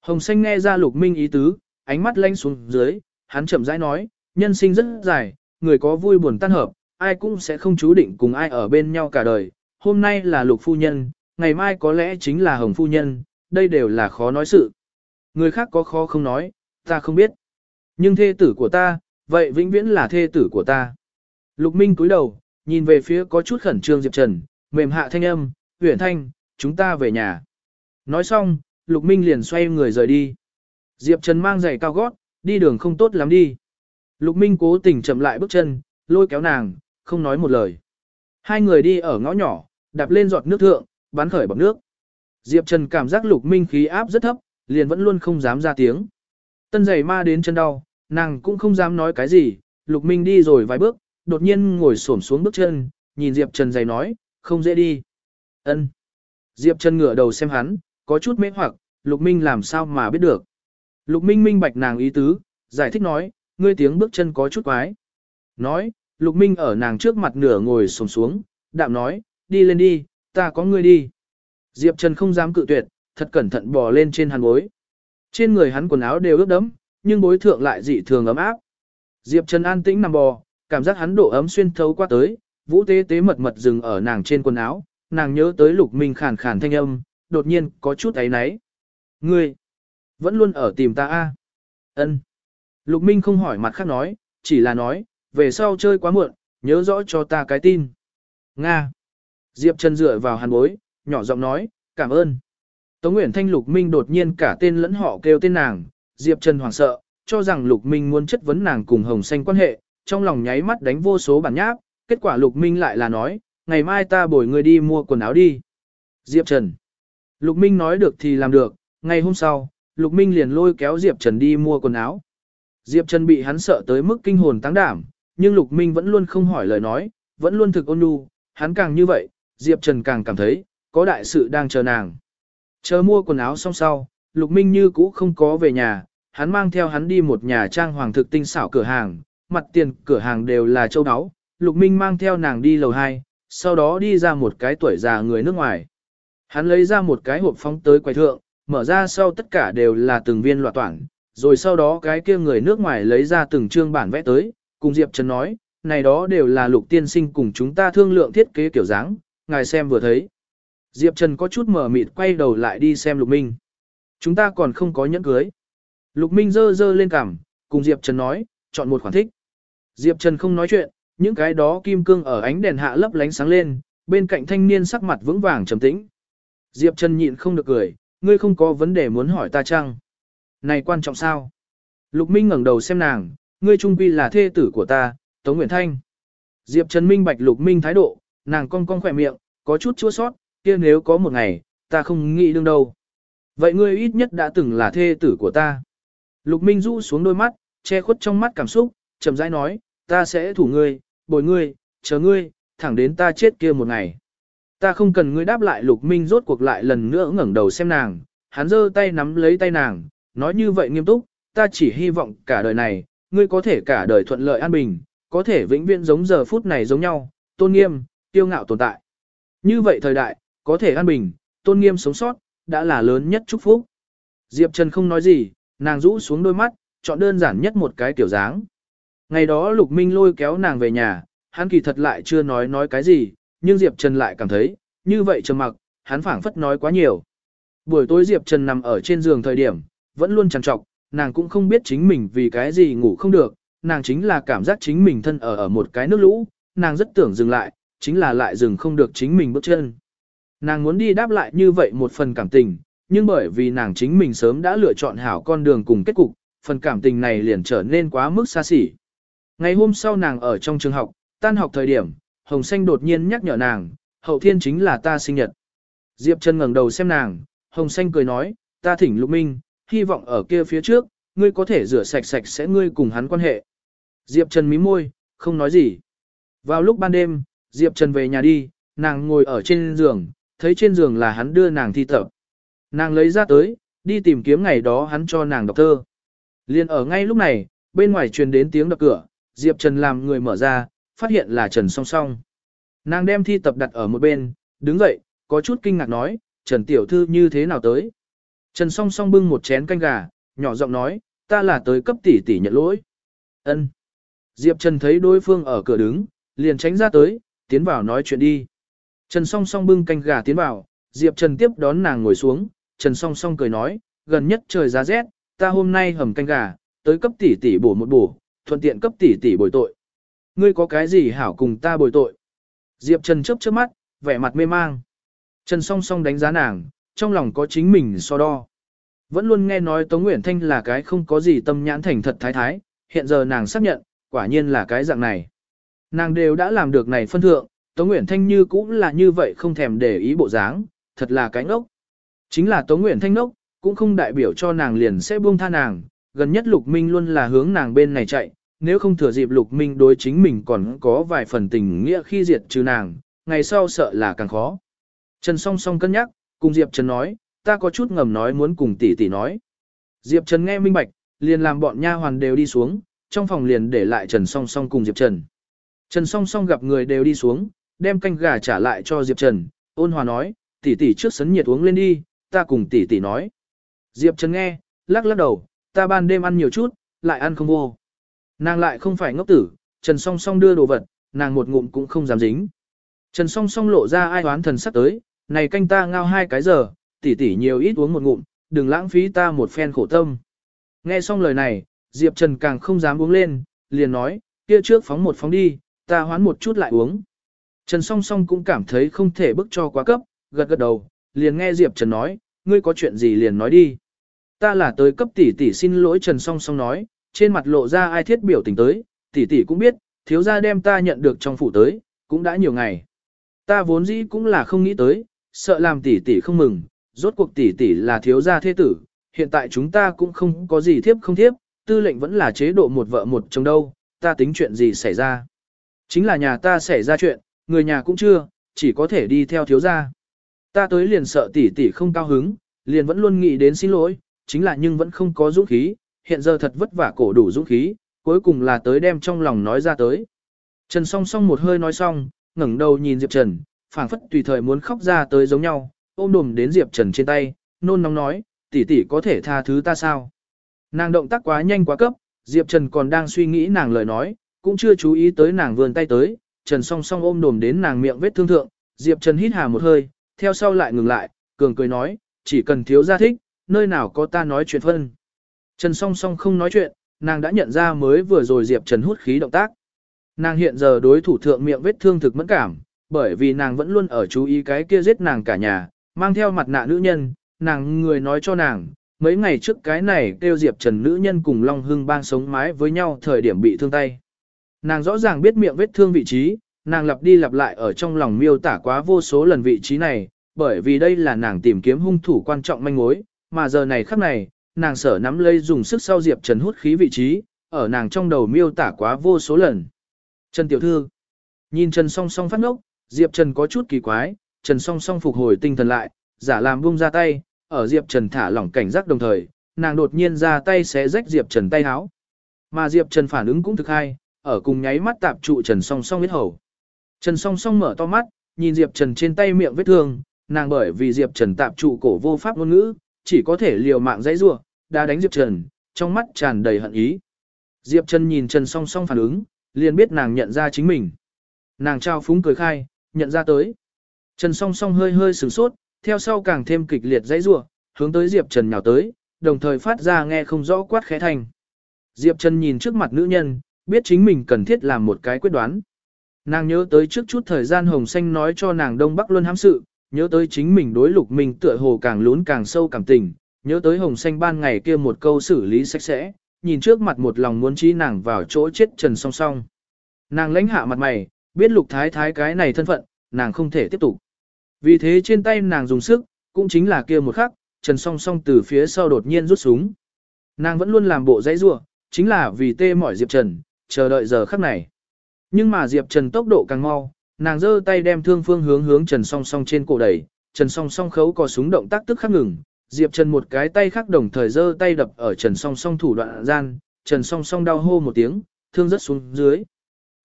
Hồng xanh nghe ra lục minh ý tứ, ánh mắt lanh xuống dưới, hắn chậm rãi nói, nhân sinh rất dài, người có vui buồn tan hợp, ai cũng sẽ không chú định cùng ai ở bên nhau cả đời. Hôm nay là lục phu nhân, ngày mai có lẽ chính là Hồng Phu Nhân, đây đều là khó nói sự. Người khác có khó không nói, ta không biết. Nhưng thê tử của ta, vậy vĩnh viễn là thê tử của ta. Lục Minh cúi đầu, nhìn về phía có chút khẩn trương Diệp Trần, mềm hạ thanh âm, Uyển Thanh, chúng ta về nhà. Nói xong, Lục Minh liền xoay người rời đi. Diệp Trần mang giày cao gót, đi đường không tốt lắm đi. Lục Minh cố tình chậm lại bước chân, lôi kéo nàng, không nói một lời. Hai người đi ở ngõ nhỏ, đạp lên giọt nước thượng, bắn khởi bọc nước. Diệp Trần cảm giác Lục Minh khí áp rất thấp, liền vẫn luôn không dám ra tiếng. Tân giày ma đến chân đau, nàng cũng không dám nói cái gì, Lục Minh đi rồi vài bước, đột nhiên ngồi xổm xuống bước chân, nhìn Diệp Trần giày nói, không dễ đi. Ân. Diệp Trần ngửa đầu xem hắn, có chút mê hoặc, Lục Minh làm sao mà biết được. Lục Minh minh bạch nàng ý tứ, giải thích nói, ngươi tiếng bước chân có chút quái. Nói, Lục Minh ở nàng trước mặt nửa ngồi sồm xuống, đạm nói, đi lên đi, ta có ngươi đi. Diệp Trần không dám cự tuyệt, thật cẩn thận bò lên trên hắn bối. Trên người hắn quần áo đều ướt đẫm, nhưng bối thượng lại dị thường ấm áp. Diệp Trần an tĩnh nằm bò, cảm giác hắn độ ấm xuyên thấu qua tới, vũ tế tế mật mật dừng ở nàng trên quần áo, nàng nhớ tới lục minh khàn khàn thanh âm, đột nhiên có chút ấy náy. Ngươi, vẫn luôn ở tìm ta a Ân. Lục minh không hỏi mặt khác nói, chỉ là nói, về sau chơi quá muộn, nhớ rõ cho ta cái tin. Nga. Diệp Trần dựa vào hàn bối, nhỏ giọng nói, cảm ơn. Tống Nguyễn Thanh Lục Minh đột nhiên cả tên lẫn họ kêu tên nàng, Diệp Trần hoảng sợ, cho rằng Lục Minh muốn chất vấn nàng cùng Hồng Xanh quan hệ, trong lòng nháy mắt đánh vô số bản nháp, kết quả Lục Minh lại là nói, ngày mai ta bồi người đi mua quần áo đi. Diệp Trần. Lục Minh nói được thì làm được, ngày hôm sau, Lục Minh liền lôi kéo Diệp Trần đi mua quần áo. Diệp Trần bị hắn sợ tới mức kinh hồn tăng đảm, nhưng Lục Minh vẫn luôn không hỏi lời nói, vẫn luôn thực ôn nhu, hắn càng như vậy, Diệp Trần càng cảm thấy, có đại sự đang chờ nàng. Chờ mua quần áo xong sau, Lục Minh như cũ không có về nhà, hắn mang theo hắn đi một nhà trang hoàng thực tinh xảo cửa hàng, mặt tiền cửa hàng đều là châu áo. Lục Minh mang theo nàng đi lầu 2, sau đó đi ra một cái tuổi già người nước ngoài. Hắn lấy ra một cái hộp phóng tới quầy thượng, mở ra sau tất cả đều là từng viên loạt toản, rồi sau đó cái kia người nước ngoài lấy ra từng chương bản vẽ tới, cùng Diệp Trần nói, này đó đều là lục tiên sinh cùng chúng ta thương lượng thiết kế kiểu dáng, ngài xem vừa thấy. Diệp Trần có chút mở mịt quay đầu lại đi xem Lục Minh. Chúng ta còn không có nhẫn cưới. Lục Minh dơ dơ lên cằm, cùng Diệp Trần nói, chọn một khoản thích. Diệp Trần không nói chuyện, những cái đó kim cương ở ánh đèn hạ lấp lánh sáng lên, bên cạnh thanh niên sắc mặt vững vàng trầm tĩnh. Diệp Trần nhịn không được cười, ngươi không có vấn đề muốn hỏi ta chăng? Này quan trọng sao? Lục Minh ngẩng đầu xem nàng, ngươi trung quy là thê tử của ta, Tống Nguyễn Thanh. Diệp Trần minh bạch Lục Minh thái độ, nàng cong cong khỏe miệng, có chút chua sót, kia nếu có một ngày, ta không nghĩ đương đâu. Vậy ngươi ít nhất đã từng là thê tử của ta. Lục Minh rũ xuống đôi mắt, che khuất trong mắt cảm xúc, chậm rãi nói, ta sẽ thủ ngươi, bồi ngươi, chờ ngươi, thẳng đến ta chết kia một ngày. Ta không cần ngươi đáp lại Lục Minh rốt cuộc lại lần nữa ngẩng đầu xem nàng, hắn giơ tay nắm lấy tay nàng, nói như vậy nghiêm túc, ta chỉ hy vọng cả đời này, ngươi có thể cả đời thuận lợi an bình, có thể vĩnh viễn giống giờ phút này giống nhau, tôn nghiêm, tiêu ngạo tồn tại. Như vậy thời đại, có thể an bình, tôn nghiêm sống sót, đã là lớn nhất chúc phúc. Diệp Trần không nói gì, nàng rũ xuống đôi mắt, chọn đơn giản nhất một cái tiểu dáng. Ngày đó Lục Minh lôi kéo nàng về nhà, hắn kỳ thật lại chưa nói nói cái gì, nhưng Diệp Trần lại cảm thấy, như vậy trầm mặc, hắn phảng phất nói quá nhiều. Buổi tối Diệp Trần nằm ở trên giường thời điểm, vẫn luôn trằn trọc, nàng cũng không biết chính mình vì cái gì ngủ không được, nàng chính là cảm giác chính mình thân ở ở một cái nước lũ, nàng rất tưởng dừng lại, chính là lại dừng không được chính mình bước chân. Nàng muốn đi đáp lại như vậy một phần cảm tình, nhưng bởi vì nàng chính mình sớm đã lựa chọn hảo con đường cùng kết cục, phần cảm tình này liền trở nên quá mức xa xỉ. Ngày hôm sau nàng ở trong trường học, tan học thời điểm, Hồng Xanh đột nhiên nhắc nhở nàng, hậu thiên chính là ta sinh nhật. Diệp Trần ngẩng đầu xem nàng, Hồng Xanh cười nói, ta thỉnh Lục Minh, hy vọng ở kia phía trước, ngươi có thể rửa sạch sạch sẽ ngươi cùng hắn quan hệ. Diệp Trần mím môi, không nói gì. Vào lúc ban đêm, Diệp Trần về nhà đi, nàng ngồi ở trên giường, thấy trên giường là hắn đưa nàng thi tập. Nàng lấy ra tới, đi tìm kiếm ngày đó hắn cho nàng đọc thơ. Liên ở ngay lúc này, bên ngoài truyền đến tiếng đập cửa, Diệp Trần làm người mở ra, phát hiện là Trần song song. Nàng đem thi tập đặt ở một bên, đứng dậy, có chút kinh ngạc nói, Trần Tiểu Thư như thế nào tới? Trần song song bưng một chén canh gà, nhỏ giọng nói, ta là tới cấp tỷ tỷ nhận lỗi. Ân. Diệp Trần thấy đối phương ở cửa đứng, liền tránh ra tới, tiến vào nói chuyện đi. Trần song song bưng canh gà tiến vào, Diệp Trần tiếp đón nàng ngồi xuống, Trần song song cười nói, gần nhất trời giá rét, ta hôm nay hầm canh gà, tới cấp tỷ tỷ bổ một bổ, thuận tiện cấp tỷ tỷ bồi tội. Ngươi có cái gì hảo cùng ta bồi tội? Diệp Trần chớp chớp mắt, vẻ mặt mê mang. Trần song song đánh giá nàng, trong lòng có chính mình so đo. Vẫn luôn nghe nói Tống Nguyễn Thanh là cái không có gì tâm nhãn thành thật thái thái, hiện giờ nàng xác nhận, quả nhiên là cái dạng này. Nàng đều đã làm được này phân thượng, Tống Nguyễn Thanh như cũng là như vậy không thèm để ý bộ dáng, thật là cái ngốc. Chính là Tống Nguyễn Thanh ngốc, cũng không đại biểu cho nàng liền sẽ buông tha nàng, gần nhất Lục Minh luôn là hướng nàng bên này chạy, nếu không thừa dịp Lục Minh đối chính mình còn có vài phần tình nghĩa khi diệt trừ nàng, ngày sau sợ là càng khó. Trần song song cân nhắc, cùng Diệp Trần nói, ta có chút ngầm nói muốn cùng tỷ tỷ nói. Diệp Trần nghe minh bạch, liền làm bọn nha hoàn đều đi xuống, trong phòng liền để lại Trần song song cùng Diệp Trần. Trần song song gặp người đều đi xuống, đem canh gà trả lại cho Diệp Trần, ôn hòa nói, tỷ tỷ trước sấn nhiệt uống lên đi, ta cùng tỷ tỷ nói. Diệp Trần nghe, lắc lắc đầu, ta ban đêm ăn nhiều chút, lại ăn không vô. Nàng lại không phải ngốc tử, Trần song song đưa đồ vật, nàng một ngụm cũng không dám dính. Trần song song lộ ra ai oán thần sắc tới, này canh ta ngao hai cái giờ, tỷ tỷ nhiều ít uống một ngụm, đừng lãng phí ta một phen khổ tâm. Nghe xong lời này, Diệp Trần càng không dám uống lên, liền nói, kia trước phóng một phóng đi, ta hoán một chút lại uống. Trần song song cũng cảm thấy không thể bức cho quá cấp, gật gật đầu, liền nghe Diệp Trần nói, ngươi có chuyện gì liền nói đi. Ta là tới cấp tỷ tỷ xin lỗi Trần song song nói, trên mặt lộ ra ai thiết biểu tình tới, tỷ tỷ cũng biết, thiếu gia đem ta nhận được trong phủ tới, cũng đã nhiều ngày. Ta vốn dĩ cũng là không nghĩ tới, sợ làm tỷ tỷ không mừng, rốt cuộc tỷ tỷ là thiếu gia thế tử, hiện tại chúng ta cũng không có gì thiếp không thiếp, tư lệnh vẫn là chế độ một vợ một chồng đâu, ta tính chuyện gì xảy ra. Chính là nhà ta xảy ra chuyện, người nhà cũng chưa, chỉ có thể đi theo thiếu gia. Ta tới liền sợ tỷ tỷ không cao hứng, liền vẫn luôn nghĩ đến xin lỗi, chính là nhưng vẫn không có dũng khí, hiện giờ thật vất vả cổ đủ dũng khí, cuối cùng là tới đem trong lòng nói ra tới. Trần song song một hơi nói xong, ngẩng đầu nhìn Diệp Trần, phảng phất tùy thời muốn khóc ra tới giống nhau, ôm đùm đến Diệp Trần trên tay, nôn nóng nói, tỷ tỷ có thể tha thứ ta sao? Nàng động tác quá nhanh quá cấp, Diệp Trần còn đang suy nghĩ nàng lời nói, cũng chưa chú ý tới nàng vươn tay tới, Trần song song ôm đùm đến nàng miệng vết thương thượng, Diệp Trần hít hà một hơi, theo sau lại ngừng lại, cường cười nói, chỉ cần thiếu gia thích, nơi nào có ta nói chuyện phân. Trần song song không nói chuyện, nàng đã nhận ra mới vừa rồi Diệp Trần hút khí động tác. Nàng hiện giờ đối thủ thượng miệng vết thương thực mẫn cảm, bởi vì nàng vẫn luôn ở chú ý cái kia giết nàng cả nhà, mang theo mặt nạ nữ nhân, nàng người nói cho nàng, mấy ngày trước cái này kêu Diệp Trần nữ nhân cùng Long Hưng bang sống mái với nhau thời điểm bị thương tay. Nàng rõ ràng biết miệng vết thương vị trí, nàng lặp đi lặp lại ở trong lòng miêu tả quá vô số lần vị trí này, bởi vì đây là nàng tìm kiếm hung thủ quan trọng manh mối, mà giờ này khắc này, nàng sở nắm lấy dùng sức sau Diệp Trần hút khí vị trí, ở nàng trong đầu miêu tả quá vô số lần. Trần Tiểu Thư Nhìn Trần song song phát ngốc, Diệp Trần có chút kỳ quái, Trần song song phục hồi tinh thần lại, giả làm buông ra tay, ở Diệp Trần thả lỏng cảnh giác đồng thời, nàng đột nhiên ra tay xé rách Diệp Trần tay áo. Mà Diệp Trần phản ứng cũng thực hay, ở cùng nháy mắt tạp trụ Trần song song huyết hầu. Trần song song mở to mắt, nhìn Diệp Trần trên tay miệng vết thương, nàng bởi vì Diệp Trần tạp trụ cổ vô pháp ngôn ngữ, chỉ có thể liều mạng dãy rủa, đã đánh Diệp Trần, trong mắt tràn đầy hận ý. Diệp Trần nhìn Trần song song phản ứng, liền biết nàng nhận ra chính mình. Nàng trao phúng cười khai, nhận ra tới. Trần song song hơi hơi sửng sốt, theo sau càng thêm kịch liệt dãy rủa, hướng tới Diệp Trần nhào tới, đồng thời phát ra nghe không rõ quát khẽ thành. Diệp Trần nhìn trước mặt nữ nhân, biết chính mình cần thiết làm một cái quyết đoán. Nàng nhớ tới trước chút thời gian Hồng Xanh nói cho nàng Đông Bắc Luân hám sự, nhớ tới chính mình đối lục mình tựa hồ càng lún càng sâu cảm tình, nhớ tới Hồng Xanh ban ngày kia một câu xử lý sạch sẽ, nhìn trước mặt một lòng muốn trí nàng vào chỗ chết trần song song. Nàng lãnh hạ mặt mày, biết lục thái thái cái này thân phận, nàng không thể tiếp tục. Vì thế trên tay nàng dùng sức, cũng chính là kia một khắc, trần song song từ phía sau đột nhiên rút súng. Nàng vẫn luôn làm bộ dãy rua, chính là vì tê mỏi Diệp Trần, chờ đợi giờ khắc này. Nhưng mà Diệp Trần tốc độ càng mau, nàng giơ tay đem thương phương hướng hướng Trần Song Song trên cổ đẩy, Trần Song Song khấu có súng động tác tức khắc ngừng, Diệp Trần một cái tay khác đồng thời giơ tay đập ở Trần Song Song thủ đoạn gian, Trần Song Song đau hô một tiếng, thương rất xuống dưới.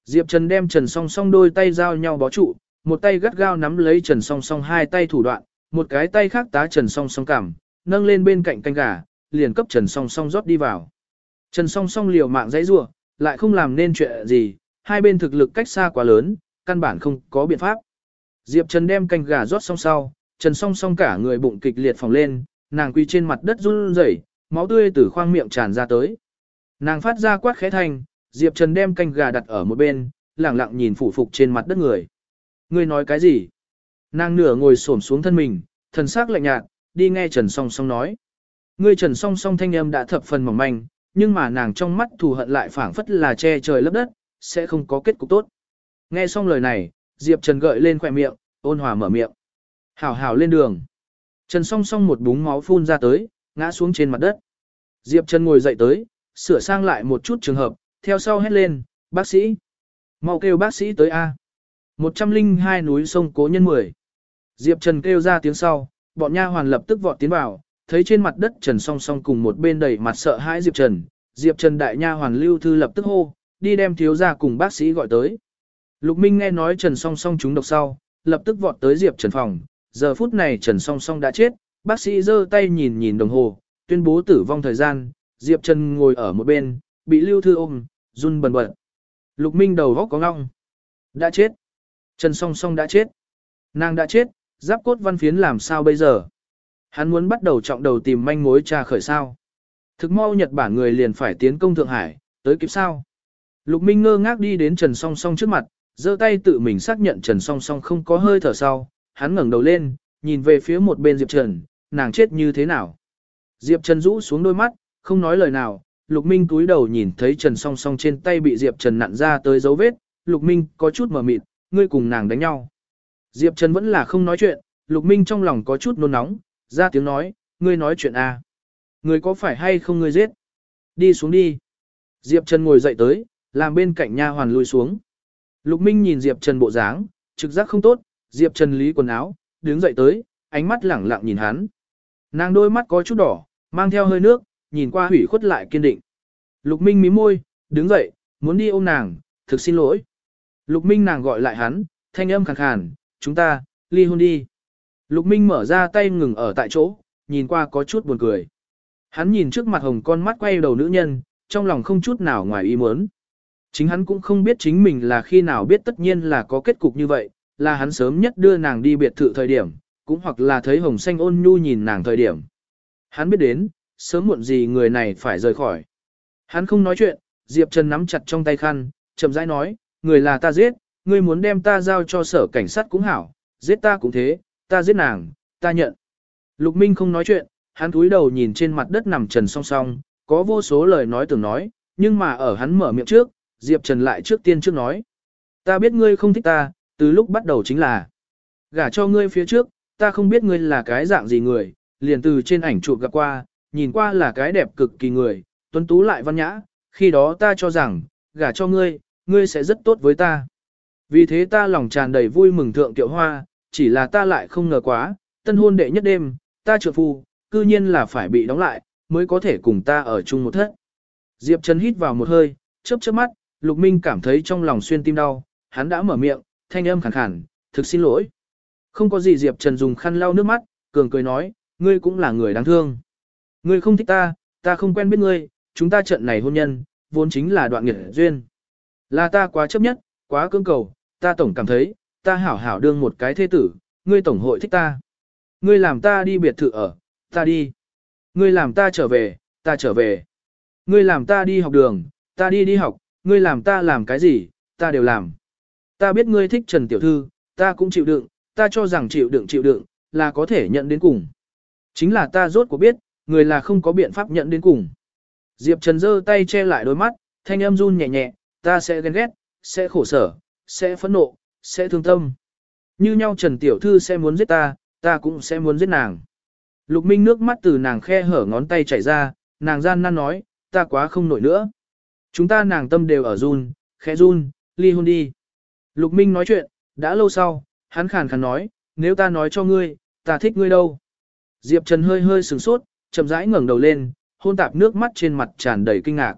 Diệp Trần đem Trần Song Song đôi tay giao nhau bó trụ, một tay gắt gao nắm lấy Trần Song Song hai tay thủ đoạn, một cái tay khác tá Trần Song Song cảm, nâng lên bên cạnh canh gà, liền cấp Trần Song Song rót đi vào. Trần Song Song liều mạng dãy rủa, lại không làm nên chuyện gì, hai bên thực lực cách xa quá lớn, căn bản không có biện pháp. Diệp Trần đem canh gà rót xong sau, Trần song song cả người bụng kịch liệt phồng lên, nàng quỳ trên mặt đất run rẩy, máu tươi từ khoang miệng tràn ra tới. Nàng phát ra quát khẽ thanh, Diệp Trần đem canh gà đặt ở một bên, lẳng lặng nhìn phủ phục trên mặt đất người. Ngươi nói cái gì? Nàng nửa ngồi xổm xuống thân mình, thần sắc lạnh nhạt, đi nghe Trần Song Song nói. Ngươi Trần Song Song thanh âm đã thập phần mỏng manh, nhưng mà nàng trong mắt thù hận lại phảng phất là che trời lấp đất, sẽ không có kết cục tốt. Nghe xong lời này, Diệp Trần gợi lên khỏe miệng, ôn hòa mở miệng. Hảo hảo lên đường. Trần Song Song một búng máu phun ra tới, ngã xuống trên mặt đất. Diệp Trần ngồi dậy tới, sửa sang lại một chút trường hợp, theo sau hét lên, bác sĩ. mau kêu bác sĩ tới A. 102 núi sông Cố Nhân 10. Diệp Trần kêu ra tiếng sau, bọn nha hoàn lập tức vọt tiến vào, thấy trên mặt đất Trần song song cùng một bên đầy mặt sợ hãi Diệp Trần. Diệp Trần đại nha hoàn lưu thư lập tức hô, đi đem thiếu gia cùng bác sĩ gọi tới. Lục Minh nghe nói Trần song song trúng độc sau, lập tức vọt tới Diệp Trần phòng. Giờ phút này Trần song song đã chết, bác sĩ giơ tay nhìn nhìn đồng hồ, tuyên bố tử vong thời gian. Diệp Trần ngồi ở một bên, bị lưu thư ôm, run bần bật. Lục Minh đầu góc có ngong. Đã chết. Trần song song đã chết. Nàng đã chết, giáp cốt văn phiến làm sao bây giờ? Hắn muốn bắt đầu trọng đầu tìm manh mối tra khởi sao. Thực mau Nhật Bản người liền phải tiến công Thượng Hải, tới kịp sao. Lục Minh ngơ ngác đi đến Trần Song Song trước mặt, giơ tay tự mình xác nhận Trần Song Song không có hơi thở sau, hắn ngẩng đầu lên, nhìn về phía một bên Diệp Trần, nàng chết như thế nào. Diệp Trần rũ xuống đôi mắt, không nói lời nào, Lục Minh cúi đầu nhìn thấy Trần Song Song trên tay bị Diệp Trần nặn ra tới dấu vết, Lục Minh có chút mở mịt, ngươi cùng nàng đánh nhau. Diệp Trần vẫn là không nói chuyện, Lục Minh trong lòng có chút nôn nóng, ra tiếng nói, ngươi nói chuyện à. Ngươi có phải hay không ngươi giết? Đi xuống đi. Diệp Trần ngồi dậy tới, làm bên cạnh nha hoàn lui xuống. Lục Minh nhìn Diệp Trần bộ dáng, trực giác không tốt, Diệp Trần lý quần áo, đứng dậy tới, ánh mắt lẳng lặng nhìn hắn. Nàng đôi mắt có chút đỏ, mang theo hơi nước, nhìn qua hủy khuất lại kiên định. Lục Minh mím môi, đứng dậy, muốn đi ôm nàng, thực xin lỗi. Lục Minh nàng gọi lại hắn, thanh âm khàn khàn, chúng ta, ly hôn đi. Lục Minh mở ra tay ngừng ở tại chỗ, nhìn qua có chút buồn cười. Hắn nhìn trước mặt hồng con mắt quay đầu nữ nhân, trong lòng không chút nào ngoài ý muốn. Chính hắn cũng không biết chính mình là khi nào biết tất nhiên là có kết cục như vậy, là hắn sớm nhất đưa nàng đi biệt thự thời điểm, cũng hoặc là thấy hồng xanh ôn nhu nhìn nàng thời điểm. Hắn biết đến, sớm muộn gì người này phải rời khỏi. Hắn không nói chuyện, Diệp Trần nắm chặt trong tay khăn, chậm rãi nói, người là ta giết, ngươi muốn đem ta giao cho sở cảnh sát cũng hảo, giết ta cũng thế, ta giết nàng, ta nhận. Lục Minh không nói chuyện, hắn cúi đầu nhìn trên mặt đất nằm trần song song, có vô số lời nói tưởng nói, nhưng mà ở hắn mở miệng trước, Diệp Trần lại trước tiên trước nói. Ta biết ngươi không thích ta, từ lúc bắt đầu chính là gả cho ngươi phía trước, ta không biết ngươi là cái dạng gì người, liền từ trên ảnh chụp gặp qua, nhìn qua là cái đẹp cực kỳ người, tuấn tú lại văn nhã, khi đó ta cho rằng, gả cho ngươi, ngươi sẽ rất tốt với ta. Vì thế ta lòng tràn đầy vui mừng thượng tiệu hoa, chỉ là ta lại không ngờ quá, tân hôn đệ nhất đêm, ta trượt phu, cư nhiên là phải bị đóng lại, mới có thể cùng ta ở chung một thất. Diệp Trần hít vào một hơi, chớp chớp mắt, Lục Minh cảm thấy trong lòng xuyên tim đau, hắn đã mở miệng, thanh âm khàn khàn, thực xin lỗi. Không có gì Diệp Trần dùng khăn lau nước mắt, cường cười nói, ngươi cũng là người đáng thương. Ngươi không thích ta, ta không quen biết ngươi, chúng ta trận này hôn nhân, vốn chính là đoạn nghiệp duyên. Là ta quá chấp nhất, quá cưỡng cầu, ta tổng cảm thấy, ta hảo hảo đương một cái thế tử, ngươi tổng hội thích ta. Ngươi làm ta đi biệt thự ở, ta đi. Ngươi làm ta trở về, ta trở về. Ngươi làm ta đi học đường, ta đi đi học, ngươi làm ta làm cái gì, ta đều làm. Ta biết ngươi thích Trần Tiểu Thư, ta cũng chịu đựng, ta cho rằng chịu đựng chịu đựng, là có thể nhận đến cùng. Chính là ta rốt cuộc biết, người là không có biện pháp nhận đến cùng. Diệp Trần giơ tay che lại đôi mắt, thanh âm run nhẹ nhẹ, ta sẽ ghen ghét, sẽ khổ sở, sẽ phẫn nộ, sẽ thương tâm. Như nhau Trần Tiểu Thư sẽ muốn giết ta, ta cũng sẽ muốn giết nàng. Lục Minh nước mắt từ nàng khe hở ngón tay chảy ra, nàng gian nan nói, ta quá không nổi nữa. Chúng ta nàng tâm đều ở run, khẽ run, ly hôn đi. Lục Minh nói chuyện, đã lâu sau, hắn khàn khàn nói, nếu ta nói cho ngươi, ta thích ngươi đâu. Diệp Trần hơi hơi sửng sốt, chậm rãi ngẩng đầu lên, hôn tạp nước mắt trên mặt tràn đầy kinh ngạc.